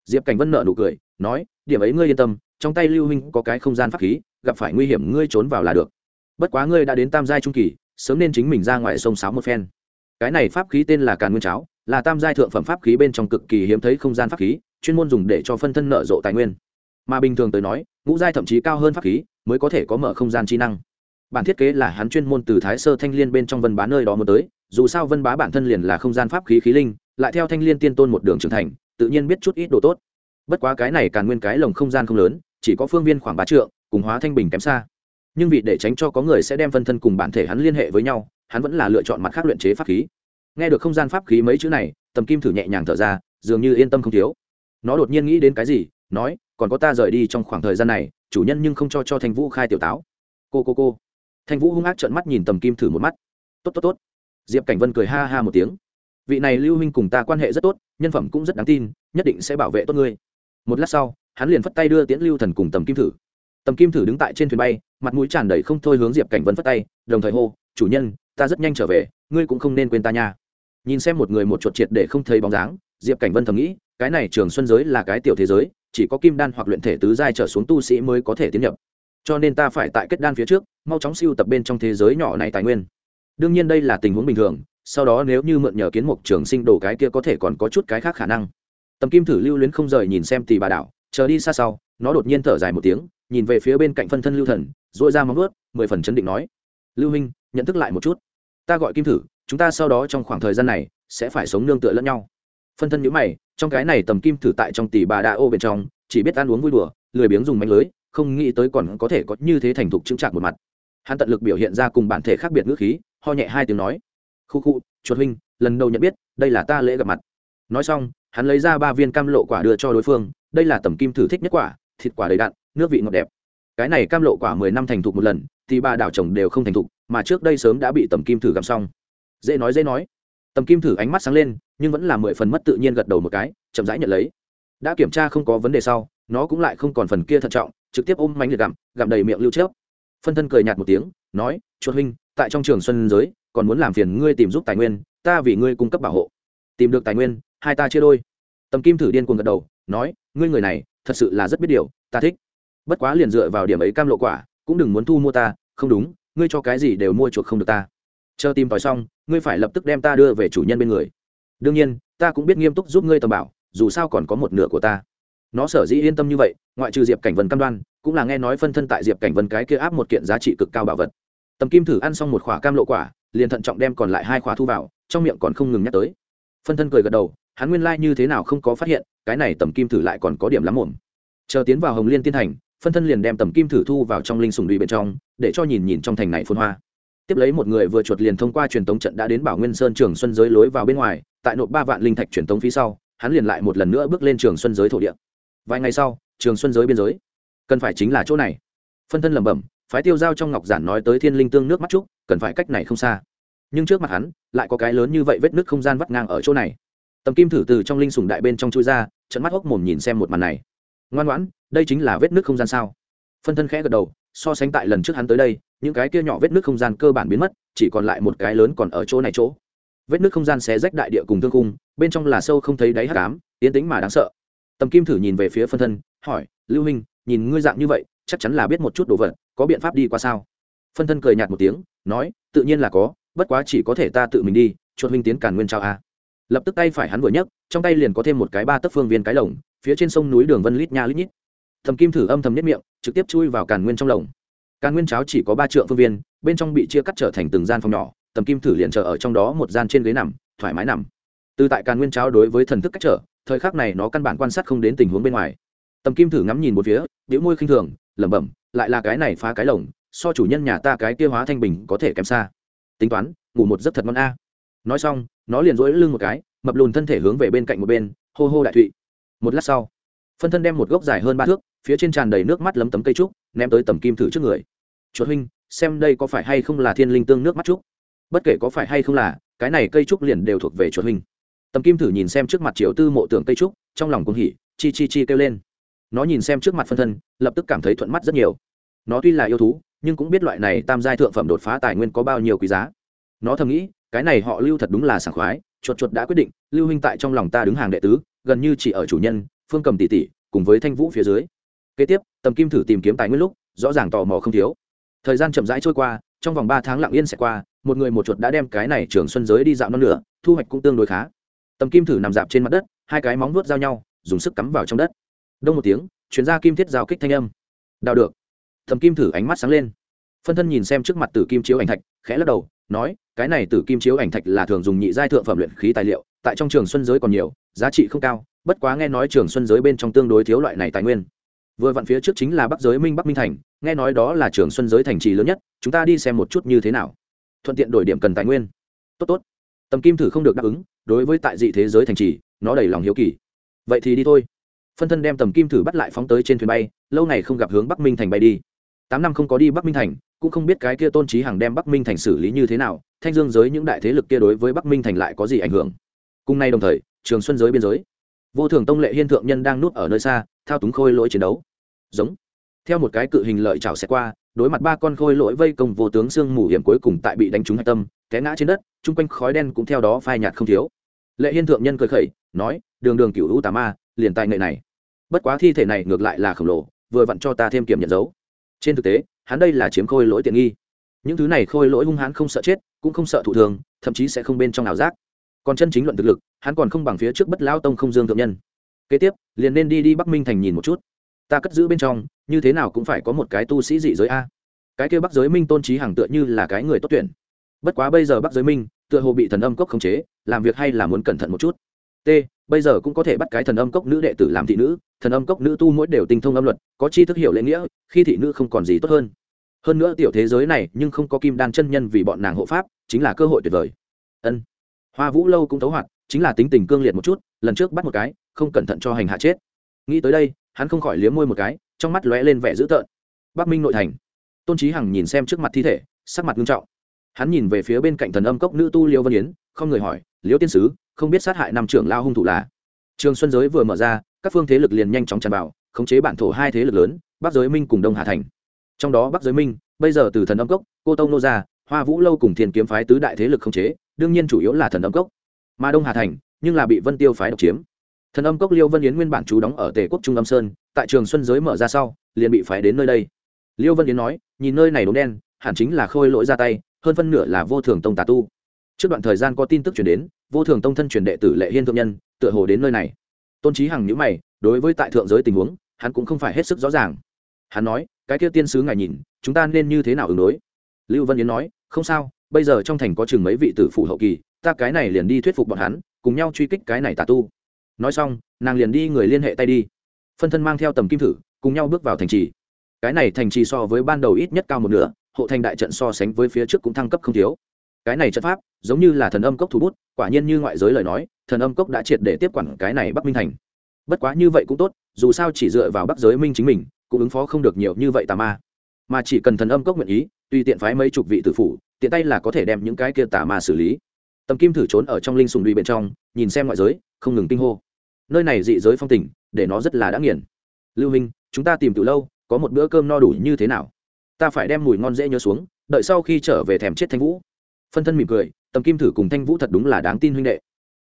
Diệp cảnh vân nợ nụ cười, nói, điểm ấy ngươi yên tâm, trong tay lưu huynh có cái không gian pháp khí, gặp phải nguy hiểm ngươi trốn vào là được. Bất quá ngươi đã đến tam giai trung kỳ, sớm nên chính mình ra ngoài sông sáo một phen. Cái này pháp khí tên là càn nguyên cháo, là tam giai thượng phẩm pháp khí bên trong cực kỳ hiếm thấy không gian pháp khí, chuyên môn dùng để cho phân thân nợ rộ tài nguyên. Mà bình thường tới nói, ngũ giai thậm chí cao hơn pháp khí, mới có thể có mở không gian chi năng bản thiết kế là hắn chuyên môn từ thái sơ thanh liên bên trong vân bá nơi đó mới tới, dù sao vân bá bản thân liền là không gian pháp khí khí linh, lại theo thanh liên tiên tôn một đường trưởng thành, tự nhiên biết chút ít đồ tốt. Bất quá cái này càng nguyên cái lồng không gian không lớn, chỉ có phương viên khoảng ba trượng, cùng hóa thanh bình kém xa. Nhưng vì để tránh cho có người sẽ đem phân thân cùng bản thể hắn liên hệ với nhau, hắn vẫn là lựa chọn mặt khác luyện chế pháp khí. Nghe được không gian pháp khí mấy chữ này, tầm kim thử nhẹ nhàng thở ra, dường như yên tâm không thiếu. Nó đột nhiên nghĩ đến cái gì, nói, còn có ta rời đi trong khoảng thời gian này, chủ nhân nhưng không cho cho thanh vũ khai tiểu táo. Cô cô cô thanh vũ hung ác trợn mắt nhìn tầm kim thử một mắt. Tốt tốt tốt. Diệp cảnh vân cười ha ha một tiếng. Vị này lưu huynh cùng ta quan hệ rất tốt, nhân phẩm cũng rất đáng tin, nhất định sẽ bảo vệ tốt ngươi. Một lát sau, hắn liền phất tay đưa tiễn lưu thần cùng tầm kim thử. Tầm kim thử đứng tại trên thuyền bay, mặt mũi tràn đầy không thôi hướng diệp cảnh vân phất tay, đồng thời hô, chủ nhân, ta rất nhanh trở về, ngươi cũng không nên quên ta nha. Nhìn xem một người một chuột triệt để không thấy bóng dáng, diệp cảnh vân thầm nghĩ, cái này trường xuân giới là cái tiểu thế giới, chỉ có kim đan hoặc luyện thể tứ giai trở xuống tu sĩ mới có thể tiến nhập. Cho nên ta phải tại kết đan phía trước mau chóng siêu tập bên trong thế giới nhỏ này tài nguyên. Đương nhiên đây là tình huống bình thường, sau đó nếu như mượn nhờ kiến mục trường sinh đồ cái kia có thể còn có chút cái khác khả năng. Tầm kim thử lưu luyến không rời nhìn xem tỷ bà đảo, chờ đi xa sau, nó đột nhiên thở dài một tiếng, nhìn về phía bên cạnh phân thân lưu thần dội ra móng ướt mười phần chấn định nói, lưu huynh, nhận thức lại một chút. Ta gọi kim thử, chúng ta sau đó trong khoảng thời gian này sẽ phải sống nương tựa lẫn nhau. Phân thân nhữ mày, trong cái này tầm kim thử tại trong tỷ bà đa ô bên trong, chỉ biết ăn uống vui đùa, lười biếng dùng mánh lưới, không nghĩ tới còn có thể có như thế thành thục chững chạc một mặt hắn tận lực biểu hiện ra cùng bản thể khác biệt ngữ khí, ho nhẹ hai tiếng nói, khu khu, chuột huynh, lần đầu nhận biết, đây là ta lễ gặp mặt. Nói xong, hắn lấy ra ba viên cam lộ quả đưa cho đối phương, đây là tầm kim thử thích nhất quả, thịt quả đầy đặn, nước vị ngọt đẹp. Cái này cam lộ quả mười năm thành thục một lần, thì ba đảo chồng đều không thành thục, mà trước đây sớm đã bị tầm kim thử gặm xong. Dễ nói dễ nói. Tầm kim thử ánh mắt sáng lên, nhưng vẫn là mười phần mất tự nhiên gật đầu một cái, chậm rãi nhận lấy. Đã kiểm tra không có vấn đề sau, nó cũng lại không còn phần kia thận trọng, trực tiếp ôm mánh liệt gặm gặm đầy miệng lưu chớp phân thân cười nhạt một tiếng, nói, chuột huynh, tại trong trường xuân giới, còn muốn làm phiền ngươi tìm giúp tài nguyên, ta vì ngươi cung cấp bảo hộ. Tìm được tài nguyên, hai ta chia đôi. Tầm kim thử điên cuồng gật đầu, nói, ngươi người này, thật sự là rất biết điều, ta thích. Bất quá liền dựa vào điểm ấy cam lộ quả, cũng đừng muốn thu mua ta, không đúng, ngươi cho cái gì đều mua chuộc không được ta. Chờ tìm tòi xong, ngươi phải lập tức đem ta đưa về chủ nhân bên người. Đương nhiên, ta cũng biết nghiêm túc giúp ngươi tầm bảo, dù sao còn có một nửa của ta nó sở dĩ yên tâm như vậy, ngoại trừ diệp cảnh vân cam đoan, cũng là nghe nói phân thân tại diệp cảnh vân cái kia áp một kiện giá trị cực cao bảo vật. Tầm kim thử ăn xong một khỏa cam lộ quả, liền thận trọng đem còn lại hai khóa thu vào, trong miệng còn không ngừng nhắc tới. Phân thân cười gật đầu, hắn nguyên lai、like、như thế nào không có phát hiện, cái này tầm kim thử lại còn có điểm lắm ổn chờ tiến vào hồng liên tiên thành, phân thân liền đem tầm kim thử thu vào trong linh sùng đùi bên trong, để cho nhìn nhìn trong thành này phun hoa. Tiếp lấy một người vừa chuột liền thông qua truyền tống trận đã đến bảo nguyên sơn trường xuân giới lối vào bên ngoài, tại nộp ba vạn linh thạch truyền tống phía sau, hắn liền lại một lần nữa bước lên trường xuân giới thổ địa vài ngày sau, trường xuân giới biên giới. Cần phải chính là chỗ này. Phân thân lẩm bẩm, phái tiêu giao trong ngọc giản nói tới thiên linh tương nước mắt trúc, cần phải cách này không xa. Nhưng trước mặt hắn, lại có cái lớn như vậy vết nước không gian vắt ngang ở chỗ này. Tầm kim thử từ trong linh sùng đại bên trong chui ra trận mắt hốc mồm nhìn xem một màn này. Ngoan ngoãn, đây chính là vết nước không gian sao? Phân thân khẽ gật đầu, so sánh tại lần trước hắn tới đây, những cái kia nhỏ vết nước không gian cơ bản biến mất, chỉ còn lại một cái lớn còn ở chỗ này chỗ. Vết nước không gian xé rách đại địa cùng thương cung bên trong là sâu không thấy đáy hắc ám tiến tính mà đáng sợ tầm kim thử nhìn về phía phân thân, hỏi, lưu huynh nhìn ngươi dạng như vậy, chắc chắn là biết một chút đồ vật, có biện pháp đi qua sao? Phân thân cười nhạt một tiếng, nói, tự nhiên là có, bất quá chỉ có thể ta tự mình đi, chuột huynh tiến càn nguyên trao a. Lập tức tay phải hắn vừa nhấc, trong tay liền có thêm một cái ba tấc phương viên cái lồng, phía trên sông núi đường vân lít nha lít nhít. Thầm kim thử âm thầm nhất miệng, trực tiếp chui vào càn nguyên trong lồng. Càn nguyên cháo chỉ có ba trượng phương viên, bên trong bị chia cắt trở thành từng gian phòng nhỏ, tầm kim thử liền chờ ở trong đó một gian trên ghế nằm, thoải mái nằm. Từ tại càn nguyên cháo đối với thần thức cách trở thời khắc này nó căn bản quan sát không đến tình huống bên ngoài. Tầm kim thử ngắm nhìn một phía biểu môi khinh thường, lẩm bẩm, lại là cái này phá cái lồng, so chủ nhân nhà ta cái kia hóa thanh bình có thể kém xa. Tính toán, ngủ một giấc thật ngon a. Nói xong, nó liền rỗi lưng một cái, mập lùn thân thể hướng về bên cạnh một bên, hô hô đại thụy. Một lát sau, phân thân đem một gốc dài hơn ba thước, phía trên tràn đầy nước mắt lấm tấm cây trúc, ném tới tầm kim thử trước người. Chuột huynh, xem đây có phải hay không là thiên linh tương nước mắt trúc? Bất kể có phải hay không là, cái này cây trúc liền đều thuộc về chuột huynh tầm kim thử nhìn xem trước mặt triệu tư mộ tưởng cây trúc, trong lòng cũng hỉ, chi chi chi kêu lên. Nó nhìn xem trước mặt phân thân, lập tức cảm thấy thuận mắt rất nhiều. Nó tuy là yêu thú, nhưng cũng biết loại này tam giai thượng phẩm đột phá tài nguyên có bao nhiêu quý giá. Nó thầm nghĩ, cái này họ lưu thật đúng là sảng khoái, chuột chuột đã quyết định, lưu huynh tại trong lòng ta đứng hàng đệ tứ, gần như chỉ ở chủ nhân, phương cầm tỷ tỷ, cùng với thanh vũ phía dưới. Kế tiếp, tầm kim thử tìm kiếm tài nguyên lúc, rõ ràng tò mò không thiếu. Thời gian chậm rãi trôi qua, trong vòng ba tháng lặng yên sẽ qua, một người một chuột đã đem cái này trường xuân giới đi dạo non nửa, thu hoạch cũng tương đối khá tầm kim thử nằm dạp trên mặt đất, hai cái móng vuốt giao nhau, dùng sức cắm vào trong đất. Đông một tiếng chuyển ra kim thiết giao kích thanh âm. Đào được. Tầm kim thử ánh mắt sáng lên. Phân thân nhìn xem trước mặt tử kim chiếu ảnh thạch, khẽ lắc đầu, nói, cái này tử kim chiếu ảnh thạch là thường dùng nhị giai thượng phẩm luyện khí tài liệu, tại trong trường xuân giới còn nhiều, giá trị không cao, bất quá nghe nói trường xuân giới bên trong tương đối thiếu loại này tài nguyên. Vừa vặn phía trước chính là bắc giới minh bắc minh thành, nghe nói đó là trường xuân giới thành trì lớn nhất, chúng ta đi xem một chút như thế nào. Thuận tiện đổi điểm cần tài nguyên. Tốt tốt. Tầm kim thử không được đáp ứng đối với tại dị thế giới thành trì, nó đầy lòng hiếu kỳ. Vậy thì đi thôi. Phân thân đem tầm kim thử bắt lại phóng tới trên thuyền bay, lâu ngày không gặp hướng bắc minh thành bay đi. Tám năm không có đi bắc minh thành, cũng không biết cái kia tôn trí hằng đem bắc minh thành xử lý như thế nào, thanh dương giới những đại thế lực kia đối với bắc minh thành lại có gì ảnh hưởng? Cùng nay đồng thời, trường xuân giới biên giới. Vô thường tông lệ hiên thượng nhân đang nuốt ở nơi xa, thao túng khôi lỗi chiến đấu. Giống. Theo một cái cự hình lợi trào xẹt qua đối mặt ba con khôi lỗi vây công vô tướng xương mù hiểm cuối cùng tại bị đánh trúng hạch tâm, té ngã trên đất, chung quanh khói đen cũng theo đó phai nhạt không thiếu. Lệ hiên thượng nhân cười khẩy, nói, đường đường cựu hữu tà ma, liền tài nghệ này. Bất quá thi thể này ngược lại là khổng lồ, vừa vặn cho ta thêm kiểm nhận dấu. Trên thực tế, hắn đây là chiếm khôi lỗi tiện nghi. Những thứ này khôi lỗi hung hãn không sợ chết, cũng không sợ thụ thường thậm chí sẽ không bên trong ảo giác. Còn chân chính luận thực lực, hắn còn không bằng phía trước bất lao tông không dương thượng nhân. Kế tiếp, liền nên đi đi bắc minh thành nhìn một chút. Ta cất giữ bên trong như thế nào cũng phải có một cái tu sĩ dị giới a. Cái kia bắc giới minh tôn trí hàng tựa như là cái người tốt tuyển. Bất quá bây giờ bắc giới minh, tựa hồ bị thần âm cốc khống chế, làm việc hay là muốn cẩn thận một chút. T, bây giờ cũng có thể bắt cái thần âm cốc nữ đệ tử làm thị nữ, thần âm cốc nữ tu mỗi đều tinh thông âm luật, có chi thức hiểu lễ nghĩa, khi thị nữ không còn gì tốt hơn. Hơn nữa tiểu thế giới này nhưng không có kim đan chân nhân vì bọn nàng hộ pháp, chính là cơ hội tuyệt vời. Ân. Hoa vũ lâu cũng thấu hoạt, chính là tính tình cương liệt một chút, lần trước bắt một cái, không cẩn thận cho hành hạ chết. Nghĩ tới đây, hắn không khỏi liếm môi một cái trong mắt lóe lên vẻ dữ tợn. Bắc minh nội thành. Tôn trí hằng nhìn xem trước mặt thi thể, sắc mặt nghiêm trọng. Hắn nhìn về phía bên cạnh thần âm cốc nữ tu liêu vân yến, không người hỏi, liêu tiên sứ, không biết sát hại năm trưởng lao hung thủ là? Trường xuân giới vừa mở ra, các phương thế lực liền nhanh chóng tràn vào, khống chế bản thổ hai thế lực lớn, bắc giới minh cùng đông hà thành. Trong đó bắc giới minh, bây giờ từ thần âm cốc, cô tông nô gia, hoa vũ lâu cùng thiên kiếm phái tứ đại thế lực khống chế, đương nhiên chủ yếu là thần âm cốc. Mà đông hà thành, nhưng là bị vân tiêu phái độc chiếm thần âm cốc liêu vân yến nguyên bản chú đóng ở tề quốc trung âm sơn, tại trường xuân giới mở ra sau, liền bị phái đến nơi đây. Liêu vân yến nói, nhìn nơi này đốm đen, hẳn chính là khôi lỗi ra tay, hơn phân nửa là vô thường tông tà tu. Trước đoạn thời gian có tin tức chuyển đến, vô thường tông thân truyền đệ tử lệ hiên thượng nhân, tựa hồ đến nơi này. Tôn trí hằng nhữ mày, đối với tại thượng giới tình huống, hắn cũng không phải hết sức rõ ràng. Hắn nói, cái kia tiên sứ ngài nhìn, chúng ta nên như thế nào ứng đối? Lưu vân yến nói, không sao, bây giờ trong thành có chừng mấy vị tử phủ hậu kỳ, ta cái này liền đi thuyết phục bọn hắn, cùng nhau truy kích cái này tà tu nói xong, nàng liền đi người liên hệ tay đi. Phân thân mang theo tầm kim thử, cùng nhau bước vào thành trì. Cái này thành trì so với ban đầu ít nhất cao một nửa, hộ thành đại trận so sánh với phía trước cũng thăng cấp không thiếu. Cái này trận pháp, giống như là thần âm cốc thủ bút, quả nhiên như ngoại giới lời nói, thần âm cốc đã triệt để tiếp quản cái này bắc minh thành. Bất quá như vậy cũng tốt, dù sao chỉ dựa vào bắc giới minh chính mình, cũng ứng phó không được nhiều như vậy tà ma. Mà chỉ cần thần âm cốc nguyện ý, tùy tiện phái mấy chục vị tử phủ, tiện tay là có thể đem những cái kia tà ma xử lý. Tầm kim thử trốn ở trong linh sùng đùi bên trong, nhìn xem ngoại giới, không ngừng kinh hô nơi này dị giới phong tình, để nó rất là đã nghiền. Lưu minh, chúng ta tìm từ lâu, có một bữa cơm no đủ như thế nào? Ta phải đem mùi ngon dễ nhớ xuống, đợi sau khi trở về thèm chết thanh vũ. Phân thân mỉm cười, tầm kim thử cùng thanh vũ thật đúng là đáng tin huynh đệ.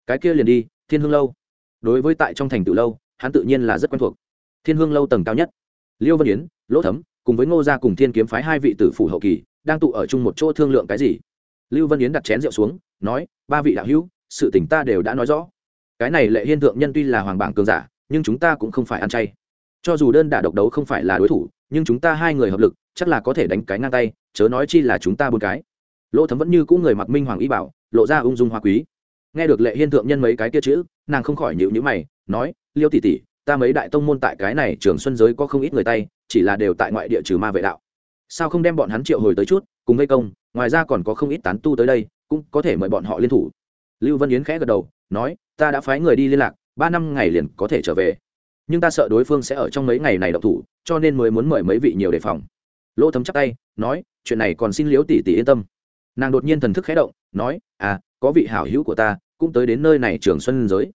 Cái kia liền đi, thiên hương lâu. Đối với tại trong thành tự lâu, hắn tự nhiên là rất quen thuộc. Thiên hương lâu tầng cao nhất. Liêu Văn yến, lỗ thấm, cùng với ngô gia cùng thiên kiếm phái hai vị tử phủ hậu kỳ, đang tụ ở chung một chỗ thương lượng cái gì? Lưu Văn yến đặt chén rượu xuống, nói, ba vị đạo hữu, sự tình ta đều đã nói rõ cái này lệ hiên thượng nhân tuy là hoàng bảng cường giả, nhưng chúng ta cũng không phải ăn chay. Cho dù đơn đả độc đấu không phải là đối thủ, nhưng chúng ta hai người hợp lực, chắc là có thể đánh cái ngang tay, chớ nói chi là chúng ta bốn cái. Lỗ thấm vẫn như cũ người mặc minh hoàng y bảo, lộ ra ung dung hoa quý. Nghe được lệ hiên thượng nhân mấy cái kia chữ, nàng không khỏi nhịu nhữ mày, nói, liêu tỷ tỷ, ta mấy đại tông môn tại cái này trường xuân giới có không ít người tay, chỉ là đều tại ngoại địa trừ ma vệ đạo. Sao không đem bọn hắn triệu hồi tới chút, cùng gây công, ngoài ra còn có không ít tán tu tới đây, cũng có thể mời bọn họ liên thủ lưu vân yến khẽ gật đầu, nói, ta đã phái người đi liên lạc, ba năm ngày liền có thể trở về. Nhưng ta sợ đối phương sẽ ở trong mấy ngày này độc thủ, cho nên mới muốn mời mấy vị nhiều đề phòng. Lỗ thấm chắc tay, nói, chuyện này còn xin liễu tỷ tỷ yên tâm. Nàng đột nhiên thần thức khẽ động, nói à có vị hảo hữu của ta, cũng tới đến nơi này trường xuân giới.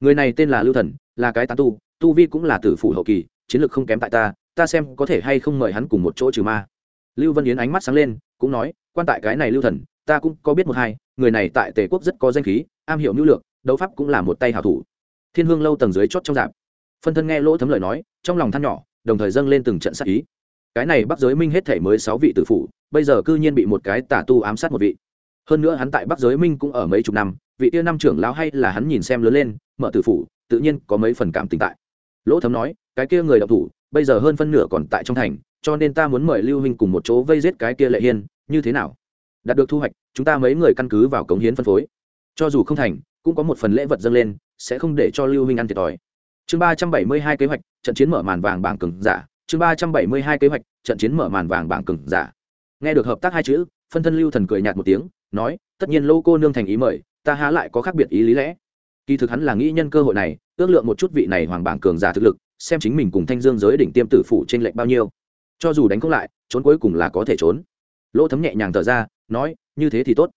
Người này tên là lưu thần, là cái tán tu tu vi cũng là tử phủ hậu kỳ, chiến lược không kém tại ta ta xem có thể hay không mời hắn cùng một chỗ trừ ma. Lưu vân yến ánh mắt sáng lên, cũng nói, quan tại cái này lưu thần, ta cũng có biết một hai người này tại tề quốc rất có danh khí, am hiểu nữ lược, đấu pháp cũng là một tay hảo thủ. Thiên hương lâu tầng dưới chót trong dạp. Phân thân nghe lỗ thấm lời nói, trong lòng than nhỏ, đồng thời dâng lên từng trận sát ý. Cái này bắc giới minh hết thể mới sáu vị tử phủ, bây giờ cư nhiên bị một cái tà tu ám sát một vị. Hơn nữa hắn tại bắc giới minh cũng ở mấy chục năm, vị tiêu năm trưởng lão hay là hắn nhìn xem lớn lên, mở tử phủ, tự nhiên có mấy phần cảm tình tại. Lỗ thấm nói, cái kia người đọc thủ, bây giờ hơn phân nửa còn tại trong thành, cho nên ta muốn mời lưu huynh cùng một chỗ vây giết cái kia lệ hiên, như thế nào? Đạt được thu hoạch chúng ta mấy người căn cứ vào cống hiến phân phối. Cho dù không thành, cũng có một phần lễ vật dâng lên, sẽ không để cho lưu huynh ăn thiệt thòi. Chương ba trăm bảy mươi hai kế hoạch, trận chiến mở màn vàng bảng cừng giả. Chương ba trăm bảy mươi hai kế hoạch, trận chiến mở màn vàng bảng cừng giả. Nghe được hợp tác hai chữ, phân thân lưu thần cười nhạt một tiếng, nói, tất nhiên lô cô nương thành ý mời, ta há lại có khác biệt ý lý lẽ. Kỳ thực hắn là nghĩ nhân cơ hội này, ước lượng một chút vị này hoàng bảng cường giả thực lực, xem chính mình cùng thanh dương giới đỉnh tiêm tử phủ trên lệnh bao nhiêu. Cho dù đánh không lại, trốn cuối cùng là có thể trốn. Lỗ thấm nhẹ nhàng thở ra, nói như thế thì tốt.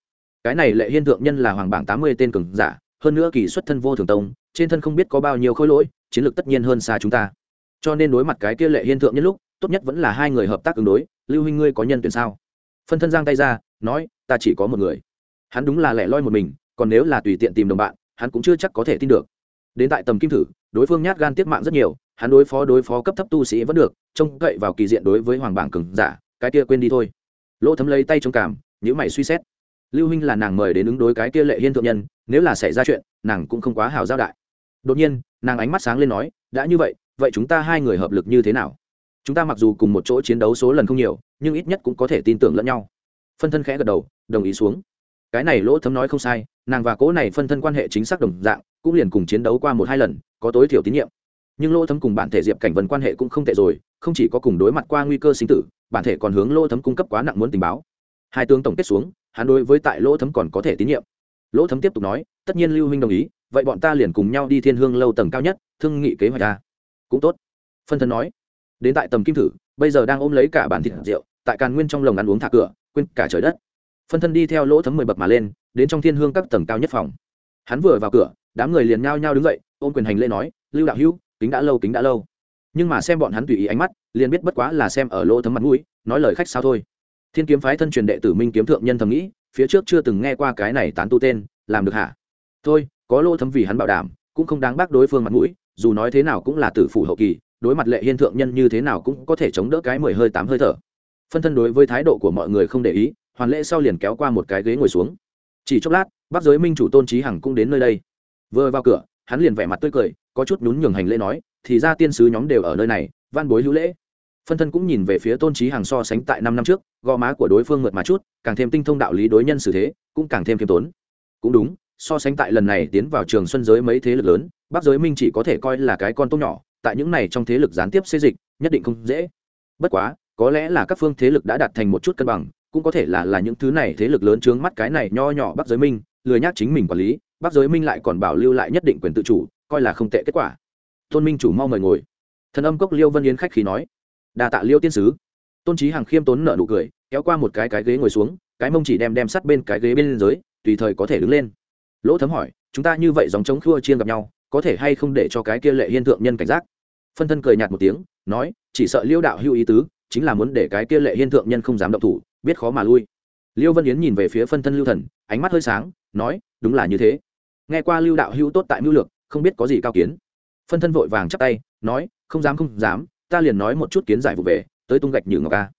Cái này lệ hiên thượng nhân là hoàng bảng tám mươi tên cường giả, hơn nữa kỳ xuất thân vô thường tông, trên thân không biết có bao nhiêu khối lỗi, chiến lược tất nhiên hơn xa chúng ta. Cho nên đối mặt cái kia lệ hiên thượng nhân lúc, tốt nhất vẫn là hai người hợp tác ứng đối. Lưu huynh ngươi có nhân tuyển sao? Phân thân giang tay ra, nói, ta chỉ có một người. Hắn đúng là lẻ loi một mình, còn nếu là tùy tiện tìm đồng bạn, hắn cũng chưa chắc có thể tin được. Đến tại tầm kim thử, đối phương nhát gan tiếp mạng rất nhiều, hắn đối phó đối phó cấp thấp tu sĩ vẫn được, trông cậy vào kỳ diện đối với hoàng bảng cường giả, cái kia quên đi thôi. Lỗ thấm lấy tay trông cảm nếu mày suy xét. Lưu huynh là nàng mời đến ứng đối cái kia lệ hiên thượng nhân, nếu là xảy ra chuyện, nàng cũng không quá hào giao đại. Đột nhiên, nàng ánh mắt sáng lên nói, đã như vậy vậy chúng ta hai người hợp lực như thế nào? Chúng ta mặc dù cùng một chỗ chiến đấu số lần không nhiều, nhưng ít nhất cũng có thể tin tưởng lẫn nhau. Phân thân khẽ gật đầu, đồng ý xuống. Cái này lỗ thấm nói không sai, nàng và cố này phân thân quan hệ chính xác đồng dạng, cũng liền cùng chiến đấu qua một hai lần, có tối thiểu tín nhiệm. Nhưng lỗ thấm cùng bản thể diệp cảnh vân quan hệ cũng không tệ rồi, không chỉ có cùng đối mặt qua nguy cơ sinh tử, bản thể còn hướng lỗ thấm cung cấp quá nặng muốn tình báo hai tướng tổng kết xuống, hắn đối với tại lỗ thấm còn có thể tín nhiệm. Lỗ thấm tiếp tục nói, tất nhiên lưu huynh đồng ý, vậy bọn ta liền cùng nhau đi thiên hương lâu tầng cao nhất, thương nghị kế hoạch ta cũng tốt. Phân thân nói, đến tại tầm kim thử, bây giờ đang ôm lấy cả bản thịt rượu, tại càn nguyên trong lồng ăn uống thả cửa, quên cả trời đất. Phân thân đi theo lỗ thấm mười bậc mà lên, đến trong thiên hương các tầng cao nhất phòng. Hắn vừa vào cửa, đám người liền nhao nhao đứng dậy, ôm quyền hành lễ nói, lưu đạo hữu, kính đã lâu, kính đã lâu. Nhưng mà xem bọn hắn tùy ý ánh mắt, liền biết bất quá là xem ở lỗ thấm mặt mũi, nói lời khách sao thôi thiên kiếm phái thân truyền đệ tử minh kiếm thượng nhân thầm nghĩ, phía trước chưa từng nghe qua cái này tán tu tên, làm được hả? Thôi, có lỗ thấm vì hắn bảo đảm, cũng không đáng bác đối phương mặt mũi, dù nói thế nào cũng là tử phủ hậu kỳ, đối mặt lệ hiên thượng nhân như thế nào cũng có thể chống đỡ cái mười hơi tám hơi thở. Phân thân đối với thái độ của mọi người không để ý, hoàn lễ sau liền kéo qua một cái ghế ngồi xuống. Chỉ chốc lát bắc giới minh chủ tôn trí hằng cũng đến nơi đây. Vừa vào cửa, hắn liền vẻ mặt tươi cười, có chút nhún nhường hành lễ nói, thì ra tiên sứ nhóm đều ở nơi này, van bối hữu lễ phân thân cũng nhìn về phía tôn trí hằng so sánh tại năm năm trước, gò má của đối phương mượt mà chút, càng thêm tinh thông đạo lý đối nhân xử thế, cũng càng thêm khiêm tốn. Cũng đúng, so sánh tại lần này tiến vào trường xuân giới mấy thế lực lớn, bắc giới minh chỉ có thể coi là cái con tốt nhỏ, tại những này trong thế lực gián tiếp xây dịch, nhất định không dễ. Bất quá, có lẽ là các phương thế lực đã đạt thành một chút cân bằng, cũng có thể là là những thứ này thế lực lớn trướng mắt cái này nho nhỏ bắc giới minh, lười nhác chính mình quản lý, bắc giới minh lại còn bảo lưu lại nhất định quyền tự chủ, coi là không tệ kết quả. Tôn minh chủ mau mời ngồi. Thần âm cốc liêu vân yến khách khí nói đà tạ liêu tiên sứ tôn trí hàng khiêm tốn nợ nụ cười kéo qua một cái cái ghế ngồi xuống cái mông chỉ đem đem sắt bên cái ghế bên dưới tùy thời có thể đứng lên lỗ thấm hỏi chúng ta như vậy dòng chống khua chiên gặp nhau có thể hay không để cho cái kia lệ hiên thượng nhân cảnh giác phân thân cười nhạt một tiếng nói chỉ sợ liêu đạo hữu ý tứ chính là muốn để cái kia lệ hiên thượng nhân không dám động thủ biết khó mà lui liêu vân yến nhìn về phía phân thân lưu thần ánh mắt hơi sáng nói đúng là như thế nghe qua lưu đạo hữu tốt tại mưu lược không biết có gì cao kiến phân thân vội vàng chắp tay nói không dám không dám ta liền nói một chút kiến giải vụ về, tới tung gạch như ngọc ca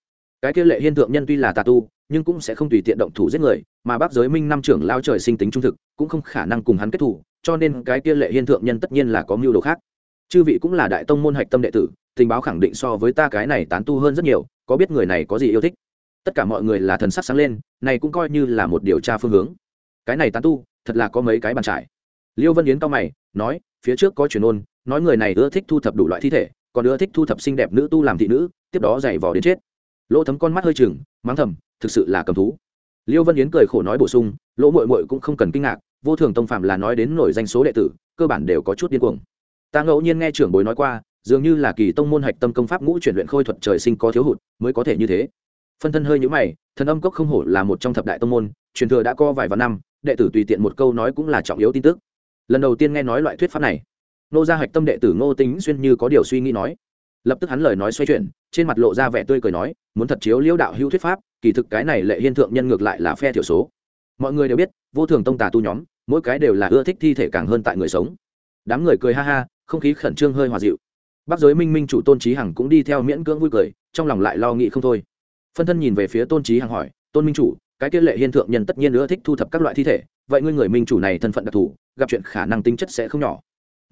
cái kia lệ hiên thượng nhân tuy là tà tu, nhưng cũng sẽ không tùy tiện động thủ giết người, mà bác giới minh năm trưởng lao trời sinh tính trung thực, cũng không khả năng cùng hắn kết thủ cho nên cái kia lệ hiên thượng nhân tất nhiên là có mưu đồ khác. Chư vị cũng là đại tông môn hạch tâm đệ tử, tình báo khẳng định so với ta cái này tán tu hơn rất nhiều, có biết người này có gì yêu thích? Tất cả mọi người là thần sắc sáng lên, này cũng coi như là một điều tra phương hướng. Cái này tán tu, thật là có mấy cái bàn trải. Liêu vân yến cao mày, nói, phía trước có truyền ôn, nói người này ưa thích thu thập đủ loại thi thể còn ưa thích thu thập xinh đẹp nữ tu làm thị nữ, tiếp đó giày vò đến chết. Lỗ thấm con mắt hơi chừng mắng thầm, thực sự là cầm thú. Liêu vân yến cười khổ nói bổ sung, lỗ mội mội cũng không cần kinh ngạc, vô thường tông phạm là nói đến nổi danh số đệ tử, cơ bản đều có chút điên cuồng. Ta ngẫu nhiên nghe trưởng bối nói qua, dường như là kỳ tông môn hạch tâm công pháp ngũ chuyển luyện khôi thuật trời sinh có thiếu hụt, mới có thể như thế. Phân thân hơi nhũ mày, thần âm cốc không hổ là một trong thập đại tông môn, truyền thừa đã co vài vạn năm, đệ tử tùy tiện một câu nói cũng là trọng yếu tin tức. Lần đầu tiên nghe nói loại thuyết pháp này nô gia hạch tâm đệ tử ngô tính xuyên như có điều suy nghĩ nói. Lập tức hắn lời nói xoay chuyển, trên mặt lộ ra vẻ tươi cười nói, muốn thật chiếu liễu đạo hữu thuyết pháp, kỳ thực cái này lệ hiên thượng nhân ngược lại là phe thiểu số. Mọi người đều biết, vô thường tông tà tu nhóm, mỗi cái đều là ưa thích thi thể càng hơn tại người sống. Đám người cười ha ha, không khí khẩn trương hơi hòa dịu. Bác giới minh minh chủ tôn trí hằng cũng đi theo miễn cưỡng vui cười, trong lòng lại lo nghĩ không thôi. Phân thân nhìn về phía tôn trí hằng hỏi, tôn minh chủ, cái kia lệ hiên thượng nhân tất nhiên ưa thích thu thập các loại thi thể, vậy ngươi người minh chủ này thân phận đặc thù, gặp chuyện khả năng tính chất sẽ không nhỏ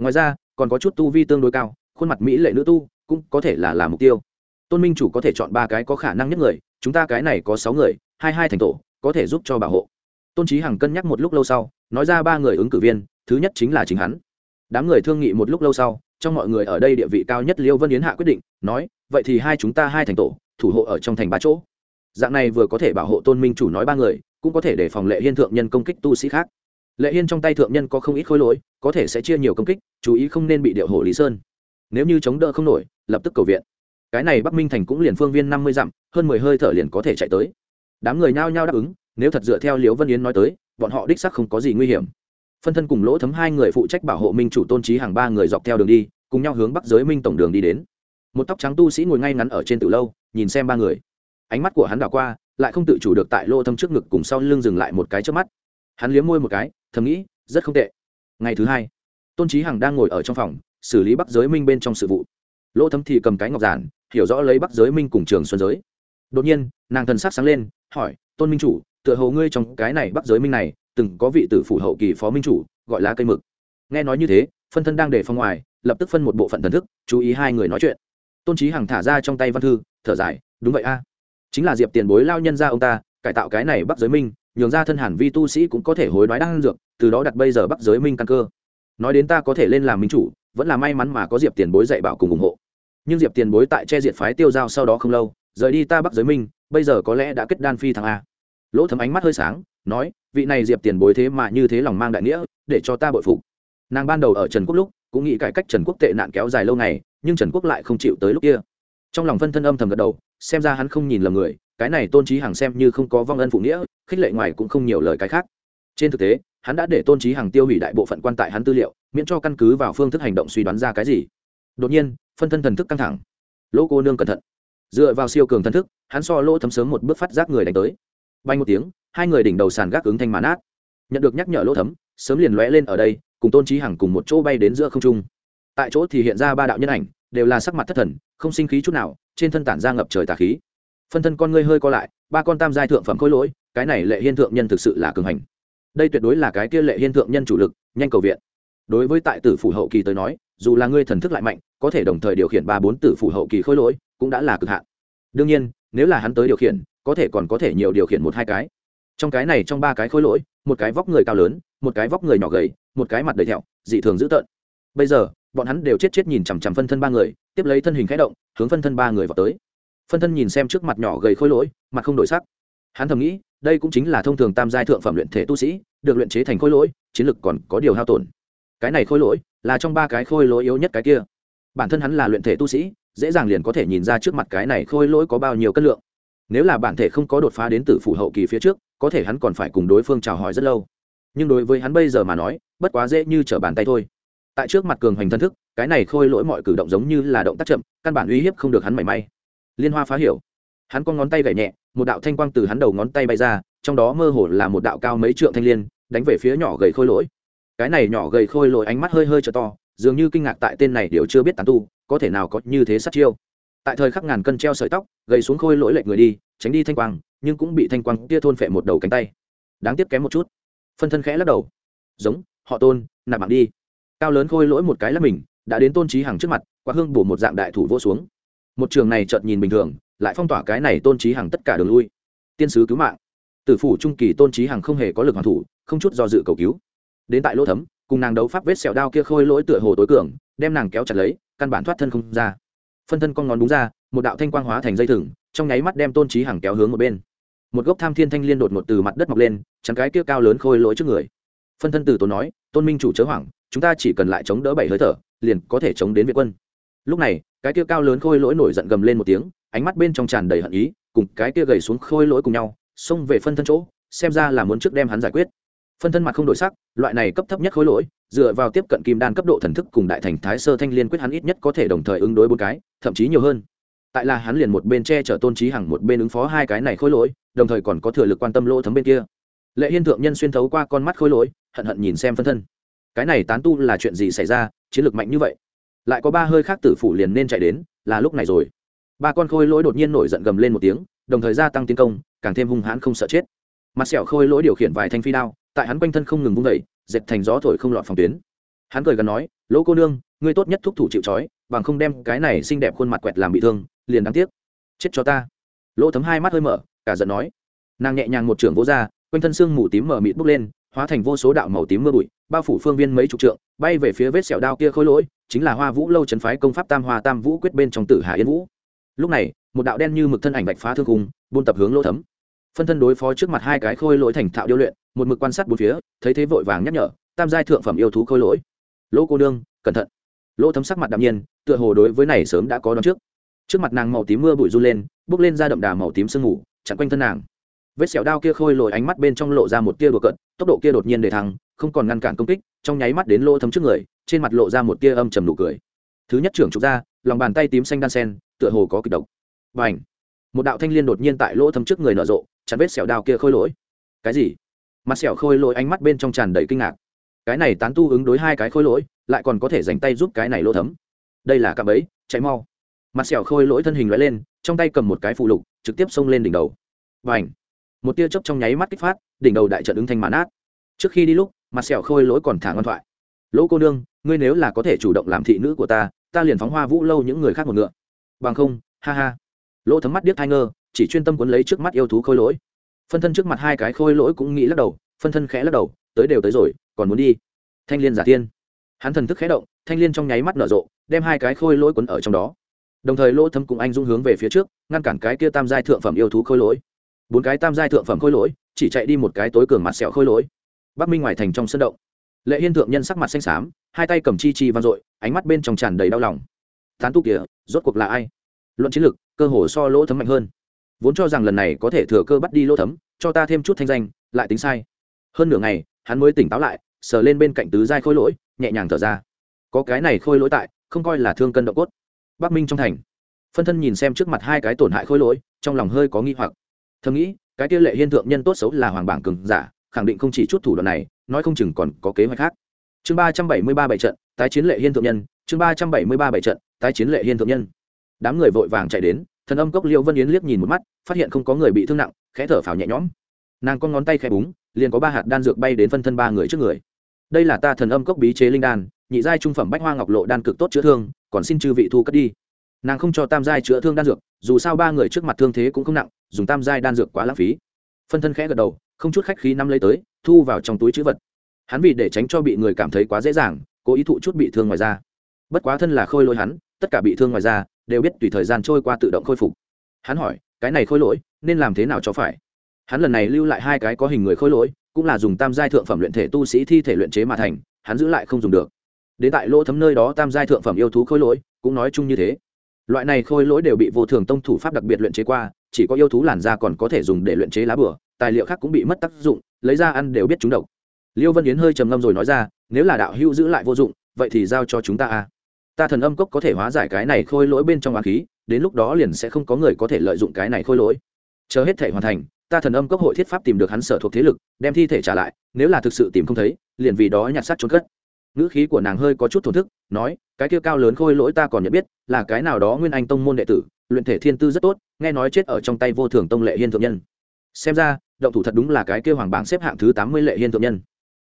ngoài ra, còn có chút tu vi tương đối cao, khuôn mặt mỹ lệ nữ tu, cũng có thể là là mục tiêu. Tôn minh chủ có thể chọn ba cái có khả năng nhất người, chúng ta cái này có sáu người, hai hai thành tổ, có thể giúp cho bảo hộ. Tôn trí hằng cân nhắc một lúc lâu sau, nói ra ba người ứng cử viên, thứ nhất chính là chính hắn. Đám người thương nghị một lúc lâu sau, trong mọi người ở đây địa vị cao nhất liêu vân yến hạ quyết định, nói, vậy thì hai chúng ta hai thành tổ, thủ hộ ở trong thành ba chỗ. Dạng này vừa có thể bảo hộ tôn minh chủ nói ba người, cũng có thể để phòng lệ hiên thượng nhân công kích tu sĩ khác lệ hiên trong tay thượng nhân có không ít khối lỗi, có thể sẽ chia nhiều công kích, chú ý không nên bị điệu hổ lý sơn. Nếu như chống đỡ không nổi, lập tức cầu viện. Cái này bắc minh thành cũng liền phương viên năm mươi dặm, hơn mười hơi thở liền có thể chạy tới. Đám người nhao nhao đáp ứng, nếu thật dựa theo liễu vân yến nói tới, bọn họ đích sắc không có gì nguy hiểm. Phân thân cùng lỗ thấm hai người phụ trách bảo hộ minh chủ tôn trí hàng ba người dọc theo đường đi, cùng nhau hướng bắc giới minh tổng đường đi đến. Một tóc trắng tu sĩ ngồi ngay ngắn ở trên từ lâu, nhìn xem ba người. Ánh mắt của hắn đảo qua, lại không tự chủ được tại lỗ thâm trước ngực cùng sau lưng dừng lại một cái trước mắt. Hắn liếm môi một cái thầm nghĩ, rất không tệ. Ngày thứ hai, tôn trí hằng đang ngồi ở trong phòng, xử lý bắc giới minh bên trong sự vụ. Lỗ thấm thì cầm cái ngọc giản, hiểu rõ lấy bắc giới minh cùng trường xuân giới. Đột nhiên, nàng thần sắc sáng lên, hỏi, tôn minh chủ, tựa hồ ngươi trong cái này bắc giới minh này, từng có vị tử phủ hậu kỳ phó minh chủ, gọi là cây mực. Nghe nói như thế, phân thân đang để phong ngoài, lập tức phân một bộ phận thần thức, chú ý hai người nói chuyện. Tôn trí hằng thả ra trong tay văn thư, thở dài, đúng vậy a. Chính là diệp tiền bối lao nhân ra ông ta, cải tạo cái này bắc giới minh nhường ra thân hàn vi tu sĩ cũng có thể hối đoái đan dược, từ đó đặt bây giờ bắc giới minh căn cơ. Nói đến ta có thể lên làm minh chủ, vẫn là may mắn mà có diệp tiền bối dạy bảo cùng ủng hộ. Nhưng diệp tiền bối tại che diệt phái tiêu giao sau đó không lâu, rời đi ta bắc giới minh, bây giờ có lẽ đã kết đan phi thằng a. Lỗ thấm ánh mắt hơi sáng, nói, vị này diệp tiền bối thế mà như thế lòng mang đại nghĩa, để cho ta bội phục. Nàng ban đầu ở trần quốc lúc, cũng nghĩ cải cách trần quốc tệ nạn kéo dài lâu ngày, nhưng trần quốc lại không chịu tới lúc kia. Trong lòng phân thân âm thầm gật đầu, xem ra hắn không nhìn lầm người cái này tôn trí hằng xem như không có vong ân phụ nghĩa, khích lệ ngoài cũng không nhiều lời cái khác. Trên thực tế, hắn đã để tôn trí hằng tiêu hủy đại bộ phận quan tại hắn tư liệu, miễn cho căn cứ vào phương thức hành động suy đoán ra cái gì. Đột nhiên, phân thân thần thức căng thẳng. Lỗ cô nương cẩn thận. Dựa vào siêu cường thần thức, hắn so lỗ thấm sớm một bước phát giác người đánh tới. Bay một tiếng, hai người đỉnh đầu sàn gác ứng thanh màn át nhận được nhắc nhở lỗ thấm, sớm liền lóe lên ở đây, cùng tôn trí hằng cùng một chỗ bay đến giữa không trung. Tại chỗ thì hiện ra ba đạo nhân ảnh, đều là sắc mặt thất thần, không sinh khí chút nào, trên thân tản ra ngập trời tà khí phân thân con ngươi hơi co lại, ba con tam giai thượng phẩm khối lỗi, cái này lệ hiên thượng nhân thực sự là cường hành. Đây tuyệt đối là cái kia lệ hiên thượng nhân chủ lực, nhanh cầu viện. Đối với tại tử phủ hậu kỳ tới nói, dù là ngươi thần thức lại mạnh, có thể đồng thời điều khiển ba bốn tử phủ hậu kỳ khối lỗi, cũng đã là cực hạn. Đương nhiên, nếu là hắn tới điều khiển, có thể còn có thể nhiều điều khiển một hai cái. Trong cái này trong ba cái khối lỗi, một cái vóc người cao lớn, một cái vóc người nhỏ gầy, một cái mặt đầy thẹo, dị thường dữ tợn. Bây giờ, bọn hắn đều chết chết nhìn chằm chằm phân thân ba người, tiếp lấy thân hình khẽ động, hướng phân thân ba người vào tới phân thân nhìn xem trước mặt nhỏ gầy khôi lỗi, mặt không đổi sắc. Hắn thầm nghĩ, đây cũng chính là thông thường tam giai thượng phẩm luyện thể tu sĩ, được luyện chế thành khôi lỗi, chiến lực còn có điều hao tổn. Cái này khôi lỗi là trong ba cái khôi lỗi yếu nhất cái kia. Bản thân hắn là luyện thể tu sĩ, dễ dàng liền có thể nhìn ra trước mặt cái này khôi lỗi có bao nhiêu cân lượng. Nếu là bản thể không có đột phá đến từ phủ hậu kỳ phía trước, có thể hắn còn phải cùng đối phương chào hỏi rất lâu. Nhưng đối với hắn bây giờ mà nói, bất quá dễ như trở bàn tay thôi. Tại trước mặt cường hoành thân thức, cái này khôi lỗi mọi cử động giống như là động tác chậm, căn bản uy hiếp không được hắn mảy may liên hoa phá hiểu. Hắn con ngón tay gậy nhẹ, một đạo thanh quang từ hắn đầu ngón tay bay ra, trong đó mơ hồ là một đạo cao mấy trượng thanh liên, đánh về phía nhỏ gầy khôi lỗi. Cái này nhỏ gầy khôi lỗi ánh mắt hơi hơi trở to, dường như kinh ngạc tại tên này đều chưa biết tán tu, có thể nào có như thế sát chiêu. Tại thời khắc ngàn cân treo sợi tóc, gầy xuống khôi lỗi lệch người đi, tránh đi thanh quang, nhưng cũng bị thanh quang kia thôn phệ một đầu cánh tay. Đáng tiếc kém một chút. Phân thân khẽ lắc đầu. Giống, họ tôn, nạp mạng đi. Cao lớn khôi lỗi một cái lắp mình, đã đến tôn trí hằng trước mặt qua hương bổ một dạng đại thủ vô xuống một trường này chợt nhìn bình thường, lại phong tỏa cái này tôn trí hằng tất cả đường lui. Tiên sứ cứu mạng. Tử phủ trung kỳ tôn trí hằng không hề có lực hoàn thủ, không chút do dự cầu cứu. Đến tại lỗ thấm, cùng nàng đấu pháp vết sẹo đao kia khôi lỗi tựa hồ tối cường, đem nàng kéo chặt lấy, căn bản thoát thân không ra. Phân thân con ngón đúng ra, một đạo thanh quang hóa thành dây thừng, trong nháy mắt đem tôn trí hằng kéo hướng một bên. Một gốc tham thiên thanh liên đột một từ mặt đất mọc lên, chắn cái kia cao lớn khôi lỗi trước người. Phân thân từ tốn nói, tôn minh chủ chớ hoảng, chúng ta chỉ cần lại chống đỡ bảy hơi thở, liền có thể chống đến việt quân. Lúc này cái kia cao lớn khôi lỗi nổi giận gầm lên một tiếng, ánh mắt bên trong tràn đầy hận ý, cùng cái kia gầy xuống khôi lỗi cùng nhau, xông về phân thân chỗ, xem ra là muốn trước đem hắn giải quyết. Phân thân mặt không đổi sắc, loại này cấp thấp nhất khối lỗi, dựa vào tiếp cận kim đan cấp độ thần thức cùng đại thành thái sơ thanh liên quyết hắn ít nhất có thể đồng thời ứng đối bốn cái, thậm chí nhiều hơn. Tại là hắn liền một bên che chở tôn trí hằng một bên ứng phó hai cái này khối lỗi, đồng thời còn có thừa lực quan tâm lỗ thấm bên kia. Lệ hiên thượng nhân xuyên thấu qua con mắt khối lỗi, hận hận nhìn xem phân thân. Cái này tán tu là chuyện gì xảy ra, chiến lược mạnh như vậy? Lại có ba hơi khác tử phủ liền nên chạy đến, là lúc này rồi. Ba con khôi lỗi đột nhiên nổi giận gầm lên một tiếng, đồng thời gia tăng tiến công, càng thêm hung hãn không sợ chết. Mặt sẹo khôi lỗi điều khiển vài thanh phi đao, tại hắn quanh thân không ngừng vung vẩy dệt thành gió thổi không lọt phòng tuyến. Hắn cười gần nói, lỗ cô nương, ngươi tốt nhất thúc thủ chịu trói, bằng không đem cái này xinh đẹp khuôn mặt quẹt làm bị thương, liền đáng tiếc. Chết cho ta. Lỗ thấm hai mắt hơi mở, cả giận nói. Nàng nhẹ nhàng một trưởng vỗ ra, quanh thân xương mù tím mở mịt bốc lên hóa thành vô số đạo màu tím mưa bụi, bao phủ phương viên mấy chục trượng, bay về phía vết sẹo đao kia khôi lỗi, chính là hoa vũ lâu trấn phái công pháp tam hoa tam vũ quyết bên trong tử hà yên vũ. Lúc này, một đạo đen như mực thân ảnh bạch phá thương cung buôn tập hướng lỗ thấm. Phân thân đối phó trước mặt hai cái khôi lỗi thành thạo điêu luyện, một mực quan sát bốn phía, thấy thế vội vàng nhắc nhở, tam giai thượng phẩm yêu thú khôi lỗi. Lỗ cô đương cẩn thận. Lỗ thấm sắc mặt đạm nhiên, tựa hồ đối với này sớm đã có đón trước. Trước mặt nàng màu tím mưa bụi run lên, bước lên ra đậm đà màu tím sương mù, chặn quanh thân nàng vết sẹo đao kia khôi lồi ánh mắt bên trong lộ ra một tia đùa cận tốc độ kia đột nhiên để thăng, không còn ngăn cản công kích, trong nháy mắt đến lỗ thấm trước người, trên mặt lộ ra một tia âm trầm nụ cười. Thứ nhất trưởng trục ra, lòng bàn tay tím xanh đan sen, tựa hồ có kịch độc. Và ảnh một đạo thanh liên đột nhiên tại lỗ thấm trước người nở rộ chắn vết sẹo đao kia khôi lỗi. Cái gì? Mặt sẹo khôi lỗi ánh mắt bên trong tràn đầy kinh ngạc. Cái này tán tu ứng đối hai cái khôi lỗi, lại còn có thể dành tay giúp cái này lỗ thấm. Đây là cạm ấy chạy mau. Mặt sẹo khôi lỗi thân hình loại lên, trong tay cầm một cái phụ lục, trực tiếp xông lên đỉnh đầu. Và ảnh một tia chớp trong nháy mắt kích phát, đỉnh đầu đại trận ứng thanh mãn át trước khi đi lúc, mặt sẹo khôi lỗi còn thả ngoan thoại. Lỗ cô nương, ngươi nếu là có thể chủ động làm thị nữ của ta ta liền phóng hoa vũ lâu những người khác một ngựa. Bằng không, ha ha. Lỗ thấm mắt điếc thai ngơ, chỉ chuyên tâm cuốn lấy trước mắt yêu thú khôi lỗi. Phân thân trước mặt hai cái khôi lỗi cũng nghĩ lắc đầu, phân thân khẽ lắc đầu, tới đều tới rồi, còn muốn đi? Thanh liên giả thiên. Hắn thần thức khẽ động, thanh liên trong nháy mắt nở rộ, đem hai cái khôi lỗi quấn ở trong đó. Đồng thời lỗ thấm cùng anh dung hướng về phía trước, ngăn cản cái kia tam giai thượng phẩm yêu thú khôi lỗi bốn cái tam giai thượng phẩm khôi lỗi, chỉ chạy đi một cái tối cường mặt sẹo khôi lỗi. Bắc minh ngoài thành trong sân động, lệ hiên thượng nhân sắc mặt xanh xám, hai tay cầm chi chi vang dội, ánh mắt bên trong tràn đầy đau lòng. Tán tu kìa, rốt cuộc là ai? Luận chiến lực, cơ hồ so lỗ thấm mạnh hơn. Vốn cho rằng lần này có thể thừa cơ bắt đi lỗ thấm, cho ta thêm chút thanh danh, lại tính sai. Hơn nửa ngày, hắn mới tỉnh táo lại, sờ lên bên cạnh tứ giai khôi lỗi, nhẹ nhàng thở ra. Có cái này khôi lỗi tại, không coi là thương cân động cốt. Bắc minh trong thành. Phân thân nhìn xem trước mặt hai cái tổn hại khôi lỗi, trong lòng hơi có nghi hoặc thầm nghĩ, cái kia lệ hiên thượng nhân tốt xấu là hoàng bảng cường giả, khẳng định không chỉ chút thủ đoạn này, nói không chừng còn có kế hoạch khác. Chương ba trăm bảy mươi ba bảy trận, tái chiến lệ hiên thượng nhân, chương ba trăm bảy mươi ba bảy trận, tái chiến lệ hiên thượng nhân. Đám người vội vàng chạy đến, thần âm cốc liêu vân yến liếc nhìn một mắt, phát hiện không có người bị thương nặng, khẽ thở phào nhẹ nhõm. Nàng con ngón tay khẽ búng, liền có ba hạt đan dược bay đến phân thân ba người trước người. Đây là ta thần âm cốc bí chế linh đan, nhị giai trung phẩm bách hoa ngọc lộ đan cực tốt chữa thương, còn xin chư vị thu cất đi nàng không cho tam giai chữa thương đan dược, dù sao ba người trước mặt thương thế cũng không nặng, dùng tam giai đan dược quá lãng phí. Phân thân khẽ gật đầu, không chút khách khí năm lấy tới, thu vào trong túi chữ vật. Hắn vì để tránh cho bị người cảm thấy quá dễ dàng, cố ý thụ chút bị thương ngoài da. bất quá thân là khôi lỗi hắn, tất cả bị thương ngoài da đều biết tùy thời gian trôi qua tự động khôi phục. Hắn hỏi, cái này khôi lỗi, nên làm thế nào cho phải? Hắn lần này lưu lại hai cái có hình người khôi lỗi, cũng là dùng tam giai thượng phẩm luyện thể tu sĩ thi thể luyện chế mà thành, hắn giữ lại không dùng được. Đến tại lỗ thấm nơi đó tam giai thượng phẩm yêu thú khôi lỗi, cũng nói chung như thế loại này khôi lỗi đều bị vô thường tông thủ pháp đặc biệt luyện chế qua, chỉ có yêu thú làn da còn có thể dùng để luyện chế lá bửa, tài liệu khác cũng bị mất tác dụng, lấy ra ăn đều biết chúng độc. Liêu vân yến hơi trầm ngâm rồi nói ra, nếu là đạo hữu giữ lại vô dụng, vậy thì giao cho chúng ta a. Ta thần âm cốc có thể hóa giải cái này khôi lỗi bên trong á khí, đến lúc đó liền sẽ không có người có thể lợi dụng cái này khôi lỗi. Chờ hết thể hoàn thành, ta thần âm cốc hội thiết pháp tìm được hắn sở thuộc thế lực, đem thi thể trả lại, nếu là thực sự tìm không thấy, liền vì đó nhặt xác trốn cất ngữ khí của nàng hơi có chút thổn thức, nói, cái kia cao lớn khôi lỗi ta còn nhận biết, là cái nào đó nguyên anh tông môn đệ tử, luyện thể thiên tư rất tốt, nghe nói chết ở trong tay vô thường tông lệ hiên thượng nhân. Xem ra, động thủ thật đúng là cái kia hoàng bảng xếp hạng thứ tám mươi lệ hiên thượng nhân.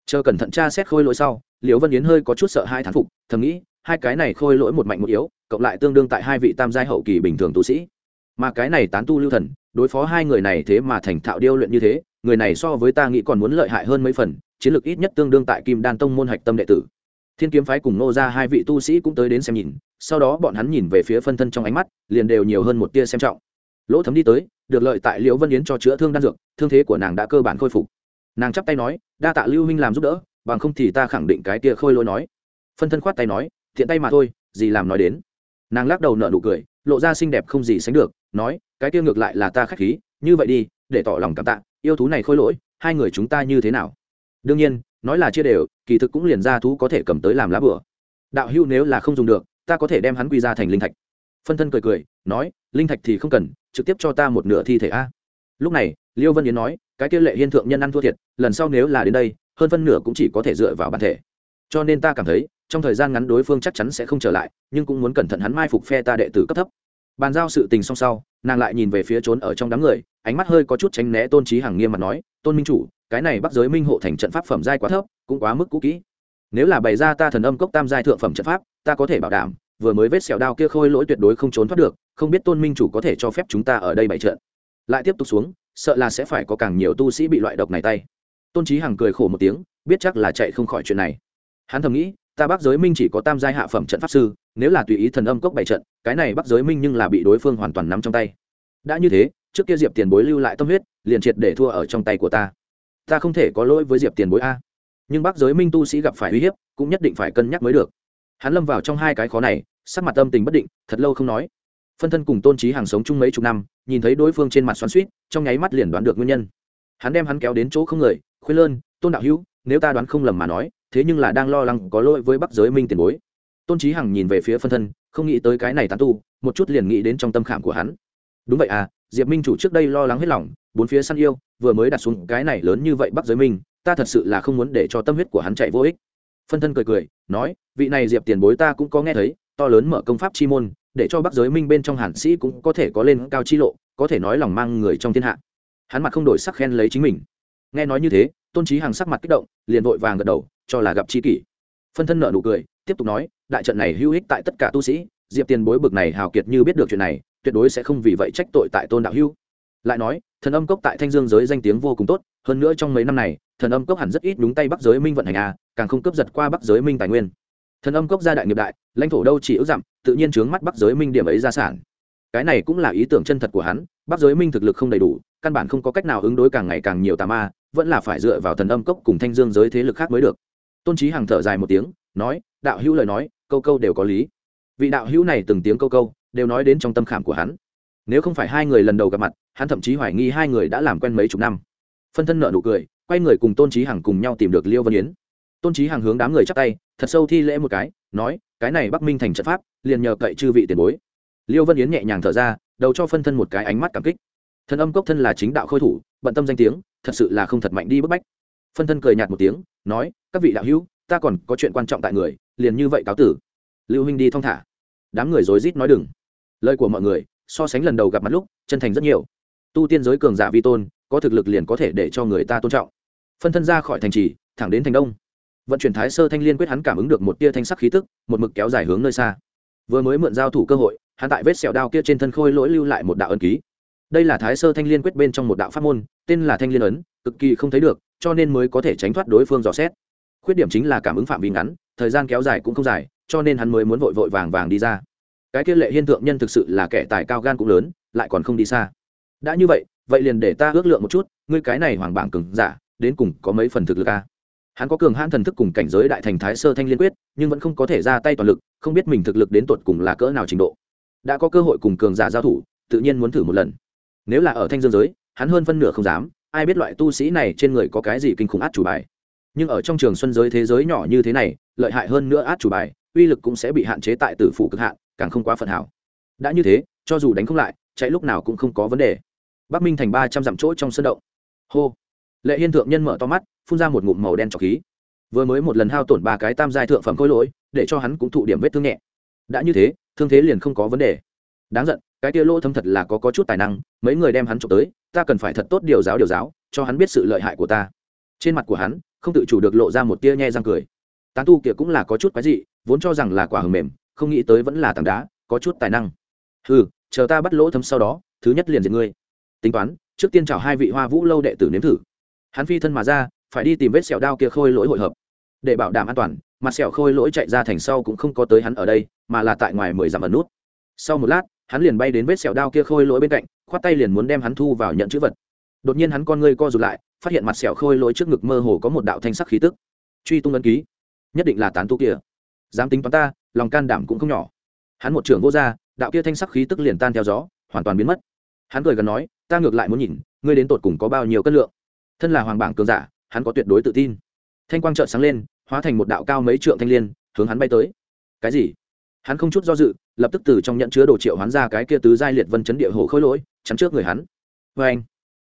Chờ cẩn thận tra xét khôi lỗi sau, liễu vân yến hơi có chút sợ hai thán phục, thầm nghĩ, hai cái này khôi lỗi một mạnh một yếu, cộng lại tương đương tại hai vị tam giai hậu kỳ bình thường tu sĩ. Mà cái này tán tu lưu thần, đối phó hai người này thế mà thành thạo điêu luyện như thế, người này so với ta nghĩ còn muốn lợi hại hơn mấy phần chiến lược ít nhất tương đương tại kim đan tông môn hạch tâm đệ tử. Thiên kiếm phái cùng nô ra hai vị tu sĩ cũng tới đến xem nhìn, sau đó bọn hắn nhìn về phía phân thân trong ánh mắt, liền đều nhiều hơn một tia xem trọng. Lỗ thấm đi tới, được lợi tại liễu vân yến cho chữa thương đan dược, thương thế của nàng đã cơ bản khôi phục. Nàng chắp tay nói, đa tạ lưu huynh làm giúp đỡ, bằng không thì ta khẳng định cái tia khôi lỗi nói. Phân thân khoát tay nói, thiện tay mà thôi, gì làm nói đến. Nàng lắc đầu nợ nụ cười, lộ ra xinh đẹp không gì sánh được, nói, cái tia ngược lại là ta khách khí, như vậy đi, để tỏ lòng cảm tạ, yêu thú này khôi lỗi, hai người chúng ta như thế nào? Đương nhiên, nói là chia đều, kỳ thực cũng liền ra thú có thể cầm tới làm lá bửa. Đạo hưu nếu là không dùng được, ta có thể đem hắn quy ra thành linh thạch. Phân thân cười cười, nói, linh thạch thì không cần, trực tiếp cho ta một nửa thi thể a. Lúc này, liêu vân yến nói, cái kia lệ hiên thượng nhân ăn thua thiệt, lần sau nếu là đến đây, hơn phân nửa cũng chỉ có thể dựa vào bản thể. Cho nên ta cảm thấy, trong thời gian ngắn đối phương chắc chắn sẽ không trở lại, nhưng cũng muốn cẩn thận hắn mai phục phe ta đệ tử cấp thấp bàn giao sự tình xong sau, nàng lại nhìn về phía trốn ở trong đám người, ánh mắt hơi có chút tránh né tôn trí hằng nghiêm mặt nói, tôn minh chủ, cái này bắc giới minh hộ thành trận pháp phẩm giai quá thấp, cũng quá mức cũ kỹ. Nếu là bày ra ta thần âm cốc tam giai thượng phẩm trận pháp, ta có thể bảo đảm, vừa mới vết sẹo đao kia khôi lỗi tuyệt đối không trốn thoát được, không biết tôn minh chủ có thể cho phép chúng ta ở đây bày trận. Lại tiếp tục xuống, sợ là sẽ phải có càng nhiều tu sĩ bị loại độc này tay. Tôn trí hằng cười khổ một tiếng, biết chắc là chạy không khỏi chuyện này. Hắn thầm nghĩ, ta bắc giới minh chỉ có tam giai hạ phẩm trận pháp sư, nếu là tùy ý thần âm cốc bày trận cái này bắc giới minh nhưng là bị đối phương hoàn toàn nắm trong tay. Đã như thế, trước kia diệp tiền bối lưu lại tâm huyết, liền triệt để thua ở trong tay của ta. Ta không thể có lỗi với diệp tiền bối a. Nhưng bắc giới minh tu sĩ gặp phải uy hiếp, cũng nhất định phải cân nhắc mới được. Hắn lâm vào trong hai cái khó này, sắc mặt tâm tình bất định, thật lâu không nói. Phân thân cùng tôn trí hàng sống chung mấy chục năm, nhìn thấy đối phương trên mặt xoắn suýt trong nháy mắt liền đoán được nguyên nhân. Hắn đem hắn kéo đến chỗ không người, khuyên lơn, tôn đạo hữu, nếu ta đoán không lầm mà nói, thế nhưng là đang lo lắng có lỗi với bắc giới minh tiền bối. Tôn trí hằng nhìn về phía phân thân không nghĩ tới cái này tán tu, một chút liền nghĩ đến trong tâm khảm của hắn. Đúng vậy à diệp minh chủ trước đây lo lắng hết lòng, bốn phía săn yêu, vừa mới đặt xuống cái này lớn như vậy bắc giới minh, ta thật sự là không muốn để cho tâm huyết của hắn chạy vô ích. Phân thân cười cười, nói, vị này diệp tiền bối ta cũng có nghe thấy, to lớn mở công pháp chi môn, để cho bắc giới minh bên trong hàn sĩ cũng có thể có lên cao chi lộ, có thể nói lòng mang người trong thiên hạ. Hắn mặt không đổi sắc khen lấy chính mình. Nghe nói như thế, tôn trí hàng sắc mặt kích động, liền vội vàng gật đầu, cho là gặp chi kỷ phân thân nợ nụ cười, tiếp tục nói, đại trận này hữu ích tại tất cả tu sĩ, diệp tiền bối bực này hào kiệt như biết được chuyện này, tuyệt đối sẽ không vì vậy trách tội tại tôn đạo hữu. Lại nói, thần âm cốc tại thanh dương giới danh tiếng vô cùng tốt, hơn nữa trong mấy năm này, thần âm cốc hẳn rất ít đúng tay bắc giới minh vận hành a càng không cướp giật qua bắc giới minh tài nguyên. Thần âm cốc gia đại nghiệp đại, lãnh thổ đâu chỉ ước dặm tự nhiên trướng mắt bắc giới minh điểm ấy gia sản. Cái này cũng là ý tưởng chân thật của hắn, bắc giới minh thực lực không đầy đủ, căn bản không có cách nào ứng đối càng ngày càng nhiều tà ma, vẫn là phải dựa vào thần âm cốc cùng thanh dương giới thế lực khác mới được tôn trí Hằng thở dài một tiếng, nói, đạo hữu lời nói, câu câu đều có lý. Vị đạo hữu này từng tiếng câu câu, đều nói đến trong tâm khảm của hắn. Nếu không phải hai người lần đầu gặp mặt, hắn thậm chí hoài nghi hai người đã làm quen mấy chục năm. Phân thân nợ nụ cười, quay người cùng tôn trí hằng cùng nhau tìm được liêu vân yến. Tôn trí hằng hướng đám người chắp tay, thật sâu thi lễ một cái, nói, cái này bắc minh thành trận pháp, liền nhờ cậy chư vị tiền bối. Liêu vân yến nhẹ nhàng thở ra, đầu cho phân thân một cái ánh mắt cảm kích. Thần âm cốc thân là chính đạo khôi thủ, bận tâm danh tiếng, thật sự là không thật mạnh đi bức bách phân thân cười nhạt một tiếng, nói, các vị đạo hữu, ta còn có chuyện quan trọng tại người, liền như vậy cáo tử. Lưu huynh đi thong thả. Đám người rối rít nói đừng. Lời của mọi người, so sánh lần đầu gặp mặt lúc, chân thành rất nhiều. Tu tiên giới cường giả vi tôn, có thực lực liền có thể để cho người ta tôn trọng. Phân thân ra khỏi thành trì, thẳng đến thành đông. Vận chuyển thái sơ thanh liên quyết hắn cảm ứng được một tia thanh sắc khí tức, một mực kéo dài hướng nơi xa. Vừa mới mượn giao thủ cơ hội, hắn tại vết sẹo đao kia trên thân khôi lỗi lưu lại một đạo ân ký đây là thái sơ thanh liên quyết bên trong một đạo pháp môn, tên là thanh liên ấn, cực kỳ không thấy được, cho nên mới có thể tránh thoát đối phương dò xét. Khuyết điểm chính là cảm ứng phạm vi ngắn, thời gian kéo dài cũng không dài, cho nên hắn mới muốn vội vội vàng vàng đi ra. Cái kia lệ hiên thượng nhân thực sự là kẻ tài cao gan cũng lớn, lại còn không đi xa. Đã như vậy vậy liền để ta ước lượng một chút, ngươi cái này hoàng bảng cừng giả, đến cùng có mấy phần thực lực a? Hắn có cường hãn thần thức cùng cảnh giới đại thành thái sơ thanh liên quyết, nhưng vẫn không có thể ra tay toàn lực, không biết mình thực lực đến tột cùng là cỡ nào trình độ. Đã có cơ hội cùng cường giả giao thủ, tự nhiên muốn thử một lần nếu là ở thanh dương giới, hắn hơn phân nửa không dám, ai biết loại tu sĩ này trên người có cái gì kinh khủng át chủ bài. Nhưng ở trong trường xuân giới thế giới nhỏ như thế này, lợi hại hơn nữa át chủ bài, uy lực cũng sẽ bị hạn chế tại tử phủ cực hạn, càng không quá phận hảo. Đã như thế, cho dù đánh không lại, chạy lúc nào cũng không có vấn đề. Bắc minh thành ba trăm dặm chỗ trong sân động. Hô. Lệ hiên thượng nhân mở to mắt, phun ra một ngụm màu đen trọc khí. Vừa mới một lần hao tổn ba cái tam giai thượng phẩm khối lỗi, để cho hắn cũng thụ điểm vết thương nhẹ. Đã như thế, thương thế liền không có vấn đề. Đáng giận cái tia lỗ thâm thật là có, có chút tài năng mấy người đem hắn trộm tới ta cần phải thật tốt điều giáo điều giáo cho hắn biết sự lợi hại của ta. Trên mặt của hắn không tự chủ được lộ ra một tia nhe răng cười. Tán tu kia cũng là có chút quái dị vốn cho rằng là quả hầm mềm không nghĩ tới vẫn là tảng đá có chút tài năng. Ừ chờ ta bắt lỗ thâm sau đó thứ nhất liền diệt ngươi. Tính toán trước tiên chào hai vị hoa vũ lâu đệ tử nếm thử. Hắn phi thân mà ra phải đi tìm vết sẹo đao kia khôi lỗi hội hợp. Để bảo đảm an toàn mặt sẹo khôi lỗi chạy ra thành sau cũng không có tới hắn ở đây mà là tại ngoài mười dặm ẩn nút. Sau một lát hắn liền bay đến vết sẹo đao kia khôi lỗi bên cạnh khoát tay liền muốn đem hắn thu vào nhận chữ vật. Đột nhiên hắn con ngươi co rụt lại phát hiện mặt sẹo khôi lỗi trước ngực mơ hồ có một đạo thanh sắc khí tức. Truy tung ấn ký. Nhất định là tán tu kia. Dám tính toán ta lòng can đảm cũng không nhỏ. Hắn một trưởng vô gia đạo kia thanh sắc khí tức liền tan theo gió hoàn toàn biến mất. Hắn cười gần nói ta ngược lại muốn nhìn ngươi đến tột cùng có bao nhiêu cân lượng? Thân là hoàng bảng cường giả hắn có tuyệt đối tự tin. Thanh quang trợn sáng lên hóa thành một đạo cao mấy trượng thanh liên, hướng hắn bay tới. Cái gì? Hắn không chút do dự, lập tức từ trong nhận chứa đồ triệu hắn ra cái kia tứ giai liệt vân chấn địa hồ khôi lỗi, chắn trước người hắn. Vê anh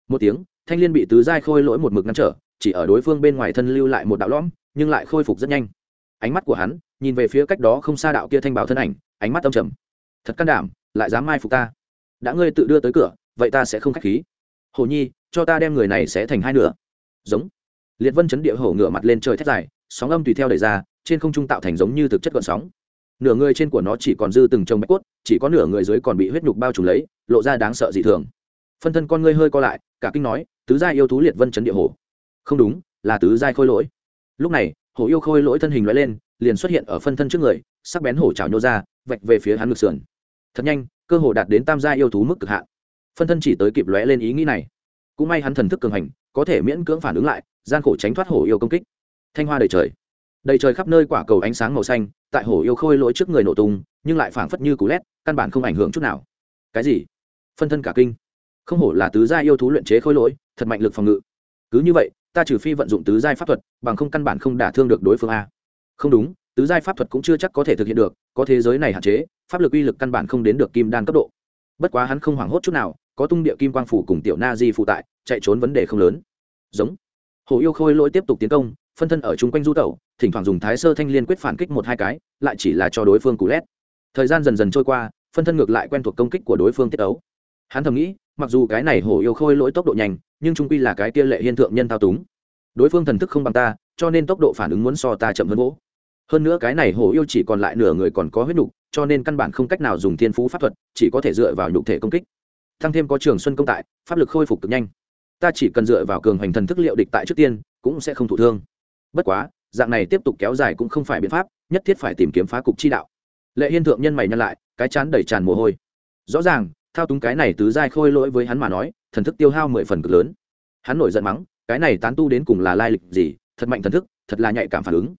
một tiếng, thanh l i ê n bị tứ giai khôi lỗi một mực ngăn trở, chỉ ở đối phương bên ngoài thân lưu lại một đạo lõm, nhưng lại khôi phục rất nhanh. Ánh mắt của hắn, nhìn về phía cách đó không xa đạo kia thanh bảo thân ảnh, ánh mắt tâm trầm. Thật can đảm, lại dám mai phục ta. Đã ngươi tự đưa tới cửa, vậy ta sẽ không k h á c h khí. Hồ nhi, cho ta đem người này sẽ thành hai nửa. Giống. Liệt vân chấn địa hổ ngửa mặt lên trời thét dài, sóng âm tùy theo đẩy ra, trên không trung tạo thành giống như thực chất gọn sóng nửa người trên của nó chỉ còn dư từng trồng bạch cốt, chỉ có nửa người dưới còn bị huyết nhục bao trùm lấy, lộ ra đáng sợ dị thường. Phân thân con ngươi hơi co lại, cả kinh nói, tứ giai yêu thú liệt vân chấn địa hổ. Không đúng, là tứ giai khôi lỗi. Lúc này, hổ yêu khôi lỗi thân hình loại lên, liền xuất hiện ở phân thân trước người, sắc bén hổ trào nhô ra, vạch về phía hắn ngực sườn. Thật nhanh, cơ hồ đạt đến tam giai yêu thú mức cực hạn. Phân thân chỉ tới kịp lóe lên ý nghĩ này. Cũng may hắn thần thức cường hành, có thể miễn cưỡng phản ứng lại, gian khổ tránh thoát hổ yêu công kích. Thanh hoa đầy trời đầy trời khắp nơi quả cầu ánh sáng màu xanh, tại hổ yêu khôi lỗi trước người nổ tung, nhưng lại phảng phất như cú lét, căn bản không ảnh hưởng chút nào. Cái gì? Phân thân cả kinh. Không hổ là tứ gia yêu thú luyện chế khôi lỗi, thật mạnh lực phòng ngự. Cứ như vậy, ta trừ phi vận dụng tứ giai pháp thuật, bằng không căn bản không đả thương được đối phương a. Không đúng, tứ giai pháp thuật cũng chưa chắc có thể thực hiện được, có thế giới này hạn chế, pháp lực uy lực căn bản không đến được kim đan cấp độ. Bất quá hắn không hoảng hốt chút nào, có tung địa kim quang phủ cùng tiểu na di phụ tại, chạy trốn vấn đề không lớn. Giống. Hồ yêu khôi lỗi tiếp tục tiến công, phân thân ở chung quanh du tẩu thỉnh thoảng dùng thái sơ thanh liên quyết phản kích một hai cái, lại chỉ là cho đối phương cú lét. Thời gian dần dần trôi qua, phân thân ngược lại quen thuộc công kích của đối phương tiết ấu. Hắn thầm nghĩ, mặc dù cái này hổ yêu khôi lỗi tốc độ nhanh, nhưng trung quy là cái kia lệ hiên thượng nhân thao túng. Đối phương thần thức không bằng ta, cho nên tốc độ phản ứng muốn so ta chậm hơn gỗ hơn nữa cái này hổ yêu chỉ còn lại nửa người còn có huyết nhục cho nên căn bản không cách nào dùng thiên phú pháp thuật, chỉ có thể dựa vào nhục thể công kích. Thăng thêm có trường xuân công tại, pháp lực khôi phục cực nhanh. Ta chỉ cần dựa vào cường hành thần thức liệu địch tại trước tiên, cũng sẽ không thụ thương. Bất quá dạng này tiếp tục kéo dài cũng không phải biện pháp, nhất thiết phải tìm kiếm phá cục chi đạo. Lệ hiên thượng nhân mày nhân lại, cái chán đầy tràn mồ hôi. Rõ ràng, thao túng cái này tứ giai khôi lỗi với hắn mà nói, thần thức tiêu hao mười phần cực lớn. Hắn nổi giận mắng, cái này tán tu đến cùng là lai lịch gì, thật mạnh thần thức, thật là nhạy cảm phản ứng.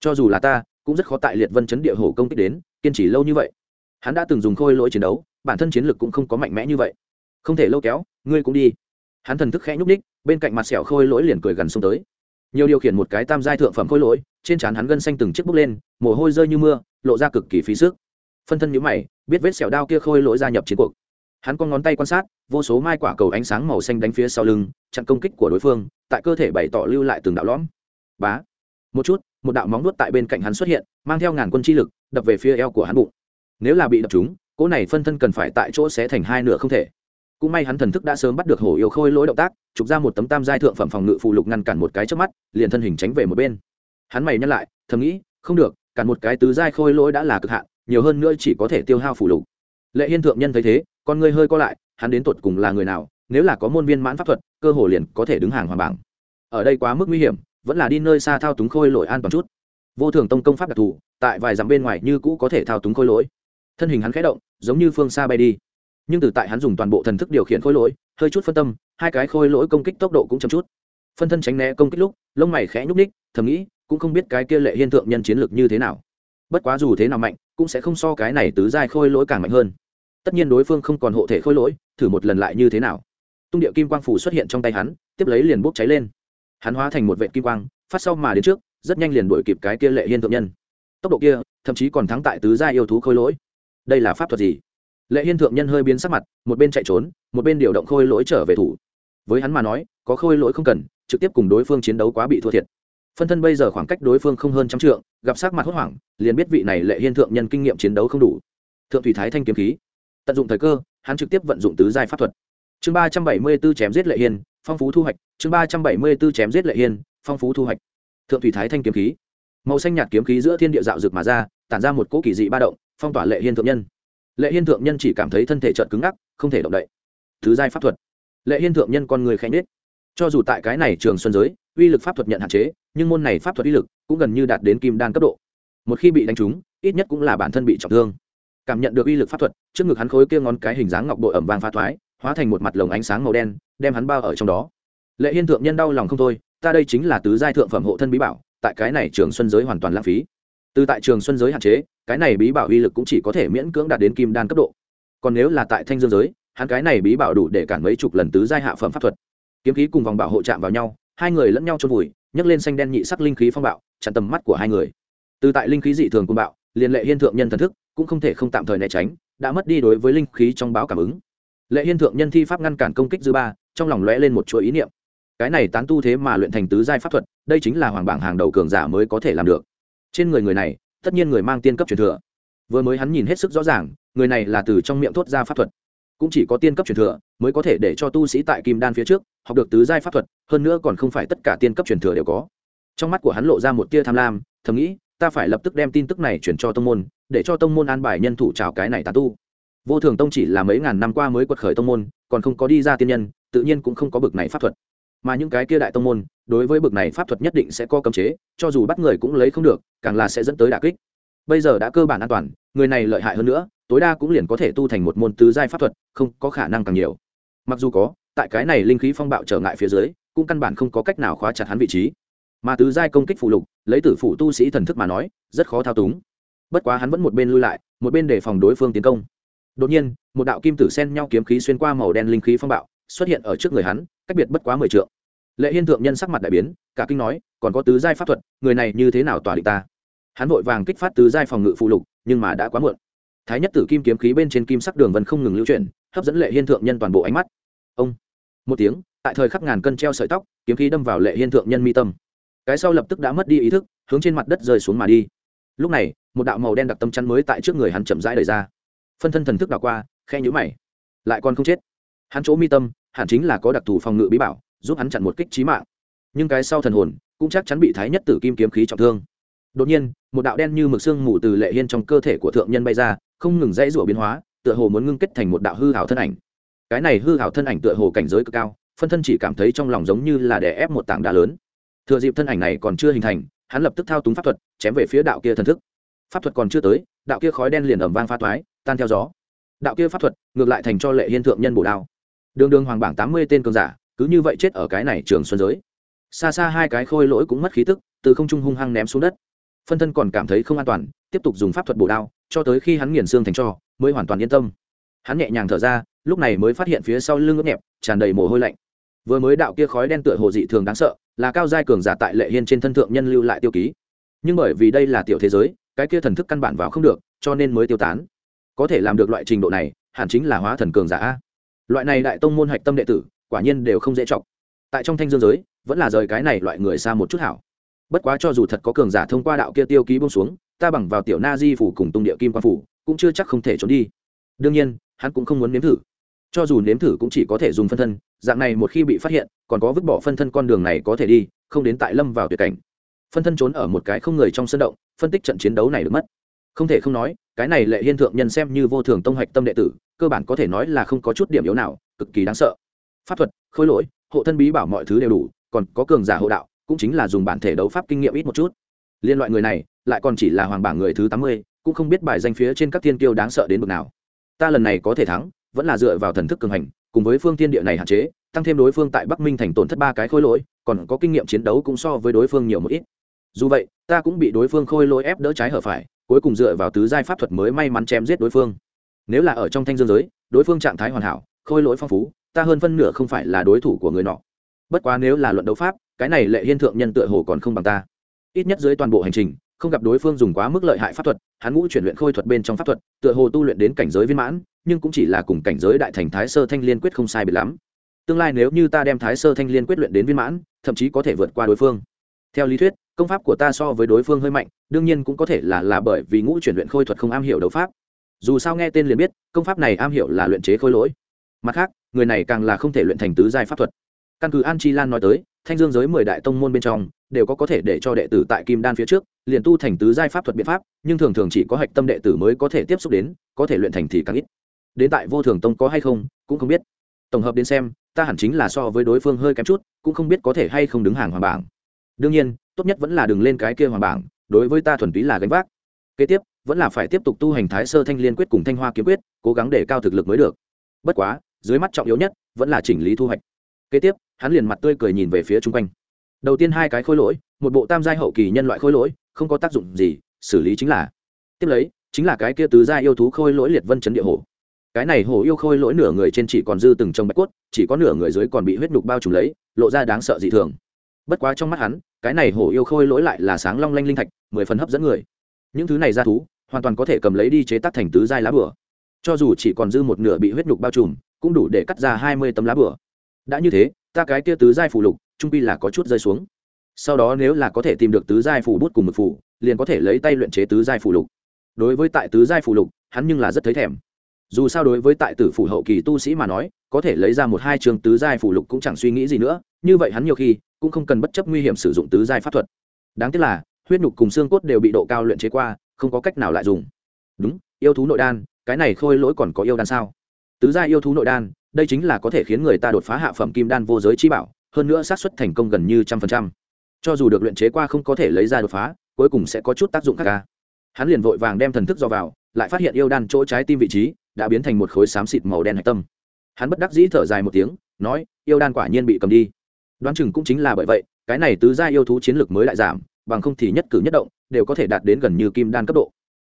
Cho dù là ta, cũng rất khó tại liệt vân chấn địa hồ công kích đến, kiên trì lâu như vậy. Hắn đã từng dùng khôi lỗi chiến đấu, bản thân chiến lực cũng không có mạnh mẽ như vậy. Không thể lâu kéo, ngươi cũng đi. Hắn thần thức khẽ nhúc ních bên cạnh mặt sẹo khôi lỗi liền cười gần xông tới nhiều điều khiển một cái tam giai thượng phẩm khôi lỗi, trên trán hắn gân xanh từng chiếc bốc lên, mồ hôi rơi như mưa, lộ ra cực kỳ phí sức. Phân thân nhữ mày, biết vết sẹo đao kia khôi lỗi gia nhập chiến cuộc. Hắn con ngón tay quan sát, vô số mai quả cầu ánh sáng màu xanh đánh phía sau lưng, chặn công kích của đối phương, tại cơ thể bày tỏ lưu lại từng đạo lõm. Bá! Một chút, một đạo móng nuốt tại bên cạnh hắn xuất hiện, mang theo ngàn quân chi lực, đập về phía eo của hắn bụng. Nếu là bị đập chúng cỗ này phân thân cần phải tại chỗ sẽ thành hai nửa không thể cũng may hắn thần thức đã sớm bắt được hổ yêu khôi lỗi động tác trục ra một tấm tam giai thượng phẩm phòng ngự phù lục ngăn cản một cái trước mắt, liền thân hình tránh về một bên. Hắn mày nhắc lại, thầm nghĩ, không được, cản một cái tứ giai khôi lỗi đã là cực hạn, nhiều hơn nữa chỉ có thể tiêu hao phù lục. Lệ hiên thượng nhân thấy thế, con ngươi hơi co lại, hắn đến tột cùng là người nào, nếu là có môn viên mãn pháp thuật, cơ hồ liền có thể đứng hàng hoàng bảng. Ở đây quá mức nguy hiểm, vẫn là đi nơi xa thao túng khôi lỗi an toàn chút. Vô thường tông công pháp đặc thù, tại vài dặm bên ngoài như cũ có thể thao túng khôi lỗi. Thân hình hắn khẽ động, giống như phương xa bay đi nhưng từ tại hắn dùng toàn bộ thần thức điều khiển khôi lỗi, hơi chút phân tâm, hai cái khôi lỗi công kích tốc độ cũng chậm chút. Phân thân tránh né công kích lúc, lông mày khẽ nhúc ních thầm nghĩ, cũng không biết cái kia lệ hiên thượng nhân chiến lược như thế nào. Bất quá dù thế nào mạnh, cũng sẽ không so cái này tứ giai khôi lỗi càng mạnh hơn. Tất nhiên đối phương không còn hộ thể khôi lỗi, thử một lần lại như thế nào. Tung điệu kim quang phủ xuất hiện trong tay hắn, tiếp lấy liền bốc cháy lên. Hắn hóa thành một vệ kim quang, phát sau mà đến trước, rất nhanh liền đuổi kịp cái kia lệ hiên thượng nhân. Tốc độ kia, thậm chí còn thắng tại tứ gia yêu thú khôi lỗi. Đây là pháp thuật gì? Lệ hiên thượng nhân hơi biến sắc mặt, một bên chạy trốn, một bên điều động khôi lỗi trở về thủ. Với hắn mà nói, có khôi lỗi không cần, trực tiếp cùng đối phương chiến đấu quá bị thua thiệt. Phân thân bây giờ khoảng cách đối phương không hơn trăm trượng, gặp sắc mặt hốt hoảng, liền biết vị này lệ hiên thượng nhân kinh nghiệm chiến đấu không đủ. Thượng thủy thái thanh kiếm khí. Tận dụng thời cơ, hắn trực tiếp vận dụng tứ giai pháp thuật. Chương ba trăm bảy mươi b ố chém giết lệ hiên, phong phú thu hoạch. Chương ba trăm bảy mươi b ố chém giết lệ hiên, phong phú thu hoạch. Thượng thủy thái thanh kiếm khí. Màu xanh nhạt kiếm khí giữa thiên địa dạo rực mà ra, tản ra một cỗ kỳ dị ba động, phong tỏa lệ hiên thượng nhân lệ hiên thượng nhân chỉ cảm thấy thân thể trợn cứng ngắc, không thể động đậy. Thứ giai pháp thuật. Lệ hiên thượng nhân con người khanh nết cho dù tại cái này trường xuân giới, uy lực pháp thuật nhận hạn chế, nhưng môn này pháp thuật uy lực cũng gần như đạt đến kim đan cấp độ. Một khi bị đánh trúng, ít nhất cũng là bản thân bị trọng thương. Cảm nhận được uy lực pháp thuật, trước ngực hắn khối kia ngón cái hình dáng ngọc bội ẩm vàng pha thoái, hóa thành một mặt lồng ánh sáng màu đen, đem hắn bao ở trong đó. Lệ hiên thượng nhân đau lòng không thôi, ta đây chính là tứ giai thượng phẩm hộ thân bí bảo, tại cái này trường xuân giới hoàn toàn lãng phí từ tại trường xuân giới hạn chế, cái này bí bảo uy lực cũng chỉ có thể miễn cưỡng đạt đến kim đan cấp độ. Còn nếu là tại thanh dương giới, hắn cái này bí bảo đủ để cản mấy chục lần tứ giai hạ phẩm pháp thuật. Kiếm khí cùng vòng bảo hộ chạm vào nhau, hai người lẫn nhau trôn vùi, nhấc lên xanh đen nhị sắc linh khí phong bạo, chặn tầm mắt của hai người. Từ tại linh khí dị thường côn bạo, liền lệ hiên thượng nhân thần thức cũng không thể không tạm thời né tránh, đã mất đi đối với linh khí trong báo cảm ứng. Lệ hiên thượng nhân thi pháp ngăn cản công kích dư ba, trong lòng lóe lên một chuỗi ý niệm. Cái này tán tu thế mà luyện thành tứ giai pháp thuật, đây chính là hoàng bảng hàng đầu cường giả mới có thể làm được trên người người này, tất nhiên người mang tiên cấp truyền thừa. Vừa mới hắn nhìn hết sức rõ ràng, người này là từ trong miệng thốt ra pháp thuật. Cũng chỉ có tiên cấp truyền thừa mới có thể để cho tu sĩ tại kim đan phía trước học được tứ giai pháp thuật, hơn nữa còn không phải tất cả tiên cấp truyền thừa đều có. Trong mắt của hắn lộ ra một tia tham lam, thầm nghĩ, ta phải lập tức đem tin tức này chuyển cho tông môn, để cho tông môn an bài nhân thủ trào cái này tà tu. Vô thường tông chỉ là mấy ngàn năm qua mới quật khởi tông môn, còn không có đi ra tiên nhân, tự nhiên cũng không có bực này pháp thuật mà những cái kia đại tông môn, đối với bực này pháp thuật nhất định sẽ có cấm chế, cho dù bắt người cũng lấy không được, càng là sẽ dẫn tới đà kích. Bây giờ đã cơ bản an toàn, người này lợi hại hơn nữa, tối đa cũng liền có thể tu thành một môn tứ giai pháp thuật, không có khả năng càng nhiều. Mặc dù có, tại cái này linh khí phong bạo trở ngại phía dưới, cũng căn bản không có cách nào khóa chặt hắn vị trí. Mà tứ giai công kích phụ lục, lấy tử phụ tu sĩ thần thức mà nói, rất khó thao túng. Bất quá hắn vẫn một bên lui lại, một bên đề phòng đối phương tiến công. Đột nhiên, một đạo kim tử sen nhau kiếm khí xuyên qua màu đen linh khí phong bạo xuất hiện ở trước người hắn, cách biệt bất quá mười trượng. Lệ hiên thượng nhân sắc mặt đại biến, cả kinh nói, còn có tứ giai pháp thuật, người này như thế nào tỏa định ta? Hắn vội vàng kích phát tứ giai phòng ngự phụ lục, nhưng mà đã quá muộn. Thái nhất tử kim kiếm khí bên trên kim sắc đường vân không ngừng lưu chuyển, hấp dẫn lệ hiên thượng nhân toàn bộ ánh mắt. Ông! Một tiếng, tại thời khắc ngàn cân treo sợi tóc, kiếm khí đâm vào lệ hiên thượng nhân mi tâm. Cái sau lập tức đã mất đi ý thức, hướng trên mặt đất rơi xuống mà đi. Lúc này, một đạo màu đen đặc tâm chắn mới tại trước người hắn chậm rãi đời ra. Phân thân thần thức đảo qua khe nhũ mày. Lại còn không chết hắn chỗ mi tâm, hẳn chính là có đặc thù phòng ngự bí bảo, giúp hắn chặn một kích trí mạng. Nhưng cái sau thần hồn, cũng chắc chắn bị thái nhất tử kim kiếm khí trọng thương. Đột nhiên, một đạo đen như mực xương mù từ lệ hiên trong cơ thể của thượng nhân bay ra, không ngừng dãy rủa biến hóa, tựa hồ muốn ngưng kết thành một đạo hư hảo thân ảnh. Cái này hư hảo thân ảnh tựa hồ cảnh giới cực cao, phân thân chỉ cảm thấy trong lòng giống như là đè ép một tảng đá lớn. Thừa dịp thân ảnh này còn chưa hình thành, hắn lập tức thao túng pháp thuật, chém về phía đạo kia thần thức. Pháp thuật còn chưa tới, đạo kia khói đen liền ẩm vang pha toái, tan theo gió. Đạo kia pháp thuật, ngược lại thành cho lệ hiên thượng nhân bổ đao đường đường hoàng bảng tám mươi tên cường giả, cứ như vậy chết ở cái này trường xuân giới. Xa xa hai cái khôi lỗi cũng mất khí tức, từ không trung hung hăng ném xuống đất. Phân thân còn cảm thấy không an toàn, tiếp tục dùng pháp thuật bổ đao, cho tới khi hắn nghiền xương thành cho, mới hoàn toàn yên tâm. Hắn nhẹ nhàng thở ra, lúc này mới phát hiện phía sau lưng ướt nhẹp, tràn đầy mồ hôi lạnh. Vừa mới đạo kia khói đen tựa hồ dị thường đáng sợ, là cao giai cường giả tại lệ hiên trên thân thượng nhân lưu lại tiêu ký. Nhưng bởi vì đây là tiểu thế giới, cái kia thần thức căn bản vào không được, cho nên mới tiêu tán. Có thể làm được loại trình độ này, hẳn chính là hóa thần cường giả a loại này đại tông môn hạch tâm đệ tử, quả nhiên đều không dễ chọc. Tại trong thanh dương giới, vẫn là rời cái này loại người xa một chút hảo. Bất quá cho dù thật có cường giả thông qua đạo kia tiêu ký bông xuống, ta bằng vào tiểu na di phủ cùng tung địa kim quan phủ, cũng chưa chắc không thể trốn đi. Đương nhiên, hắn cũng không muốn nếm thử. Cho dù nếm thử cũng chỉ có thể dùng phân thân, dạng này một khi bị phát hiện, còn có vứt bỏ phân thân con đường này có thể đi, không đến tại lâm vào tuyệt cảnh. Phân thân trốn ở một cái không người trong sân động, phân tích trận chiến đấu này được mất. Không thể không nói cái này lệ hiên thượng nhân xem như vô thường tông hạch tâm đệ tử, cơ bản có thể nói là không có chút điểm yếu nào, cực kỳ đáng sợ. Pháp thuật, khôi lỗi, hộ thân bí bảo mọi thứ đều đủ, còn có cường giả hộ đạo, cũng chính là dùng bản thể đấu pháp kinh nghiệm ít một chút. Liên loại người này, lại còn chỉ là hoàng bảng người thứ tám mươi, cũng không biết bài danh phía trên các thiên kiêu đáng sợ đến bực nào. Ta lần này có thể thắng, vẫn là dựa vào thần thức cường hành, cùng với phương thiên địa này hạn chế, tăng thêm đối phương tại bắc minh thành tổn thất ba cái khôi lỗi, còn có kinh nghiệm chiến đấu cũng so với đối phương nhiều một ít. Dù vậy, ta cũng bị đối phương khôi lỗi ép đỡ trái hở phải cuối cùng dựa vào tứ giai pháp thuật mới may mắn chém giết đối phương. Nếu là ở trong thanh dương giới, đối phương trạng thái hoàn hảo, khôi lỗi phong phú, ta hơn phân nửa không phải là đối thủ của người nọ. Bất quá nếu là luận đấu pháp, cái này lệ hiên thượng nhân tựa hồ còn không bằng ta. Ít nhất dưới toàn bộ hành trình, không gặp đối phương dùng quá mức lợi hại pháp thuật, hắn ngũ chuyển luyện khôi thuật bên trong pháp thuật, tựa hồ tu luyện đến cảnh giới viên mãn, nhưng cũng chỉ là cùng cảnh giới đại thành thái sơ thanh liên quyết không sai biệt lắm. Tương lai nếu như ta đem thái sơ thanh liên quyết luyện đến viên mãn, thậm chí có thể vượt qua đối phương theo lý thuyết, công pháp của ta so với đối phương hơi mạnh, đương nhiên cũng có thể là là bởi vì ngũ chuyển luyện khôi thuật không am hiểu đấu pháp. Dù sao nghe tên liền biết, công pháp này am hiểu là luyện chế khôi lỗi. Mặt khác, người này càng là không thể luyện thành tứ giai pháp thuật. Căn cứ an chi lan nói tới, thanh dương giới mười đại tông môn bên trong, đều có có thể để cho đệ tử tại kim đan phía trước, liền tu thành tứ giai pháp thuật biện pháp, nhưng thường thường chỉ có hạch tâm đệ tử mới có thể tiếp xúc đến, có thể luyện thành thì càng ít. Đến tại vô thường tông có hay không, cũng không biết. Tổng hợp đến xem, ta hẳn chính là so với đối phương hơi kém chút, cũng không biết có thể hay không đứng hàng hoàng bảng đương nhiên, tốt nhất vẫn là đừng lên cái kia hoàng bảng, đối với ta thuần túy là gánh vác. Kế tiếp, vẫn là phải tiếp tục tu hành thái sơ thanh liên quyết cùng thanh hoa kiếm quyết, cố gắng để cao thực lực mới được. Bất quá, dưới mắt trọng yếu nhất, vẫn là chỉnh lý thu hoạch. Kế tiếp, hắn liền mặt tươi cười nhìn về phía chung quanh. Đầu tiên hai cái khối lỗi, một bộ tam giai hậu kỳ nhân loại khối lỗi, không có tác dụng gì, xử lý chính là. Tiếp lấy, chính là cái kia tứ giai yêu thú khôi lỗi liệt vân chấn địa hổ. Cái này hổ yêu khôi lỗi nửa người trên chỉ còn dư từng trong bạch cốt, chỉ có nửa người dưới còn bị huyết nhục bao trùm lấy, lộ ra đáng sợ dị thường bất quá trong mắt hắn, cái này hổ yêu khôi lỗi lại là sáng long lanh linh thạch, mười phần hấp dẫn người. Những thứ này ra thú, hoàn toàn có thể cầm lấy đi chế tác thành tứ giai lá bửa cho dù chỉ còn dư một nửa bị huyết nhục bao trùm, cũng đủ để cắt ra hai mươi tấm lá bửa đã như thế, ta cái tia tứ giai phủ lục, trung pi là có chút rơi xuống. Sau đó nếu là có thể tìm được tứ giai phủ bút cùng mực phủ liền có thể lấy tay luyện chế tứ giai phủ lục. Đối với tại tứ giai phủ lục, hắn nhưng là rất thấy thèm. Dù sao đối với tại tử phủ hậu kỳ tu sĩ mà nói, có thể lấy ra một hai trường tứ giai phủ lục cũng chẳng suy nghĩ gì nữa, như vậy hắn nhiều khi cũng không cần bất chấp nguy hiểm sử dụng tứ giai pháp thuật. Đáng tiếc là, huyết nhục cùng xương cốt đều bị độ cao luyện chế qua, không có cách nào lại dùng. Đúng, yêu thú nội đan, cái này khôi lỗi còn có yêu đan sao? Tứ giai yêu thú nội đan, đây chính là có thể khiến người ta đột phá hạ phẩm kim đan vô giới chi bảo, hơn nữa xác suất thành công gần như trăm phần trăm. Cho dù được luyện chế qua không có thể lấy ra đột phá, cuối cùng sẽ có chút tác dụng khác ca. Hắn liền vội vàng đem thần thức do vào, lại phát hiện yêu đan chỗ trái tim vị trí đã biến thành một khối xám xịt màu đen hạch tâm. Hắn bất đắc dĩ thở dài một tiếng, nói, yêu đan quả nhiên bị cầm đi đoán chừng cũng chính là bởi vậy, cái này tứ gia yêu thú chiến lược mới lại giảm, bằng không thì nhất cử nhất động đều có thể đạt đến gần như kim đan cấp độ.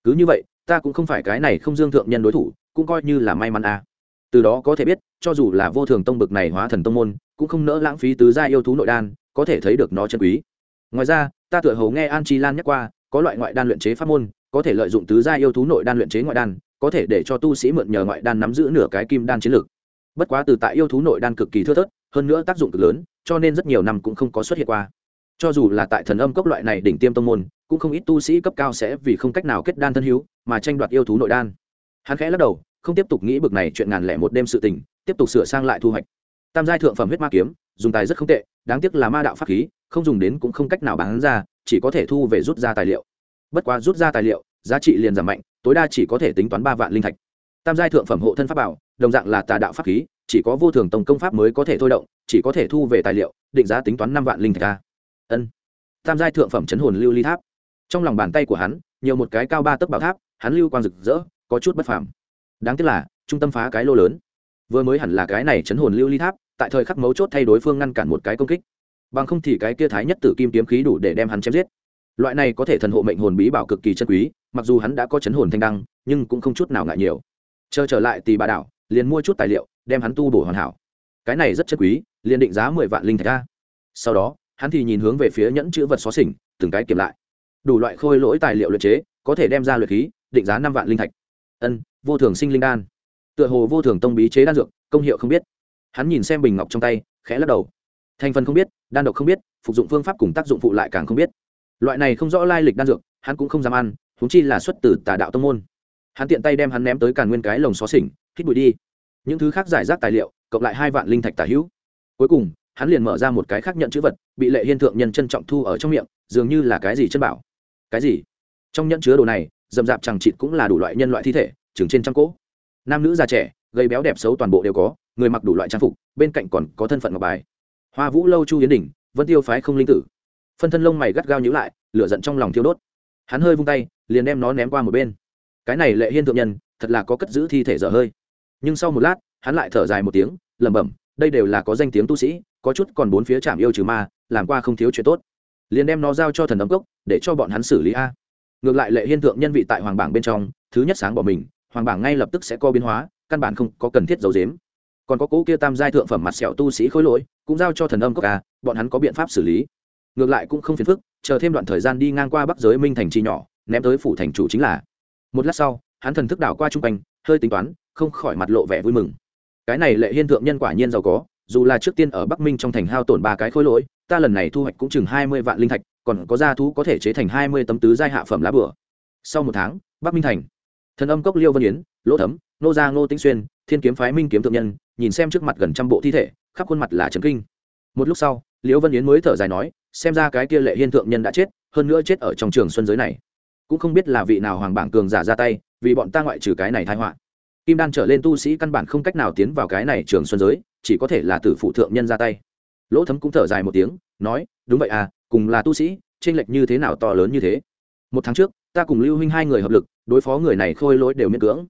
Cứ như vậy, ta cũng không phải cái này không dương thượng nhân đối thủ, cũng coi như là may mắn à. từ đó có thể biết, cho dù là vô thường tông bực này hóa thần tông môn, cũng không nỡ lãng phí tứ gia yêu thú nội đan, có thể thấy được nó chân quý. Ngoài ra, ta tựa hầu nghe an chi lan nhắc qua, có loại ngoại đan luyện chế pháp môn, có thể lợi dụng tứ gia yêu thú nội đan luyện chế ngoại đan, có thể để cho tu sĩ mượn nhờ ngoại đan nắm giữ nửa cái kim đan chiến lược. Bất quá từ tại yêu thú nội đan cực kỳ thưa thớt, hơn nữa tác dụng cực lớn cho nên rất nhiều năm cũng không có xuất hiện qua. Cho dù là tại thần âm cốc loại này đỉnh tiêm tông môn, cũng không ít tu sĩ cấp cao sẽ vì không cách nào kết đan thân hữu, mà tranh đoạt yêu thú nội đan. Hắn khẽ lắc đầu, không tiếp tục nghĩ bực này chuyện ngàn lẻ một đêm sự tình, tiếp tục sửa sang lại thu hoạch. Tam giai thượng phẩm huyết ma kiếm, dùng tài rất không tệ, đáng tiếc là ma đạo pháp khí, không dùng đến cũng không cách nào bán ra, chỉ có thể thu về rút ra tài liệu. Bất quá rút ra tài liệu, giá trị liền giảm mạnh, tối đa chỉ có thể tính toán ba vạn linh thạch. Tam giai thượng phẩm hộ thân pháp bảo đồng dạng là tà đạo pháp khí, chỉ có vô thường tổng công pháp mới có thể thôi động, chỉ có thể thu về tài liệu, định giá tính toán năm vạn linh thạch ca ân. Tam giai thượng phẩm chấn hồn lưu ly tháp. Trong lòng bàn tay của hắn, nhiều một cái cao ba tấc bảo tháp, hắn lưu quang rực rỡ, có chút bất phàm. Đáng tiếc là, trung tâm phá cái lô lớn. Vừa mới hẳn là cái này chấn hồn lưu ly tháp, tại thời khắc mấu chốt thay đối phương ngăn cản một cái công kích. Bằng không thì cái kia thái nhất tử kim kiếm khí đủ để đem hắn chém giết. Loại này có thể thần hộ mệnh hồn bí bảo cực kỳ chân quý, mặc dù hắn đã có chấn hồn thanh đăng, nhưng cũng không chút nào ngại nhiều. Chờ trở lại tì bà đảo liền mua chút tài liệu, đem hắn tu bổ hoàn hảo. Cái này rất chất quý, liền định giá mười vạn linh thạch ra. Sau đó, hắn thì nhìn hướng về phía nhẫn chữ vật xó xỉnh từng cái kiểm lại. Đủ loại khôi lỗi tài liệu luyện chế, có thể đem ra luyện khí, định giá năm vạn linh thạch. Ân, vô thường sinh linh đan. Tựa hồ vô thường tông bí chế đan dược, công hiệu không biết. Hắn nhìn xem bình ngọc trong tay, khẽ lắc đầu. Thành phần không biết, đan độc không biết, phục dụng phương pháp cùng tác dụng phụ lại càng không biết. Loại này không rõ lai lịch đan dược, hắn cũng không dám ăn húng chi là xuất từ tà đạo tông môn hắn tiện tay đem hắn ném tới càn nguyên cái lồng xó xỉnh, hít bụi đi. Những thứ khác giải rác tài liệu, cộng lại hai vạn linh thạch tả hữu. Cuối cùng, hắn liền mở ra một cái khác nhận chữ vật, bị lệ hiên thượng nhân trân trọng thu ở trong miệng, dường như là cái gì chân bảo. Cái gì? Trong nhận chứa đồ này dầm dạp chẳng chịt cũng là đủ loại nhân loại thi thể, chừng trên trăm cỗ. Nam nữ già trẻ gây béo đẹp xấu toàn bộ đều có, người mặc đủ loại trang phục, bên cạnh còn có thân phận ngọc bài. Hoa vũ lâu chu yến đình vẫn tiêu phái không linh tử. Phân thân lông mày gắt gao nhữ lại, lửa giận trong lòng thiêu đốt. Hắn hơi vung tay, liền đem nó ném qua một bên cái này lệ hiên thượng nhân, thật là có cất giữ thi thể dở hơi. Nhưng sau một lát, hắn lại thở dài một tiếng, lẩm bẩm, đây đều là có danh tiếng tu sĩ, có chút còn bốn phía trạm yêu trừ ma, làm qua không thiếu chuyện tốt. Liền đem nó giao cho thần ấm cốc, để cho bọn hắn xử lý a. Ngược lại lệ hiên thượng nhân vị tại hoàng bảng bên trong, thứ nhất sáng bỏ mình, hoàng bảng ngay lập tức sẽ co biến hóa, căn bản không có cần thiết giấu dếm còn có cỗ kia tam giai thượng phẩm mặt sẹo tu sĩ khối lỗi, cũng giao cho thần âm cốc ca bọn hắn có biện pháp xử lý. Ngược lại cũng không phiền phức, chờ thêm đoạn thời gian đi ngang qua bắc giới minh thành chi nhỏ, ném tới phủ thành chủ chính là một lát sau, hắn thần thức đảo qua chung quanh, hơi tính toán, không khỏi mặt lộ vẻ vui mừng. Cái này lệ hiên thượng nhân quả nhiên giàu có, dù là trước tiên ở bắc minh trong thành hao tổn ba cái khối lỗi, ta lần này thu hoạch cũng chừng hai mươi vạn linh thạch, còn có gia thú có thể chế thành hai mươi tấm tứ giai hạ phẩm lá bửa. Sau một tháng, bắc minh thành. Thần âm cốc liêu vân yến, lỗ thấm, nô gia ngô tĩnh xuyên, thiên kiếm phái minh kiếm thượng nhân, nhìn xem trước mặt gần trăm bộ thi thể, khắp khuôn mặt là trấn kinh. Một lúc sau liễu vân yến mới thở dài nói, xem ra cái kia lệ hiên thượng nhân đã chết, hơn nữa chết ở trong trường xuân giới này cũng không biết là vị nào hoàng bảng cường giả ra tay, vì bọn ta ngoại trừ cái này thái họa. Kim đan trở lên tu sĩ căn bản không cách nào tiến vào cái này trường xuân giới, chỉ có thể là từ phụ thượng nhân ra tay. Lỗ thấm cũng thở dài một tiếng, nói, đúng vậy à cùng là tu sĩ tranh lệch như thế nào to lớn như thế? Một tháng trước, ta cùng lưu huynh hai người hợp lực, đối phó người này khôi lỗi đều miễn cưỡng.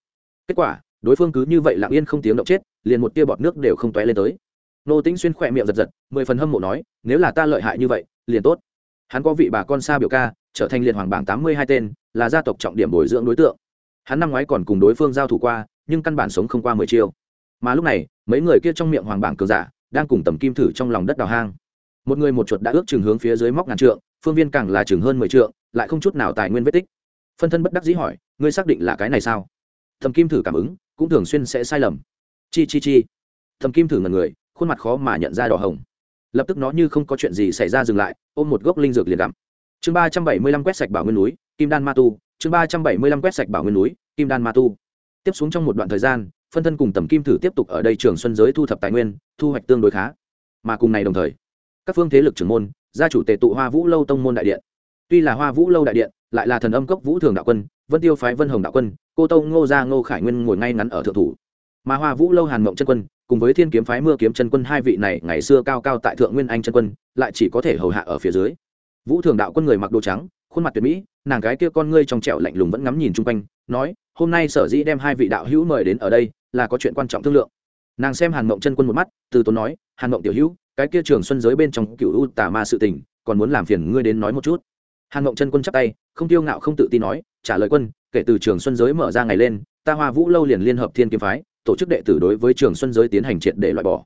Kết quả, đối phương cứ như vậy lặng yên không tiếng động chết, liền một tia bọt nước đều không toé lên tới. Nô tĩnh xuyên khỏe miệng giật giật, mười phần hâm mộ nói, nếu là ta lợi hại như vậy, liền tốt. Hắn có vị bà con xa biểu ca trở thành liệt hoàng bảng tám mươi hai tên, là gia tộc trọng điểm bồi dưỡng đối tượng. Hắn năm ngoái còn cùng đối phương giao thủ qua, nhưng căn bản sống không qua mười chiêu. Mà lúc này, mấy người kia trong miệng hoàng bảng cường giả, đang cùng tầm kim thử trong lòng đất đào hang. Một người một chuột đã ước chừng hướng phía dưới móc ngàn trượng, phương viên càng là chừng hơn mười trượng, lại không chút nào tài nguyên vết tích. Phân thân bất đắc dĩ hỏi, ngươi xác định là cái này sao? Thầm kim thử cảm ứng, cũng thường xuyên sẽ sai lầm. Chi chi chi. Thầm kim thử ngần người, khuôn mặt khó mà nhận ra đỏ hồng. Lập tức nó như không có chuyện gì xảy ra dừng lại, ôm một gốc linh dược liền gặm chương ba trăm bảy mươi lăm quét sạch bảo nguyên núi, kim đan ma tu. Chương ba trăm bảy mươi lăm quét sạch bảo nguyên núi, kim đan ma tu. Tiếp xuống trong một đoạn thời gian, phân thân cùng tầm kim thử tiếp tục ở đây trường xuân giới thu thập tài nguyên, thu hoạch tương đối khá. Mà cùng này đồng thời, các phương thế lực trưởng môn, gia chủ tề tụ hoa vũ lâu tông môn đại điện. Tuy là hoa vũ lâu đại điện, lại là thần âm cốc vũ thường đạo quân, vân tiêu phái vân hồng đạo quân, cô tông ngô gia ngô khải nguyên ngồi ngay ngắn ở thượng thủ. Mà hoa vũ lâu hàn mộng chân quân, cùng với thiên kiếm phái mưa kiếm chân quân hai vị này ngày xưa cao cao tại thượng nguyên anh chân quân, lại chỉ có thể hầu hạ ở phía dưới vũ thường đạo quân người mặc đồ trắng, khuôn mặt tuyệt mỹ, nàng gái kia con ngươi trong trẻo lạnh lùng vẫn ngắm nhìn chung quanh, nói, hôm nay sở dĩ đem hai vị đạo hữu mời đến ở đây, là có chuyện quan trọng thương lượng. Nàng xem hàn mộng chân quân một mắt, từ tốn nói, hàn mộng tiểu hữu, cái kia trường xuân giới bên trong cựu u tà ma sự tình, còn muốn làm phiền ngươi đến nói một chút. Hàn mộng chân quân chắp tay, không tiêu ngạo không tự tin nói, trả lời quân, kể từ trường xuân giới mở ra ngày lên, ta hoa vũ lâu liền liên hợp thiên kiếm phái, tổ chức đệ tử đối với trường xuân giới tiến hành triệt để loại bỏ.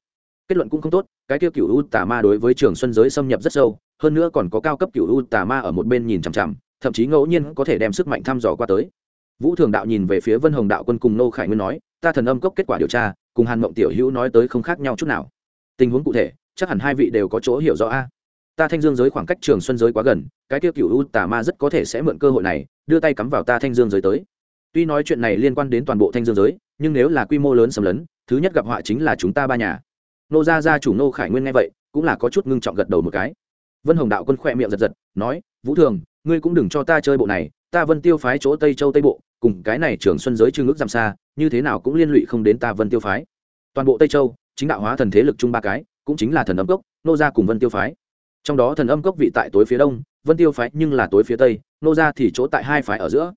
Kết luận cũng không tốt, cái kia cựu u tà ma đối với trường xuân giới xâm nhập rất sâu hơn nữa còn có cao cấp cựu u tà ma ở một bên nhìn chằm chằm, thậm chí ngẫu nhiên có thể đem sức mạnh thăm dò qua tới. Vũ thường đạo nhìn về phía vân hồng đạo quân cùng nô khải nguyên nói, ta thần âm cốc kết quả điều tra, cùng hàn mộng tiểu hữu nói tới không khác nhau chút nào. Tình huống cụ thể, chắc hẳn hai vị đều có chỗ hiểu rõ a. Ta thanh dương giới khoảng cách trường xuân giới quá gần, cái kia cựu u tà ma rất có thể sẽ mượn cơ hội này, đưa tay cắm vào ta thanh dương giới tới. Tuy nói chuyện này liên quan đến toàn bộ thanh dương giới, nhưng nếu là quy mô lớn xâm lấn, thứ nhất gặp họa chính là chúng ta ba nhà. Nô gia gia chủ nô khải nguyên nghe vậy, cũng là có chút ngưng trọng gật đầu một cái vân hồng đạo quân khỏe miệng giật giật, nói, vũ thường, ngươi cũng đừng cho ta chơi bộ này, ta vân tiêu phái chỗ tây châu tây bộ, cùng cái này trường xuân giới trương ước giảm xa, như thế nào cũng liên lụy không đến ta vân tiêu phái. Toàn bộ tây châu, chính đạo hóa thần thế lực chung ba cái, cũng chính là thần âm cốc, nô gia cùng vân tiêu phái. Trong đó thần âm cốc vị tại tối phía đông, vân tiêu phái nhưng là tối phía tây, nô gia thì chỗ tại hai phái ở giữa.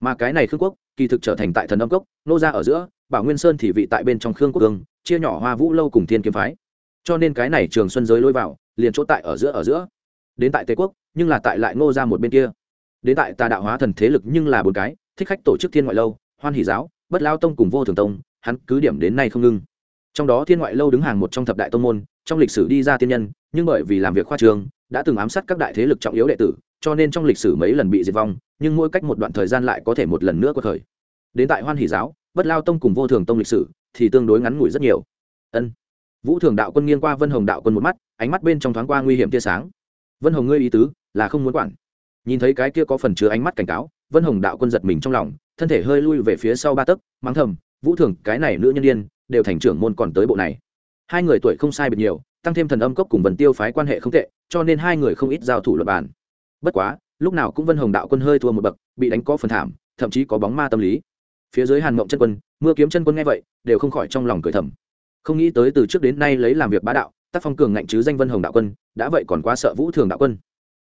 Mà cái này khương quốc, kỳ thực trở thành tại thần âm cốc, nô gia ở giữa, bảo nguyên sơn thì vị tại bên trong khương quốc cương chia nhỏ hoa vũ lâu cùng thiên kiếm phái. Cho nên cái này trường xuân giới lôi vào liền chỗ tại ở giữa ở giữa. Đến tại tề quốc, nhưng là tại lại ngô ra một bên kia. Đến tại tà đạo hóa thần thế lực nhưng là bốn cái, thích khách tổ chức thiên ngoại lâu, hoan hỷ giáo, bất lao tông cùng vô thường tông, hắn cứ điểm đến nay không ngưng trong đó thiên ngoại lâu đứng hàng một trong thập đại tông môn, trong lịch sử đi ra tiên nhân, nhưng bởi vì làm việc khoa trường, đã từng ám sát các đại thế lực trọng yếu đệ tử, cho nên trong lịch sử mấy lần bị diệt vong, nhưng mỗi cách một đoạn thời gian lại có thể một lần nữa có thời. Đến tại hoan hỷ giáo, bất lao tông cùng vô thường tông lịch sử thì tương đối ngắn ngủi rất nhiều. Ân vũ thường đạo quân nghiêng qua vân hồng đạo quân một mắt, ánh mắt bên trong thoáng qua nguy hiểm tia sáng. Vân hồng, ngươi ý tứ là không muốn quản. Nhìn thấy cái kia có phần chứa ánh mắt cảnh cáo, vân hồng đạo quân giật mình trong lòng, thân thể hơi lui về phía sau ba tấc, mắng thầm, vũ thường, cái này nữ nhân đ i ê n đều thành trưởng môn còn tới bộ này. Hai người tuổi không sai biệt nhiều, tăng thêm thần âm cốc cùng vần tiêu phái quan hệ không tệ, cho nên hai người không ít giao thủ luật bàn. Bất quá, lúc nào cũng vân hồng đạo quân hơi thua một bậc, bị đánh có phần thảm, thậm chí có bóng ma tâm lý. Phía dưới hàn mộng chân quân, mưa kiếm chân quân nghe vậy, đều không khỏi trong lòng cười thầm không nghĩ tới từ trước đến nay lấy làm việc bá đạo, tác phong cường ngạnh chứ danh vân hồng đạo quân, đã vậy còn quá sợ vũ thường đạo quân.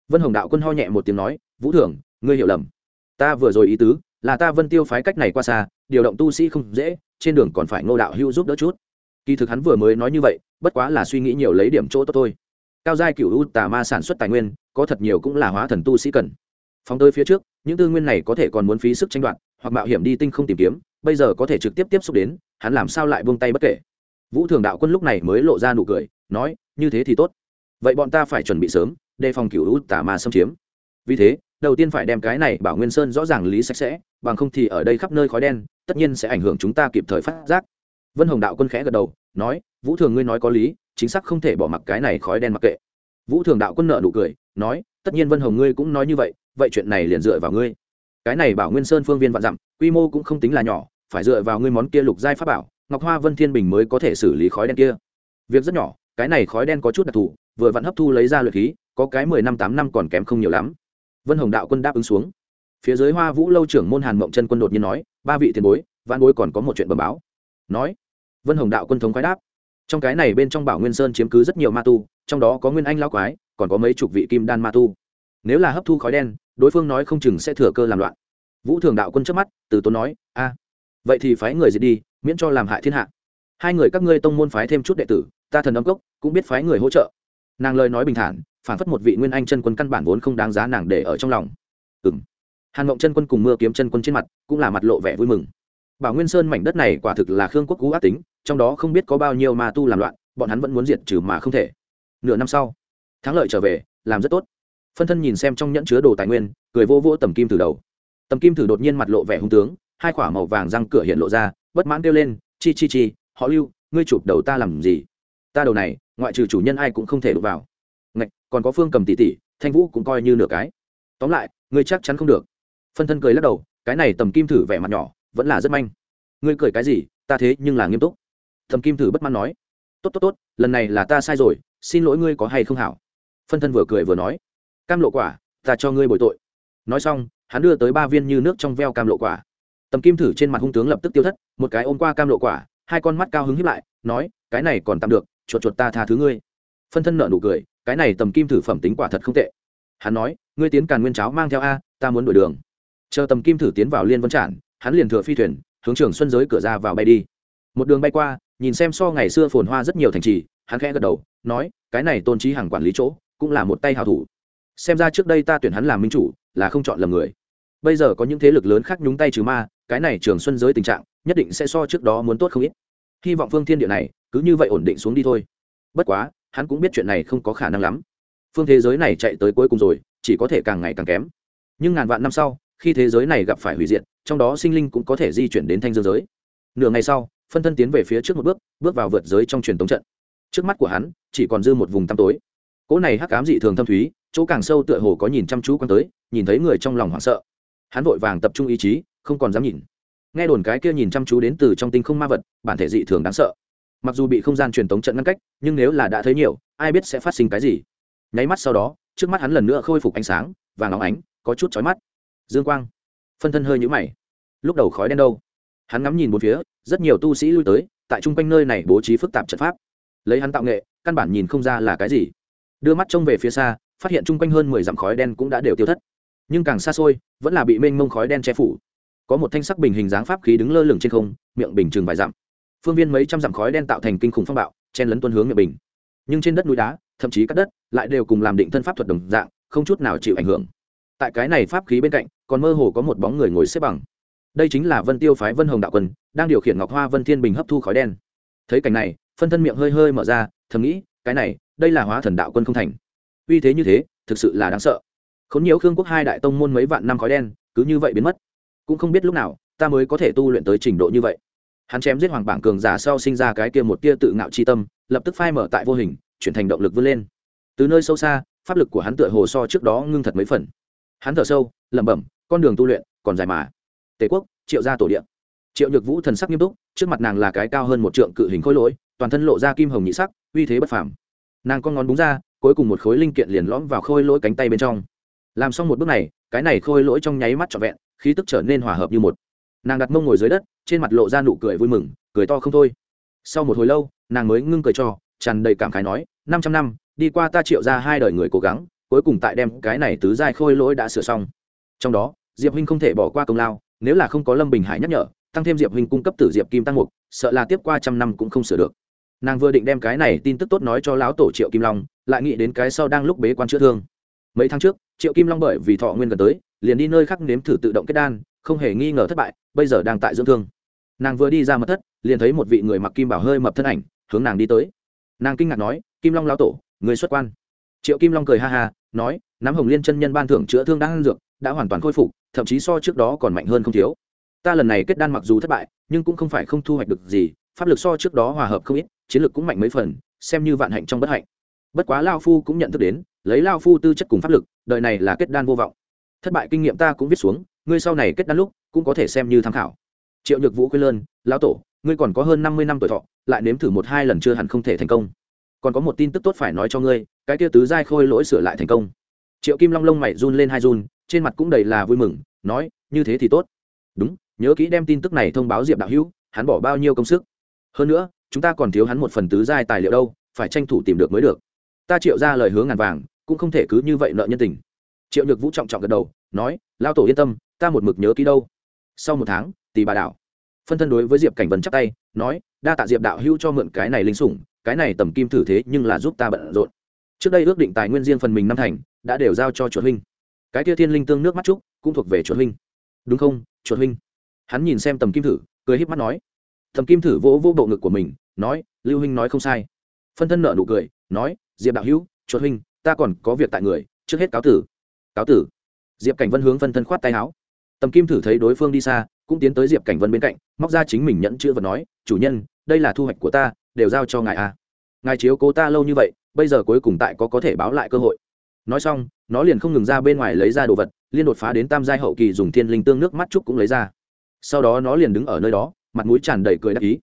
Vân hồng đạo quân ho nhẹ một tiếng nói, vũ thường, ngươi hiểu lầm. Ta vừa rồi ý tứ là ta vân tiêu phái cách này qua xa, điều động tu sĩ không dễ, trên đường còn phải ngô đạo hưu giúp đỡ chút. Kỳ thực hắn vừa mới nói như vậy, bất quá là suy nghĩ nhiều lấy điểm chỗ tốt thôi. Cao giai cựu u tà ma sản xuất tài nguyên, có thật nhiều cũng là hóa thần tu sĩ cần. Phóng tới phía trước, những tư nguyên này có thể còn muốn phí sức tranh đoạt, hoặc mạo hiểm đi tinh không tìm kiếm, bây giờ có thể trực tiếp tiếp xúc đến, hắn làm sao lại buông tay bất kể vũ thường đạo quân lúc này mới lộ ra nụ cười, nói, như thế thì tốt. Vậy bọn ta phải chuẩn bị sớm, đề phòng cựu hữu tả ma xâm chiếm. Vì thế, đầu tiên phải đem cái này bảo nguyên sơn rõ ràng lý sạch sẽ, bằng không thì ở đây khắp nơi khói đen, tất nhiên sẽ ảnh hưởng chúng ta kịp thời phát giác. Vân hồng đạo quân khẽ gật đầu, nói, vũ thường ngươi nói có lý, chính xác không thể bỏ mặc cái này khói đen mặc kệ. Vũ thường đạo quân nợ nụ cười, nói, tất nhiên vân hồng ngươi cũng nói như vậy vậy chuyện này liền dựa vào ngươi. Cái này bảo nguyên sơn phương viên vạn dặm, quy mô cũng không tính là nhỏ, phải dựa vào ngươi món kia lục giai pháp bảo ngọc hoa vân thiên bình mới có thể xử lý khói đen kia. Việc rất nhỏ, cái này khói đen có chút đặc thù, vừa vặn hấp thu lấy ra luyện khí, có cái mười năm tám năm còn kém không nhiều lắm. Vân hồng đạo quân đáp ứng xuống. Phía dưới hoa vũ lâu trưởng môn hàn mộng chân quân đột nhiên nói, ba vị tiền bối vạn bối còn có một chuyện bẩm báo. Nói, vân hồng đạo quân thống khoái đáp, trong cái này bên trong bảo nguyên sơn chiếm cứ rất nhiều ma tu, trong đó có nguyên anh lao quái, còn có mấy chục vị kim đan ma tu. Nếu là hấp thu khói đen, đối phương nói không chừng sẽ thừa cơ làm loạn. Vũ thường đạo quân trước mắt, từ tốn nói, a, vậy thì phái người diệt đi miễn cho làm hại thiên hạ. Hai người các ngươi tông môn phái thêm chút đệ tử, ta thần âm cốc, cũng biết phái người hỗ trợ. Nàng lời nói bình thản, phản phất một vị nguyên anh chân quân căn bản vốn không đáng giá nàng để ở trong lòng. Ừ m hàn mộng chân quân cùng mưa kiếm chân quân trên mặt, cũng là mặt lộ vẻ vui mừng. Bảo nguyên sơn mảnh đất này quả thực là khương quốc cú ác tính, trong đó không biết có bao nhiêu ma tu làm loạn, bọn hắn vẫn muốn diệt trừ mà không thể. Nửa năm sau, thắng lợi trở về, làm rất tốt. Phân thân nhìn xem trong nhẫn chứa đồ tài nguyên, cười vô vô tầm kim từ đầu. Tầm kim thử đột nhiên mặt lộ vẻ hung tướng, hai quả màu vàng răng cửa hiện lộ ra bất mãn kêu lên, chi chi chi, họ lưu, ngươi chụp đầu ta làm gì? Ta đầu này, ngoại trừ chủ nhân ai cũng không thể đụng vào. Ngạch, còn có phương cầm tỷ tỷ, thanh vũ cũng coi như nửa cái. Tóm lại, ngươi chắc chắn không được. Phân thân cười lắc đầu, cái này tầm kim thử vẻ mặt nhỏ, vẫn là rất manh. Ngươi cười cái gì? Ta thế nhưng là nghiêm túc. Tầm kim thử bất mãn nói. Tốt tốt tốt, lần này là ta sai rồi, xin lỗi ngươi có hay không hảo? Phân thân vừa cười vừa nói. Cam lộ quả, ta cho ngươi bồi tội. Nói xong, hắn đưa tới ba viên như nước trong veo cam lộ quả tầm kim thử trên mặt hung tướng lập tức tiêu thất, một cái ôm qua cam lộ quả, hai con mắt cao hứng hiếp lại, nói, cái này còn tạm được, chuột chuột ta tha thứ ngươi. Phân thân nợ nụ cười, cái này tầm kim thử phẩm tính quả thật không tệ. Hắn nói, ngươi tiến càn nguyên cháo mang theo a, ta muốn đổi đường. Chờ tầm kim thử tiến vào liên vân trản hắn liền thừa phi thuyền, hướng trường xuân giới cửa ra vào bay đi. Một đường bay qua, nhìn xem so ngày xưa phồn hoa rất nhiều thành trì, hắn khẽ gật đầu, nói, cái này tôn trí hàng quản lý chỗ, cũng là một tay hào thủ. Xem ra trước đây ta tuyển hắn làm minh chủ, là không chọn lầm người. Bây giờ có những thế lực lớn khác nhúng tay trừ ma cái này trường xuân giới tình trạng, nhất định sẽ so trước đó muốn tốt không ít. Hy vọng phương thiên địa này cứ như vậy ổn định xuống đi thôi. Bất quá, hắn cũng biết chuyện này không có khả năng lắm. Phương thế giới này chạy tới cuối cùng rồi, chỉ có thể càng ngày càng kém. Nhưng ngàn vạn năm sau, khi thế giới này gặp phải hủy diệt, trong đó sinh linh cũng có thể di chuyển đến thanh dương giới. Nửa ngày sau, phân thân tiến về phía trước một bước bước vào vượt giới trong truyền tống trận. Trước mắt của hắn, chỉ còn dư một vùng tăm tối. Cỗ này hắc cám dị thường thâm thúy, chỗ càng sâu tựa hồ có nhìn chăm chú quan tới, nhìn thấy người trong lòng hoảng sợ. Hắn vội vàng tập trung ý chí không còn dám nhìn. Nghe đồn cái kia nhìn chăm chú đến từ trong tinh không ma vật, bản thể dị thường đáng sợ. Mặc dù bị không gian truyền tống trận ngăn cách, nhưng nếu là đã thấy nhiều, ai biết sẽ phát sinh cái gì. Nháy mắt sau đó, trước mắt hắn lần nữa khôi phục ánh sáng và nóng ánh, có chút chói mắt. Dương quang. Phân thân hơi nhũ mày. Lúc đầu khói đen đâu? Hắn ngắm nhìn bốn phía, rất nhiều tu sĩ lui tới, tại chung quanh nơi này bố trí phức tạp trận pháp. Lấy hắn tạo nghệ, căn bản nhìn không ra là cái gì. Đưa mắt trông về phía xa, phát hiện chung quanh hơn mười dặm khói đen cũng đã đều tiêu thất. Nhưng càng xa xôi, vẫn là bị mênh mông khói đen che phủ có một thanh sắc bình hình dáng pháp khí đứng lơ lửng trên không, miệng bình chừng vài dặm. Phương viên mấy trăm dặm khói đen tạo thành kinh khủng phong bạo, chen lấn tuân hướng miệng bình. Nhưng trên đất núi đá, thậm chí các đất, lại đều cùng làm định thân pháp thuật đồng dạng, không chút nào chịu ảnh hưởng. Tại cái này pháp khí bên cạnh, còn mơ hồ có một bóng người ngồi xếp bằng. Đây chính là vân tiêu phái vân hồng đạo quân, đang điều khiển ngọc hoa vân thiên bình hấp thu khói đen. Thấy cảnh này, phân thân miệng hơi hơi mở ra, thầm nghĩ, cái này, đây là hóa thần đạo quân không thành. Uy thế như thế, thực sự là đáng sợ. Khốn nhiều khương quốc hai đại tông môn mấy vạn năm khói đen, cứ như vậy biến mất cũng không biết lúc nào, ta mới có thể tu luyện tới trình độ như vậy. Hắn chém giết hoàng bảng cường giả sau sinh ra cái kia một tia tự ngạo chi tâm, lập tức phai mở tại vô hình, chuyển thành động lực vươn lên. Từ nơi sâu xa, pháp lực của hắn tựa hồ so trước đó ngưng thật mấy phần. Hắn thở sâu, lẩm bẩm, con đường tu luyện còn dài mà. Tề quốc, triệu gia tổ điện triệu nhược vũ thần sắc nghiêm túc, trước mặt nàng là cái cao hơn một trượng cự hình khối lỗi, toàn thân lộ ra kim hồng nhị sắc, uy thế bất phàm. Nàng con ngón búng ra, cuối cùng một khối linh kiện liền lõm vào khôi lỗi cánh tay bên trong. Làm xong một bước này cái này khôi lỗi trong nháy mắt trọn vẹn, khí tức trở nên hòa hợp như một. Nàng đặt mông ngồi dưới đất, trên mặt lộ ra nụ cười vui mừng, cười to không thôi. Sau một hồi lâu, nàng mới ngưng cười cho, tràn đầy cảm khái nói, năm trăm năm, đi qua ta triệu ra hai đời người cố gắng, cuối cùng tại đem cái này tứ giai khôi lỗi đã sửa xong. Trong đó, diệp huynh không thể bỏ qua công lao, nếu là không có lâm bình hải nhắc nhở, tăng thêm diệp huynh cung cấp tử diệp kim tăng mục, sợ là tiếp qua trăm năm cũng không sửa được. Nàng vừa định đem cái này tin tức tốt nói cho lão tổ triệu kim long, lại nghĩ đến cái sau đang lúc bế quan chữa thương. Mấy tháng trước triệu kim long bởi vì thọ nguyên gần tới, liền đi nơi khác nếm thử tự động kết đan, không hề nghi ngờ thất bại, bây giờ đang tại dưỡng thương. Nàng vừa đi ra mật thất, liền thấy một vị người mặc kim bảo hơi mập thân ảnh, hướng nàng đi tới. Nàng kinh ngạc nói, kim long lão tổ, người xuất quan. Triệu kim long cười ha ha, nói, nắm hồng liên chân nhân ban thưởng chữa thương đang ăn dược, đã hoàn toàn khôi phục, thậm chí so trước đó còn mạnh hơn không thiếu. Ta lần này kết đan mặc dù thất bại, nhưng cũng không phải không thu hoạch được gì, pháp lực so trước đó hòa hợp không ít, chiến lực cũng mạnh mấy phần, xem như vạn hạnh trong bất hạnh. Bất quá lao phu cũng nhận thức đến lấy lao phu tư chất cùng pháp lực, đời này là kết đan vô vọng. Thất bại kinh nghiệm ta cũng viết xuống, ngươi sau này kết đan lúc, cũng có thể xem như tham khảo. Triệu nhược vũ quê lơn, lão tổ, ngươi còn có hơn năm mươi năm tuổi thọ, lại nếm thử một hai lần chưa hẳn không thể thành công. Còn có một tin tức tốt phải nói cho ngươi, cái kia tứ giai khôi lỗi sửa lại thành công. Triệu kim long lông mày run lên hai run, trên mặt cũng đầy là vui mừng, nói, như thế thì tốt. Đúng, nhớ kỹ đem tin tức này thông báo diệp đạo hữu, hắn bỏ bao nhiêu công sức. Hơn nữa, chúng ta còn thiếu hắn một phần tứ giai tài liệu đâu, phải tranh thủ tìm được mới được. Ta triệu ra lời hướng ngàn vàng cũng không thể cứ như vậy nợ nhân tình. Triệu nhược vũ trọng trọng gật đầu, nói, lao tổ yên tâm, ta một mực nhớ kỹ đâu. Sau một tháng tỷ bà đảo, phân thân đối với diệp cảnh vân chắp tay, nói, đa tạ diệp đạo hữu cho mượn cái này linh sủng, cái này tầm kim thử thế nhưng là giúp ta bận rộn. Trước đây ước định tài nguyên riêng phần mình năm thành, đã đều giao cho chuột huynh. Cái kia thiên linh tương nước mắt trúc cũng thuộc về chuột huynh. Đúng không, chuột huynh? Hắn nhìn xem tầm kim thử, cười híp mắt nói. Tầm kim thử vỗ vỗ bộ ngực của mình, nói, lưu huynh nói không sai. Phân thân nợ nụ cười, nói, diệp đạo hữu, chuột huynh ta còn có việc tại người, trước hết cáo tử. Cáo tử. Diệp cảnh vân hướng phân thân khoát tay áo. Tầm kim thử thấy đối phương đi xa, cũng tiến tới diệp cảnh vân bên cạnh, móc ra chính mình nhẫn chữ và nói, chủ nhân, đây là thu hoạch của ta, đều giao cho ngài a ngài chiếu cố ta lâu như vậy, bây giờ cuối cùng tại có có thể báo lại cơ hội. Nói xong, nó liền không ngừng ra bên ngoài lấy ra đồ vật, liên đột phá đến tam giai hậu kỳ dùng thiên linh tương nước mắt trúc cũng lấy ra. Sau đó nó liền đứng ở nơi đó, mặt mũi tràn đầy cười đắc ý.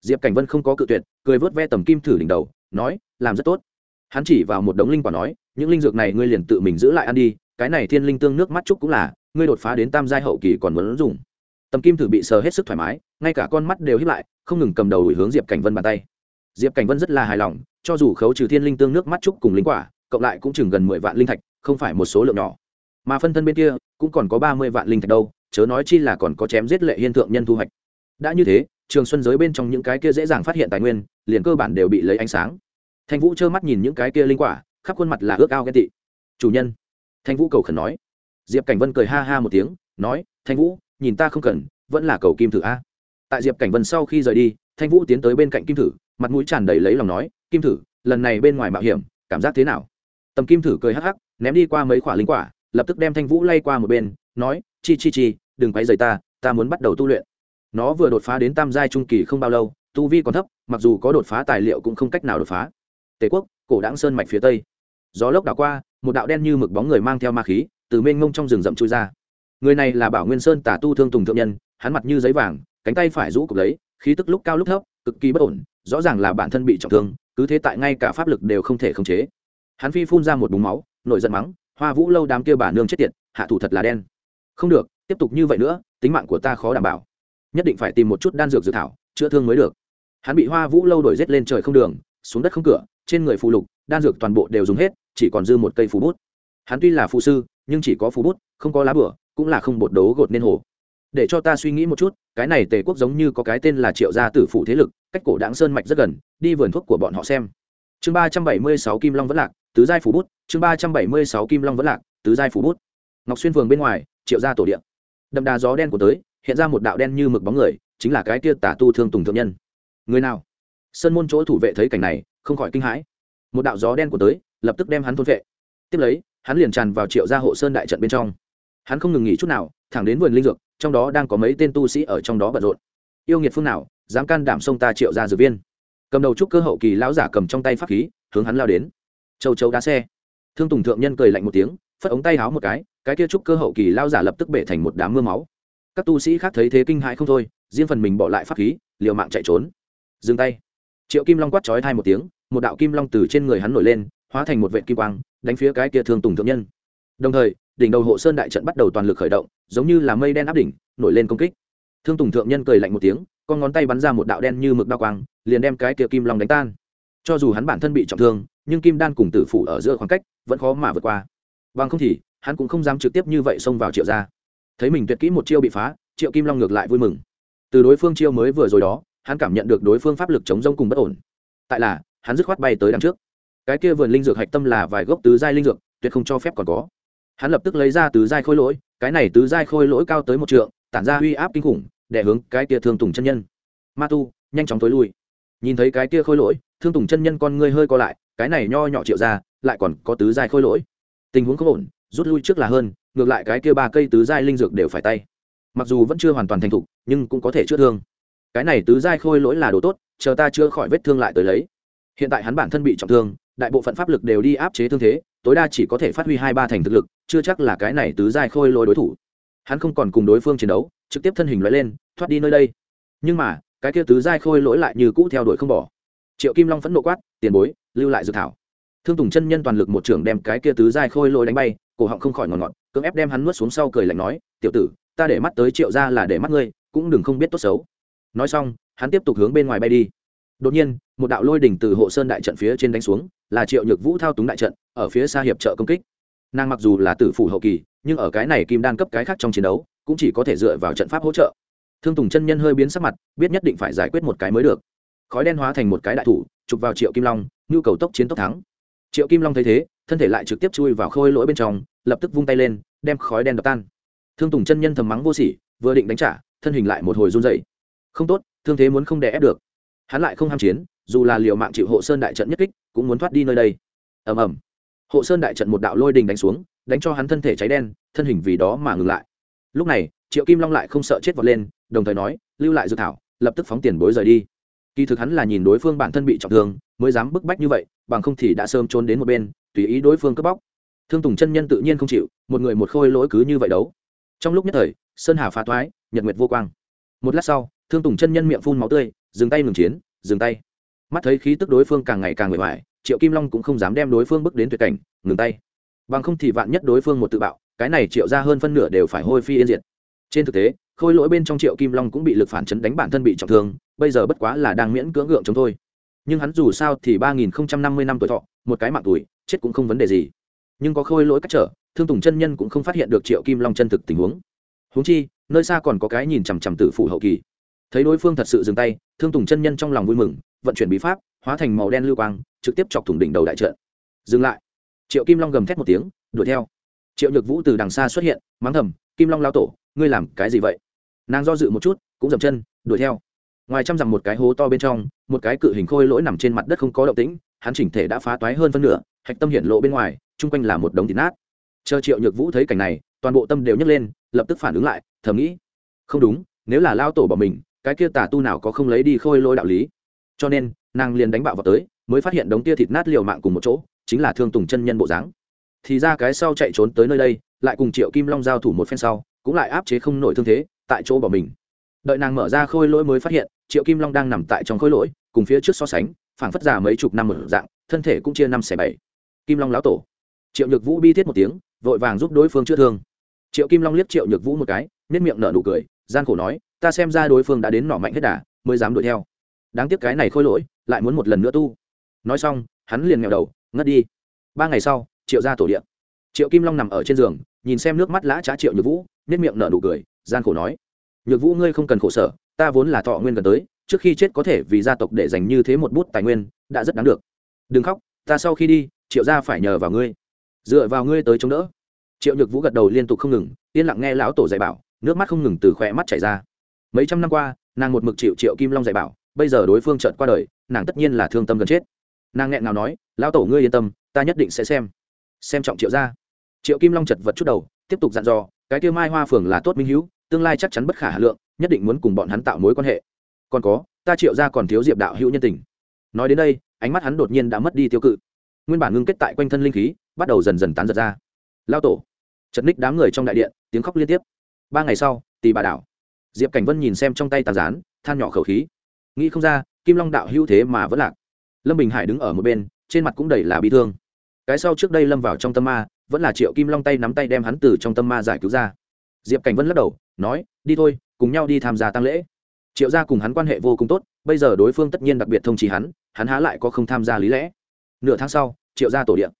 Diệp cảnh vân không có cự tuyệt, cười vớt ve tầm kim thử đỉnh đầu, nói, làm rất tốt hắn chỉ vào một đống linh quả nói, những linh dược này ngươi liền tự mình giữ lại ăn đi, cái này thiên linh tương nước mắt trúc cũng là, ngươi đột phá đến tam giai hậu kỳ còn muốn dùng. Tầm kim thử bị sờ hết sức thoải mái, ngay cả con mắt đều hiếp lại, không ngừng cầm đầu đuổi hướng diệp cảnh vân bàn tay. Diệp cảnh vân rất là hài lòng, cho dù khấu trừ thiên linh tương nước mắt trúc cùng linh quả, cộng lại cũng chừng gần mười vạn linh thạch, không phải một số lượng nhỏ. Mà phân thân bên kia, cũng còn có ba mươi vạn linh thạch đâu, chớ nói chi là còn có chém giết lệ hiên thượng nhân thu hoạch. Đã như thế, trường xuân giới bên trong những cái kia dễ dàng phát hiện tài nguyên, liền cơ bản đều bị lấy ánh sáng thanh vũ trơ mắt nhìn những cái kia linh quả, khắp khuôn mặt là ước ao ghen tị. Chủ nhân, thanh vũ cầu khẩn nói. Diệp cảnh vân cười ha ha một tiếng, nói, thanh vũ, nhìn ta không cần, vẫn là cầu kim thử a. Tại diệp cảnh vân sau khi rời đi, thanh vũ tiến tới bên cạnh kim thử, mặt mũi tràn đầy lấy lòng nói, kim thử, lần này bên ngoài mạo hiểm, cảm giác thế nào? Tầm kim thử cười hắc hắc, ném đi qua mấy quả linh quả, lập tức đem thanh vũ lay qua một bên, nói, chi chi chi, đừng quay rời ta ta muốn bắt đầu tu luyện. Nó vừa đột phá đến tam giai trung kỳ không bao lâu, tu vi còn thấp, mặc dù có đột phá tài liệu cũng không cách nào đột phá tề quốc, cổ đáng sơn mạch phía tây. Gió lốc đảo qua, một đạo đen như mực bóng người mang theo ma khí, từ mênh mông trong rừng rậm chui ra. Người này là bảo nguyên sơn tả tu thương tùng thượng nhân, hắn mặt như giấy vàng, cánh tay phải rũ cục lấy, khí tức lúc cao lúc thấp, cực kỳ bất ổn, rõ ràng là bản thân bị trọng thương, cứ thế tại ngay cả pháp lực đều không thể khống chế. Hắn phi phun ra một búng máu, nổi giận mắng, hoa vũ lâu đám kia bà nương chết tiệt, hạ thủ thật là đen. Không được, tiếp tục như vậy nữa, tính mạng của ta khó đảm bảo. Nhất định phải tìm một chút đan dược dự thảo, chữa thương mới được. Hắn bị hoa vũ lâu đổi rết lên trời không đường, xuống đất không cửa trên người phù lục, đan dược toàn bộ đều dùng hết, chỉ còn dư một cây phù bút. Hắn tuy là phù sư, nhưng chỉ có phù bút, không có lá bửa, cũng là không bột đấu gột nên hồ. Để cho ta suy nghĩ một chút, cái này tề quốc giống như có cái tên là triệu gia tử phủ thế lực, cách cổ đáng sơn mạch rất gần, đi vườn thuốc của bọn họ xem. Chương ba trăm bảy mươi sáu kim long vẫn lạc, tứ giai phủ bút, chương ba trăm bảy mươi sáu kim long vẫn lạc, tứ giai phủ bút. Ngọc xuyên phường bên ngoài, triệu gia tổ điện đậm đà gió đen của tới, hiện ra một đạo đen như mực bóng người, chính là cái kia tả tu thương tùng thượng nhân. Người nào? Sơn môn chỗ thủ vệ thấy cảnh này không khỏi kinh hãi. Một đạo gió đen của tới, lập tức đem hắn thôn vệ. Tiếp lấy, hắn liền tràn vào triệu gia hộ sơn đại trận bên trong. Hắn không ngừng nghỉ chút nào, thẳng đến vườn linh dược, trong đó đang có mấy tên tu sĩ ở trong đó bận rộn. Yêu nghiệt phương nào, dám can đảm xông ta triệu gia dược viên? Cầm đầu trúc cơ hậu kỳ lão giả cầm trong tay pháp khí, hướng hắn lao đến. Châu châu đá xe. Thương tùng thượng nhân cười lạnh một tiếng, phất ống tay háo một cái cái kia trúc cơ hậu kỳ lao giả lập tức bể thành một đám mưa máu. Các tu sĩ khác thấy thế kinh hãi không thôi, riêng phần mình bỏ lại pháp khí, liều mạng chạy trốn. Dừng tay. Triệu kim long quát chói thai một tiếng một đạo kim long từ trên người hắn nổi lên, hóa thành một vệ kim quang, đánh phía cái kia thương tùng thượng nhân. Đồng thời, đỉnh đầu hộ sơn đại trận bắt đầu toàn lực khởi động, giống như là mây đen áp đỉnh, nổi lên công kích. Thương tùng thượng nhân cười lạnh một tiếng, con ngón tay bắn ra một đạo đen như mực đao quang, liền đem cái kia kim long đánh tan. Cho dù hắn bản thân bị trọng thương, nhưng kim đan cùng tử phủ ở giữa khoảng cách, vẫn khó mà vượt qua. Bằng không thì, hắn cũng không dám trực tiếp như vậy xông vào triệu gia. Thấy mình tuyệt kỹ một chiêu bị phá, triệu kim long ngược lại vui mừng. Từ đối phương chiêu mới vừa rồi đó, hắn cảm nhận được đối phương pháp lực chống rông cùng bất ổn. Tại là hắn dứt khoát bay tới đằng trước. Cái kia vườn linh dược hạch tâm là vài gốc tứ giai linh dược, tuyệt không cho phép còn có. Hắn lập tức lấy ra tứ giai khôi lỗi, cái này tứ giai khôi lỗi cao tới một trượng, tản ra uy áp kinh khủng, để hướng cái kia thương tùng chân nhân. Ma tu, nhanh chóng tối lui. Nhìn thấy cái kia khôi lỗi, thương tùng chân nhân con ngươi hơi co lại, cái này nho nhỏ triệu ra, lại còn có tứ giai khôi lỗi. Tình huống không ổn, rút lui trước là hơn, ngược lại cái kia ba cây tứ giai linh dược đều phải tay. Mặc dù vẫn chưa hoàn toàn thành thục, nhưng cũng có thể chữa thương. Cái này tứ giai khôi lỗi là đồ tốt, chờ ta chưa khỏi vết thương lại tới lấy hiện tại hắn bản thân bị trọng thương, đại bộ phận pháp lực đều đi áp chế thương thế, tối đa chỉ có thể phát huy hai ba thành thực lực, chưa chắc là cái này tứ giai khôi lỗi đối thủ. Hắn không còn cùng đối phương chiến đấu, trực tiếp thân hình loại lên, thoát đi nơi đây. Nhưng mà, cái kia tứ giai khôi lỗi lại như cũ theo đuổi không bỏ. Triệu kim long phẫn nộ quát, tiền bối, lưu lại dự thảo. Thương tùng chân nhân toàn lực một trưởng đem cái kia tứ giai khôi lỗi đánh bay, cổ họng không khỏi ngọt ngọt, cưỡng ép đem hắn nuốt xuống sau cười lạnh nói, tiểu tử, ta để mắt tới triệu ra là để mắt ngươi, cũng đừng không biết tốt xấu. Nói xong, hắn tiếp tục hướng bên ngoài bay đi đột nhiên, một đạo lôi đỉnh từ hộ sơn đại trận phía trên đánh xuống, là triệu nhược vũ thao túng đại trận, ở phía xa hiệp trợ công kích. Nàng mặc dù là tử phủ hậu kỳ, nhưng ở cái này kim đan cấp cái khác trong chiến đấu, cũng chỉ có thể dựa vào trận pháp hỗ trợ. Thương tùng chân nhân hơi biến sắc mặt, biết nhất định phải giải quyết một cái mới được. Khói đen hóa thành một cái đại thủ, chụp vào triệu kim long, nhu cầu tốc chiến tốc thắng. Triệu kim long thấy thế, thân thể lại trực tiếp chui vào khôi lỗi bên trong, lập tức vung tay lên, đem khói đen đập tan. Thương tùng chân nhân thầm mắng vô sỉ, vừa định đánh trả, thân hình lại một hồi run dậy không tốt, thương thế muốn không đè ép được hắn lại không ham chiến dù là liệu mạng chịu hộ sơn đại trận nhất kích cũng muốn thoát đi nơi đây. Ầm ầm. Hộ sơn đại trận một đạo lôi đình đánh xuống đánh cho hắn thân thể cháy đen thân hình vì đó mà ngừng lại. Lúc này triệu kim long lại không sợ chết vọt lên đồng thời nói lưu lại dự thảo lập tức phóng tiền bối rời đi. Kỳ thực hắn là nhìn đối phương bản thân bị trọng thương mới dám bức bách như vậy bằng không thì đã sớm trốn đến một bên tùy ý đối phương cướp bóc. Thương tùng chân nhân tự nhiên không chịu một người một khôi lỗi cứ như vậy đấu. Trong lúc nhất thời sơn hà phá toái, nhật nguyệt vô quang. Một lát sau thương tùng chân nhân miệng phun máu tươi, dừng tay ngừng chiến, dừng tay. Mắt thấy khí tức đối phương càng ngày càng bề hoài triệu kim long cũng không dám đem đối phương bước đến tuyệt cảnh, ngừng tay. Bằng không thì vạn nhất đối phương một tự bạo, cái này triệu ra hơn phân nửa đều phải hôi phi yên diệt. Trên thực tế, khôi lỗi bên trong triệu kim long cũng bị lực phản chấn đánh bản thân bị trọng thương, bây giờ bất quá là đang miễn cưỡng gượng chống thôi. Nhưng hắn dù sao thì ba nghìn năm mươi năm tuổi thọ, một cái mạng tuổi, chết cũng không vấn đề gì. Nhưng có khôi lỗi cách trở, thương tùng chân nhân cũng không phát hiện được triệu kim long chân thực tình huống. Huống chi, nơi xa còn có cái nhìn chằm chằm tử phụ hậu kỳ thấy đối phương thật sự dừng tay, thương tùng chân nhân trong lòng vui mừng, vận chuyển bí pháp, hóa thành màu đen lưu quang, trực tiếp chọc thủng đỉnh đầu đại trận. Dừng lại. Triệu kim long gầm thét một tiếng, đuổi theo. Triệu nhược vũ từ đằng xa xuất hiện, mắng thầm, kim long lao tổ, ngươi làm cái gì vậy? Nàng do dự một chút, cũng dậm chân, đuổi theo. Ngoài trăm dặm một cái hố to bên trong, một cái cự hình khôi lỗi nằm trên mặt đất không có động tĩnh, hắn chỉnh thể đã phá toái hơn phân nửa, hạch tâm hiện lộ bên ngoài, chung quanh là một đống thịt nát. Chờ triệu nhược vũ thấy cảnh này, toàn bộ tâm đều nhấc lên, lập tức phản ứng lại, thầm nghĩ, không đúng, nếu là lao tổ bỏ mình cái kia tà tu nào có không lấy đi khôi lỗi đạo lý. Cho nên, nàng liền đánh bạo vào tới, mới phát hiện đống tia thịt nát liều mạng cùng một chỗ, chính là thương tùng chân nhân bộ dáng. Thì ra cái sau chạy trốn tới nơi đây, lại cùng triệu kim long giao thủ một phen sau, cũng lại áp chế không nổi thương thế, tại chỗ bỏ mình. Đợi nàng mở ra khôi lỗi mới phát hiện, triệu kim long đang nằm tại trong khôi lỗi, cùng phía trước so sánh, phảng phất già mấy chục năm một dạng, thân thể cũng chia năm xẻ bảy. Kim long lão tổ. Triệu nhược vũ bi thiết một tiếng, vội vàng giúp đối phương chữa thương. Triệu kim long liếc triệu nhược vũ một cái nếp miệng nở nụ cười, gian khổ nói ta xem ra đối phương đã đến nỏ mạnh hết đà, mới dám đuổi theo. Đáng tiếc cái này khôi lỗi, lại muốn một lần nữa tu. Nói xong, hắn liền nghèo đầu, ngất đi. Ba ngày sau, triệu ra tổ điện triệu kim long nằm ở trên giường, nhìn xem nước mắt lã trá triệu nhược vũ nếp miệng nở nụ cười, gian khổ nói. Nhược vũ ngươi không cần khổ sở, ta vốn là thọ nguyên gần tới, trước khi chết có thể vì gia tộc để dành như thế một bút tài nguyên, đã rất đáng được. Đừng khóc, ta sau khi đi, triệu gia phải nhờ vào ngươi. Dựa vào ngươi tới chống đỡ. Triệu nhược vũ gật đầu liên tục không ngừng, yên lặng nghe lão tổ dạy bảo, nước mắt không ngừng từ khỏe mắt chảy ra mấy trăm năm qua, nàng một mực triệu triệu kim long dạy bảo, bây giờ đối phương trợt qua đời, nàng tất nhiên là thương tâm gần chết. Nàng nghẹn nào nói, lão tổ ngươi yên tâm, ta nhất định sẽ xem. Xem trọng triệu gia. Triệu kim long chật vật chút đầu, tiếp tục dặn dò, cái tiêu mai hoa phường là tốt minh hữu, tương lai chắc chắn bất khả hà lượng, nhất định muốn cùng bọn hắn tạo mối quan hệ. Còn có, ta triệu ra còn thiếu diệp đạo hữu nhân tình. Nói đến đây, ánh mắt hắn đột nhiên đã mất đi tiêu cự. Nguyên bản ngưng kết tại quanh thân linh khí, bắt đầu dần dần tán giật ra. Lao tổ. Chật ních đám người trong đại điện, tiếng khóc liên tiếp. Ba ngày sau tì bà đảo diệp cảnh vân nhìn xem trong tay tà rán than nhỏ khẩu khí. Nghĩ không ra, kim long đạo hữu thế mà vẫn lạc. Lâm bình hải đứng ở một bên, trên mặt cũng đầy là bi thương. Cái sau trước đây lâm vào trong tâm ma, vẫn là triệu kim long tay nắm tay đem hắn từ trong tâm ma giải cứu ra. Diệp cảnh vân lắc đầu, nói, đi thôi, cùng nhau đi tham gia tăng lễ. Triệu gia cùng hắn quan hệ vô cùng tốt, bây giờ đối phương tất nhiên đặc biệt thông trì hắn hắn há lại có không tham gia lý lẽ. Nửa tháng sau, triệu gia tổ điện.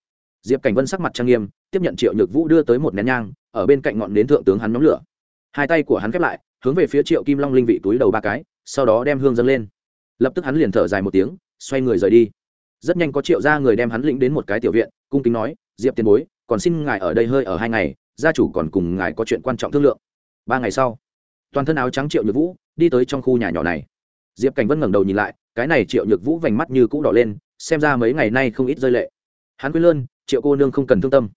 Diệp cảnh vân sắc mặt trang nghiêm, tiếp nhận triệu nhược vũ đưa tới một nén nhang, ở bên cạnh ngọn nến thượng tướng hắn nhóm lửa. Hai tay của hắn khép lại hướng về phía triệu kim long linh vị túi đầu ba cái, sau đó đem hương dâng lên. Lập tức hắn liền thở dài một tiếng, xoay người rời đi. Rất nhanh có triệu gia người đem hắn lĩnh đến một cái tiểu viện, cung kính nói, diệp tiền bối, còn xin ngài ở đây hơi ở hai ngày, gia chủ còn cùng ngài có chuyện quan trọng thương lượng. Ba ngày sau, toàn thân áo trắng triệu nhược vũ đi tới trong khu nhà nhỏ này. Diệp cảnh vân ngẩng đầu nhìn lại, cái này triệu nhược vũ vành mắt như cũ đỏ lên, xem ra mấy ngày nay không ít rơi lệ. Hắn quên lơn, triệu cô nương không cần thương tâm.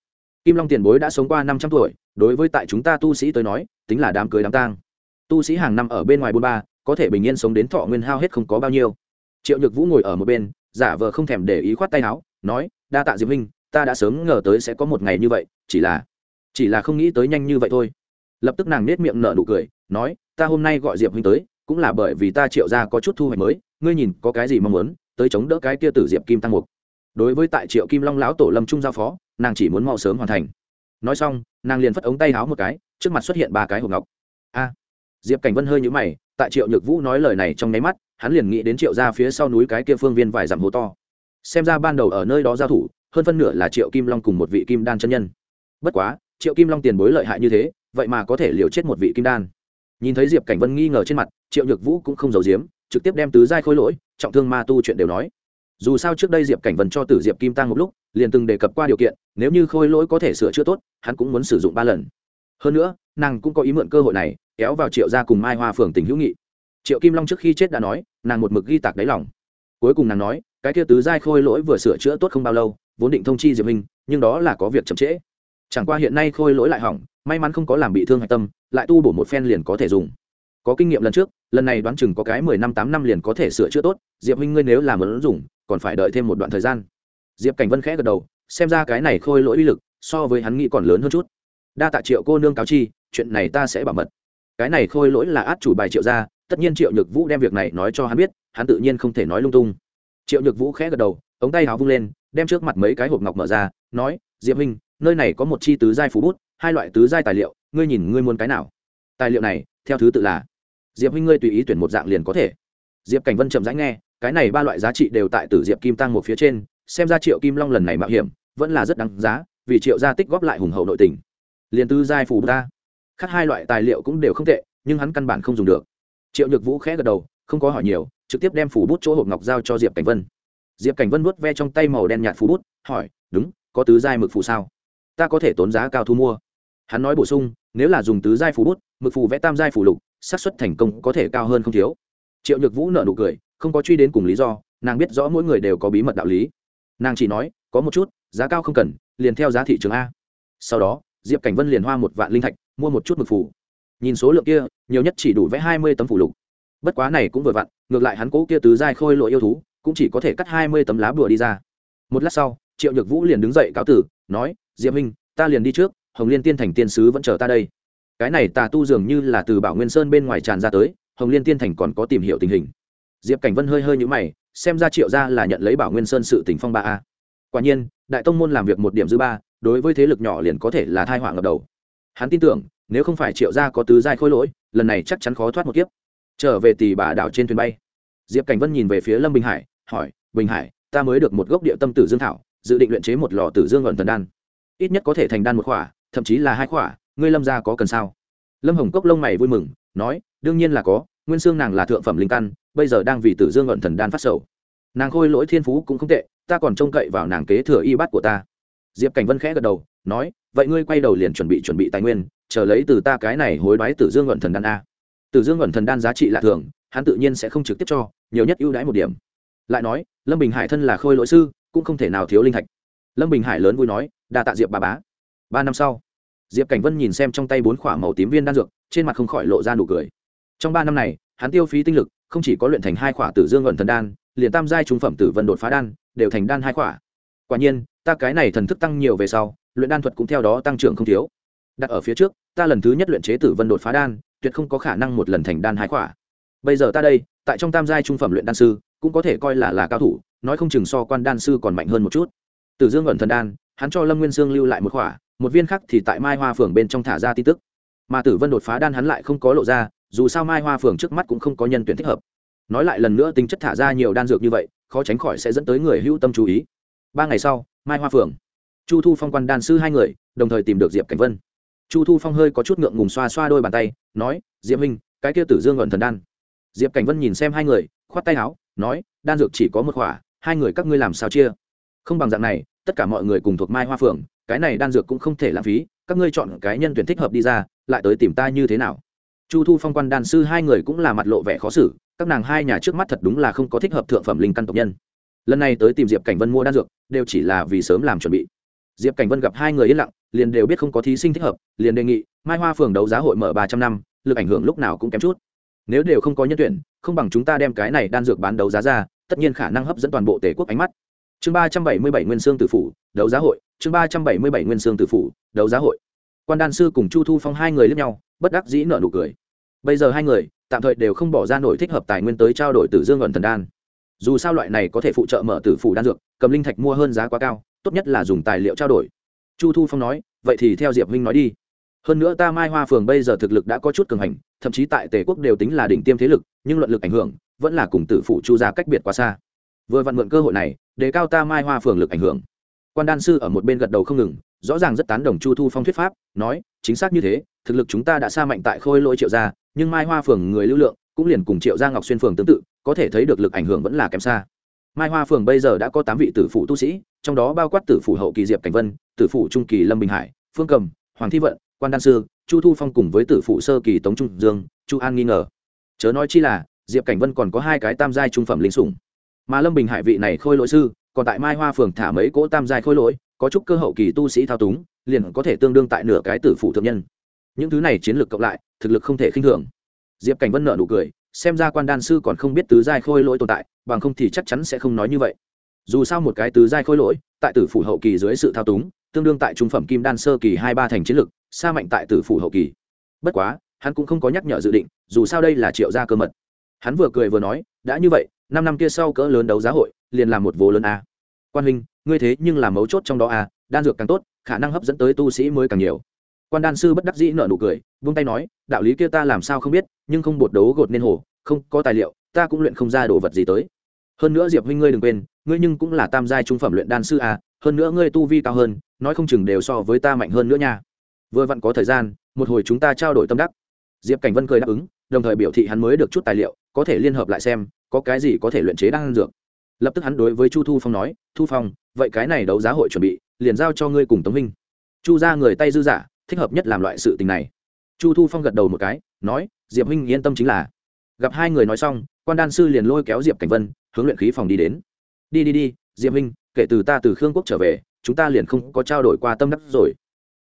Kim long tiền bối đã sống qua năm trăm tuổi, đối với tại chúng ta tu sĩ tới nói, tính là đám cưới đám tang tu sĩ hàng năm ở bên ngoài bôn ba, có thể bình yên sống đến thọ nguyên hao hết không có bao nhiêu. Triệu nhược vũ ngồi ở một bên, giả vờ không thèm để ý khoát tay áo, nói, đa tạ diệp minh ta đã sớm ngờ tới sẽ có một ngày như vậy, chỉ là chỉ là không nghĩ tới nhanh như vậy thôi. Lập tức nàng nết miệng nở nụ cười, nói, ta hôm nay gọi diệp huynh tới, cũng là bởi vì ta triệu ra có chút thu hoạch mới, ngươi nhìn có cái gì mong muốn, tới chống đỡ cái kia tử diệp kim tăng mục. Đối với tại triệu kim long lão tổ lâm trung giao phó, nàng chỉ muốn mau sớm hoàn thành. Nói xong, nàng liền phất ống tay háo một cái, trước mặt xuất hiện ba cái hộp ngọc diệp cảnh vân hơi nhũ mày, tại triệu nhược vũ nói lời này trong nháy mắt, hắn liền nghĩ đến triệu ra phía sau núi cái kia phương viên vài dặm hố to. Xem ra ban đầu ở nơi đó giao thủ, hơn phân nửa là triệu kim long cùng một vị kim đan chân nhân. Bất quá, triệu kim long tiền bối lợi hại như thế, vậy mà có thể liều chết một vị kim đan. Nhìn thấy diệp cảnh vân nghi ngờ trên mặt, triệu nhược vũ cũng không giấu giếm, trực tiếp đem tứ giai khôi lỗi, trọng thương ma tu chuyện đều nói. Dù sao trước đây diệp cảnh vân cho tử diệp kim tăng một lúc, liền từng đề cập qua điều kiện, nếu như khôi lỗi có thể sửa chữa tốt, hắn cũng muốn sử dụng ba lần. Hơn nữa, nàng cũng có ý mượn cơ hội này kéo vào triệu gia cùng mai hoa phường tình hữu nghị. Triệu kim long trước khi chết đã nói, nàng một mực ghi tạc đáy lòng. Cuối cùng nàng nói, cái kia tứ giai khôi lỗi vừa sửa chữa tốt không bao lâu, vốn định thông chi diệp minh, nhưng đó là có việc chậm trễ. Chẳng qua hiện nay khôi lỗi lại hỏng, may mắn không có làm bị thương hạch tâm, lại tu bổ một phen liền có thể dùng. Có kinh nghiệm lần trước, lần này đoán chừng có cái mười năm tám năm liền có thể sửa chữa tốt, diệp minh ngươi nếu làm muốn dùng còn phải đợi thêm một đoạn thời gian. Diệp cảnh vân khẽ gật đầu, xem ra cái này khôi lỗi uy lực so với hắn nghĩ còn lớn hơn chút. Đa tạ triệu cô nương cáo chi, chuyện này ta sẽ bảo mật cái này khôi lỗi là át chủ bài triệu ra tất nhiên triệu nhược vũ đem việc này nói cho hắn biết, hắn tự nhiên không thể nói lung tung. Triệu nhược vũ khẽ gật đầu, ống tay háo vung lên, đem trước mặt mấy cái hộp ngọc mở ra, nói, diệp minh nơi này có một chi tứ giai phú bút, hai loại tứ giai tài liệu, ngươi nhìn ngươi muốn cái nào? Tài liệu này, theo thứ tự là, diệp minh ngươi tùy ý tuyển một dạng liền có thể. Diệp cảnh vân chậm rãi nghe, cái này ba loại giá trị đều tại tử diệp kim tăng một phía trên, xem ra triệu kim long lần này mạo hiểm, vẫn là rất đáng giá, vì triệu gia tích góp lại hùng hậu nội tình. Liền tứ giai phù ta khác hai loại tài liệu cũng đều không tệ, nhưng hắn căn bản không dùng được. Triệu nhược vũ khẽ gật đầu, không có hỏi nhiều, trực tiếp đem phủ bút chỗ hộp ngọc giao cho diệp cảnh vân. Diệp cảnh vân vuốt ve trong tay màu đen nhạt phủ bút, hỏi, đúng, có tứ giai mực phù sao? Ta có thể tốn giá cao thu mua. Hắn nói bổ sung, nếu là dùng tứ giai phủ bút, mực phù vẽ tam giai phủ lục, xác suất thành công có thể cao hơn không thiếu. Triệu nhược vũ nợ nụ cười, không có truy đến cùng lý do, nàng biết rõ mỗi người đều có bí mật đạo lý. Nàng chỉ nói, có một chút, giá cao không cần, liền theo giá thị trường a. Sau đó, diệp cảnh vân liền hoa một vạn linh thạch mua một chút mực phủ. Nhìn số lượng kia, nhiều nhất chỉ đủ vẽ hai mươi tấm phủ lục. Bất quá này cũng vừa vặn, ngược lại hắn cố kia tứ giai khôi lỗi yêu thú, cũng chỉ có thể cắt hai mươi tấm lá bùa đi ra. Một lát sau, triệu nhược vũ liền đứng dậy cáo tử, nói, diệp minh ta liền đi trước, hồng liên tiên thành tiên sứ vẫn chờ ta đây. Cái này tà tu dường như là từ bảo nguyên sơn bên ngoài tràn ra tới, hồng liên tiên thành còn có tìm hiểu tình hình. Diệp cảnh vân hơi hơi nhũ mày, xem ra triệu ra là nhận lấy bảo nguyên sơn sự tỉnh phong ba a. Quả nhiên, đại tông môn làm việc một điểm dư ba, đối với thế lực nhỏ liền có thể là thai họa ngập đầu hắn tin tưởng, nếu không phải triệu gia có tứ giai khôi lỗi, lần này chắc chắn khó thoát một kiếp. Trở về tỷ bà đảo trên thuyền bay. Diệp cảnh vân nhìn về phía lâm bình hải, hỏi, bình hải, ta mới được một gốc địa tâm tử dương thảo, dự định luyện chế một lò tử dương ẩn thần đan. Ít nhất có thể thành đan một khỏa, thậm chí là hai khỏa, ngươi lâm gia có cần sao? Lâm hồng cốc lông mày vui mừng, nói, đương nhiên là có, nguyên xương nàng là thượng phẩm linh căn, bây giờ đang vì tử dương ẩn thần đan phát sầu. Nàng khôi lỗi thiên phú cũng không tệ, ta còn trông cậy vào nàng kế thừa y bát của ta diệp cảnh vân khẽ gật đầu, nói, vậy ngươi quay đầu liền chuẩn bị chuẩn bị tài nguyên, chờ lấy từ ta cái này hối đoái tử dương luận thần đan a. Tử dương luận thần đan giá trị lạ thường, hắn tự nhiên sẽ không trực tiếp cho, nhiều nhất ưu đãi một điểm. Lại nói, lâm bình hải thân là khôi lỗi sư, cũng không thể nào thiếu linh thạch. Lâm bình hải lớn vui nói, đa tạ diệp bà bá. Ba năm sau, diệp cảnh vân nhìn xem trong tay bốn k h ỏ a màu tím viên đan dược, trên mặt không khỏi lộ ra nụ cười. Trong ba năm này, hắn tiêu phí tinh lực, không chỉ có luyện thành hai khỏa tử dương luận thần đan, liền tam giai trung phẩm tử vân đột phá đan, đều thành đan hai khỏa quả nhiên, ta cái này thần thức tăng nhiều về sau, luyện đan thuật cũng theo đó tăng trưởng không thiếu. Đặt ở phía trước, ta lần thứ nhất luyện chế tử vân đột phá đan, tuyệt không có khả năng một lần thành đan hái khỏa. Bây giờ ta đây, tại trong tam giai trung phẩm luyện đan sư, cũng có thể coi là là cao thủ, nói không chừng so quan đan sư còn mạnh hơn một chút. Tử dương ẩn thần đan, hắn cho lâm nguyên sương lưu lại một khỏa, một viên khác thì tại mai hoa phường bên trong thả ra tin tức. Mà tử vân đột phá đan hắn lại không có lộ ra, dù sao mai hoa phường trước mắt cũng không có nhân tuyển thích hợp. Nói lại lần nữa tính chất thả ra nhiều đan dược như vậy, khó tránh khỏi sẽ dẫn tới người hữu tâm chú ý ba ngày sau, mai hoa phường chu thu phong quan đan sư hai người, đồng thời tìm được diệp cảnh vân. Chu thu phong hơi có chút ngượng ngùng xoa xoa đôi bàn tay, nói, diệp minh cái kia tử dương ẩn thần đan. Diệp cảnh vân nhìn xem hai người, khoát tay áo, nói, đan dược chỉ có một khỏa, hai người các ngươi làm sao chia? Không bằng dạng này, tất cả mọi người cùng thuộc mai hoa phượng, cái này đan dược cũng không thể lãng phí, các ngươi chọn cái nhân tuyển thích hợp đi ra, lại tới tìm ta như thế nào? Chu thu phong quan đan sư hai người cũng là mặt lộ vẻ khó xử, các nàng hai nhà trước mắt thật đúng là không có thích hợp thượng phẩm linh căn tộc nhân lần này tới tìm diệp cảnh vân mua đan dược, đều chỉ là vì sớm làm chuẩn bị. Diệp cảnh vân gặp hai người yên lặng, liền đều biết không có thí sinh thích hợp, liền đề nghị, mai hoa phường đấu giá hội mở ba trăm năm, lực ảnh hưởng lúc nào cũng kém chút. Nếu đều không có nhân tuyển, không bằng chúng ta đem cái này đan dược bán đấu giá ra, tất nhiên khả năng hấp dẫn toàn bộ tể quốc ánh mắt. Chương ba trăm bảy mươi bảy nguyên sương tử phủ, đấu giá hội. Chương ba trăm bảy mươi bảy nguyên sương tử phủ, đấu giá hội. Quan đan sư cùng chu thu phong hai người lướt nhau, bất đắc dĩ nợ nụ cười. Bây giờ hai người, tạm thời đều không bỏ ra nổi thích hợp tài nguyên tới trao đổi tử dương ẩn thần đan dù sao loại này có thể phụ trợ mở tử phủ đan dược, cầm linh thạch mua hơn giá quá cao, tốt nhất là dùng tài liệu trao đổi. Chu thu phong nói, vậy thì theo diệp huynh nói đi. Hơn nữa ta mai hoa phường bây giờ thực lực đã có chút cường hành, thậm chí tại tề quốc đều tính là đỉnh tiêm thế lực, nhưng luận lực ảnh hưởng, vẫn là cùng tử phụ chu ra cách biệt quá xa. Vừa vặn mượn cơ hội này để cao ta mai hoa phường lực ảnh hưởng. Quan đan sư ở một bên gật đầu không ngừng, rõ ràng rất tán đồng chu thu phong thuyết pháp, nói, chính xác như thế, thực lực chúng ta đã xa mạnh tại khôi lỗi triệu gia, nhưng mai hoa phường người lưu lượng, cũng liền cùng triệu gia ngọc xuyên phường tương tự có thể thấy được lực ảnh hưởng vẫn là kém xa. Mai hoa phường bây giờ đã có tám vị tử phụ tu sĩ, trong đó bao quát tử phụ hậu kỳ diệp cảnh vân, tử phụ trung kỳ lâm bình hải, phương cầm, hoàng thi vận, quan đan sư, chu thu phong cùng với tử phụ sơ kỳ tống trung dương, chu an nghi ngờ. Chớ nói chi là, diệp cảnh vân còn có hai cái tam giai trung phẩm linh sủng. Mà lâm bình hải vị này khôi lỗi sư, còn tại mai hoa phường thả mấy cỗ tam giai khôi lỗi, có chút cơ hậu kỳ tu sĩ thao túng, liền có thể tương đương tại nửa cái tử phụ thượng nhân. Những thứ này chiến lược cộng lại, thực lực không thể khinh thường. Diệp cảnh vân nợ nụ cười xem ra quan đan sư còn không biết tứ giai khôi lỗi tồn tại, bằng không thì chắc chắn sẽ không nói như vậy. Dù sao một cái tứ giai khôi lỗi, tại tử phủ hậu kỳ dưới sự thao túng, tương đương tại trung phẩm kim đan sơ kỳ hai ba thành chiến lực xa mạnh tại tử phủ hậu kỳ. Bất quá, hắn cũng không có nhắc nhở dự định, dù sao đây là triệu gia cơ mật. Hắn vừa cười vừa nói, đã như vậy, năm năm kia sau cỡ lớn đấu giá hội, liền làm một vố lớn a. Quan huynh, ngươi thế nhưng là mấu chốt trong đó a, đan dược càng tốt, khả năng hấp dẫn tới tu sĩ mới càng nhiều quan đan sư bất đắc dĩ nở nụ cười, vung tay nói, đạo lý kia ta làm sao không biết, nhưng không bột đấu gột nên hồ, không có tài liệu, ta cũng luyện không ra đồ vật gì tới. Hơn nữa diệp huynh ngươi đừng quên, ngươi nhưng cũng là tam giai trung phẩm luyện đan sư à? hơn nữa ngươi tu vi cao hơn, nói không chừng đều so với ta mạnh hơn nữa nha. Vừa vặn có thời gian, một hồi chúng ta trao đổi tâm đắc. Diệp cảnh vân cười đáp ứng, đồng thời biểu thị hắn mới được chút tài liệu, có thể liên hợp lại xem, có cái gì có thể luyện chế đan dược. Lập tức hắn đối với chu thu phong nói, thu phong, vậy cái này đấu giá hội chuẩn bị, liền giao cho ngươi cùng tống minh chu ra người tay dư giả thích hợp nhất làm loại sự tình này. Chu thu phong gật đầu một cái, nói, diệp huynh yên tâm chính là. Gặp hai người nói xong, quan đan sư liền lôi kéo diệp cảnh vân, hướng luyện khí phòng đi đến. Đi đi đi, diệp huynh, kể từ ta từ khương quốc trở về, chúng ta liền không có trao đổi qua tâm đắc rồi.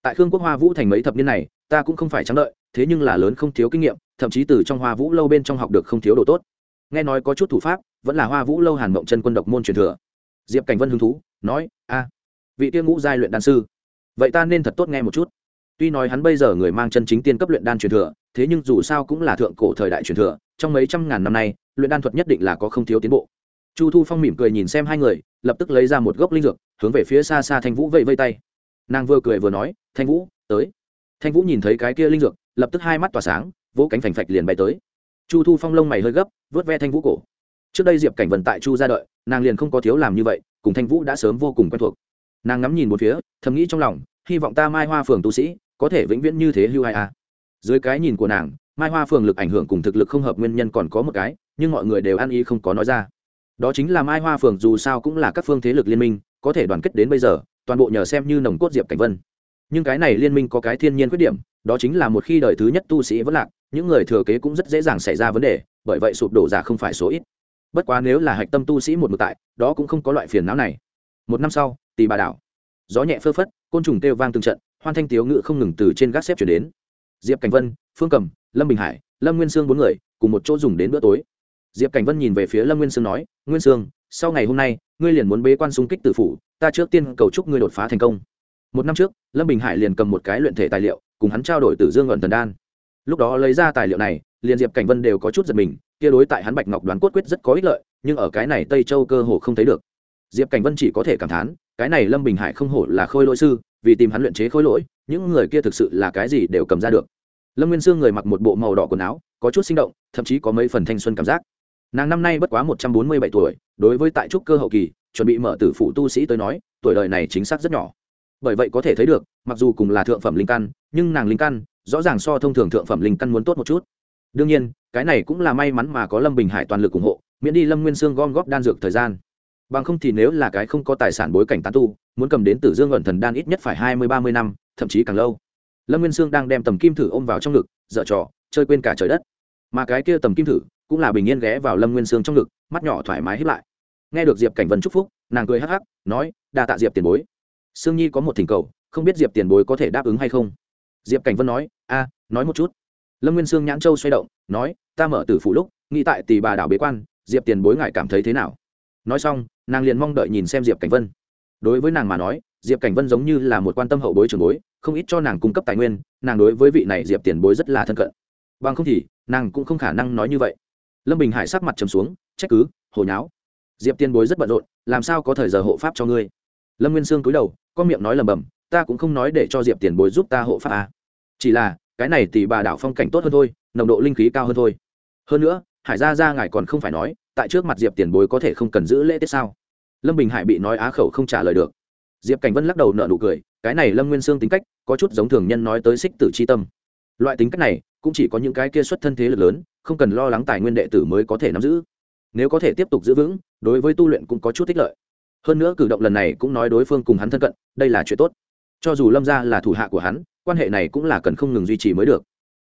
Tại khương quốc hoa vũ thành mấy thập niên này, ta cũng không phải trắng đợi, thế nhưng là lớn không thiếu kinh nghiệm, thậm chí từ trong hoa vũ lâu bên trong học được không thiếu đồ tốt. Nghe nói có chút thủ pháp, vẫn là hoa vũ lâu hàn mộng chân quân độc môn truyền thừa. Diệp cảnh vân hứng thú, nói a vị tiên ngũ giai luyện đan sư, vậy ta nên thật tốt nghe một chút tuy nói hắn bây giờ người mang chân chính tiên cấp luyện đan truyền thừa, thế nhưng dù sao cũng là thượng cổ thời đại truyền thừa, trong mấy trăm ngàn năm nay, luyện đan thuật nhất định là có không thiếu tiến bộ. Chu thu phong mỉm cười nhìn xem hai người, lập tức lấy ra một gốc linh dược, hướng về phía xa xa thanh vũ vẫy vây tay. Nàng vừa cười vừa nói, thanh vũ, tới. Thanh vũ nhìn thấy cái kia linh dược, lập tức hai mắt tỏa sáng, vỗ cánh phành phạch liền bay tới. Chu thu phong lông mày hơi gấp vớt ve thanh vũ cổ. Trước đây diệp cảnh vần tại chu ra đợi, nàng liền không có thiếu làm như vậy, cùng thanh vũ đã sớm vô cùng quen thuộc. Nàng ngắm nhìn một phía, thầm nghĩ trong lòng, hy vọng ta mai hoa phường tu sĩ có thể vĩnh viễn như thế hưu ai à. Dưới cái nhìn của nàng, mai hoa phường lực ảnh hưởng cùng thực lực không hợp nguyên nhân còn có một cái, nhưng mọi người đều ăn ý không có nói ra. Đó chính là mai hoa phường dù sao cũng là các phương thế lực liên minh, có thể đoàn kết đến bây giờ, toàn bộ nhờ xem như nồng cốt diệp cảnh vân. Nhưng cái này liên minh có cái thiên nhiên khuyết điểm, đó chính là một khi đời thứ nhất tu sĩ vẫn lạc, những người thừa kế cũng rất dễ dàng xảy ra vấn đề, bởi vậy sụp đổ giả không phải số ít. Bất quá nếu là hạch tâm tu sĩ một mực tại, đó cũng không có loại phiền não này. Một năm sau tì bà đảo, gió nhẹ phơ phất, côn trùng kêu vang từng trận hoan thanh tiếu ngự không ngừng từ trên gác xếp chuyển đến. Diệp cảnh vân, phương cầm, lâm bình hải, lâm nguyên sương bốn người, cùng một chỗ dùng đến bữa tối. Diệp cảnh vân nhìn về phía lâm nguyên sương nói, nguyên sương, sau ngày hôm nay, ngươi liền muốn bế quan xung kích tử phủ, ta trước tiên cầu chúc ngươi đột phá thành công. Một năm trước, lâm bình hải liền cầm một cái luyện thể tài liệu, cùng hắn trao đổi từ dương ẩn thần đan. Lúc đó lấy ra tài liệu này, liền diệp cảnh vân đều có chút giật mình, kia đối tại hắn bạch ngọc đoán cốt quyết rất có ích lợi, nhưng ở cái này tây châu cơ hồ không thấy được. Diệp cảnh vân chỉ có thể cảm thán, cái này lâm bình hải không hổ là khôi lỗi sư vì tìm hắn luyện chế khối lỗi, những người kia thực sự là cái gì đều cầm ra được. Lâm nguyên sương người mặc một bộ màu đỏ quần áo, có chút sinh động, thậm chí có mấy phần thanh xuân cảm giác. Nàng năm nay bất quá một trăm bốn mươi bảy tuổi, đối với tại trúc cơ hậu kỳ, chuẩn bị mở tử phụ tu sĩ tới nói, tuổi đời này chính xác rất nhỏ. Bởi vậy có thể thấy được, mặc dù cùng là thượng phẩm linh căn, nhưng nàng linh căn, rõ ràng so thông thường thượng phẩm linh căn muốn tốt một chút. Đương nhiên, cái này cũng là may mắn mà có lâm bình hải toàn lực ủng hộ, miễn đi lâm nguyên sương gom góp đan dược thời gian bằng không thì nếu là cái không có tài sản bối cảnh tán tu, muốn cầm đến tử dương ẩn thần đan ít nhất phải hai mươi, ba mươi năm, thậm chí càng lâu. Lâm nguyên sương đang đem tầm kim thử ôm vào trong ngực, dở trò, chơi quên cả trời đất. Mà cái kia tầm kim thử cũng là bình yên ghé vào lâm nguyên sương trong ngực, mắt nhỏ thoải mái hít lại. Nghe được diệp cảnh vân chúc phúc, nàng cười hắc hắc, nói, đa tạ diệp tiền bối. Sương nhi có một thỉnh cầu, không biết diệp tiền bối có thể đáp ứng hay không. Diệp cảnh vân nói, a, nói một chút. Lâm nguyên sương nhãn châu xoay động, nói, ta mở từ phủ lúc, nghĩ tại tỷ bà đảo bế quan, diệp tiền bối ngài cảm thấy thế nào? Nói xong, nàng liền mong đợi nhìn xem diệp cảnh vân. Đối với nàng mà nói, diệp cảnh vân giống như là một quan tâm hậu bối trường bối, không ít cho nàng cung cấp tài nguyên, nàng đối với vị này diệp tiền bối rất là thân cận. Bằng không thì, nàng cũng không khả năng nói như vậy. Lâm bình hải sắc mặt trầm xuống, trách cứ hồi nháo. Diệp tiền bối rất bận rộn, làm sao có thời giờ hộ pháp cho ngươi? Lâm nguyên sương cúi đầu có miệng nói lầm bầm ta cũng không nói để cho diệp tiền bối giúp ta hộ pháp à. chỉ là, cái này thì bà đảo phong cảnh tốt hơn thôi, nồng độ linh khí cao hơn thôi. Hơn nữa, hải gia ra ngài còn không phải nói tại trước mặt diệp tiền bối có thể không cần giữ lễ tiết sao? Lâm bình hải bị nói á khẩu không trả lời được. Diệp cảnh vân lắc đầu nợ nụ cười, cái này lâm nguyên sương tính cách, có chút giống thường nhân nói tới xích tử c h i tâm. Loại tính cách này, cũng chỉ có những cái kia xuất thân thế lực lớn, không cần lo lắng tài nguyên đệ tử mới có thể nắm giữ. Nếu có thể tiếp tục giữ vững, đối với tu luyện cũng có chút tích lợi. Hơn nữa cử động lần này cũng nói đối phương cùng hắn thân cận, đây là chuyện tốt. Cho dù lâm gia là thủ hạ của hắn, quan hệ này cũng là cần không ngừng duy trì mới được.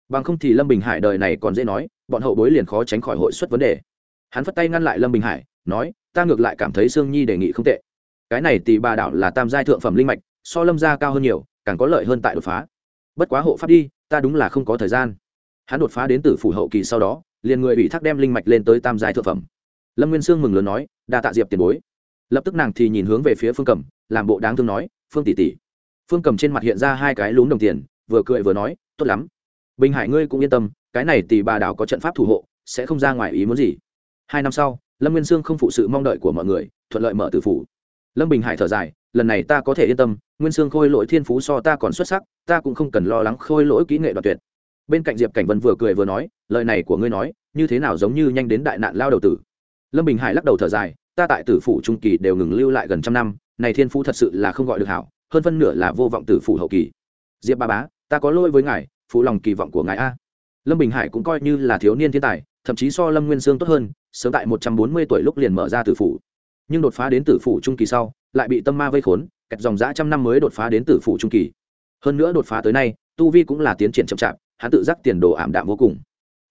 Bằng không thì lâm bình hải đời này còn dễ nói, bọn hậu bối liền khó tránh khỏi hội xuất vấn đề hắn phất tay ngăn lại lâm bình hải, nói, ta ngược lại cảm thấy sương nhi đề nghị không tệ. Cái này tì bà đảo là tam giai thượng phẩm linh mạch, so lâm gia cao hơn nhiều, càng có lợi hơn tại đột phá. Bất quá hộ pháp đi, ta đúng là không có thời gian. Hắn đột phá đến từ phủ hậu kỳ sau đó, liền người bị thác đem linh mạch lên tới tam giai thượng phẩm. Lâm nguyên sương mừng lớn nói, đa tạ diệp tiền bối. Lập tức nàng thì nhìn hướng về phía phương cầm, làm bộ đáng thương nói, phương tỷ tỷ. Phương cầm trên mặt hiện ra hai cái lún đồng tiền, vừa cười vừa nói, tốt lắm. Bình hải ngươi cũng yên tâm, cái này tỷ bà đảo có trận pháp thủ hộ, sẽ không ra ngoài ý muốn gì hai năm sau, lâm nguyên sương không phụ sự mong đợi của mọi người, thuận lợi mở tử phủ. Lâm bình hải thở dài, lần này ta có thể yên tâm, nguyên sương khôi lỗi thiên phú so ta còn xuất sắc, ta cũng không cần lo lắng khôi lỗi kỹ nghệ đoạt tuyệt. Bên cạnh diệp cảnh vân vừa cười vừa nói, lời này của ngươi nói, như thế nào giống như nhanh đến đại nạn lao đầu tử? Lâm bình hải lắc đầu thở dài, ta tại tử phủ trung kỳ đều ngừng lưu lại gần trăm năm, này thiên phú thật sự là không gọi được hảo, hơn phân nửa là vô vọng tử phủ hậu kỳ. Diệp ba bá, ta có lỗi với ngài, phụ lòng kỳ vọng của ngài a. Lâm bình hải cũng coi như là thiếu niên thiên tài thậm chí so lâm nguyên sương tốt hơn, sớm tại một trăm bốn mươi tuổi lúc liền mở ra tử phủ. Nhưng đột phá đến tử phủ trung kỳ sau, lại bị tâm ma vây khốn, kẹt dòng dã trăm năm mới đột phá đến tử phủ trung kỳ. Hơn nữa đột phá tới nay, tu vi cũng là tiến triển chậm chạp, hắn tự giác tiền đồ ảm đạm vô cùng.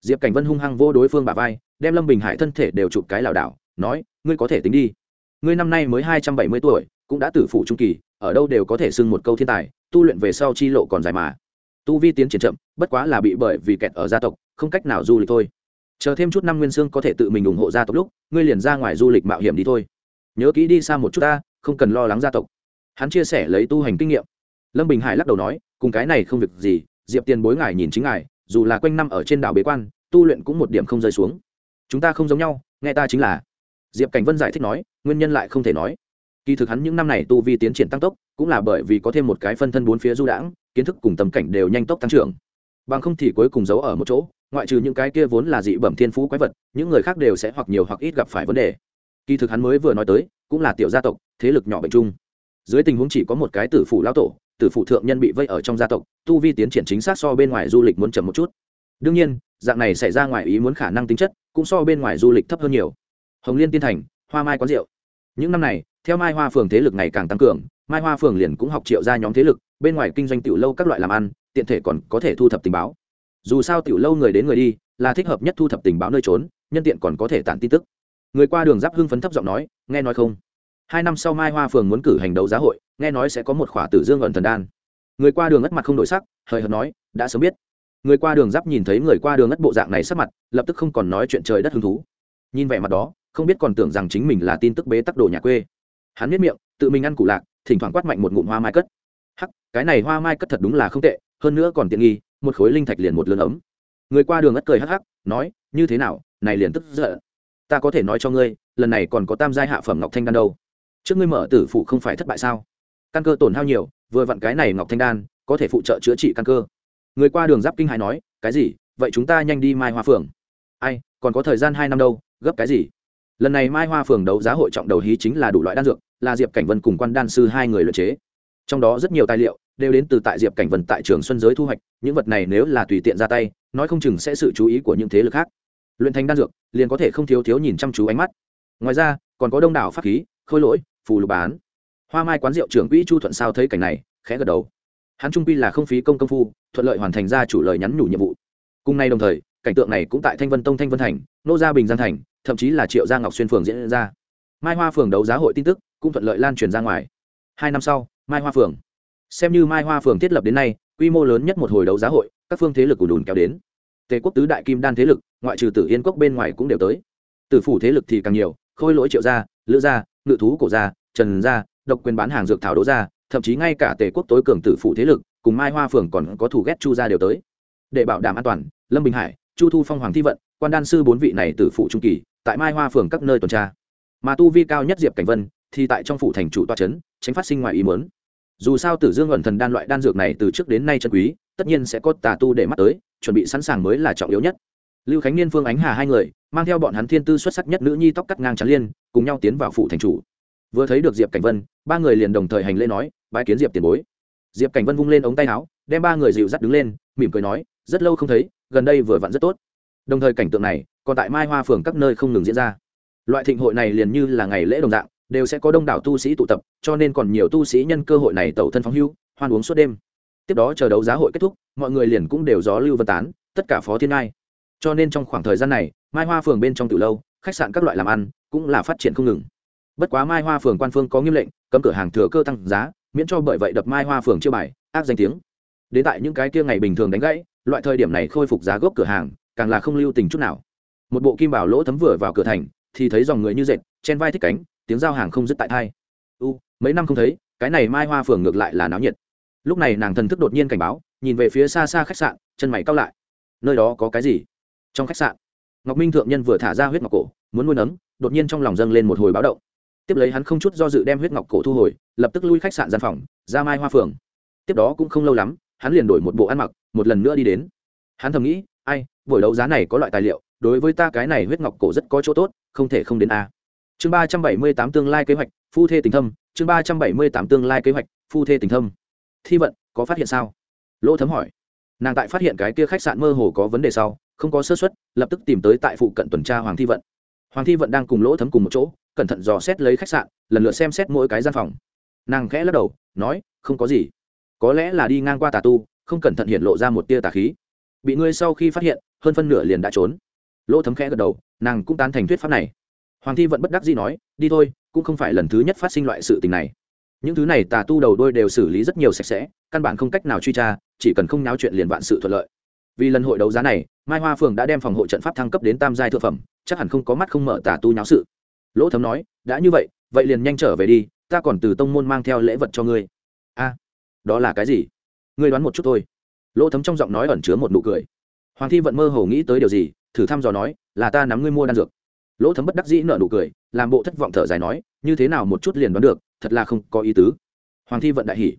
Diệp cảnh vân hung hăng vô đối phương bà vai, đem lâm bình hải thân thể đều chụp cái lảo đảo, nói, ngươi có thể tính đi. Ngươi năm nay mới hai trăm bảy mươi tuổi, cũng đã tử phủ trung kỳ, ở đâu đều có thể xưng một câu thiên tài, tu luyện về sau chi lộ còn dài mà. Tu vi tiến triển chậm, bất quá là bị bởi vì kẹt ở gia tộc, không cách nào du lịch thôi chờ thêm chút năm nguyên sương có thể tự mình ủng hộ gia tộc lúc, ngươi liền ra ngoài du lịch mạo hiểm đi thôi. Nhớ kỹ đi xa một chút ta, không cần lo lắng gia tộc. Hắn chia sẻ lấy tu hành kinh nghiệm. Lâm bình hải lắc đầu nói, cùng cái này không việc gì, diệp tiền bối ngài nhìn chính ngài, dù là quanh năm ở trên đảo bế quan, tu luyện cũng một điểm không rơi xuống. Chúng ta không giống nhau, nghe ta chính là. Diệp cảnh vân giải thích nói, nguyên nhân lại không thể nói. Kỳ thực hắn những năm này tu vi tiến triển tăng tốc, cũng là bởi vì có thêm một cái phân thân bốn phía du đãng, kiến thức cùng tầm cảnh đều nhanh tốc tăng trưởng. Bằng không thì cuối cùng giấu ở một chỗ ngoại trừ những cái kia vốn là dị bẩm thiên phú quái vật, những người khác đều sẽ hoặc nhiều hoặc ít gặp phải vấn đề. Kỳ thực hắn mới vừa nói tới, cũng là tiểu gia tộc, thế lực nhỏ bệnh chung. Dưới tình huống chỉ có một cái tử phủ lao tổ, tử phụ thượng nhân bị vây ở trong gia tộc, tu vi tiến triển chính xác so bên ngoài du lịch muốn chậm một chút. Đương nhiên, dạng này xảy ra ngoài ý muốn khả năng tính chất, cũng so bên ngoài du lịch thấp hơn nhiều. Hồng liên tiên thành, hoa mai quán rượu. Những năm này, theo mai hoa phường thế lực ngày càng tăng cường, mai hoa phường liền cũng học triệu ra nhóm thế lực, bên ngoài kinh doanh tiểu lâu các loại làm ăn, tiện thể còn có thể thu thập tình báo dù sao tiểu lâu người đến người đi, là thích hợp nhất thu thập tình báo nơi trốn, nhân tiện còn có thể tản tin tức. Người qua đường giáp hưng phấn thấp giọng nói, nghe nói không? Hai năm sau mai hoa phường muốn cử hành đấu giá hội, nghe nói sẽ có một khỏa tử dương ẩn thần đan. Người qua đường ất mặt không đổi sắc, hời hợt nói, đã sớm biết. Người qua đường giáp nhìn thấy người qua đường ất bộ dạng này sắc mặt, lập tức không còn nói chuyện trời đất hứng thú. Nhìn vẻ mặt đó, không biết còn tưởng rằng chính mình là tin tức bế tắc đồ nhà quê. Hắn biết miệng, tự mình ăn củ lạc, thỉnh thoảng quát mạnh một ngụm hoa mai cất. Hắc, cái này hoa mai cất thật đúng là không tệ, hơn nữa còn tiện nghi một khối linh thạch liền một lươn ấm. Người qua đường ất cười hắc hắc, nói, như thế nào, này liền tức giận. Ta có thể nói cho ngươi, lần này còn có tam giai hạ phẩm ngọc thanh đan đâu. Trước ngươi mở tử phụ không phải thất bại sao? Căn cơ tổn hao nhiều, vừa vặn cái này ngọc thanh đan, có thể phụ trợ chữa trị căn cơ. Người qua đường giáp kinh hải nói, cái gì? Vậy chúng ta nhanh đi mai hoa phường ai, còn có thời gian hai năm đâu, gấp cái gì? Lần này mai hoa phường đấu giá hội trọng đầu hí chính là đủ loại đan dược, là diệp cảnh vân cùng quan đan sư hai người luyện chế. Trong đó rất nhiều tài liệu đều đến từ tại diệp cảnh vân tại trường xuân giới thu hoạch, những vật này nếu là tùy tiện ra tay, nói không chừng sẽ sự chú ý của những thế lực khác. Luyện thành đan dược, liền có thể không thiếu thiếu nhìn chăm chú ánh mắt. Ngoài ra, còn có đông đảo pháp khí, khôi lỗi, phù lục bán. Hoa mai quán rượu trưởng quỹ chu thuận sao thấy cảnh này, khẽ gật đầu. Hắn trung quy là không phí công công phu, thuận lợi hoàn thành ra chủ lời nhắn nhủ nhiệm vụ. Cùng nay đồng thời, cảnh tượng này cũng tại thanh vân tông, thanh vân thành, nô gia bình giang thành, thậm chí là triệu gia ngọc xuyên phường diễn ra. Mai hoa phường đấu giá hội tin tức, cũng thuận lợi lan truyền ra ngoài. Hai năm sau, mai hoa phường xem như mai hoa phường thiết lập đến nay, quy mô lớn nhất một hồi đấu giá hội, các phương thế lực ùn ùn kéo đến. Tề quốc tứ đại kim đan thế lực, ngoại trừ tử yên quốc bên ngoài cũng đều tới. Tử phủ thế lực thì càng nhiều, khôi lỗi triệu gia, lữ gia, ngự thú cổ gia, trần gia, độc quyền bán hàng dược thảo đấu gia, thậm chí ngay cả tề quốc tối cường tử phủ thế lực, cùng mai hoa phường còn có thủ ghét chu gia đều tới. Để bảo đảm an toàn, lâm bình hải, chu thu phong hoàng thi vận, quan đan sư bốn vị này tử phụ trung kỳ, tại mai hoa phường các nơi tuần tra. Mà tu vi cao nhất diệp cảnh vân, thì tại trong phủ thành chủ toa trấn tránh phát sinh ngoài ý mớn dù sao tử dương ẩn thần đan loại đan dược này từ trước đến nay chân quý, tất nhiên sẽ có tà tu để mắt tới, chuẩn bị sẵn sàng mới là trọng yếu nhất. Lưu khánh niên, phương ánh hà hai người, mang theo bọn hắn thiên tư xuất sắc nhất nữ nhi tóc cắt ngang trắng liên, cùng nhau tiến vào phủ thành chủ. Vừa thấy được diệp cảnh vân, ba người liền đồng thời hành lễ nói, bái kiến diệp tiền bối. Diệp cảnh vân vung lên ống tay áo, đem ba người dịu dắt đứng lên, mỉm cười nói, rất lâu không thấy, gần đây vừa vặn rất tốt. Đồng thời cảnh tượng này, còn tại mai hoa phường các nơi không ngừng diễn ra. Loại thịnh hội này liền như là ngày lễ đồng dạng đều sẽ có đông đảo tu sĩ tụ tập, cho nên còn nhiều tu sĩ nhân cơ hội này tẩu thân phóng hưu, hoan uống suốt đêm. Tiếp đó chờ đấu giá hội kết thúc, mọi người liền cũng đều gió lưu vân tán, tất cả phó thiên ngai. Cho nên trong khoảng thời gian này, mai hoa phường bên trong từ lâu, khách sạn các loại làm ăn cũng là phát triển không ngừng. Bất quá mai hoa phường quan phương có nghiêm lệnh, cấm cửa hàng thừa cơ tăng giá, miễn cho bởi vậy đập mai hoa phường chưa bài, ác danh tiếng. Đến tại những cái kia ngày bình thường đánh gãy, loại thời điểm này khôi phục giá gốc cửa hàng, càng là không lưu tình chút nào. Một bộ kim bảo lỗ thấm vừa vào cửa thành, thì thấy dòng người như dệt, chen vai thích cánh tiếng giao hàng không dứt tại thai. U, mấy năm không thấy, cái này mai hoa phường ngược lại là náo nhiệt. Lúc này nàng thần thức đột nhiên cảnh báo, nhìn về phía xa xa khách sạn, chân mày cao lại. Nơi đó có cái gì? Trong khách sạn, ngọc minh thượng nhân vừa thả ra huyết ngọc cổ, muốn nuôi nấng, đột nhiên trong lòng dâng lên một hồi báo động. Tiếp lấy hắn không chút do dự đem huyết ngọc cổ thu hồi, lập tức lui khách sạn gian phòng, ra mai hoa phường. Tiếp đó cũng không lâu lắm, hắn liền đổi một bộ ăn mặc, một lần nữa đi đến. Hắn thầm nghĩ, ai, buổi đấu giá này có loại tài liệu, đối với ta cái này huyết ngọc cổ rất có chỗ tốt, không thể không đến a chương ba trăm bảy mươi tám tương lai kế hoạch, phu thê tình thâm. Chương ba trăm bảy mươi tám tương lai kế hoạch, phu thê tình thâm. Thi vận, có phát hiện sao? Lỗ thấm hỏi. Nàng tại phát hiện cái kia khách sạn mơ hồ có vấn đề sau, không có sơ xuất lập tức tìm tới tại phụ cận tuần tra hoàng thi vận. Hoàng thi vận đang cùng lỗ thấm cùng một chỗ, cẩn thận dò xét lấy khách sạn, lần lượt xem xét mỗi cái gian phòng. Nàng khẽ lắc đầu, nói, không có gì. Có lẽ là đi ngang qua tà tu, không cẩn thận hiện lộ ra một tia tà khí. Bị ngươi sau khi phát hiện, hơn phân nửa liền đã trốn. Lỗ thấm khẽ gật đầu, nàng cũng tán thành thuyết pháp này hoàng thi vẫn bất đắc dĩ nói, đi thôi, cũng không phải lần thứ nhất phát sinh loại sự tình này. Những thứ này tà tu đầu đôi đều xử lý rất nhiều sạch sẽ, căn bản không cách nào truy tra, chỉ cần không náo chuyện liền vạn sự thuận lợi. Vì lần hội đấu giá này, mai hoa phường đã đem phòng hộ trận pháp thăng cấp đến tam giai thượng phẩm, chắc hẳn không có mắt không mở tà tu náo sự. Lỗ thấm nói, đã như vậy vậy liền nhanh trở về đi, ta còn từ tông môn mang theo lễ vật cho ngươi. A, đó là cái gì? Ngươi đoán một chút thôi. Lỗ thấm trong giọng nói ẩn chứa một nụ cười. Hoàng thi vận mơ hồ nghĩ tới điều gì, thử thăm dò nói, là ta nắm ngươi mua đan dược lỗ thấm bất đắc dĩ nợ nụ cười, làm bộ thất vọng thở dài nói, như thế nào một chút liền đoán được, thật là không có ý tứ. Hoàng thi vận đại hỉ.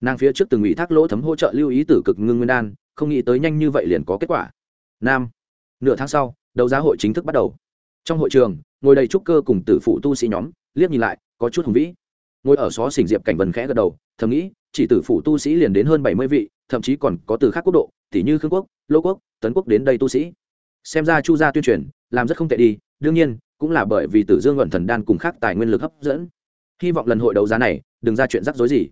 Nàng phía trước từng ủy thác lỗ thấm hỗ trợ lưu ý tử cực ngưng nguyên đan, không nghĩ tới nhanh như vậy liền có kết quả. Nam. Nửa tháng sau, đấu giá hội chính thức bắt đầu. Trong hội trường, ngồi đầy trúc cơ cùng tử phụ tu sĩ nhóm, liếc nhìn lại, có chút hùng vĩ. Ngồi ở xó xỉnh diệp cảnh vân khẽ gật đầu, thầm nghĩ, chỉ tử phụ tu sĩ liền đến hơn bảy mươi vị, thậm chí còn có từ khác quốc độ, tỷ như khương quốc, lô quốc, tấn quốc đến đây tu sĩ. Xem ra chu gia tuyên truyền làm rất không tệ đi, đương nhiên, cũng là bởi vì tử dương luận thần đan cùng khác tài nguyên lực hấp dẫn. Hy vọng lần hội đấu giá này, đừng ra chuyện rắc rối gì.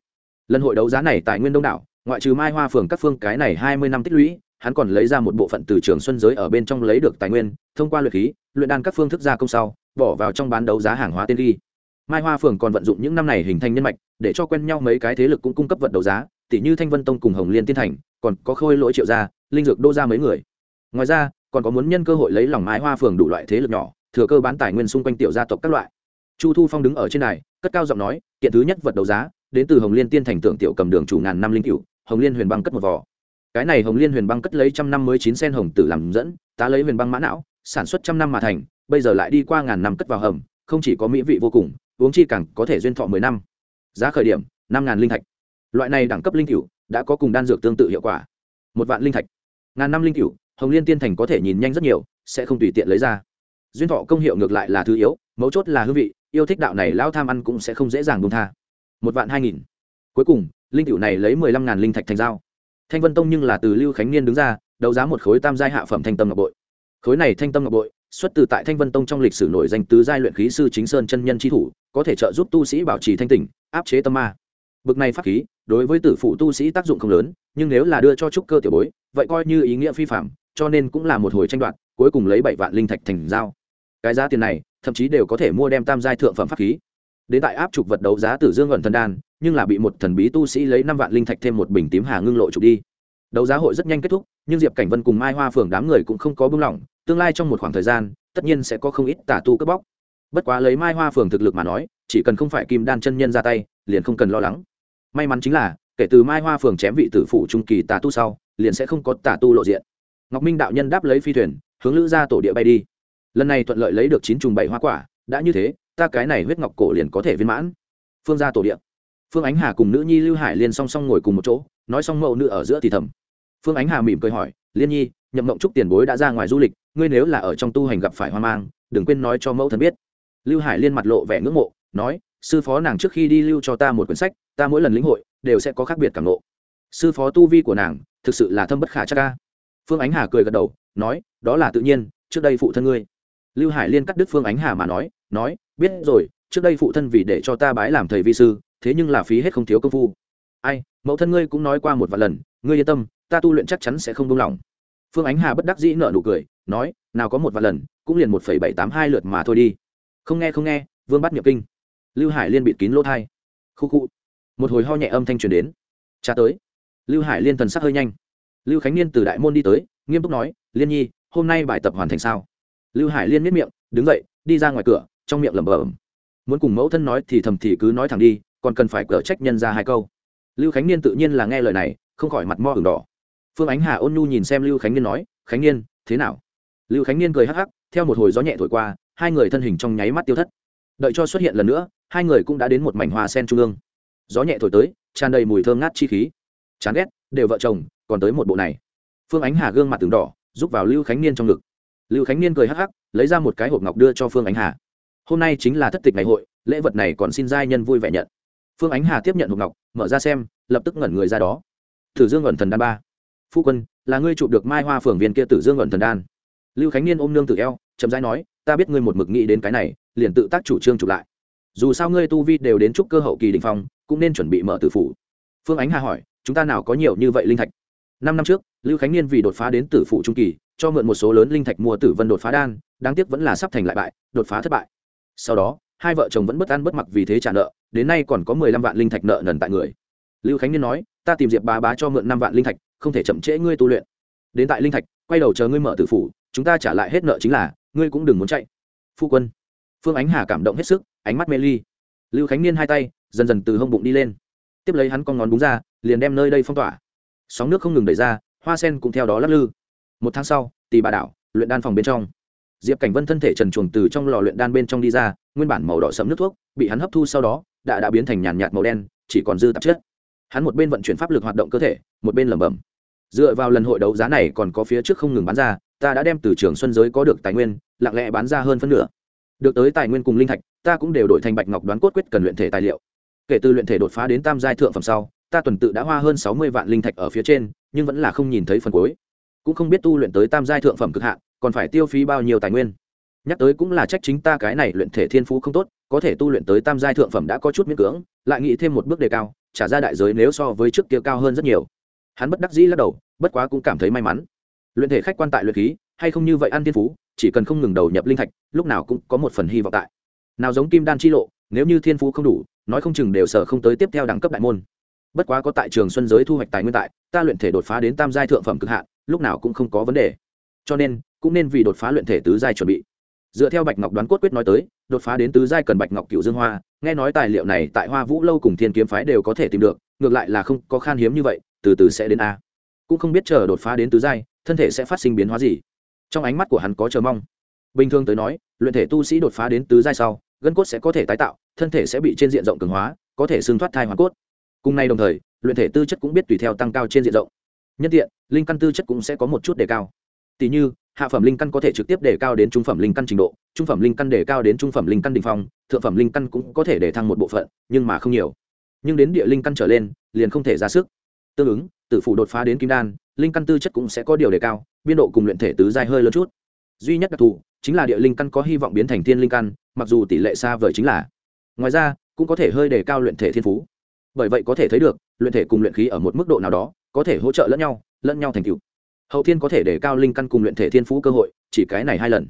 Lần hội đấu giá này tài nguyên đông đảo, ngoại trừ mai hoa phường các phương cái này hai mươi năm tích lũy, hắn còn lấy ra một bộ phận từ trường xuân giới ở bên trong lấy được tài nguyên, thông qua luyện khí, luyện đan các phương thức gia công sau, bỏ vào trong bán đấu giá hàng hóa tên ghi. Mai hoa phường còn vận dụng những năm này hình thành nhân mạch, để cho quen nhau mấy cái thế lực cũng cung cấp vật đấu giá tỷ như thanh vân tông cùng hồng liên tiên thành, còn có khôi lỗi triệu gia, linh dược đô ra mấy người. Ngoài ra còn có muốn nhân cơ hội lấy lòng mái hoa phường đủ loại thế lực nhỏ, thừa cơ bán tài nguyên xung quanh tiểu gia tộc các loại. Chu thu phong đứng ở trên này, cất cao giọng nói, kiện thứ nhất vật đấu giá, đến từ hồng liên tiên thành tượng tiểu cầm đường chủ ngàn năm linh cựu hồng liên huyền băng cất một vỏ cái này hồng liên huyền băng cất lấy trăm năm mới chín sen hồng tử làm dẫn, tá lấy huyền băng mã não, sản xuất trăm năm mà thành, bây giờ lại đi qua ngàn năm cất vào hầm, không chỉ có mỹ vị vô cùng uống chi càng có thể duyên thọ mười năm. Giá khởi điểm, năm ngàn linh thạch. Loại này đẳng cấp linh cựu đã có cùng đan dược tương tự hiệu quả. Một vạn linh thạch. Ngàn năm linh cựu hồng liên tiên thành có thể nhìn nhanh rất nhiều, sẽ không tùy tiện lấy ra. Duyên thọ công hiệu ngược lại là thứ yếu, mấu chốt là hương vị, yêu thích đạo này lao tham ăn cũng sẽ không dễ dàng bông tha. Một vạn hai nghìn. Cuối cùng, linh cựu này lấy mười lăm ngàn linh thạch thành dao thanh vân tông nhưng là từ lưu khánh niên đứng ra, đấu giá một khối tam giai hạ phẩm thanh tâm ngọc bội. Khối này thanh tâm ngọc bội, xuất từ tại thanh vân tông trong lịch sử nổi danh tứ giai luyện khí sư chính sơn chân nhân tri thủ, có thể trợ giúp tu sĩ bảo trì thanh tỉnh, áp chế tâm ma. Bực này pháp khí, đối với tử phụ tu sĩ tác dụng không lớn, nhưng nếu là đưa cho trúc cơ tiểu bối, vậy coi như ý nghĩa phi phạm cho nên cũng là một hồi tranh đoạt, cuối cùng lấy bảy vạn linh thạch thành giao. Cái giá tiền này, thậm chí đều có thể mua đem tam giai thượng phẩm pháp khí. Đến tại áp trục vật đấu giá tử dương ẩn thần đan, nhưng là bị một thần bí tu sĩ lấy năm vạn linh thạch thêm một bình tím hà ngưng lộ trục đi. Đấu giá hội rất nhanh kết thúc, nhưng diệp cảnh vân cùng mai hoa phường đám người cũng không có bưng lỏng, tương lai trong một khoảng thời gian, tất nhiên sẽ có không ít tà tu cướp bóc. Bất quá lấy mai hoa phường thực lực mà nói, chỉ cần không phải kim đan chân nhân ra tay, liền không cần lo lắng. May mắn chính là, kể từ mai hoa phường chém vị tử phụ trung kỳ tà tu sau, liền sẽ không có tà tu lộ diện ngọc minh đạo nhân đáp lấy phi thuyền, hướng lữ ra tổ địa bay đi. Lần này thuận lợi lấy được chín trùng bảy hoa quả, đã như thế, ta cái này huyết ngọc cổ liền có thể viên mãn. Phương ra tổ địa. Phương ánh hà cùng nữ nhi lưu hải liên song song ngồi cùng một chỗ, nói xong mẫu nữ ở giữa thì thầm. Phương ánh hà mỉm cười hỏi, liên nhi, nhậm mộng trúc tiền bối đã ra ngoài du lịch, ngươi nếu là ở trong tu hành gặp phải hoang mang, đừng quên nói cho mẫu thần biết. Lưu hải liên mặt lộ vẻ ngưỡng mộ, nói, sư phó nàng trước khi đi lưu cho ta một quyển sách, ta mỗi lần lĩnh hội, đều sẽ có khác biệt cảm lộ. sư phó tu vi của nàng, thực sự là thâm bất khả chắc ca phương ánh hà cười gật đầu, nói, đó là tự nhiên, trước đây phụ thân ngươi. Lưu hải liên cắt đứt phương ánh hà mà nói nói, biết rồi, trước đây phụ thân vì để cho ta bái làm thầy vi sư, thế nhưng là phí hết không thiếu công phu. Ai, mẫu thân ngươi cũng nói qua một vài lần, ngươi yên tâm, ta tu luyện chắc chắn sẽ không buông lỏng. Phương ánh hà bất đắc dĩ nợ nụ cười, nói, nào có một vài lần, cũng liền một phẩy bảy tám hai lượt mà thôi đi. Không nghe không nghe, vương bắt nhập kinh. Lưu hải liên bịt kín lỗ thai. Khu khu. Một hồi ho nhẹ âm thanh truyền đến. Cha tới. Lưu hải liên thần sắc hơi nhanh lưu khánh niên từ đại môn đi tới, nghiêm túc nói, liên nhi, hôm nay bài tập hoàn thành sao? Lưu hải liên miết miệng, đứng dậy, đi ra ngoài cửa. Trong miệng lẩm bẩm, muốn cùng mẫu thân nói thì thầm thì cứ nói thẳng đi, còn cần phải cở trách nhân ra hai câu. Lưu khánh niên tự nhiên là nghe lời này, không khỏi mặt mo hừng đỏ. Phương ánh hà ôn nhu nhìn xem lưu khánh niên nói, khánh niên, thế nào? Lưu khánh niên cười hắc hắc, theo một hồi gió nhẹ thổi qua, hai người thân hình trong nháy mắt tiêu thất. Đợi cho xuất hiện lần nữa, hai người cũng đã đến một mảnh hoa sen trung ương. Gió nhẹ thổi tới, tràn đầy mùi thơm ngát chi khí. Chán ghét, đều vợ chồng còn tới một bộ này. Phương ánh hà gương mặt từng đỏ giúp vào lưu khánh niên trong ngực. Lưu khánh niên cười hắc hắc, lấy ra một cái hộp ngọc đưa cho phương ánh hà. Hôm nay chính là thất tịch ngày hội, lễ vật này còn xin giai nhân vui vẻ nhận. Phương ánh hà tiếp nhận hộp ngọc, mở ra xem, lập tức ngẩn người ra đó. Tử dương ẩn thần đan ba. Phu quân, là ngươi chụp được mai hoa phường viên kia tử dương ẩn thần đan. Lưu khánh niên ôm nương tự eo, chậm rãi nói, ta biết ngươi một mực nghĩ đến cái này, liền tự tác chủ trương chụp lại. Dù sao ngươi tu vi đều đến chúc cơ hậu kỳ đình phong, cũng nên chuẩn bị mở tử phủ. Phương ánh hà hỏi, chúng ta nào có nhiều như vậy linh thạch? Năm năm trước, lưu khánh niên vì đột phá đến tử Phụ trung kỳ, cho mượn một số lớn linh thạch mua tử vân đột phá đan, đáng tiếc vẫn là sắp thành lại bại, đột phá thất bại. Sau đó, hai vợ chồng vẫn bất ăn bất mặc vì thế trả nợ, đến nay còn có mười lăm vạn linh thạch nợ nần tại người. Lưu khánh niên nói, ta tìm diệp bá bá cho mượn năm vạn linh thạch, không thể chậm trễ ngươi tu luyện. Đến tại linh thạch, quay đầu chờ ngươi mở tử phủ, chúng ta trả lại hết nợ chính là, ngươi cũng đừng muốn chạy. Phu quân. Phương ánh hà cảm động hết sức, ánh mắt mê ly. Lưu khánh niên hai tay, dần dần từ hông bụng đi lên. Tiếp lấy hắn con ngón búng ra, liền đem nơi đây phong tỏa sóng nước không ngừng đẩy ra, hoa sen cũng theo đó lắc lư. Một tháng sau tì bà đảo, luyện đan phòng bên trong. Diệp cảnh vân thân thể trần chuồng từ trong lò luyện đan bên trong đi ra, nguyên bản màu đỏ sẫm nước thuốc, bị hắn hấp thu sau đó, đã đã biến thành nhàn nhạt màu đen, chỉ còn dư tạp chất. Hắn một bên vận chuyển pháp lực hoạt động cơ thể, một bên lẩm bẩm. Dựa vào lần hội đấu giá này còn có phía trước không ngừng bán ra, ta đã đem từ trường xuân giới có được tài nguyên, lặng lẽ bán ra hơn phân nửa. Được tới tài nguyên cùng linh thạch, ta cũng đều đổi thành bạch ngọc đoán cốt quyết cần luyện thể tài liệu. Kể từ luyện thể đột phá đến tam giai thượng phẩm sau ta tuần tự đã hoa hơn sáu mươi vạn linh thạch ở phía trên, nhưng vẫn là không nhìn thấy phần cuối. Cũng không biết tu luyện tới tam giai thượng phẩm cực hạn, còn phải tiêu phí bao nhiêu tài nguyên. Nhắc tới cũng là trách chính ta cái này luyện thể thiên phú không tốt, có thể tu luyện tới tam giai thượng phẩm đã có chút miễn cưỡng, lại nghĩ thêm một bước đề cao, trả ra đại giới nếu so với trước kia cao hơn rất nhiều. Hắn bất đắc dĩ lắc đầu, bất quá cũng cảm thấy may mắn. Luyện thể khách quan tại luyện khí, hay không như vậy ăn thiên phú, chỉ cần không ngừng đầu nhập linh thạch, lúc nào cũng có một phần hy vọng tại. Nào giống kim đan chi lộ, nếu như thiên phú không đủ, nói không chừng đều sở không tới tiếp theo đẳng cấp đại môn bất quá có tại trường xuân giới thu hoạch tài nguyên tại, ta luyện thể đột phá đến tam giai thượng phẩm cực hạn, lúc nào cũng không có vấn đề. Cho nên, cũng nên vì đột phá luyện thể tứ giai chuẩn bị. Dựa theo bạch ngọc đoán cốt quyết nói tới, đột phá đến tứ giai cần bạch ngọc cựu dương hoa. Nghe nói tài liệu này tại hoa vũ lâu cùng thiên kiếm phái đều có thể tìm được, ngược lại là không có khan hiếm như vậy, từ từ sẽ đến a. Cũng không biết chờ đột phá đến tứ giai, thân thể sẽ phát sinh biến hóa gì. Trong ánh mắt của hắn có chờ mong. Bình thường tới nói, luyện thể tu sĩ đột phá đến tứ giai sau, gân cốt sẽ có thể tái tạo, thân thể sẽ bị trên diện rộng cường hóa, có thể xương thoát thai hoàn cốt cùng nay đồng thời, luyện thể tư chất cũng biết tùy theo tăng cao trên diện rộng. Nhân tiện, linh căn tư chất cũng sẽ có một chút đề cao. Tỷ như, hạ phẩm linh căn có thể trực tiếp đề cao đến trung phẩm linh căn trình độ, trung phẩm linh căn đề cao đến trung phẩm linh căn đình phong, thượng phẩm linh căn cũng có thể để thăng một bộ phận, nhưng mà không nhiều. Nhưng đến địa linh căn trở lên, liền không thể ra sức. Tương ứng tự phủ đột phá đến kim đan, linh căn tư chất cũng sẽ có điều đề cao, biên độ cùng luyện thể tứ dài hơi lớn chút. Duy nhất đặc thù, chính là địa linh căn có hy vọng biến thành thiên linh căn, mặc dù tỷ lệ xa vời chính là. Ngoài ra, cũng có thể hơi đề cao luyện thể thiên phú bởi vậy có thể thấy được, luyện thể cùng luyện khí ở một mức độ nào đó, có thể hỗ trợ lẫn nhau lẫn nhau thành tựu. Hậu thiên có thể để cao linh căn cùng luyện thể thiên phú cơ hội, chỉ cái này hai lần.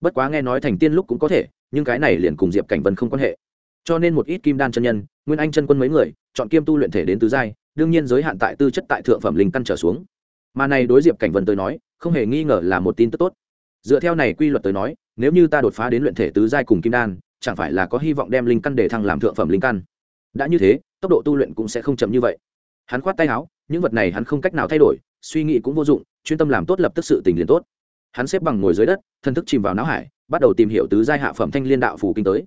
Bất quá nghe nói thành tiên lúc cũng có thể, nhưng cái này liền cùng diệp cảnh vân không quan hệ. Cho nên một ít kim đan chân nhân, nguyên anh chân quân mấy người, chọn kiêm tu luyện thể đến tứ giai, đương nhiên giới hạn tại tư chất tại thượng phẩm linh căn trở xuống. Mà này đối diệp cảnh vân tới nói, không hề nghi ngờ là một tin tức tốt. Dựa theo này quy luật tới nói, nếu như ta đột phá đến luyện thể tứ giai cùng kim đan, chẳng phải là có hy vọng đem linh căn để thăng làm thượng phẩm linh căn. Đã như thế tốc độ tu luyện cũng sẽ không chậm như vậy. Hắn khoát tay áo, những vật này hắn không cách nào thay đổi, suy nghĩ cũng vô dụng, chuyên tâm làm tốt lập tức sự tình liền tốt. Hắn xếp bằng ngồi dưới đất, thân thức chìm vào não hải, bắt đầu tìm hiểu tứ giai hạ phẩm thanh liên đạo phủ kinh tới.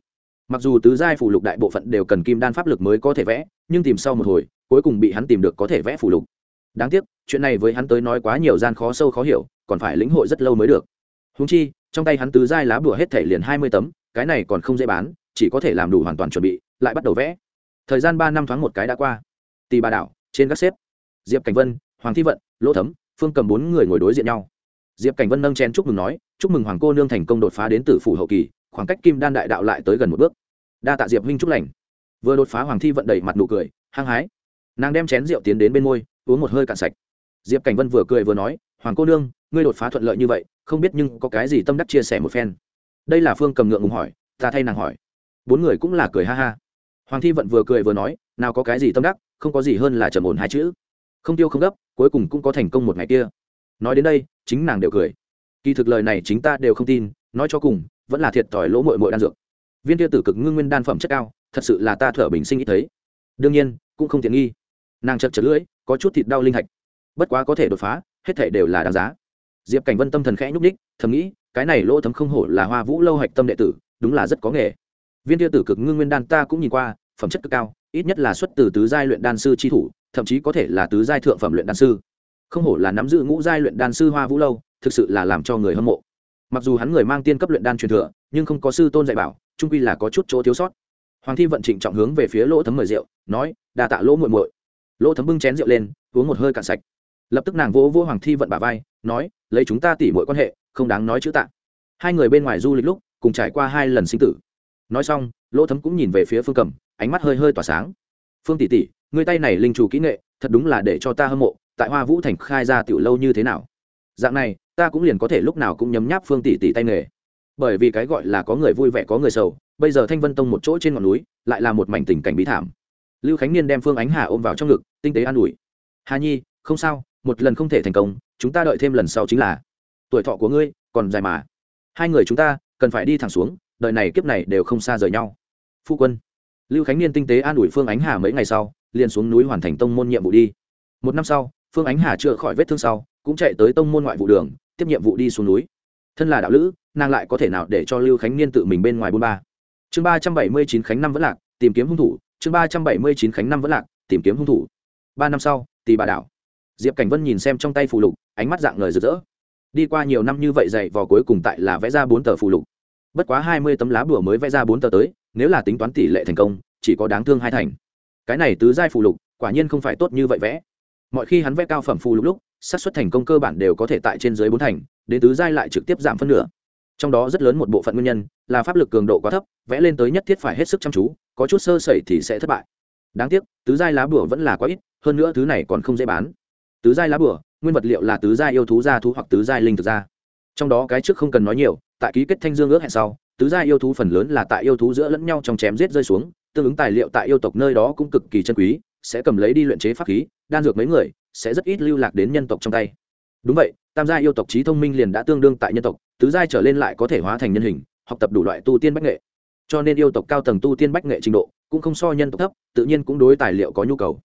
Mặc dù tứ giai phủ lục đại bộ phận đều cần kim đan pháp lực mới có thể vẽ, nhưng tìm sau một hồi, cuối cùng bị hắn tìm được có thể vẽ phủ lục. Đáng tiếc, chuyện này với hắn tới nói quá nhiều gian khó sâu khó hiểu, còn phải lĩnh hội rất lâu mới được. Húng chi, trong tay hắn tứ giai lá bùa hết thể liền hai mươi tấm, cái này còn không dễ bán, chỉ có thể làm đủ hoàn toàn chuẩn bị, lại bắt đầu vẽ thời gian ba năm thoáng một cái đã qua. Tì bà đảo, trên các xếp. Diệp cảnh vân, hoàng thi vận, lỗ thấm, phương cầm bốn người ngồi đối diện nhau. Diệp cảnh vân nâng chén chúc mừng nói, chúc mừng hoàng cô nương thành công đột phá đến tử phủ hậu kỳ, khoảng cách kim đan đại đạo lại tới gần một bước. Đa tạ diệp huynh chúc lành. Vừa đột phá hoàng thi vận đẩy mặt nụ cười, hăng hái. Nàng đem chén rượu tiến đến bên môi, uống một hơi cạn sạch. Diệp cảnh vân vừa cười vừa nói, hoàng cô nương, ngươi đột phá thuận lợi như vậy, không biết nhưng có cái gì tâm đắc chia sẻ một phen. Đây là phương cầm ngượng ngùng hỏi, ta thay nàng hỏi. Bốn người cũng là cười ha ha hoàng thi vận vừa cười vừa nói, nào có cái gì tâm đắc, không có gì hơn là trầm ổn hai chữ. Không tiêu không gấp, cuối cùng cũng có thành công một ngày kia. Nói đến đây, chính nàng đều cười. Kỳ thực lời này chính ta đều không tin, nói cho cùng, vẫn là thiệt thòi lỗ mội mội đan dược. Viên tiêu tử cực ngưng nguyên đan phẩm chất cao, thật sự là ta thở bình sinh ít thấy. Đương nhiên, cũng không tiện nghi. Nàng chật chật lưỡi, có chút thịt đau linh hạch. Bất quá có thể đột phá, hết thể đều là đáng giá. Diệp cảnh vân tâm thần khẽ nhúc ních thầm nghĩ, cái này lỗ thấm không hổ là hoa vũ lâu hạch tâm đệ tử, đúng là rất có nghề viên tiêu tử cực ngưng nguyên đan ta cũng nhìn qua, phẩm chất cực cao, ít nhất là xuất từ tứ giai luyện đan sư tri thủ, thậm chí có thể là tứ giai thượng phẩm luyện đan sư. Không hổ là nắm giữ ngũ giai luyện đan sư hoa vũ lâu, thực sự là làm cho người hâm mộ. Mặc dù hắn người mang tiên cấp luyện đan truyền thừa, nhưng không có sư tôn dạy bảo trung quy là có chút chỗ thiếu sót. Hoàng thi vận trịnh trọng hướng về phía lỗ thấm mời rượu, nói đà tạ lỗ muội muội. Lỗ thấm bưng chén rượu lên, uống một hơi cạn sạch. Lập tức nàng vỗ vỗ hoàng thi vận bà vai, nói, lấy chúng ta tỉ mọi quan hệ, không đáng nói chữ tạ. Hai người bên ngoài du lịch lúc, cùng trải qua hai lần sinh tử nói xong, lỗ thấm cũng nhìn về phía phương cầm, ánh mắt hơi hơi tỏa sáng. Phương tỷ tỷ người tay này linh chủ kỹ nghệ, thật đúng là để cho ta hâm mộ, tại hoa vũ thành khai ra tiểu lâu như thế nào? Dạng này, ta cũng liền có thể lúc nào cũng nhấm nháp phương tỷ tỷ tay nghề. Bởi vì cái gọi là có người vui vẻ có người sầu, bây giờ thanh vân tông một chỗ trên ngọn núi, lại là một mảnh tình cảnh bí thảm. Lưu khánh niên đem phương ánh hà ôm vào trong ngực, tinh tế an ủi. Hà nhi, không sao, một lần không thể thành công, chúng ta đợi thêm lần sau chính là. Tuổi thọ của ngươi còn dài mà. Hai người chúng ta cần phải đi thẳng xuống đời này kiếp này đều không xa rời nhau. Phu quân, lưu khánh niên tinh tế an ủi phương ánh hà mấy ngày sau, liền xuống núi hoàn thành tông môn nhiệm vụ đi. Một năm sau, phương ánh hà chữa khỏi vết thương sau, cũng chạy tới tông môn ngoại vụ đường, tiếp nhiệm vụ đi xuống núi. Thân là đạo lữ, nàng lại có thể nào để cho lưu khánh niên tự mình bên ngoài bôn ba? Chương ba trăm bảy mươi chín khánh năm vẫn lạc, tìm kiếm hung thủ. Chương ba trăm bảy mươi chín khánh năm vẫn lạc, tìm kiếm hung thủ. Ba năm sau tì bà đảo. Diệp cảnh vân nhìn xem trong tay phù lục, ánh mắt dạng lời rực rỡ. Đi qua nhiều năm như vậy dạy vò cuối cùng tại là vẽ ra bốn tờ phù lục bất quá hai mươi tấm lá bùa mới vẽ ra bốn tờ tới, nếu là tính toán tỷ lệ thành công, chỉ có đáng thương hai thành. Cái này tứ giai phù lục, quả nhiên không phải tốt như vậy vẽ. Mọi khi hắn vẽ cao phẩm phù lục lúc, xác suất thành công cơ bản đều có thể tại trên dưới bốn thành, đến tứ giai lại trực tiếp giảm phân nửa. Trong đó rất lớn một bộ phận nguyên nhân là pháp lực cường độ quá thấp, vẽ lên tới nhất thiết phải hết sức chăm chú, có chút sơ sẩy thì sẽ thất bại. Đáng tiếc, tứ giai lá bùa vẫn là quá ít, hơn nữa thứ này còn không dễ bán. Tứ giai lá bùa, nguyên vật liệu là tứ giai yêu thú gia thú hoặc tứ giai linh thực gia. Trong đó cái trước không cần nói nhiều tại ký kết thanh dương ước hẹn sau, tứ giai yêu thú phần lớn là tại yêu thú giữa lẫn nhau trong chém giết rơi xuống, tương ứng tài liệu tại yêu tộc nơi đó cũng cực kỳ chân quý, sẽ cầm lấy đi luyện chế pháp khí, đan dược mấy người, sẽ rất ít lưu lạc đến nhân tộc trong tay. Đúng vậy, tam gia yêu tộc trí thông minh liền đã tương đương tại nhân tộc, tứ giai trở lên lại có thể hóa thành nhân hình, học tập đủ loại tu tiên bách nghệ. Cho nên yêu tộc cao tầng tu tiên bách nghệ trình độ cũng không so nhân tộc thấp, tự nhiên cũng đối tài liệu có nhu cầu.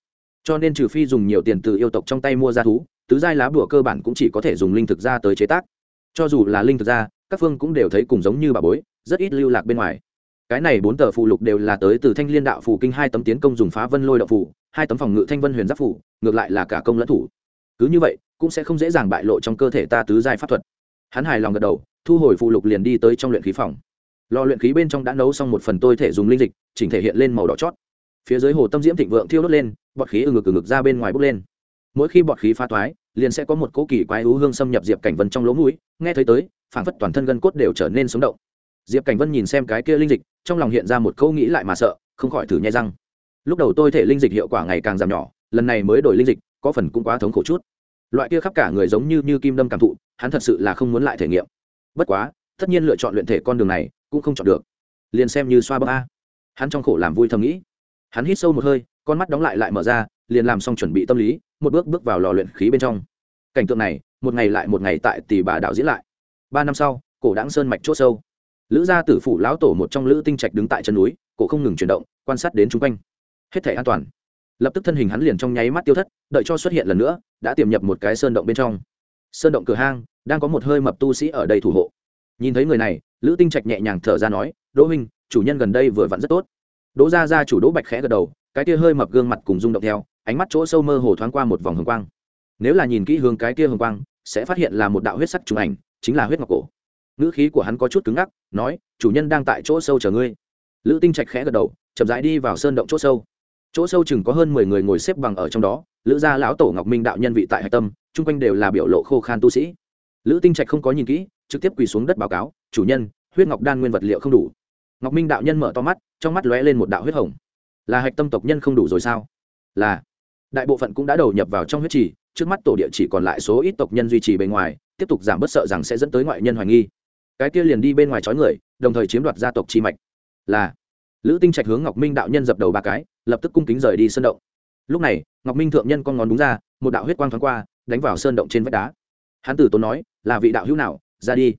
Cho nên trừ phi dùng nhiều tiền từ yêu tộc trong tay mua ra thú, tứ giai lá bùa cơ bản cũng chỉ có thể dùng linh thực ra tới chế tác cho dù là linh thực ra, các phương cũng đều thấy cùng giống như bà bối, rất ít lưu lạc bên ngoài. Cái này bốn tờ phụ lục đều là tới từ thanh liên đạo phủ kinh hai tấm tiến công dùng phá vân lôi đạo phủ, hai tấm phòng ngự thanh vân huyền giáp phủ, ngược lại là cả công lẫn thủ. Cứ như vậy, cũng sẽ không dễ dàng bại lộ trong cơ thể ta tứ giai pháp thuật. Hắn hài lòng gật đầu, thu hồi phụ lục liền đi tới trong luyện khí phòng. Lò luyện khí bên trong đã nấu xong một phần tôi thể dùng linh dịch, chỉnh thể hiện lên màu đỏ chót. Phía dưới hồ tâm diễm thịnh vượng thiêu đốt lên, bọt khí ừng ngực ừng ngực ra bên ngoài bốc lên. Mỗi khi bọt khí pha toái liền sẽ có một cỗ kỳ quái hú hương xâm nhập diệp cảnh vân trong lỗ mũi, nghe thấy tới phản phất toàn thân gân cốt đều trở nên sống động. Diệp cảnh vân nhìn xem cái kia linh dịch, trong lòng hiện ra một câu nghĩ lại mà sợ, không khỏi thử nhai răng. Lúc đầu tôi thể linh dịch hiệu quả ngày càng giảm nhỏ, lần này mới đổi linh dịch, có phần cũng quá thống khổ chút. Loại kia khắp cả người giống như như kim đâm cảm thụ, hắn thật sự là không muốn lại thể nghiệm. Bất quá, tất nhiên lựa chọn luyện thể con đường này cũng không chọn được. Liền xem như xoa bóp a. Hắn trong khổ làm vui thầm nghĩ. Hắn hít sâu một hơi con mắt đóng lại lại mở ra, liền làm xong chuẩn bị tâm lý, một bước bước vào lò luyện khí bên trong. Cảnh tượng này, một ngày lại một ngày tại tỷ bà đạo diễn lại. Ba năm sau, cổ đáng sơn mạch chốt sâu. Lữ gia tử phủ lão tổ một trong lữ tinh trạch đứng tại chân núi, cổ không ngừng chuyển động, quan sát đến chung quanh. Hết thể an toàn. Lập tức thân hình hắn liền trong nháy mắt tiêu thất, đợi cho xuất hiện lần nữa, đã tiềm nhập một cái sơn động bên trong. Sơn động cửa hang, đang có một hơi mập tu sĩ ở đây thủ hộ. Nhìn thấy người này, lữ tinh trạch nhẹ nhàng thở ra nói, đỗ huynh, chủ nhân gần đây vừa vặn rất tốt. Đỗ gia gia chủ đỗ bạch khẽ gật đầu cái kia hơi mập gương mặt cùng rung động theo, ánh mắt chỗ sâu mơ hồ thoáng qua một vòng hồng quang. Nếu là nhìn kỹ hướng cái kia hồng quang, sẽ phát hiện là một đạo huyết sắc trùng ảnh, chính là huyết ngọc cổ. Ngữ khí của hắn có chút cứng ngắc, nói, chủ nhân đang tại chỗ sâu chờ ngươi. Lữ tinh trạch khẽ gật đầu, chậm rãi đi vào sơn động chỗ sâu. Chỗ sâu chừng có hơn mười người ngồi xếp bằng ở trong đó, lữ gia lão tổ ngọc minh đạo nhân vị tại hạch tâm, chung quanh đều là biểu lộ khô khan tu sĩ. Lữ tinh trạch không có nhìn kỹ, trực tiếp quỳ xuống đất báo cáo, chủ nhân, huyết ngọc đan nguyên vật liệu không đủ. Ngọc minh đạo nhân mở to mắt, trong mắt lóe lên một đạo huyết hồng là hạch tâm tộc nhân không đủ rồi sao? Là. Đại bộ phận cũng đã đầu nhập vào trong huyết trì, trước mắt tổ địa chỉ còn lại số ít tộc nhân duy trì bề ngoài, tiếp tục giảm bớt sợ rằng sẽ dẫn tới ngoại nhân hoài nghi. Cái kia liền đi bên ngoài trói người, đồng thời chiếm đoạt gia tộc chi mạch. Là. Lữ tinh trạch hướng ngọc minh đạo nhân dập đầu ba cái, lập tức cung kính rời đi sơn động. Lúc này, ngọc minh thượng nhân con ngón đúng ra, một đạo huyết quang thoáng qua, đánh vào sơn động trên vách đá. Hán tử tốn nói, là vị đạo hữu nào? Ra đi.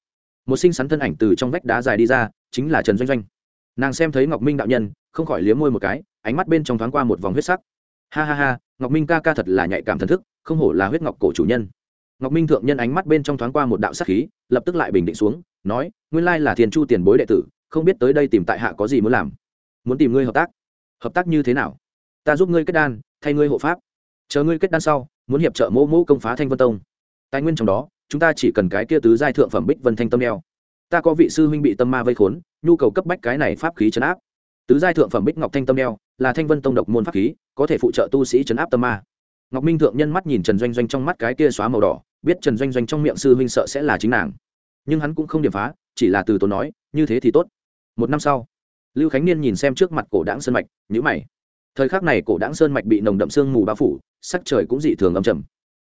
Một sinh sắn thân ảnh từ trong vách đá dài đi ra, chính là trần doanh doanh. Nàng xem thấy ngọc minh đạo nhân, không khỏi liếm môi một cái ánh mắt bên trong thoáng qua một vòng huyết sắc. Ha ha ha, ngọc minh ca ca thật là nhạy cảm thần thức, không hổ là huyết ngọc cổ chủ nhân. Ngọc minh thượng nhân ánh mắt bên trong thoáng qua một đạo sắc khí, lập tức lại bình định xuống, nói, nguyên lai là thiền chu tiền bối đệ tử, không biết tới đây tìm tại hạ có gì muốn làm? Muốn tìm ngươi hợp tác. Hợp tác như thế nào? Ta giúp ngươi kết đan, thay ngươi hộ pháp. Chờ ngươi kết đan sau, muốn hiệp trợ mô mô công phá thanh vân tông. Tài nguyên trong đó, chúng ta chỉ cần cái kia tứ giai thượng phẩm bích vân thanh tâm đeo ta có vị sư huynh bị tâm ma vây khốn, nhu cầu cấp bách cái này pháp khí chấn áp. Tứ giai thượng phẩm bích ngọc thanh tâm đeo là thanh vân tông độc môn pháp khí, có thể phụ trợ tu sĩ chấn áp tâm ma. Ngọc minh thượng nhân mắt nhìn trần doanh doanh trong mắt cái kia xóa màu đỏ, biết trần doanh doanh trong miệng sư huynh sợ sẽ là chính nàng. Nhưng hắn cũng không điểm phá, chỉ là từ tốn nói, như thế thì tốt. Một năm sau, lưu khánh niên nhìn xem trước mặt cổ đáng sơn mạch nhữ mày. Thời khắc này cổ đáng sơn mạch bị nồng đậm sương mù bao phủ, sắc trời cũng dị thường âm trầm.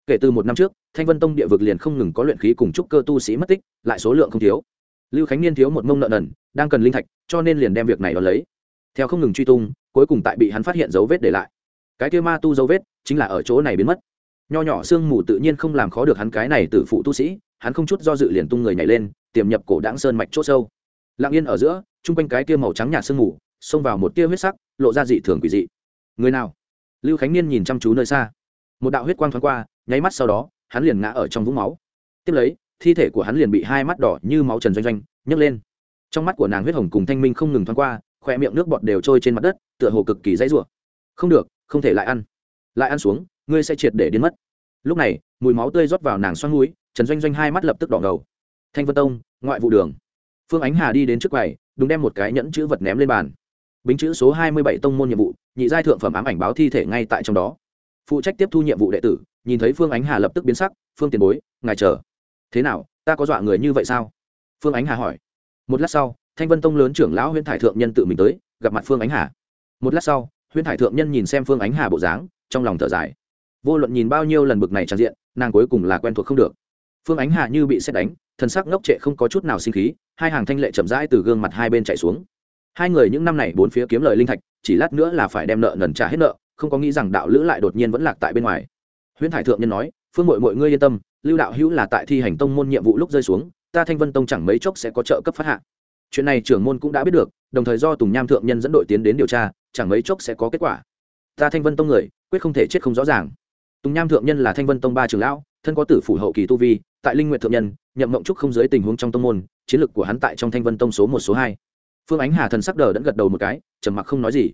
Kể từ một năm trước, thanh vân tông địa vực liền không ngừng có luyện khí cùng trúc cơ tu sĩ mất tích, lại số lượng không thiếu. Lưu khánh niên thiếu một mông nợ nần, đang cần linh thạch, cho nên liền đem việc này đón lấy theo không ngừng truy tung, cuối cùng tại bị hắn phát hiện dấu vết để lại. Cái kia ma tu dấu vết chính là ở chỗ này biến mất. Nho nhỏ sương mù tự nhiên không làm khó được hắn cái này từ phụ tu sĩ, hắn không chút do dự liền tung người nhảy lên, tiềm nhập cổ đáng sơn mạch c h ỗ sâu. Lặng yên ở giữa, chung quanh cái kia màu trắng nhạt sương mù, xông vào một tia huyết sắc, lộ ra dị thường quỷ dị. Người nào? Lưu khánh niên nhìn chăm chú nơi xa. Một đạo huyết quang thoáng qua, nháy mắt sau đó, hắn liền ngã ở trong vũng máu. Tiếp lấy, thi thể của hắn liền bị hai mắt đỏ như máu trần doanh doanh nhấc lên. Trong mắt của nàng huyết hồng cùng thanh minh không ngừng thoáng qua khoe miệng nước bọt đều trôi trên mặt đất, tựa hồ cực kỳ dãy rủa. Không được, không thể lại ăn. Lại ăn xuống, ngươi sẽ triệt để đến mất. Lúc này, mùi máu tươi rót vào nàng xoăn núi trần doanh doanh hai mắt lập tức đỏ ngầu. Thanh vân tông, ngoại vụ đường. Phương ánh hà đi đến trước quầy, đúng đem một cái nhẫn chữ vật ném lên bàn. Bính chữ số hai mươi bảy tông môn nhiệm vụ, nhị giai thượng phẩm ám ảnh báo thi thể ngay tại trong đó. Phụ trách tiếp thu nhiệm vụ đệ tử, nhìn thấy phương ánh hà lập tức biến sắc, phương tiền bối, ngài chờ. Thế nào, ta có dọa người như vậy sao? Phương ánh hà hỏi. Một lát sau thanh vân tông lớn trưởng lão huyễn thải thượng nhân tự mình tới, gặp mặt phương ánh hà. Một lát sau, huyễn thải thượng nhân nhìn xem phương ánh hà bộ dáng, trong lòng thở dài. Vô luận nhìn bao nhiêu lần bực này tràn diện, nàng cuối cùng là quen thuộc không được. Phương ánh hà như bị xét đánh, thân sắc ngốc trệ không có chút nào sinh khí, hai hàng thanh lệ chậm rãi từ gương mặt hai bên chạy xuống. Hai người những năm này bốn phía kiếm lời linh thạch, chỉ lát nữa là phải đem nợ nần trả hết nợ, không có nghĩ rằng đạo lữ lại đột nhiên vẫn lạc tại bên ngoài. Huyễn thải thượng nhân nói, phương mội mọi ngươi yên tâm, lưu đạo hữu là tại thi hành tông môn nhiệm vụ lúc rơi xuống, ta thanh vân tông chẳng mấy chốc sẽ có trợ cấp phát hạ chuyện này trưởng môn cũng đã biết được, đồng thời do tùng nham thượng nhân dẫn đội tiến đến điều tra, chẳng mấy chốc sẽ có kết quả. Ta thanh vân tông người, quyết không thể chết không rõ ràng. Tùng nham thượng nhân là thanh vân tông ba trường lão, thân có tử phủ hậu kỳ tu vi, tại linh nguyện thượng nhân, nhậm mộng trúc không dưới tình huống trong tông môn, chiến lược của hắn tại trong thanh vân tông số một, số hai. Phương ánh hà thần sắc đờ đẫn gật đầu một cái, trầm mặc không nói gì.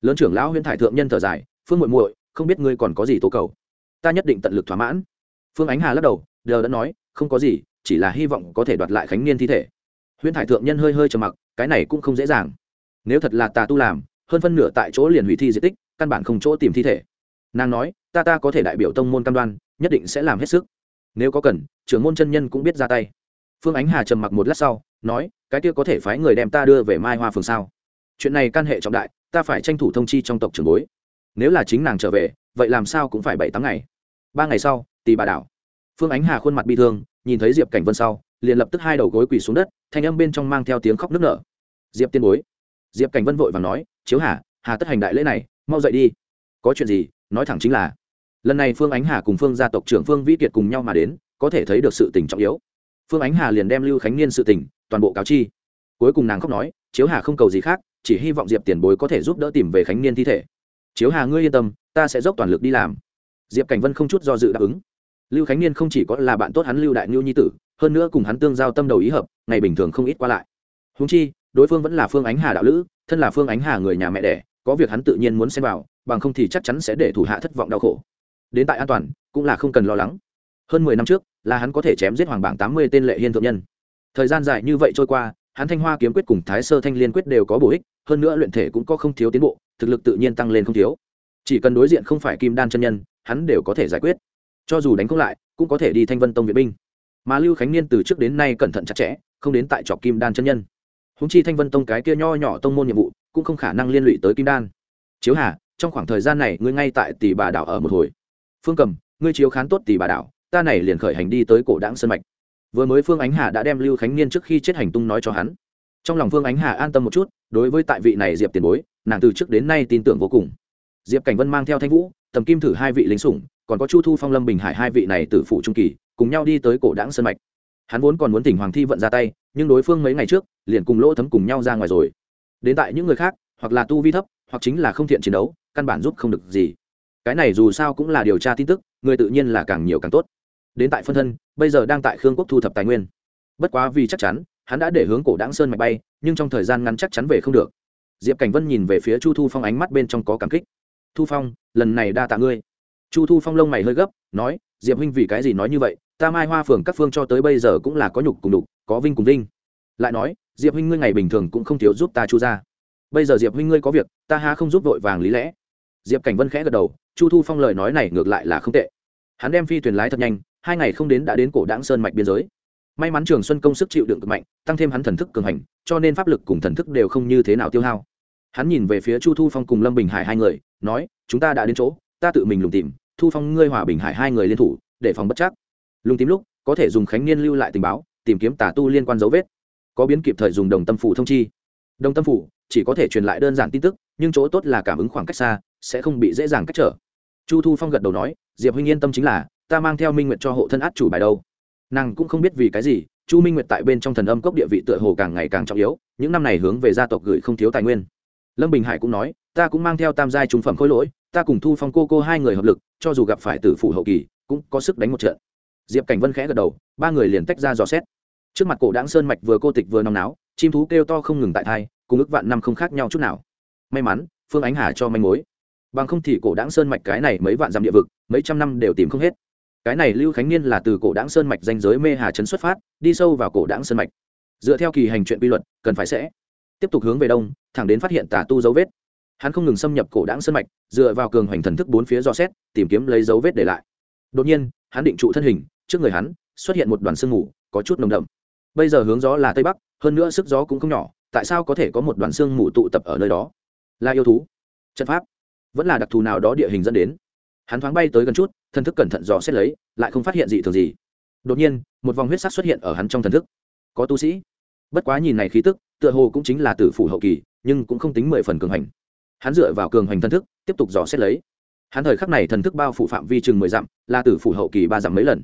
Lớn trưởng lão huyễn thải thượng nhân thở dài, phương muội muội, không biết ngươi còn có gì tố cầu? Ta nhất định tận lực thỏa mãn. Phương ánh hà lắc đầu, đờ đẫn nói, không có gì, chỉ là hy vọng có thể đoạt lại khánh niên thi thể huyễn thải thượng nhân hơi hơi trầm mặc, cái này cũng không dễ dàng. Nếu thật là tà tu làm, hơn phân nửa tại chỗ liền hủy thi di tích, căn bản không chỗ tìm thi thể. Nàng nói, ta ta có thể đại biểu tông môn cam đoan, nhất định sẽ làm hết sức. Nếu có cần, trưởng môn chân nhân cũng biết ra tay. Phương ánh hà trầm mặc một lát sau, nói, cái kia có thể phái người đem ta đưa về mai hoa phường sao? Chuyện này can hệ trọng đại, ta phải tranh thủ thông chi trong tộc trưởng bối. Nếu là chính nàng trở về, vậy làm sao cũng phải bảy tám ngày. Ba ngày sau tì bà đảo. Phương ánh hà khuôn mặt bi thương, nhìn thấy diệp cảnh vân sau liền lập tức hai đầu gối quỳ xuống đất, thanh âm bên trong mang theo tiếng khóc nức nở. Diệp tiên bối. Diệp cảnh vân vội và nói, chiếu hà hà tất hành đại lễ này, mau dậy đi. Có chuyện gì? Nói thẳng chính là, lần này phương ánh hà cùng phương gia tộc trưởng phương vĩ kiệt cùng nhau mà đến, có thể thấy được sự tình trọng yếu. Phương ánh hà liền đem lưu khánh niên sự tình, toàn bộ cáo chi. Cuối cùng nàng khóc nói, chiếu hà không cầu gì khác, chỉ hy vọng diệp tiền bối có thể giúp đỡ tìm về khánh niên thi thể. Chiếu hà, ngươi yên tâm, ta sẽ dốc toàn lực đi làm. Diệp cảnh vân không chút do dự đáp ứng lưu khánh niên không chỉ có là bạn tốt hắn lưu đại ngưu nhi tử, hơn nữa cùng hắn tương giao tâm đầu ý hợp, ngày bình thường không ít qua lại. Húng chi, đối phương vẫn là phương ánh hà đạo lữ, thân là phương ánh hà người nhà mẹ đẻ, có việc hắn tự nhiên muốn xem vào, bằng không thì chắc chắn sẽ để thủ hạ thất vọng đau khổ. Đến tại an toàn, cũng là không cần lo lắng. Hơn mười năm trước, là hắn có thể chém giết hoàng bảng tám mươi tên lệ hiên thượng nhân. Thời gian dài như vậy trôi qua, hắn thanh hoa kiếm quyết cùng thái sơ thanh liên quyết đều có bổ ích, hơn nữa luyện thể cũng có không thiếu tiến bộ, thực lực tự nhiên tăng lên không thiếu. Chỉ cần đối diện không phải kim đan chân nhân, hắn đều có thể giải quyết cho dù đánh không lại, cũng có thể đi thanh vân tông viện binh. Mà lưu khánh niên từ trước đến nay cẩn thận chặt chẽ, không đến tại trọc kim đan chân nhân. Húng chi thanh vân tông cái kia nho nhỏ tông môn nhiệm vụ, cũng không khả năng liên lụy tới kim đan. Chiếu hà, trong khoảng thời gian này, ngươi ngay tại tỷ bà đảo ở một hồi. Phương cầm, ngươi chiếu khán tốt tỷ bà đảo, ta này liền khởi hành đi tới cổ đảng sân mạch. Vừa mới phương ánh hà đã đem lưu khánh niên trước khi chết hành tung nói cho hắn. Trong lòng phương ánh hà an tâm một chút, đối với tại vị này diệp tiền bối, nàng từ trước đến nay tin tưởng vô cùng. Diệp cảnh vân mang theo thanh vũ, tầm kim thử hai vị lính sủng còn có chu thu phong, lâm bình hải hai vị này từ phụ trung kỳ, cùng nhau đi tới cổ đảng sân mạch. Hắn vốn còn muốn tỉnh hoàng thi vận ra tay, nhưng đối phương mấy ngày trước, liền cùng lỗ thấm cùng nhau ra ngoài rồi. Đến tại những người khác, hoặc là tu vi thấp, hoặc chính là không thiện chiến đấu, căn bản giúp không được gì. Cái này dù sao cũng là điều tra tin tức, người tự nhiên là càng nhiều càng tốt. Đến tại phân thân, bây giờ đang tại khương quốc thu thập tài nguyên. Bất quá vì chắc chắn, hắn đã để hướng cổ đáng sơn mạch bay, nhưng trong thời gian ngắn chắc chắn về không được. Diệp cảnh vân nhìn về phía chu thu phong ánh mắt bên trong có cảm kích. Thu phong, lần này đa tạ ngươi chu thu phong lông mày hơi gấp, nói, diệp huynh vì cái gì nói như vậy? Ta mai hoa phường các phương cho tới bây giờ cũng là có nhục cùng đục, có vinh cùng vinh. Lại nói, diệp huynh ngươi ngày bình thường cũng không thiếu giúp ta chu ra bây giờ diệp huynh ngươi có việc, ta ha không giúp vội vàng lý lẽ. Diệp cảnh vân khẽ gật đầu, chu thu phong lời nói này ngược lại là không tệ. Hắn đem phi thuyền lái thật nhanh, hai ngày không đến đã đến cổ đáng sơn mạch biên giới. May mắn trường xuân công sức chịu đựng cực mạnh, tăng thêm hắn thần thức cường hành, cho nên pháp lực cùng thần thức đều không như thế nào tiêu hao. Hắn nhìn về phía chu thu phong cùng lâm bình hải hai người, nói, chúng ta đã đến chỗ ta tự mình lùng tìm, thu phong ngươi hòa bình hải hai người liên thủ, để phòng bất chắc. Lùng tìm lúc, có thể dùng khánh niên lưu lại tình báo, tìm kiếm tà tu liên quan dấu vết. Có biến kịp thời dùng đồng tâm phủ thông chi. Đồng tâm phủ, chỉ có thể truyền lại đơn giản tin tức, nhưng chỗ tốt là cảm ứng khoảng cách xa, sẽ không bị dễ dàng cách trở. Chu thu phong gật đầu nói, diệp huynh yên tâm chính là, ta mang theo minh nguyệt cho hộ thân át chủ bài đâu. Nàng cũng không biết vì cái gì, chu minh nguyệt tại bên trong thần âm cốc địa vị tựa hồ càng ngày càng trọng yếu, những năm này hướng về gia tộc gửi không thiếu tài nguyên. Lâm bình hải cũng nói, ta cũng mang theo tam giai trung phẩm khối lỗi ta cùng thu phong, cô cô hai người hợp lực, cho dù gặp phải tử phủ hậu kỳ, cũng có sức đánh một trận. Diệp cảnh vân khẽ gật đầu, ba người liền tách ra dò xét. Trước mặt cổ đáng sơn mạch vừa cô tịch vừa nóng náo, chim thú kêu to không ngừng tại thai, cùng ước vạn năm không khác nhau chút nào. May mắn, phương ánh hà cho manh mối. Bằng không thì cổ đáng sơn mạch cái này mấy vạn dặm địa vực, mấy trăm năm đều tìm không hết. Cái này lưu khánh niên là từ cổ đáng sơn mạch danh giới mê hà trấn xuất phát, đi sâu vào cổ đáng sơn mạch. Dựa theo kỳ hành chuyện quy luật, cần phải sẽ tiếp tục hướng về đông, thẳng đến phát hiện tà tu dấu vết hắn không ngừng xâm nhập cổ đáng sơn mạch, dựa vào cường hoành thần thức bốn phía dò xét, tìm kiếm lấy dấu vết để lại. Đột nhiên, hắn định trụ thân hình, trước người hắn xuất hiện một đoàn sương mù, có chút nồng đậm. Bây giờ hướng gió là tây bắc, hơn nữa sức gió cũng không nhỏ, tại sao có thể có một đoàn sương mù tụ tập ở nơi đó? Là yêu thú. Trận pháp. Vẫn là đặc thù nào đó địa hình dẫn đến. Hắn thoáng bay tới gần chút, thần thức cẩn thận dò xét lấy, lại không phát hiện gì thường gì. Đột nhiên, một vòng huyết sắc xuất hiện ở hắn trong thần thức. Có tu sĩ. Bất quá nhìn này khí tức, tựa hồ cũng chính là tử phủ hậu kỳ, nhưng cũng không tính mười phần cường hành hắn dựa vào cường hoành thần thức, tiếp tục dò xét lấy. Hắn thời khắc này thần thức bao phủ phạm vi chừng mười dặm, là tử phủ hậu kỳ ba dặm mấy lần.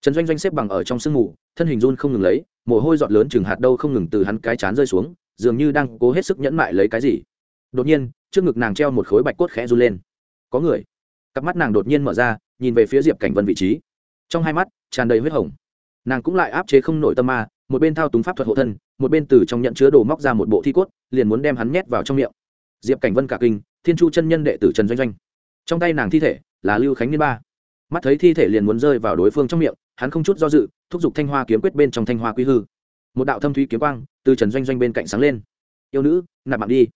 Trần doanh doanh xếp bằng ở trong sương mù, thân hình run không ngừng lấy, mồ hôi giọt lớn chừng hạt đâu không ngừng từ hắn cái chán rơi xuống, dường như đang cố hết sức nhẫn mại lấy cái gì. Đột nhiên, trước ngực nàng treo một khối bạch cốt khẽ run lên. Có người. Cặp mắt nàng đột nhiên mở ra, nhìn về phía diệp cảnh vân vị trí. Trong hai mắt, tràn đầy huyết hồng. Nàng cũng lại áp chế không nổi tâm ma, một bên thao túng pháp thuật hộ thân, một bên từ trong nhận chứa đồ móc ra một bộ thi cốt, liền muốn đem hắn nhét vào trong miệng diệp cảnh vân cả kinh, thiên chu chân nhân đệ tử trần doanh doanh. Trong tay nàng thi thể là lưu khánh niên ba. Mắt thấy thi thể liền muốn rơi vào đối phương trong miệng, hắn không chút do dự, thúc giục thanh hoa kiếm quyết bên trong thanh hoa quý hư. Một đạo thâm thúy kiếm quang từ trần doanh doanh bên cạnh sáng lên. Yêu nữ, nạp mạng đi.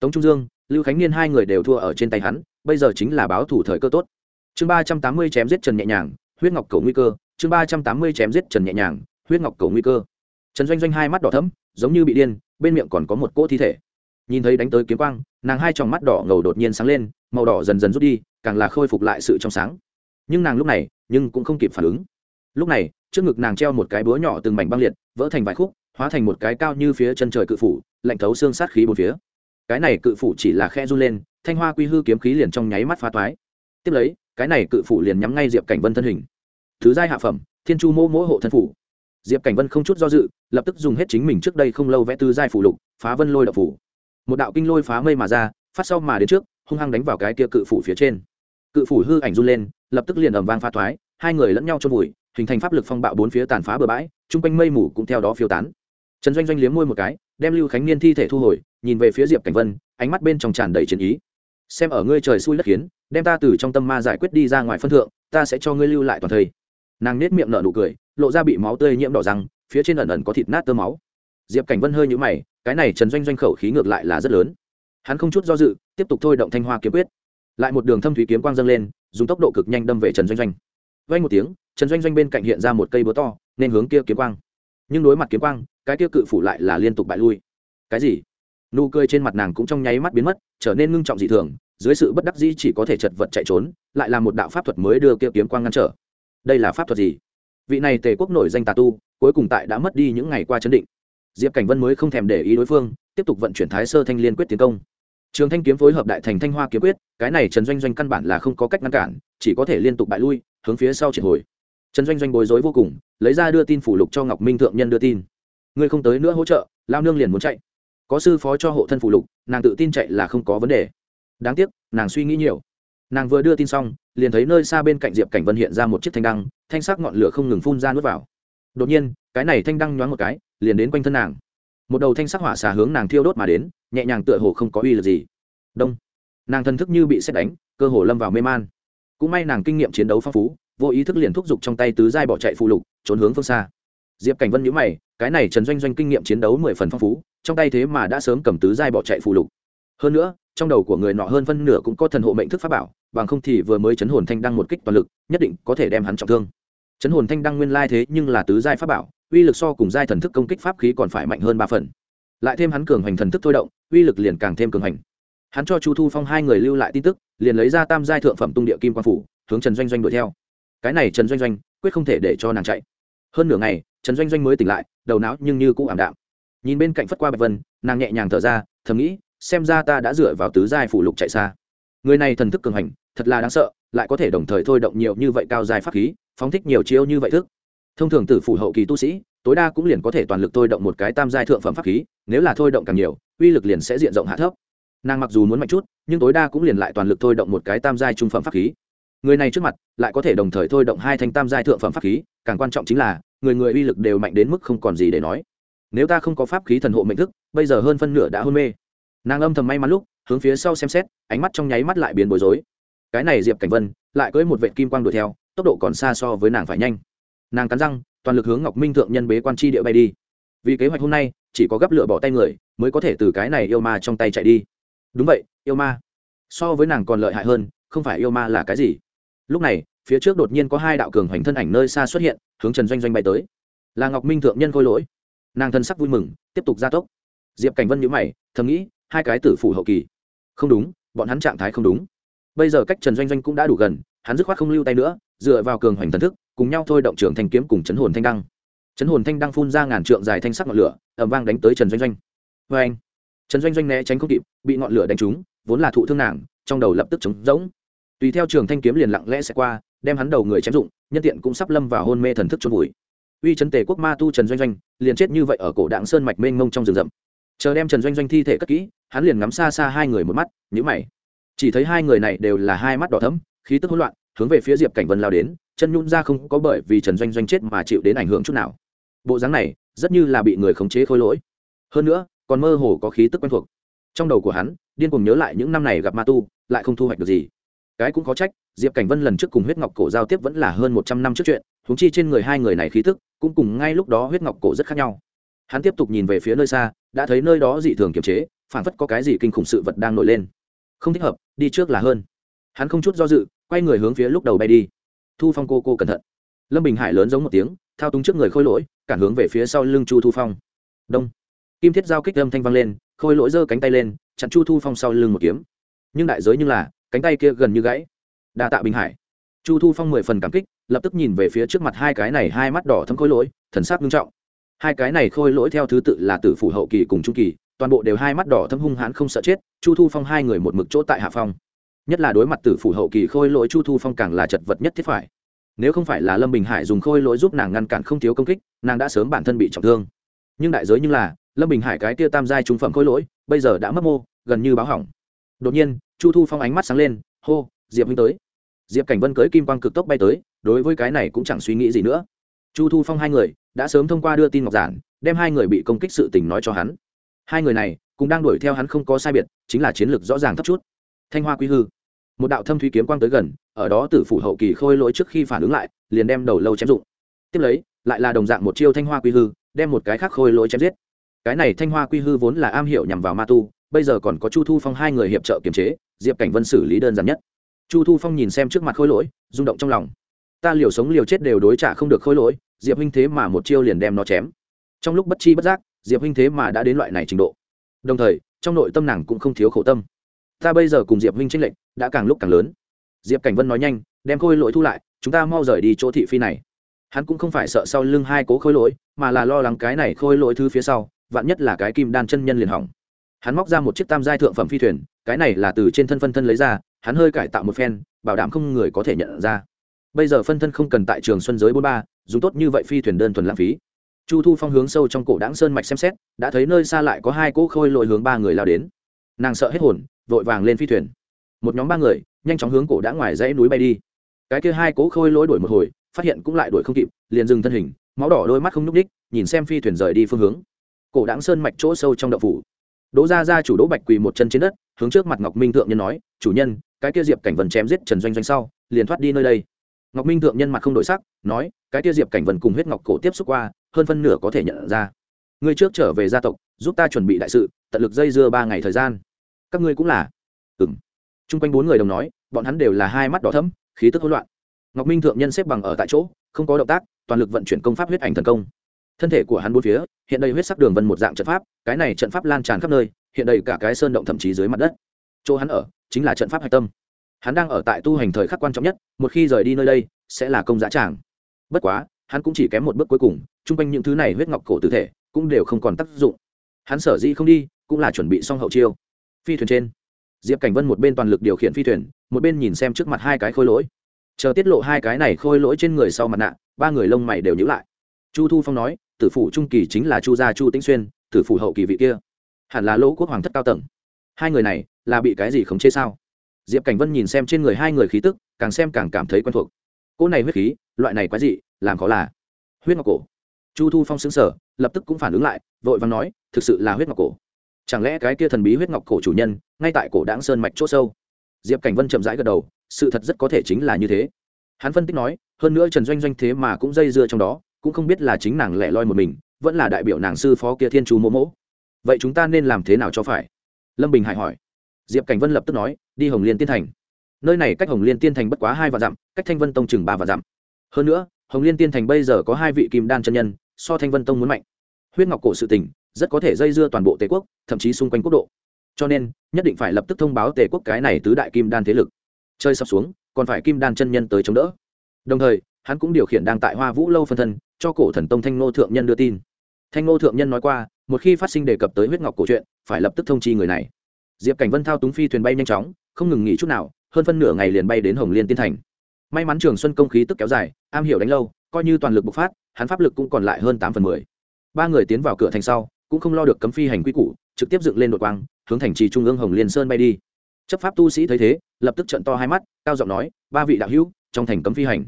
Tống trung dương, lưu khánh niên hai người đều thua ở trên tay hắn, bây giờ chính là báo thủ thời cơ tốt. Chương ba trăm tám mươi chém giết trần nhẹ nhàng, huyết ngọc cầu nguy cơ. Chương ba trăm tám mươi chém giết trần nhẹ nhàng, huyết ngọc cầu nguy cơ. Trần doanh doanh hai mắt đỏ thấm giống như bị điên, bên miệng còn có một cỗ thi thể nhìn thấy đánh tới kiếm quang, nàng hai tròng mắt đỏ ngầu đột nhiên sáng lên, màu đỏ dần dần rút đi, càng là khôi phục lại sự trong sáng. Nhưng nàng lúc này, nhưng cũng không kịp phản ứng. Lúc này, trước ngực nàng treo một cái búa nhỏ từng mảnh băng liệt, vỡ thành vài khúc, hóa thành một cái cao như phía chân trời cự phủ, lạnh thấu xương sát khí bốn phía. Cái này cự phủ chỉ là khe run lên, thanh hoa quy hư kiếm khí liền trong nháy mắt phá toái. Tiếp lấy, cái này cự phủ liền nhắm ngay diệp cảnh vân thân hình. Thứ giai hạ phẩm, thiên chu mô mỗ hộ thân phủ. Diệp cảnh vân không chút do dự, lập tức dùng hết chính mình trước đây không lâu vẽ tư giai phủ lục, phá vân lôi đập phủ một đạo kinh lôi phá mây mà ra, phát sau mà đến trước, hung hăng đánh vào cái kia cự phủ phía trên. Cự phủ hư ảnh run lên, lập tức liền ầm vang pha thoái, hai người lẫn nhau trôn vùi, hình thành pháp lực phong bạo bốn phía tàn phá bừa bãi, chung quanh mây mù cũng theo đó phiêu tán. Trần doanh doanh liếm môi một cái, đem lưu khánh niên thi thể thu hồi, nhìn về phía diệp cảnh vân, ánh mắt bên trong tràn đầy chiến ý. Xem ở ngươi trời xui đất khiến, đem ta từ trong tâm ma giải quyết đi ra ngoài phân thượng, ta sẽ cho ngươi lưu lại toàn thây. Nàng nết miệng nở nụ cười, lộ ra bị máu tươi nhiễm đỏ răng, phía trên ẩn ẩn có thịt nát tơ máu diệp cảnh vân hơi nhũ mày, cái này trần doanh doanh khẩu khí ngược lại là rất lớn. Hắn không chút do dự, tiếp tục thôi động thanh hoa kiếm quyết. Lại một đường thâm thúy kiếm quang dâng lên, dùng tốc độ cực nhanh đâm về trần doanh doanh. Vay một tiếng, trần doanh doanh bên cạnh hiện ra một cây búa to, nên hướng kia kiếm quang. Nhưng đối mặt kiếm quang, cái kia cự phủ lại là liên tục bại lui. Cái gì? Nụ cười trên mặt nàng cũng trong nháy mắt biến mất, trở nên ngưng trọng dị thường, dưới sự bất đắc dĩ chỉ có thể chật vật chạy trốn, lại là một đạo pháp thuật mới đưa kia kiếm quang ngăn trở. Đây là pháp thuật gì? Vị này tề quốc nổi danh tà tu, cuối cùng tại đã mất đi những ngày qua chấn định diệp cảnh vân mới không thèm để ý đối phương, tiếp tục vận chuyển thái sơ thanh liên quyết tiến công. Trường thanh kiếm phối hợp đại thành thanh hoa kiếm quyết, cái này trần doanh doanh căn bản là không có cách ngăn cản, chỉ có thể liên tục bại lui, hướng phía sau triệt hồi. Trần doanh doanh bối rối vô cùng, lấy ra đưa tin phủ lục cho ngọc minh thượng nhân đưa tin. Ngươi không tới nữa hỗ trợ, lao nương liền muốn chạy. Có sư phó cho hộ thân phủ lục, nàng tự tin chạy là không có vấn đề. Đáng tiếc, nàng suy nghĩ nhiều. Nàng vừa đưa tin xong, liền thấy nơi xa bên cạnh diệp cảnh vân hiện ra một chiếc thanh đăng, thanh sắc ngọn lửa không ngừng phun ra nuốt vào đột nhiên, cái này thanh đăng nhoáng một cái, liền đến quanh thân nàng. Một đầu thanh sắc hỏa xà hướng nàng thiêu đốt mà đến, nhẹ nhàng tựa hồ không có uy lực gì. Đông. Nàng thân thức như bị xét đánh, cơ hồ lâm vào mê man. Cũng may nàng kinh nghiệm chiến đấu phong phú, vô ý thức liền thúc giục trong tay tứ giai bỏ chạy phụ lục, trốn hướng phương xa. Diệp cảnh vân nhữ mày, cái này trần doanh doanh kinh nghiệm chiến đấu mười phần phong phú, trong tay thế mà đã sớm cầm tứ giai bỏ chạy phụ lục. Hơn nữa, trong đầu của người nọ hơn phân nửa cũng có thần hộ mệnh thức pháp bảo, bằng không thì vừa mới chấn hồn thanh đăng một kích toàn lực, nhất định có thể đem hắn trọng thương chấn hồn thanh đăng nguyên lai thế nhưng là tứ giai pháp bảo, uy lực so cùng giai thần thức công kích pháp khí còn phải mạnh hơn ba phần. Lại thêm hắn cường hành thần thức thôi động, uy lực liền càng thêm cường hành hắn cho chu thu phong hai người lưu lại tin tức, liền lấy ra tam giai thượng phẩm tung địa kim quan phủ, hướng trần doanh doanh đuổi theo. Cái này trần doanh doanh, quyết không thể để cho nàng chạy. Hơn nửa ngày, trần doanh doanh mới tỉnh lại, đầu não nhưng như cũng ảm đạm. Nhìn bên cạnh phất qua bạch vân, nàng nhẹ nhàng thở ra, thầm nghĩ, xem ra ta đã dựa vào tứ giai phụ lục chạy xa. Người này thần thức cường hành thật là đáng sợ, lại có thể đồng thời thôi động nhiều như vậy cao giai pháp khí phóng thích nhiều chiêu như vậy thức. Thông thường tử phủ hậu kỳ tu sĩ, tối đa cũng liền có thể toàn lực thôi động một cái tam giai thượng phẩm pháp khí, nếu là thôi động càng nhiều, uy lực liền sẽ diện rộng hạ thấp. Nàng mặc dù muốn mạnh chút, nhưng tối đa cũng liền lại toàn lực thôi động một cái tam giai trung phẩm pháp khí. Người này trước mặt, lại có thể đồng thời thôi động hai thanh tam giai thượng phẩm pháp khí, càng quan trọng chính là, người người uy lực đều mạnh đến mức không còn gì để nói. Nếu ta không có pháp khí thần hộ mệnh thức, bây giờ hơn phân nửa đã hôn mê. Nàng âm thầm may mắn lúc, hướng phía sau xem xét, ánh mắt trong nháy mắt lại biến bối rối cái này diệp cảnh vân lại cưỡi một vệ kim quang đuổi theo, tốc độ còn xa so với nàng phải nhanh. Nàng cắn răng, toàn lực hướng ngọc minh thượng nhân bế quan tri địa bay đi. Vì kế hoạch hôm nay, chỉ có gấp lựa bỏ tay người mới có thể từ cái này yêu ma trong tay chạy đi. Đúng vậy, yêu ma. So với nàng còn lợi hại hơn, không phải yêu ma là cái gì. Lúc này, phía trước đột nhiên có hai đạo cường hoành thân ảnh nơi xa xuất hiện, hướng trần doanh doanh bay tới. Là ngọc minh thượng nhân khôi lỗi. Nàng thân sắc vui mừng, tiếp tục gia tốc. Diệp cảnh vân nhữ mày, thầm nghĩ, hai cái tử phủ hậu kỳ. Không đúng, bọn hắn trạng thái không đúng bây giờ cách trần doanh doanh cũng đã đủ gần, hắn dứt khoát không lưu tay nữa, dựa vào cường hoành thần thức, cùng nhau thôi động trưởng thanh kiếm cùng chấn hồn thanh đăng. Chấn hồn thanh đăng phun ra ngàn trượng dài thanh sắc ngọn lửa ẩm vang đánh tới trần doanh doanh. Vê anh, trần doanh doanh né tránh không kịp, bị ngọn lửa đánh trúng, vốn là thụ thương nàng, trong đầu lập tức trống rỗng. Tùy theo trường thanh kiếm liền lặng lẽ sẽ qua, đem hắn đầu người chém dụng nhân tiện cũng sắp lâm vào hôn mê thần thức trôn vùi. Uy chấn tề quốc ma tu trần doanh doanh, liền chết như vậy ở cổ đạng sơn mạch mênh mông trong rừng rậm. Chờ đem trần doanh doanh thi thể cất kỹ, hắn liền ngắm xa xa hai người một mắt nhữ mày chỉ thấy hai người này đều là hai mắt đỏ thẫm, khí tức hỗn loạn, hướng về phía diệp cảnh vân lao đến, chân nhún ra không có bởi vì trần doanh doanh chết mà chịu đến ảnh hưởng chút nào. Bộ dáng này, rất như là bị người khống chế khôi lỗi. Hơn nữa, còn mơ hồ có khí tức quen thuộc. Trong đầu của hắn, điên cùng nhớ lại những năm này gặp ma tu, lại không thu hoạch được gì. Cái cũng có trách, diệp cảnh vân lần trước cùng huyết ngọc cổ giao tiếp vẫn là hơn một trăm năm trước chuyện thúng chi trên người hai người này khí tức, cũng cùng ngay lúc đó huyết ngọc cổ rất khác nhau. Hắn tiếp tục nhìn về phía nơi xa, đã thấy nơi đó dị thường kiềm chế phản phất có cái gì kinh khủng sự vật đang nổi lên không thích hợp, đi trước là hơn. Hắn không chút do dự, quay người hướng phía lúc đầu bay đi. Thu phong cô cô cẩn thận. Lâm bình hải lớn giống một tiếng, thao túng trước người khôi lỗi, cản hướng về phía sau lưng chu thu phong. Đông. Kim thiết giao kích âm thanh vang lên, khôi lỗi giơ cánh tay lên, chặn chu thu phong sau lưng một kiếm. Nhưng đại giới như là, cánh tay kia gần như gãy. Đa tạ bình hải. Chu thu phong mười phần cảm kích, lập tức nhìn về phía trước mặt hai cái này hai mắt đỏ thấm khôi lỗi, thần sắc nghiêm trọng. Hai cái này khôi lỗi theo thứ tự là tử phủ hậu kỳ cùng trung kỳ toàn bộ đều hai mắt đỏ thâm hung hãn không sợ chết, chu thu phong hai người một mực chỗ tại hạ phong. Nhất là đối mặt tử phủ hậu kỳ khôi lỗi chu thu phong càng là chật vật nhất thiết phải. Nếu không phải là lâm bình hải dùng khôi lỗi giúp nàng ngăn cản không thiếu công kích, nàng đã sớm bản thân bị trọng thương. Nhưng đại giới như là, lâm bình hải cái tia tam giai trung phẩm khôi lỗi, bây giờ đã mất mô, gần như báo hỏng. Đột nhiên, chu thu phong ánh mắt sáng lên, hô, diệp huynh tới. Diệp cảnh vân cưới kim quang cực tốc bay tới, đối với cái này cũng chẳng suy nghĩ gì nữa. Chu thu phong hai người đã sớm thông qua đưa tin ngọc giản, đem hai người bị công kích sự tình nói cho hắn hai người này cũng đang đuổi theo hắn không có sai biệt, chính là chiến lược rõ ràng thấp chút. Thanh hoa quy hư, một đạo thâm thúy kiếm quang tới gần, ở đó tử phủ hậu kỳ khôi lỗi trước khi phản ứng lại, liền đem đầu lâu chém dụng. Tiếp lấy, lại là đồng dạng một chiêu thanh hoa quy hư, đem một cái khác khôi lỗi chém giết. Cái này thanh hoa quy hư vốn là am hiểu nhằm vào ma tu, bây giờ còn có chu thu phong hai người hiệp trợ kiềm chế, diệp cảnh vân xử lý đơn giản nhất. Chu thu phong nhìn xem trước mặt khôi lỗi, rung động trong lòng. Ta liều sống liều chết đều đối trả không được khôi lỗi, diệp huynh thế mà một chiêu liền đem nó chém. Trong lúc bất chi bất giác diệp huynh thế mà đã đến loại này trình độ. Đồng thời trong nội tâm nàng cũng không thiếu khổ tâm. Ta bây giờ cùng diệp huynh tranh lệch, đã càng lúc càng lớn. Diệp cảnh vân nói nhanh đem khôi lỗi thu lại chúng ta mau rời đi chỗ thị phi này. Hắn cũng không phải sợ sau lưng hai cố khôi lỗi mà là lo lắng cái này khôi lỗi thứ phía sau vạn nhất là cái kim đan chân nhân liền hỏng. Hắn móc ra một chiếc tam giai thượng phẩm phi thuyền cái này là từ trên thân phân thân lấy ra hắn hơi cải tạo một phen bảo đảm không người có thể nhận ra. Bây giờ phân thân không cần tại trường xuân giới bốn ba dùng tốt như vậy phi thuyền đơn thuần lãng phí chu thu phong hướng sâu trong cổ đáng sơn mạch xem xét, đã thấy nơi xa lại có hai cỗ khôi lội hướng ba người lao đến. Nàng sợ hết hồn, vội vàng lên phi thuyền. Một nhóm ba người, nhanh chóng hướng cổ đã ngoài dãy núi bay đi. Cái kia hai cỗ khôi lỗi đuổi một hồi, phát hiện cũng lại đuổi không kịp, liền dừng thân hình, máu đỏ đôi mắt không nhúc ních nhìn xem phi thuyền rời đi phương hướng. Cổ đáng sơn mạch chỗ sâu trong đậu phủ. Đỗ ra ra chủ đỗ bạch quỳ một chân trên đất, hướng trước mặt ngọc minh thượng nhân nói, chủ nhân, cái kia diệp cảnh vần chém giết trần doanh doanh sau, liền thoát đi nơi đây. Ngọc minh thượng nhân mặt không đổi sắc, nói, cái kia diệp cảnh vần cùng huyết ngọc cổ tiếp xúc qua hơn phân nửa có thể nhận ra. Ngươi trước trở về gia tộc, giúp ta chuẩn bị đại sự, tận lực dây dưa ba ngày thời gian. Các ngươi cũng là. Ừ m chung quanh bốn người đồng nói, bọn hắn đều là hai mắt đỏ thấm khí tức hỗn loạn. Ngọc minh thượng nhân xếp bằng ở tại chỗ, không có động tác, toàn lực vận chuyển công pháp huyết ảnh thần công. Thân thể của hắn bốn phía, hiện đây huyết sắc đường vân một dạng trận pháp, cái này trận pháp lan tràn khắp nơi, hiện đây cả cái sơn động thậm chí dưới mặt đất. Chỗ hắn ở, chính là trận pháp hạch tâm. Hắn đang ở tại tu hành thời khắc quan trọng nhất, một khi rời đi nơi đây, sẽ là công giá tràng. Bất quá hắn cũng chỉ kém một bước cuối cùng, chung quanh những thứ này huyết ngọc cổ tử thể cũng đều không còn tác dụng. Hắn sở dĩ không đi, cũng là chuẩn bị xong hậu chiêu. Phi thuyền trên, diệp cảnh vân một bên toàn lực điều khiển phi thuyền, một bên nhìn xem trước mặt hai cái khôi lỗi. Chờ tiết lộ hai cái này khôi lỗi trên người sau mặt nạ, ba người lông mày đều nhữ lại. Chu thu phong nói, tử phủ trung kỳ chính là chu gia chu tĩnh xuyên, tử phủ hậu kỳ vị kia, hẳn là lỗ quốc hoàng thất cao tầng. Hai người này là bị cái gì khống chế sao? Diệp cảnh vân nhìn xem trên người hai người khí tức, càng xem càng cảm thấy quen thuộc. Cỗ này huyết khí, loại này quái dị làm khó là huyết ngọc cổ. Chu thu phong xứng sở lập tức cũng phản ứng lại, vội vàng nói, thực sự là huyết ngọc cổ. Chẳng lẽ cái kia thần bí huyết ngọc cổ chủ nhân, ngay tại cổ đáng sơn mạch c h ỗ sâu? Diệp cảnh vân chậm rãi gật đầu, sự thật rất có thể chính là như thế. Hắn phân tích nói, hơn nữa trần doanh doanh thế mà cũng dây dưa trong đó, cũng không biết là chính nàng lẻ loi một mình, vẫn là đại biểu nàng sư phó kia thiên chú mỗ mỗ. Vậy chúng ta nên làm thế nào cho phải? Lâm bình hải hỏi. Diệp cảnh vân lập tức nói, đi hồng liên tiên thành. Nơi này cách hồng liên tiên thành bất quá hai vạn dặm, cách thanh vân tông chừng ba vạn dặm. Hơn nữa hồng liên tiên thành bây giờ có hai vị kim đan chân nhân, so thanh vân tông muốn mạnh. Huyết ngọc cổ sự tình, rất có thể dây dưa toàn bộ tề quốc, thậm chí xung quanh quốc độ. Cho nên, nhất định phải lập tức thông báo tề quốc cái này tứ đại kim đan thế lực. Chơi sắp xuống, còn phải kim đan chân nhân tới chống đỡ. Đồng thời, hắn cũng điều khiển đang tại hoa vũ lâu phân thân, cho cổ thần tông thanh ngô thượng nhân đưa tin. Thanh ngô thượng nhân nói qua, một khi phát sinh đề cập tới huyết ngọc cổ chuyện, phải lập tức thông chi người này. Diệp cảnh vân thao túng phi thuyền bay nhanh chóng, không ngừng nghỉ chút nào, hơn phân nửa ngày liền bay đến hồng liên tiên thành may mắn trường xuân công khí tức kéo dài, am hiểu đánh lâu, coi như toàn lực bộc phát, hắn pháp lực cũng còn lại hơn tám phần mười. Ba người tiến vào cửa thành sau, cũng không lo được cấm phi hành quy củ, trực tiếp dựng lên đội quang, hướng thành trì trung ương hồng liên sơn bay đi. Chấp pháp tu sĩ thấy thế, lập tức trận to hai mắt, cao giọng nói, ba vị đạo hữu, trong thành cấm phi hành.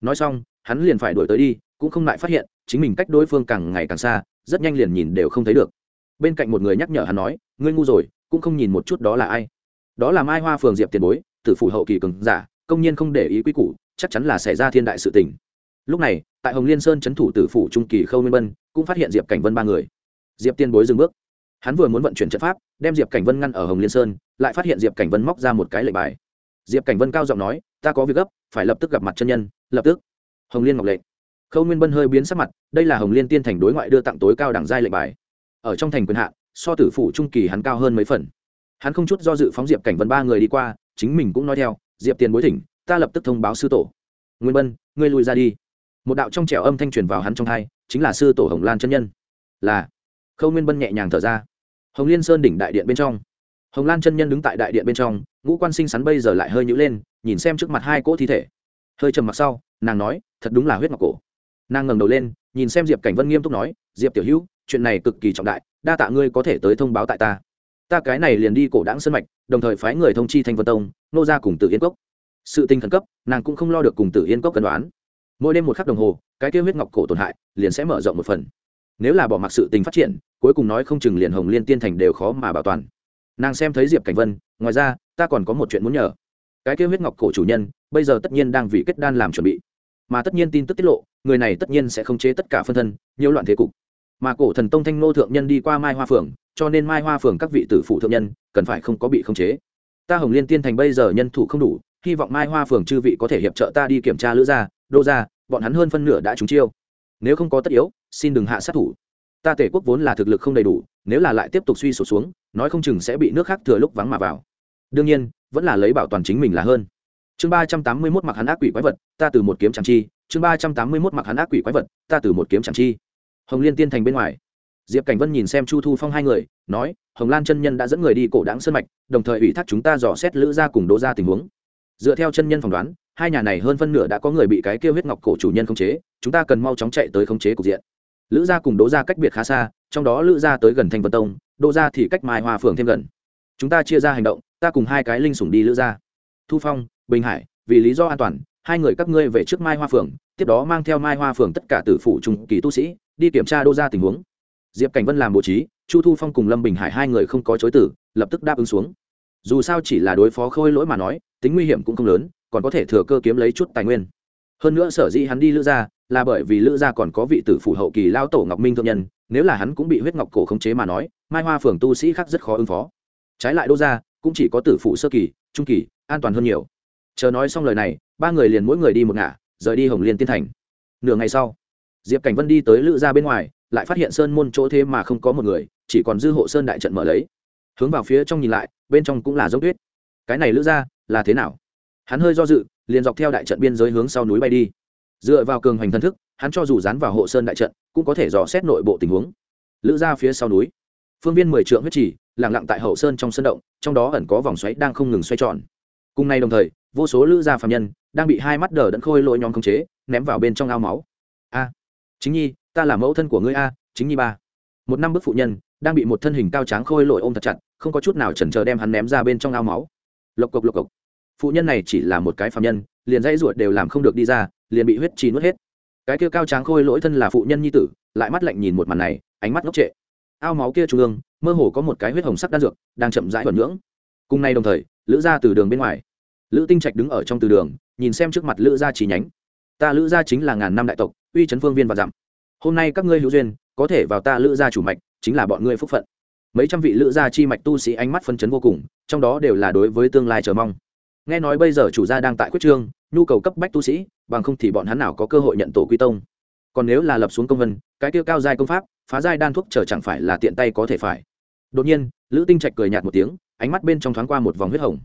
Nói xong, hắn liền phải đuổi tới đi, cũng không lại phát hiện, chính mình cách đối phương càng ngày càng xa, rất nhanh liền nhìn đều không thấy được. Bên cạnh một người nhắc nhở hắn nói, ngươi ngu rồi, cũng không nhìn một chút đó là ai. Đó là mai hoa phường diệp tiền bối, tử phủ hậu kỳ cường giả công nhiên không để ý quy củ, chắc chắn là xảy ra thiên đại sự tình. Lúc này, tại hồng liên sơn c h ấ n thủ tử phủ trung kỳ khâu nguyên Vân, cũng phát hiện diệp cảnh vân ba người. Diệp tiên bối dừng bước. Hắn vừa muốn vận chuyển trận pháp, đem diệp cảnh vân ngăn ở hồng liên sơn, lại phát hiện diệp cảnh vân móc ra một cái lệnh bài. Diệp cảnh vân cao giọng nói, ta có việc gấp, phải lập tức gặp mặt chân nhân, lập tức. Hồng liên ngọc lệnh. Khâu nguyên Vân hơi biến sắc mặt, đây là hồng liên tiên thành đối ngoại đưa tặng tối cao đẳng giai lệnh bài. Ở trong thành quyền hạn, so tử phủ trung kỳ hắn cao hơn mấy phần. Hắn không chút do dự phóng diệp cảnh vân ba người đi qua, chính mình cũng nói theo diệp tiền bối thỉnh, ta lập tức thông báo sư tổ. Nguyên bân ngươi lùi ra đi. Một đạo trong trẻo âm thanh truyền vào hắn trong hai, chính là sư tổ hồng lan chân nhân. Là. Khâu nguyên bân nhẹ nhàng thở ra. Hồng liên sơn đỉnh đại điện bên trong. Hồng lan chân nhân đứng tại đại điện bên trong, ngũ quan sinh sắn bây giờ lại hơi nhữ lên, nhìn xem trước mặt hai cỗ thi thể. Hơi trầm mặc sau, nàng nói, thật đúng là huyết ngọc cổ. Nàng ngẩng đầu lên, nhìn xem diệp cảnh vân nghiêm túc nói, diệp tiểu hữu, chuyện này cực kỳ trọng đại, đa tạ ngươi có thể tới thông báo tại ta ta cái này liền đi cổ đáng sân mạch, đồng thời phái người thông chi thanh vân tông, nô ra cùng tử yên cốc. Sự tình khẩn cấp, nàng cũng không lo được cùng tử yên cốc cân đoán. Mỗi đêm một khắc đồng hồ, cái kia huyết ngọc cổ tổn hại, liền sẽ mở rộng một phần. Nếu là bỏ mặc sự tình phát triển, cuối cùng nói không chừng liền hồng liên tiên thành đều khó mà bảo toàn. Nàng xem thấy diệp cảnh vân, ngoài ra, ta còn có một chuyện muốn nhờ. Cái kia huyết ngọc cổ chủ nhân, bây giờ tất nhiên đang vì kết đan làm chuẩn bị. Mà tất nhiên tin tức tiết lộ, người này tất nhiên sẽ không chế tất cả phân thân nhiều loạn thế cục. Mà cổ thần tông thanh nô thượng nhân đi qua mai hoa phường cho nên mai hoa phường các vị tử phụ thượng nhân cần phải không có bị khống chế. Ta hồng liên tiên thành bây giờ nhân thủ không đủ, hy vọng mai hoa phường chư vị có thể hiệp trợ ta đi kiểm tra lữ gia, đô gia, bọn hắn hơn phân nửa đã trúng chiêu. Nếu không có tất yếu, xin đừng hạ sát thủ. Ta tể quốc vốn là thực lực không đầy đủ, nếu là lại tiếp tục suy sụp xuống, nói không chừng sẽ bị nước khác thừa lúc vắng mà vào. Đương nhiên, vẫn là lấy bảo toàn chính mình là hơn. Chương ba trăm tám mươi mốt mặc hắn ác quỷ quái vật, ta từ một kiếm chẳng chi. Chương ba trăm tám mươi mốt mặc hắn ác quỷ quái vật, ta từ một kiếm chẳng chi. Hồng liên tiên thành bên ngoài diệp cảnh vân nhìn xem chu thu phong hai người, nói, hồng lan chân nhân đã dẫn người đi cổ đáng sơn mạch, đồng thời ủy thác chúng ta dò xét lữ ra cùng đỗ ra tình huống. Dựa theo chân nhân phỏng đoán, hai nhà này hơn phân nửa đã có người bị cái kêu huyết ngọc cổ chủ nhân khống chế, chúng ta cần mau chóng chạy tới khống chế cục diện. Lữ gia cùng đỗ gia cách biệt khá xa, trong đó lữ gia tới gần thanh vân tông, đỗ gia thì cách mai hoa phường thêm gần. Chúng ta chia ra hành động, ta cùng hai cái linh sủng đi lữ gia. Thu phong, bình hải, vì lý do an toàn, hai người các ngươi về trước mai hoa phường, tiếp đó mang theo mai hoa phường tất cả tử phủ trung kỳ tu sĩ, đi kiểm tra đô gia tình huống diệp cảnh vân làm bố trí, chu thu phong cùng lâm bình hải hai người không có chối tử lập tức đáp ứng xuống. Dù sao chỉ là đối phó khôi lỗi mà nói, tính nguy hiểm cũng không lớn, còn có thể thừa cơ kiếm lấy chút tài nguyên. Hơn nữa sở dĩ hắn đi lữ gia, là bởi vì lữ gia còn có vị tử phủ hậu kỳ lao tổ ngọc minh thượng nhân, nếu là hắn cũng bị huyết ngọc cổ khống chế mà nói, mai hoa phường tu sĩ khác rất khó ứng phó. Trái lại đô gia, cũng chỉ có tử phủ sơ kỳ, trung kỳ, an toàn hơn nhiều. Chờ nói xong lời này, ba người liền mỗi người đi một ngả, rời đi hồng liên tiên thành. Nửa ngày sau, diệp cảnh vân đi tới lữ gia bên ngoài lại phát hiện sơn môn chỗ thế mà không có một người, chỉ còn dư hộ sơn đại trận mở lấy. Hướng vào phía trong nhìn lại, bên trong cũng là giống tuyết. Cái này lữ gia là thế nào? Hắn hơi do dự, liền dọc theo đại trận biên giới hướng sau núi bay đi. Dựa vào cường hoành thân thức, hắn cho dù dán vào hộ sơn đại trận, cũng có thể dò xét nội bộ tình huống. Lữ ra phía sau núi. Phương viên mười trượng huyết trì lẳng lặng tại hậu sơn trong sân động, trong đó ẩn có vòng xoáy đang không ngừng xoay tròn. Cùng nay đồng thời, vô số lữ gia phạm nhân đang bị hai mắt đờ đẫn khôi lỗi nhóm khống chế, ném vào bên trong ao máu. A, chính nhi ta là mẫu thân của ngươi a, chính nhi ba. Một năm bức phụ nhân, đang bị một thân hình cao tráng khôi lội ôm thật chặt, không có chút nào chần chờ đem hắn ném ra bên trong ao máu. Lộc cộc lộc cộc. Phụ nhân này chỉ là một cái phạm nhân, liền dãy ruột đều làm không được đi ra, liền bị huyết trì nuốt hết. Cái kia cao tráng khôi lỗi thân là phụ nhân nhi tử, lại mắt lạnh nhìn một màn này, ánh mắt ngốc trệ. Ao máu kia trung ương, mơ hồ có một cái huyết hồng sắc đan dược, đang chậm rãi vẩn ngưỡng cùng nay đồng thời, lữ ra từ đường bên ngoài. Lữ tinh trạch đứng ở trong từ đường, nhìn xem trước mặt lữ gia chỉ nhánh. Ta lữ gia chính là ngàn năm đại tộc, uy chấn phương viên và dặm hôm nay các ngươi hữu duyên, có thể vào ta lữ gia chủ mạch, chính là bọn ngươi phúc phận. Mấy trăm vị lữ gia chi mạch tu sĩ ánh mắt phân chấn vô cùng, trong đó đều là đối với tương lai chờ mong. Nghe nói bây giờ chủ gia đang tại quyết trương, nhu cầu cấp bách tu sĩ, bằng không thì bọn hắn nào có cơ hội nhận tổ quy tông. Còn nếu là lập xuống công vân, cái tiêu cao giai công pháp, phá giai đan thuốc chờ chẳng phải là tiện tay có thể phải. Đột nhiên, lữ tinh trạch cười nhạt một tiếng, ánh mắt bên trong thoáng qua một vòng huyết hồng.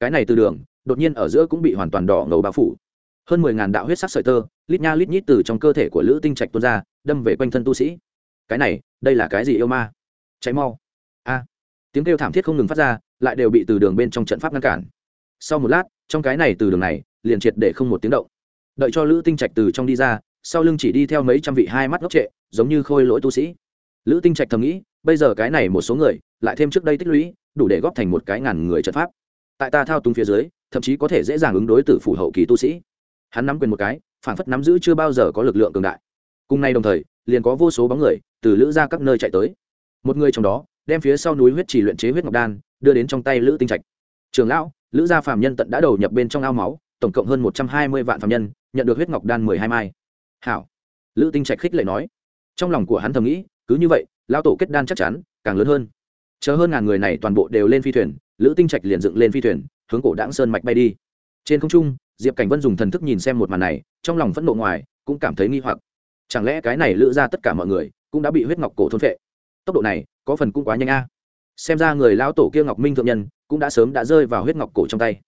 Cái này từ đường, đột nhiên ở giữa cũng bị hoàn toàn đỏ ngầu bao phủ hơn mười ngàn đạo huyết sắc sợi tơ, lít nha lít nhít từ trong cơ thể của lữ tinh trạch tuôn ra, đâm về quanh thân tu sĩ. Cái này, đây là cái gì yêu ma? Cháy mau. A. Tiếng kêu thảm thiết không ngừng phát ra, lại đều bị từ đường bên trong trận pháp ngăn cản. Sau một lát, trong cái này từ đường này, liền triệt để không một tiếng động. Đợi cho lữ tinh trạch từ trong đi ra, sau lưng chỉ đi theo mấy trăm vị hai mắt ngốc trệ, giống như khôi lỗi tu sĩ. Lữ tinh trạch thầm nghĩ, bây giờ cái này một số người, lại thêm trước đây tích lũy, đủ để góp thành một cái ngàn người trận pháp. Tại ta thao túng phía dưới, thậm chí có thể dễ dàng ứng đối từ phủ hậu kỳ tu sĩ hắn nắm quyền một cái phản phất nắm giữ chưa bao giờ có lực lượng cường đại. Cùng nay đồng thời, liền có vô số bóng người từ lữ ra các nơi chạy tới. Một người trong đó, đem phía sau núi huyết trì luyện chế huyết ngọc đan, đưa đến trong tay lữ tinh trạch. Trường lão, lữ gia phạm nhân tận đã đầu nhập bên trong ao máu, tổng cộng hơn một trăm hai mươi vạn phạm nhân, nhận được huyết ngọc đan mười hai mai. Hảo. Lữ tinh trạch khích lệ nói. Trong lòng của hắn thầm nghĩ, cứ như vậy lao tổ kết đan chắc chắn, càng lớn hơn. Chờ hơn ngàn người này toàn bộ đều lên phi thuyền, lữ tinh trạch liền dựng lên phi thuyền, hướng cổ đáng sơn mạch bay đi. Trên không trung diệp cảnh vân dùng thần thức nhìn xem một màn này, trong lòng phẫn nộ ngoài, cũng cảm thấy nghi hoặc. Chẳng lẽ cái này lữ ra tất cả mọi người, cũng đã bị huyết ngọc cổ thôn phệ? Tốc độ này, có phần cũng quá nhanh a. Xem ra người lão tổ kia ngọc minh thượng nhân, cũng đã sớm đã rơi vào huyết ngọc cổ trong tay.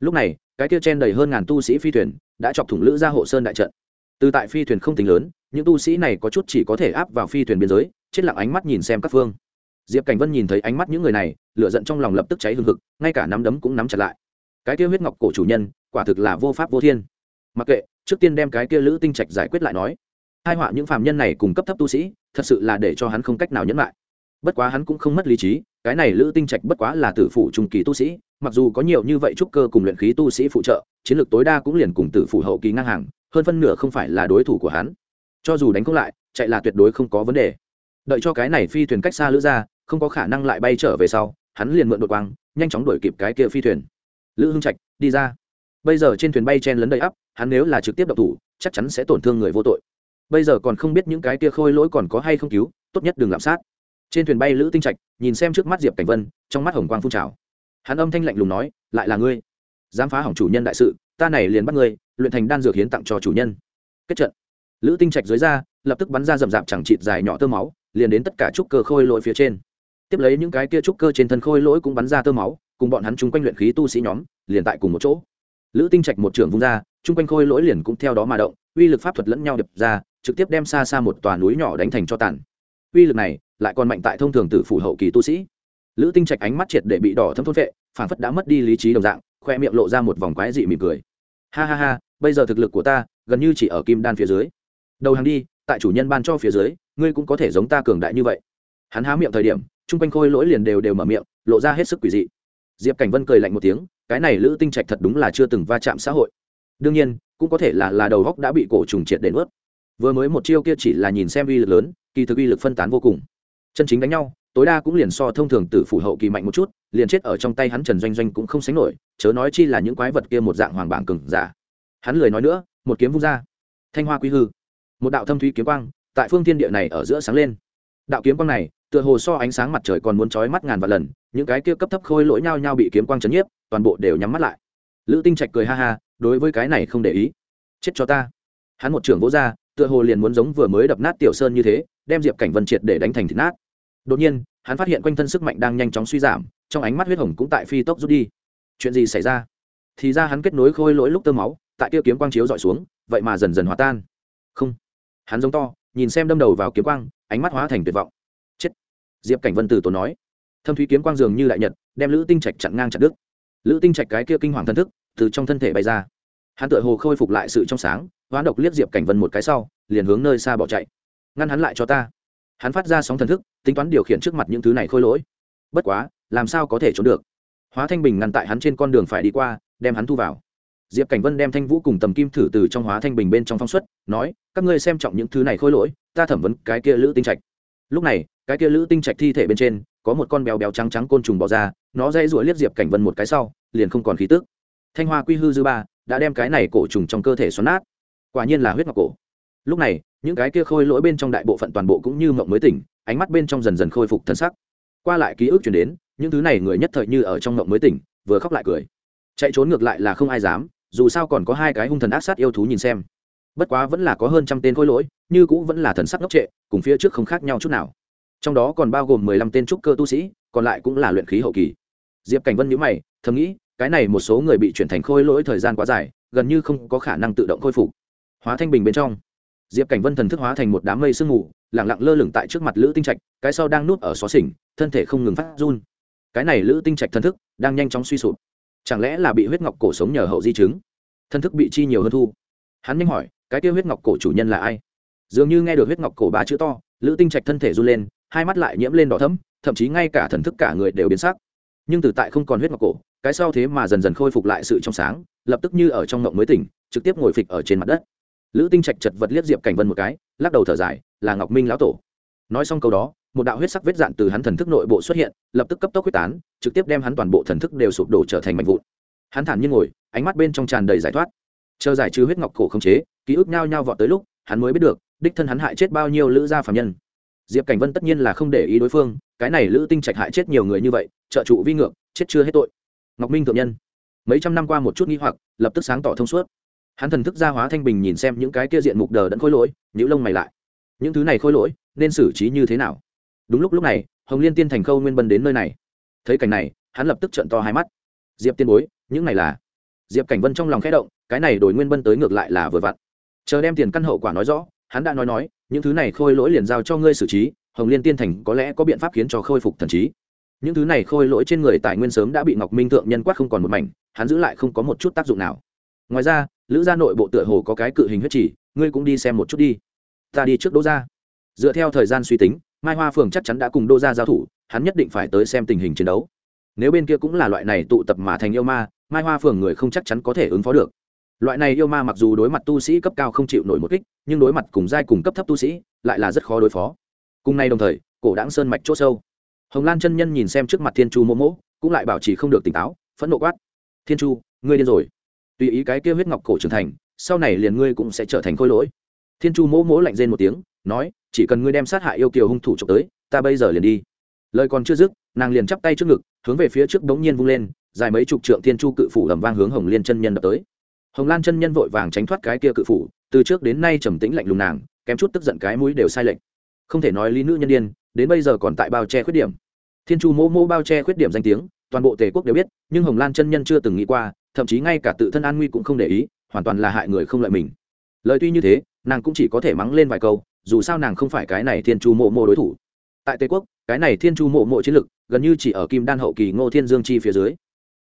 Lúc này, cái kia chen đầy hơn ngàn tu sĩ phi thuyền, đã chọc thủng lữ ra hộ sơn đại trận. Từ tại phi thuyền không tính lớn, những tu sĩ này có chút chỉ có thể áp vào phi thuyền biên giới, chết lặng ánh mắt nhìn xem các phương. Diệp cảnh vân nhìn thấy ánh mắt những người này, lửa giận trong lòng lập tức cháy hừng hực, ngay cả nắm đấm cũng nắm chặt lại. Cái kia huyết ngọc cổ chủ nhân quả thực là vô pháp vô thiên. Mặc kệ, trước tiên đem cái kia lữ tinh trạch giải quyết lại nói. Hai họa những phàm nhân này cùng cấp thấp tu sĩ, thật sự là để cho hắn không cách nào nhẫn lại. Bất quá hắn cũng không mất lý trí, cái này lữ tinh trạch bất quá là tử phụ trung kỳ tu sĩ, mặc dù có nhiều như vậy trúc cơ cùng luyện khí tu sĩ phụ trợ, chiến lược tối đa cũng liền cùng tử phụ hậu kỳ ngang hàng, hơn phân nửa không phải là đối thủ của hắn. Cho dù đánh không lại, chạy là tuyệt đối không có vấn đề. Đợi cho cái này phi thuyền cách xa lữ ra, không có khả năng lại bay trở về sau, hắn liền mượn đội quang, nhanh chóng đuổi kịp cái kia phi thuyền. Lữ hưng trạch, đi ra bây giờ trên thuyền bay chen lấn đầy ắp, hắn nếu là trực tiếp độc thủ, chắc chắn sẽ tổn thương người vô tội. Bây giờ còn không biết những cái kia khôi lỗi còn có hay không cứu, tốt nhất đừng lạm sát. Trên thuyền bay lữ tinh trạch, nhìn xem trước mắt diệp cảnh vân, trong mắt hồng quang phun trào. Hắn âm thanh lạnh lùng nói, lại là ngươi? Dám phá hỏng chủ nhân đại sự, ta này liền bắt ngươi, luyện thành đan dược hiến tặng cho chủ nhân. Kết trận. Lữ tinh trạch dưới ra lập tức bắn ra rậm rạp chẳng chịt dài nhỏ tơ máu, liền đến tất cả trúc cơ khôi lỗi phía trên. Tiếp lấy những cái kia trúc cơ trên thân khôi lỗi cũng bắn ra tơ máu, cùng bọn hắn chung quanh luyện khí tu sĩ nhóm, liền tại cùng một chỗ lữ tinh trạch một trưởng vung ra, chung quanh khôi lỗi liền cũng theo đó mà động, uy lực pháp thuật lẫn nhau đập ra, trực tiếp đem xa xa một tòa núi nhỏ đánh thành cho tàn. Uy lực này lại còn mạnh tại thông thường tử phủ hậu kỳ tu sĩ. Lữ tinh trạch ánh mắt triệt để bị đỏ thâm thôn vệ phản phất đã mất đi lý trí đồng dạng, khoe miệng lộ ra một vòng quái dị mỉm cười. Ha ha ha, bây giờ thực lực của ta gần như chỉ ở kim đan phía dưới. Đầu hàng đi, tại chủ nhân ban cho phía dưới, ngươi cũng có thể giống ta cường đại như vậy. Hắn há miệng thời điểm, chung quanh khôi lỗi liền đều đều mở miệng, lộ ra hết sức quỷ dị diệp cảnh vân cười lạnh một tiếng, cái này lữ tinh trạch thật đúng là chưa từng va chạm xã hội. Đương nhiên, cũng có thể là là đầu góc đã bị cổ trùng triệt đến ướt vừa mới một chiêu kia chỉ là nhìn xem uy lực lớn, kỳ thực uy lực phân tán vô cùng. Chân chính đánh nhau, tối đa cũng liền so thông thường tử phủ hậu kỳ mạnh một chút, liền chết ở trong tay hắn trần doanh doanh cũng không sánh nổi, chớ nói chi là những quái vật kia một dạng hoàng bảng cừng giả. Hắn lười nói nữa, một kiếm vung ra. Thanh hoa quy hư. Một đạo thâm thúy kiếm quang, tại phương thiên địa này ở giữa sáng lên đạo kiếm quang này, tựa hồ so ánh sáng mặt trời còn muốn trói mắt ngàn vạn lần, những cái kia cấp thấp khôi lỗi nhau nhau bị kiếm quang chấn nhiếp, toàn bộ đều nhắm mắt lại. Lữ tinh trạch cười ha ha, đối với cái này không để ý. Chết cho ta. Hắn một trưởng vỗ ra, tựa hồ liền muốn giống vừa mới đập nát tiểu sơn như thế, đem diệp cảnh vân triệt để đánh thành thịt nát. Đột nhiên, hắn phát hiện quanh thân sức mạnh đang nhanh chóng suy giảm, trong ánh mắt huyết hồng cũng tại phi tốc rút đi. Chuyện gì xảy ra? Thì ra hắn kết nối khôi lỗi lúc tơ máu, tại kia kiếm quang chiếu dọi xuống, vậy mà dần dần hòa tan. Không. Hắn giống to nhìn xem đâm đầu vào kiếm quang, ánh mắt hóa thành tuyệt vọng. Chết! Diệp cảnh vân từ tốn nói. Thâm thúy kiếm quang dường như đại nhật, đem lữ tinh trạch chặn ngang chặt đứt. Lữ tinh trạch cái kia kinh hoàng thân thức, từ trong thân thể bay ra. Hắn tựa hồ khôi phục lại sự trong sáng, hoán độc liếc diệp cảnh vân một cái sau, liền hướng nơi xa bỏ chạy. Ngăn hắn lại cho ta. Hắn phát ra sóng thần thức, tính toán điều khiển trước mặt những thứ này khôi lỗi. Bất quá, làm sao có thể trốn được? Hóa thanh bình ngăn tại hắn trên con đường phải đi qua, đem hắn thu vào diệp cảnh vân đem thanh vũ cùng tầm kim thử từ trong hóa thanh bình bên trong phong suất nói, các ngươi xem trọng những thứ này khôi lỗi, ta thẩm vấn cái kia lữ tinh trạch. Lúc này, cái kia lữ tinh trạch thi thể bên trên, có một con béo béo trắng trắng côn trùng bỏ ra, nó dây rủa liếc diệp cảnh vân một cái sau, liền không còn khí tức. Thanh hoa quy hư dư ba đã đem cái này cổ trùng trong cơ thể xoắn nát. Quả nhiên là huyết ngọc cổ. Lúc này, những cái kia khôi lỗi bên trong đại bộ phận toàn bộ cũng như mộng mới tỉnh, ánh mắt bên trong dần dần khôi phục thân sắc. Qua lại ký ức chuyển đến, những thứ này người nhất thời như ở trong mộng mới tỉnh, vừa khóc lại cười. Chạy trốn ngược lại là không ai dám dù sao còn có hai cái hung thần ác sát yêu thú nhìn xem. Bất quá vẫn là có hơn trăm tên khôi lỗi, như cũ vẫn là thần sắc ngốc trệ, cùng phía trước không khác nhau chút nào. Trong đó còn bao gồm mười lăm tên trúc cơ tu sĩ, còn lại cũng là luyện khí hậu kỳ. Diệp cảnh vân nhữ mày, thầm nghĩ, cái này một số người bị chuyển thành khôi lỗi thời gian quá dài, gần như không có khả năng tự động khôi phục. Hóa thanh bình bên trong, diệp cảnh vân thần thức hóa thành một đám mây sương mù lẳng lặng lơ lửng tại trước mặt lữ tinh trạch, cái sau đang nuốt ở xó xỉnh, thân thể không ngừng phát run. Cái này lữ tinh trạch thần thức đang nhanh chóng suy sụp chẳng lẽ là bị huyết ngọc cổ sống nhờ hậu di chứng? Thân thức bị chi nhiều hơn thu. Hắn nhanh hỏi, cái kia huyết ngọc cổ chủ nhân là ai? Dường như nghe được huyết ngọc cổ ba chữ to, lữ tinh trạch thân thể run lên, hai mắt lại nhiễm lên đỏ thấm thậm chí ngay cả thần thức cả người đều biến sắc. Nhưng từ tại không còn huyết ngọc cổ, cái sau thế mà dần dần khôi phục lại sự trong sáng, lập tức như ở trong ngộng mới tỉnh, trực tiếp ngồi phịch ở trên mặt đất. Lữ tinh trạch chật vật liếc diệp cảnh vân một cái, lắc đầu thở dài, là ngọc minh lão tổ. Nói xong câu đó một đạo huyết sắc vết dạn từ hắn thần thức nội bộ xuất hiện, lập tức cấp tốc huyết tán, trực tiếp đem hắn toàn bộ thần thức đều sụp đổ trở thành mảnh vụn. Hắn thản nhiên ngồi, ánh mắt bên trong tràn đầy giải thoát. Chờ giải trừ huyết ngọc cổ không chế, ký ức nhao nhao vọt tới lúc, hắn mới biết được, đích thân hắn hại chết bao nhiêu lữ gia phạm nhân. Diệp cảnh vân tất nhiên là không để ý đối phương, cái này lữ tinh trạch hại chết nhiều người như vậy, trợ trụ vi ngược, chết chưa hết tội. Ngọc minh thượng nhân. Mấy trăm năm qua một chút nghi hoặc, lập tức sáng tỏ thông suốt. Hắn thần thức ra hóa thanh bình nhìn xem những cái kia diện mục đờ đẫn khôi lỗi những lông mày lại. Những thứ này khôi lỗi, nên xử trí như thế nào? Đúng lúc lúc này, hồng liên tiên thành khâu nguyên bân đến nơi này. Thấy cảnh này, hắn lập tức trận to hai mắt. Diệp tiên bối, những này là? Diệp cảnh vân trong lòng khẽ động, cái này đổi nguyên bân tới ngược lại là vừa vặn. Chờ đem tiền căn hậu quả nói rõ, hắn đã nói nói, những thứ này khôi lỗi liền giao cho ngươi xử trí, hồng liên tiên thành có lẽ có biện pháp khiến cho khôi phục thần trí. Những thứ này khôi lỗi trên người tài nguyên sớm đã bị ngọc minh thượng nhân quát không còn một mảnh, hắn giữ lại không có một chút tác dụng nào. Ngoài ra, lữ gia nội bộ tựa hồ có cái cự hình huyết chỉ, ngươi cũng đi xem một chút đi. Ta đi trước đỗ gia. Dựa theo thời gian suy tính mai hoa phường chắc chắn đã cùng đô gia giao thủ, hắn nhất định phải tới xem tình hình chiến đấu. Nếu bên kia cũng là loại này tụ tập mà thành yêu ma, mai hoa phường người không chắc chắn có thể ứng phó được. Loại này yêu ma mặc dù đối mặt tu sĩ cấp cao không chịu nổi một kích, nhưng đối mặt cùng giai cùng cấp thấp tu sĩ, lại là rất khó đối phó. Cùng nay đồng thời, cổ đáng sơn mạch c h ỗ sâu. Hồng lan chân nhân nhìn xem trước mặt thiên chu mô mỗ, cũng lại bảo trì không được tỉnh táo, phẫn nộ quát. Thiên chu, ngươi điên rồi. Tùy ý cái kêu huyết ngọc cổ trưởng thành, sau này liền ngươi cũng sẽ trở thành khôi lỗi. Thiên chu mỗ mỗ lạnh rên một tiếng, nói chỉ cần ngươi đem sát hại yêu kiều hung thủ trộm tới, ta bây giờ liền đi. Lời còn chưa dứt, nàng liền chắp tay trước ngực, hướng về phía trước đống nhiên vung lên, dài mấy chục trượng thiên chu cự phủ ầm vang hướng hồng liên chân nhân đập tới. Hồng lan chân nhân vội vàng tránh thoát cái kia cự phủ, từ trước đến nay trầm tĩnh lạnh lùng nàng, kém chút tức giận cái mũi đều sai lệch. Không thể nói lý nữ nhân điên, đến bây giờ còn tại bao che khuyết điểm. Thiên chu mô mô bao che khuyết điểm danh tiếng, toàn bộ tề quốc đều biết, nhưng hồng lan chân nhân chưa từng nghĩ qua, thậm chí ngay cả tự thân an nguy cũng không để ý, hoàn toàn là hại người không lợi mình. Lời tuy như thế, nàng cũng chỉ có thể mắng lên vài câu dù sao nàng không phải cái này thiên chu mộ mộ đối thủ. Tại tây quốc, cái này thiên chu mộ mộ chiến lực gần như chỉ ở kim đan hậu kỳ ngô thiên dương chi phía dưới.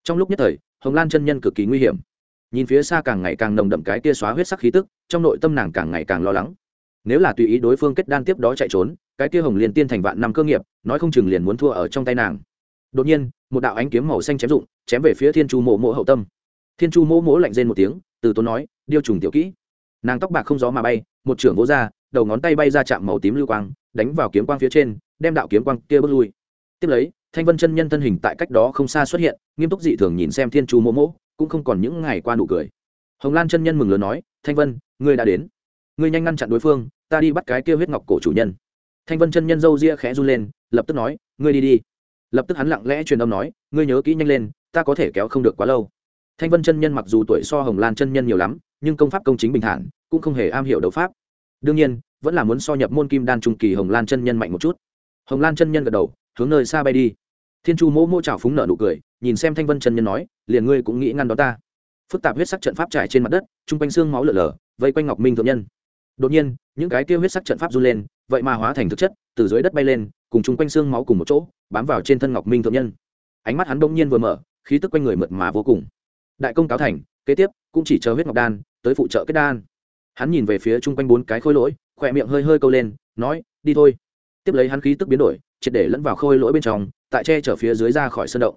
Trong lúc nhất thời, hồng lan chân nhân cực kỳ nguy hiểm. Nhìn phía xa càng ngày càng nồng đậm cái tia xóa huyết sắc khí tức, trong nội tâm nàng càng ngày càng lo lắng. Nếu là tùy ý đối phương kết đan tiếp đó chạy trốn, cái tia hồng liền tiên thành vạn năm cơ nghiệp, nói không chừng liền muốn thua ở trong tay nàng. Đột nhiên, một đạo ánh kiếm màu xanh chém rụng, chém về phía thiên chu mộ mộ hậu tâm. Thiên chu mộ mộ lạnh rên một tiếng, từ tốn nói, điêu trùng tiểu kỹ. Nàng tóc bạc không gió mà bay, một trưởng vỗ ra đầu ngón tay bay ra chạm màu tím lưu quang, đánh vào kiếm quang phía trên, đem đạo kiếm quang kia bước lui. Tiếp lấy, thanh vân chân nhân thân hình tại cách đó không xa xuất hiện, nghiêm túc dị thường nhìn xem thiên chu mộ mộ cũng không còn những ngày qua nụ cười. Hồng lan chân nhân mừng lớn nói, thanh vân, ngươi đã đến. Ngươi nhanh ngăn chặn đối phương, ta đi bắt cái kia huyết ngọc cổ chủ nhân. Thanh vân chân nhân râu ria khẽ run lên, lập tức nói, ngươi đi đi. Lập tức hắn lặng lẽ truyền âm nói, ngươi nhớ kỹ nhanh lên, ta có thể kéo không được quá lâu. Thanh vân chân nhân mặc dù tuổi so hồng lan chân nhân nhiều lắm, nhưng công pháp công chính bình thản, cũng không hề am hiểu đấu pháp đương nhiên, vẫn là muốn so nhập môn kim đan trung kỳ hồng lan chân nhân mạnh một chút. Hồng lan chân nhân gật đầu, hướng nơi xa bay đi. Thiên chu mỗ mỗ trào phúng nợ nụ cười, nhìn xem thanh vân chân nhân nói, liền ngươi cũng nghĩ ngăn đó ta. Phức tạp huyết sắc trận pháp trải trên mặt đất chung quanh xương máu lở lở, vây quanh ngọc minh thượng nhân. Đột nhiên, những cái tiêu huyết sắc trận pháp run lên, vậy mà hóa thành thực chất, từ dưới đất bay lên, cùng chung quanh xương máu cùng một chỗ, bám vào trên thân ngọc minh thượng nhân. Ánh mắt hắn đông nhiên vừa mở, khí tức quanh người mượt mà vô cùng. Đại công cáo thành, kế tiếp, cũng chỉ chờ huyết ngọc đan, tới phụ trợ kết đan hắn nhìn về phía chung quanh bốn cái khôi lỗi, khỏe miệng hơi hơi câu lên, nói, đi thôi. Tiếp lấy hắn khí tức biến đổi, triệt để lẫn vào khôi lỗi bên trong, tại che chở phía dưới ra khỏi sân động.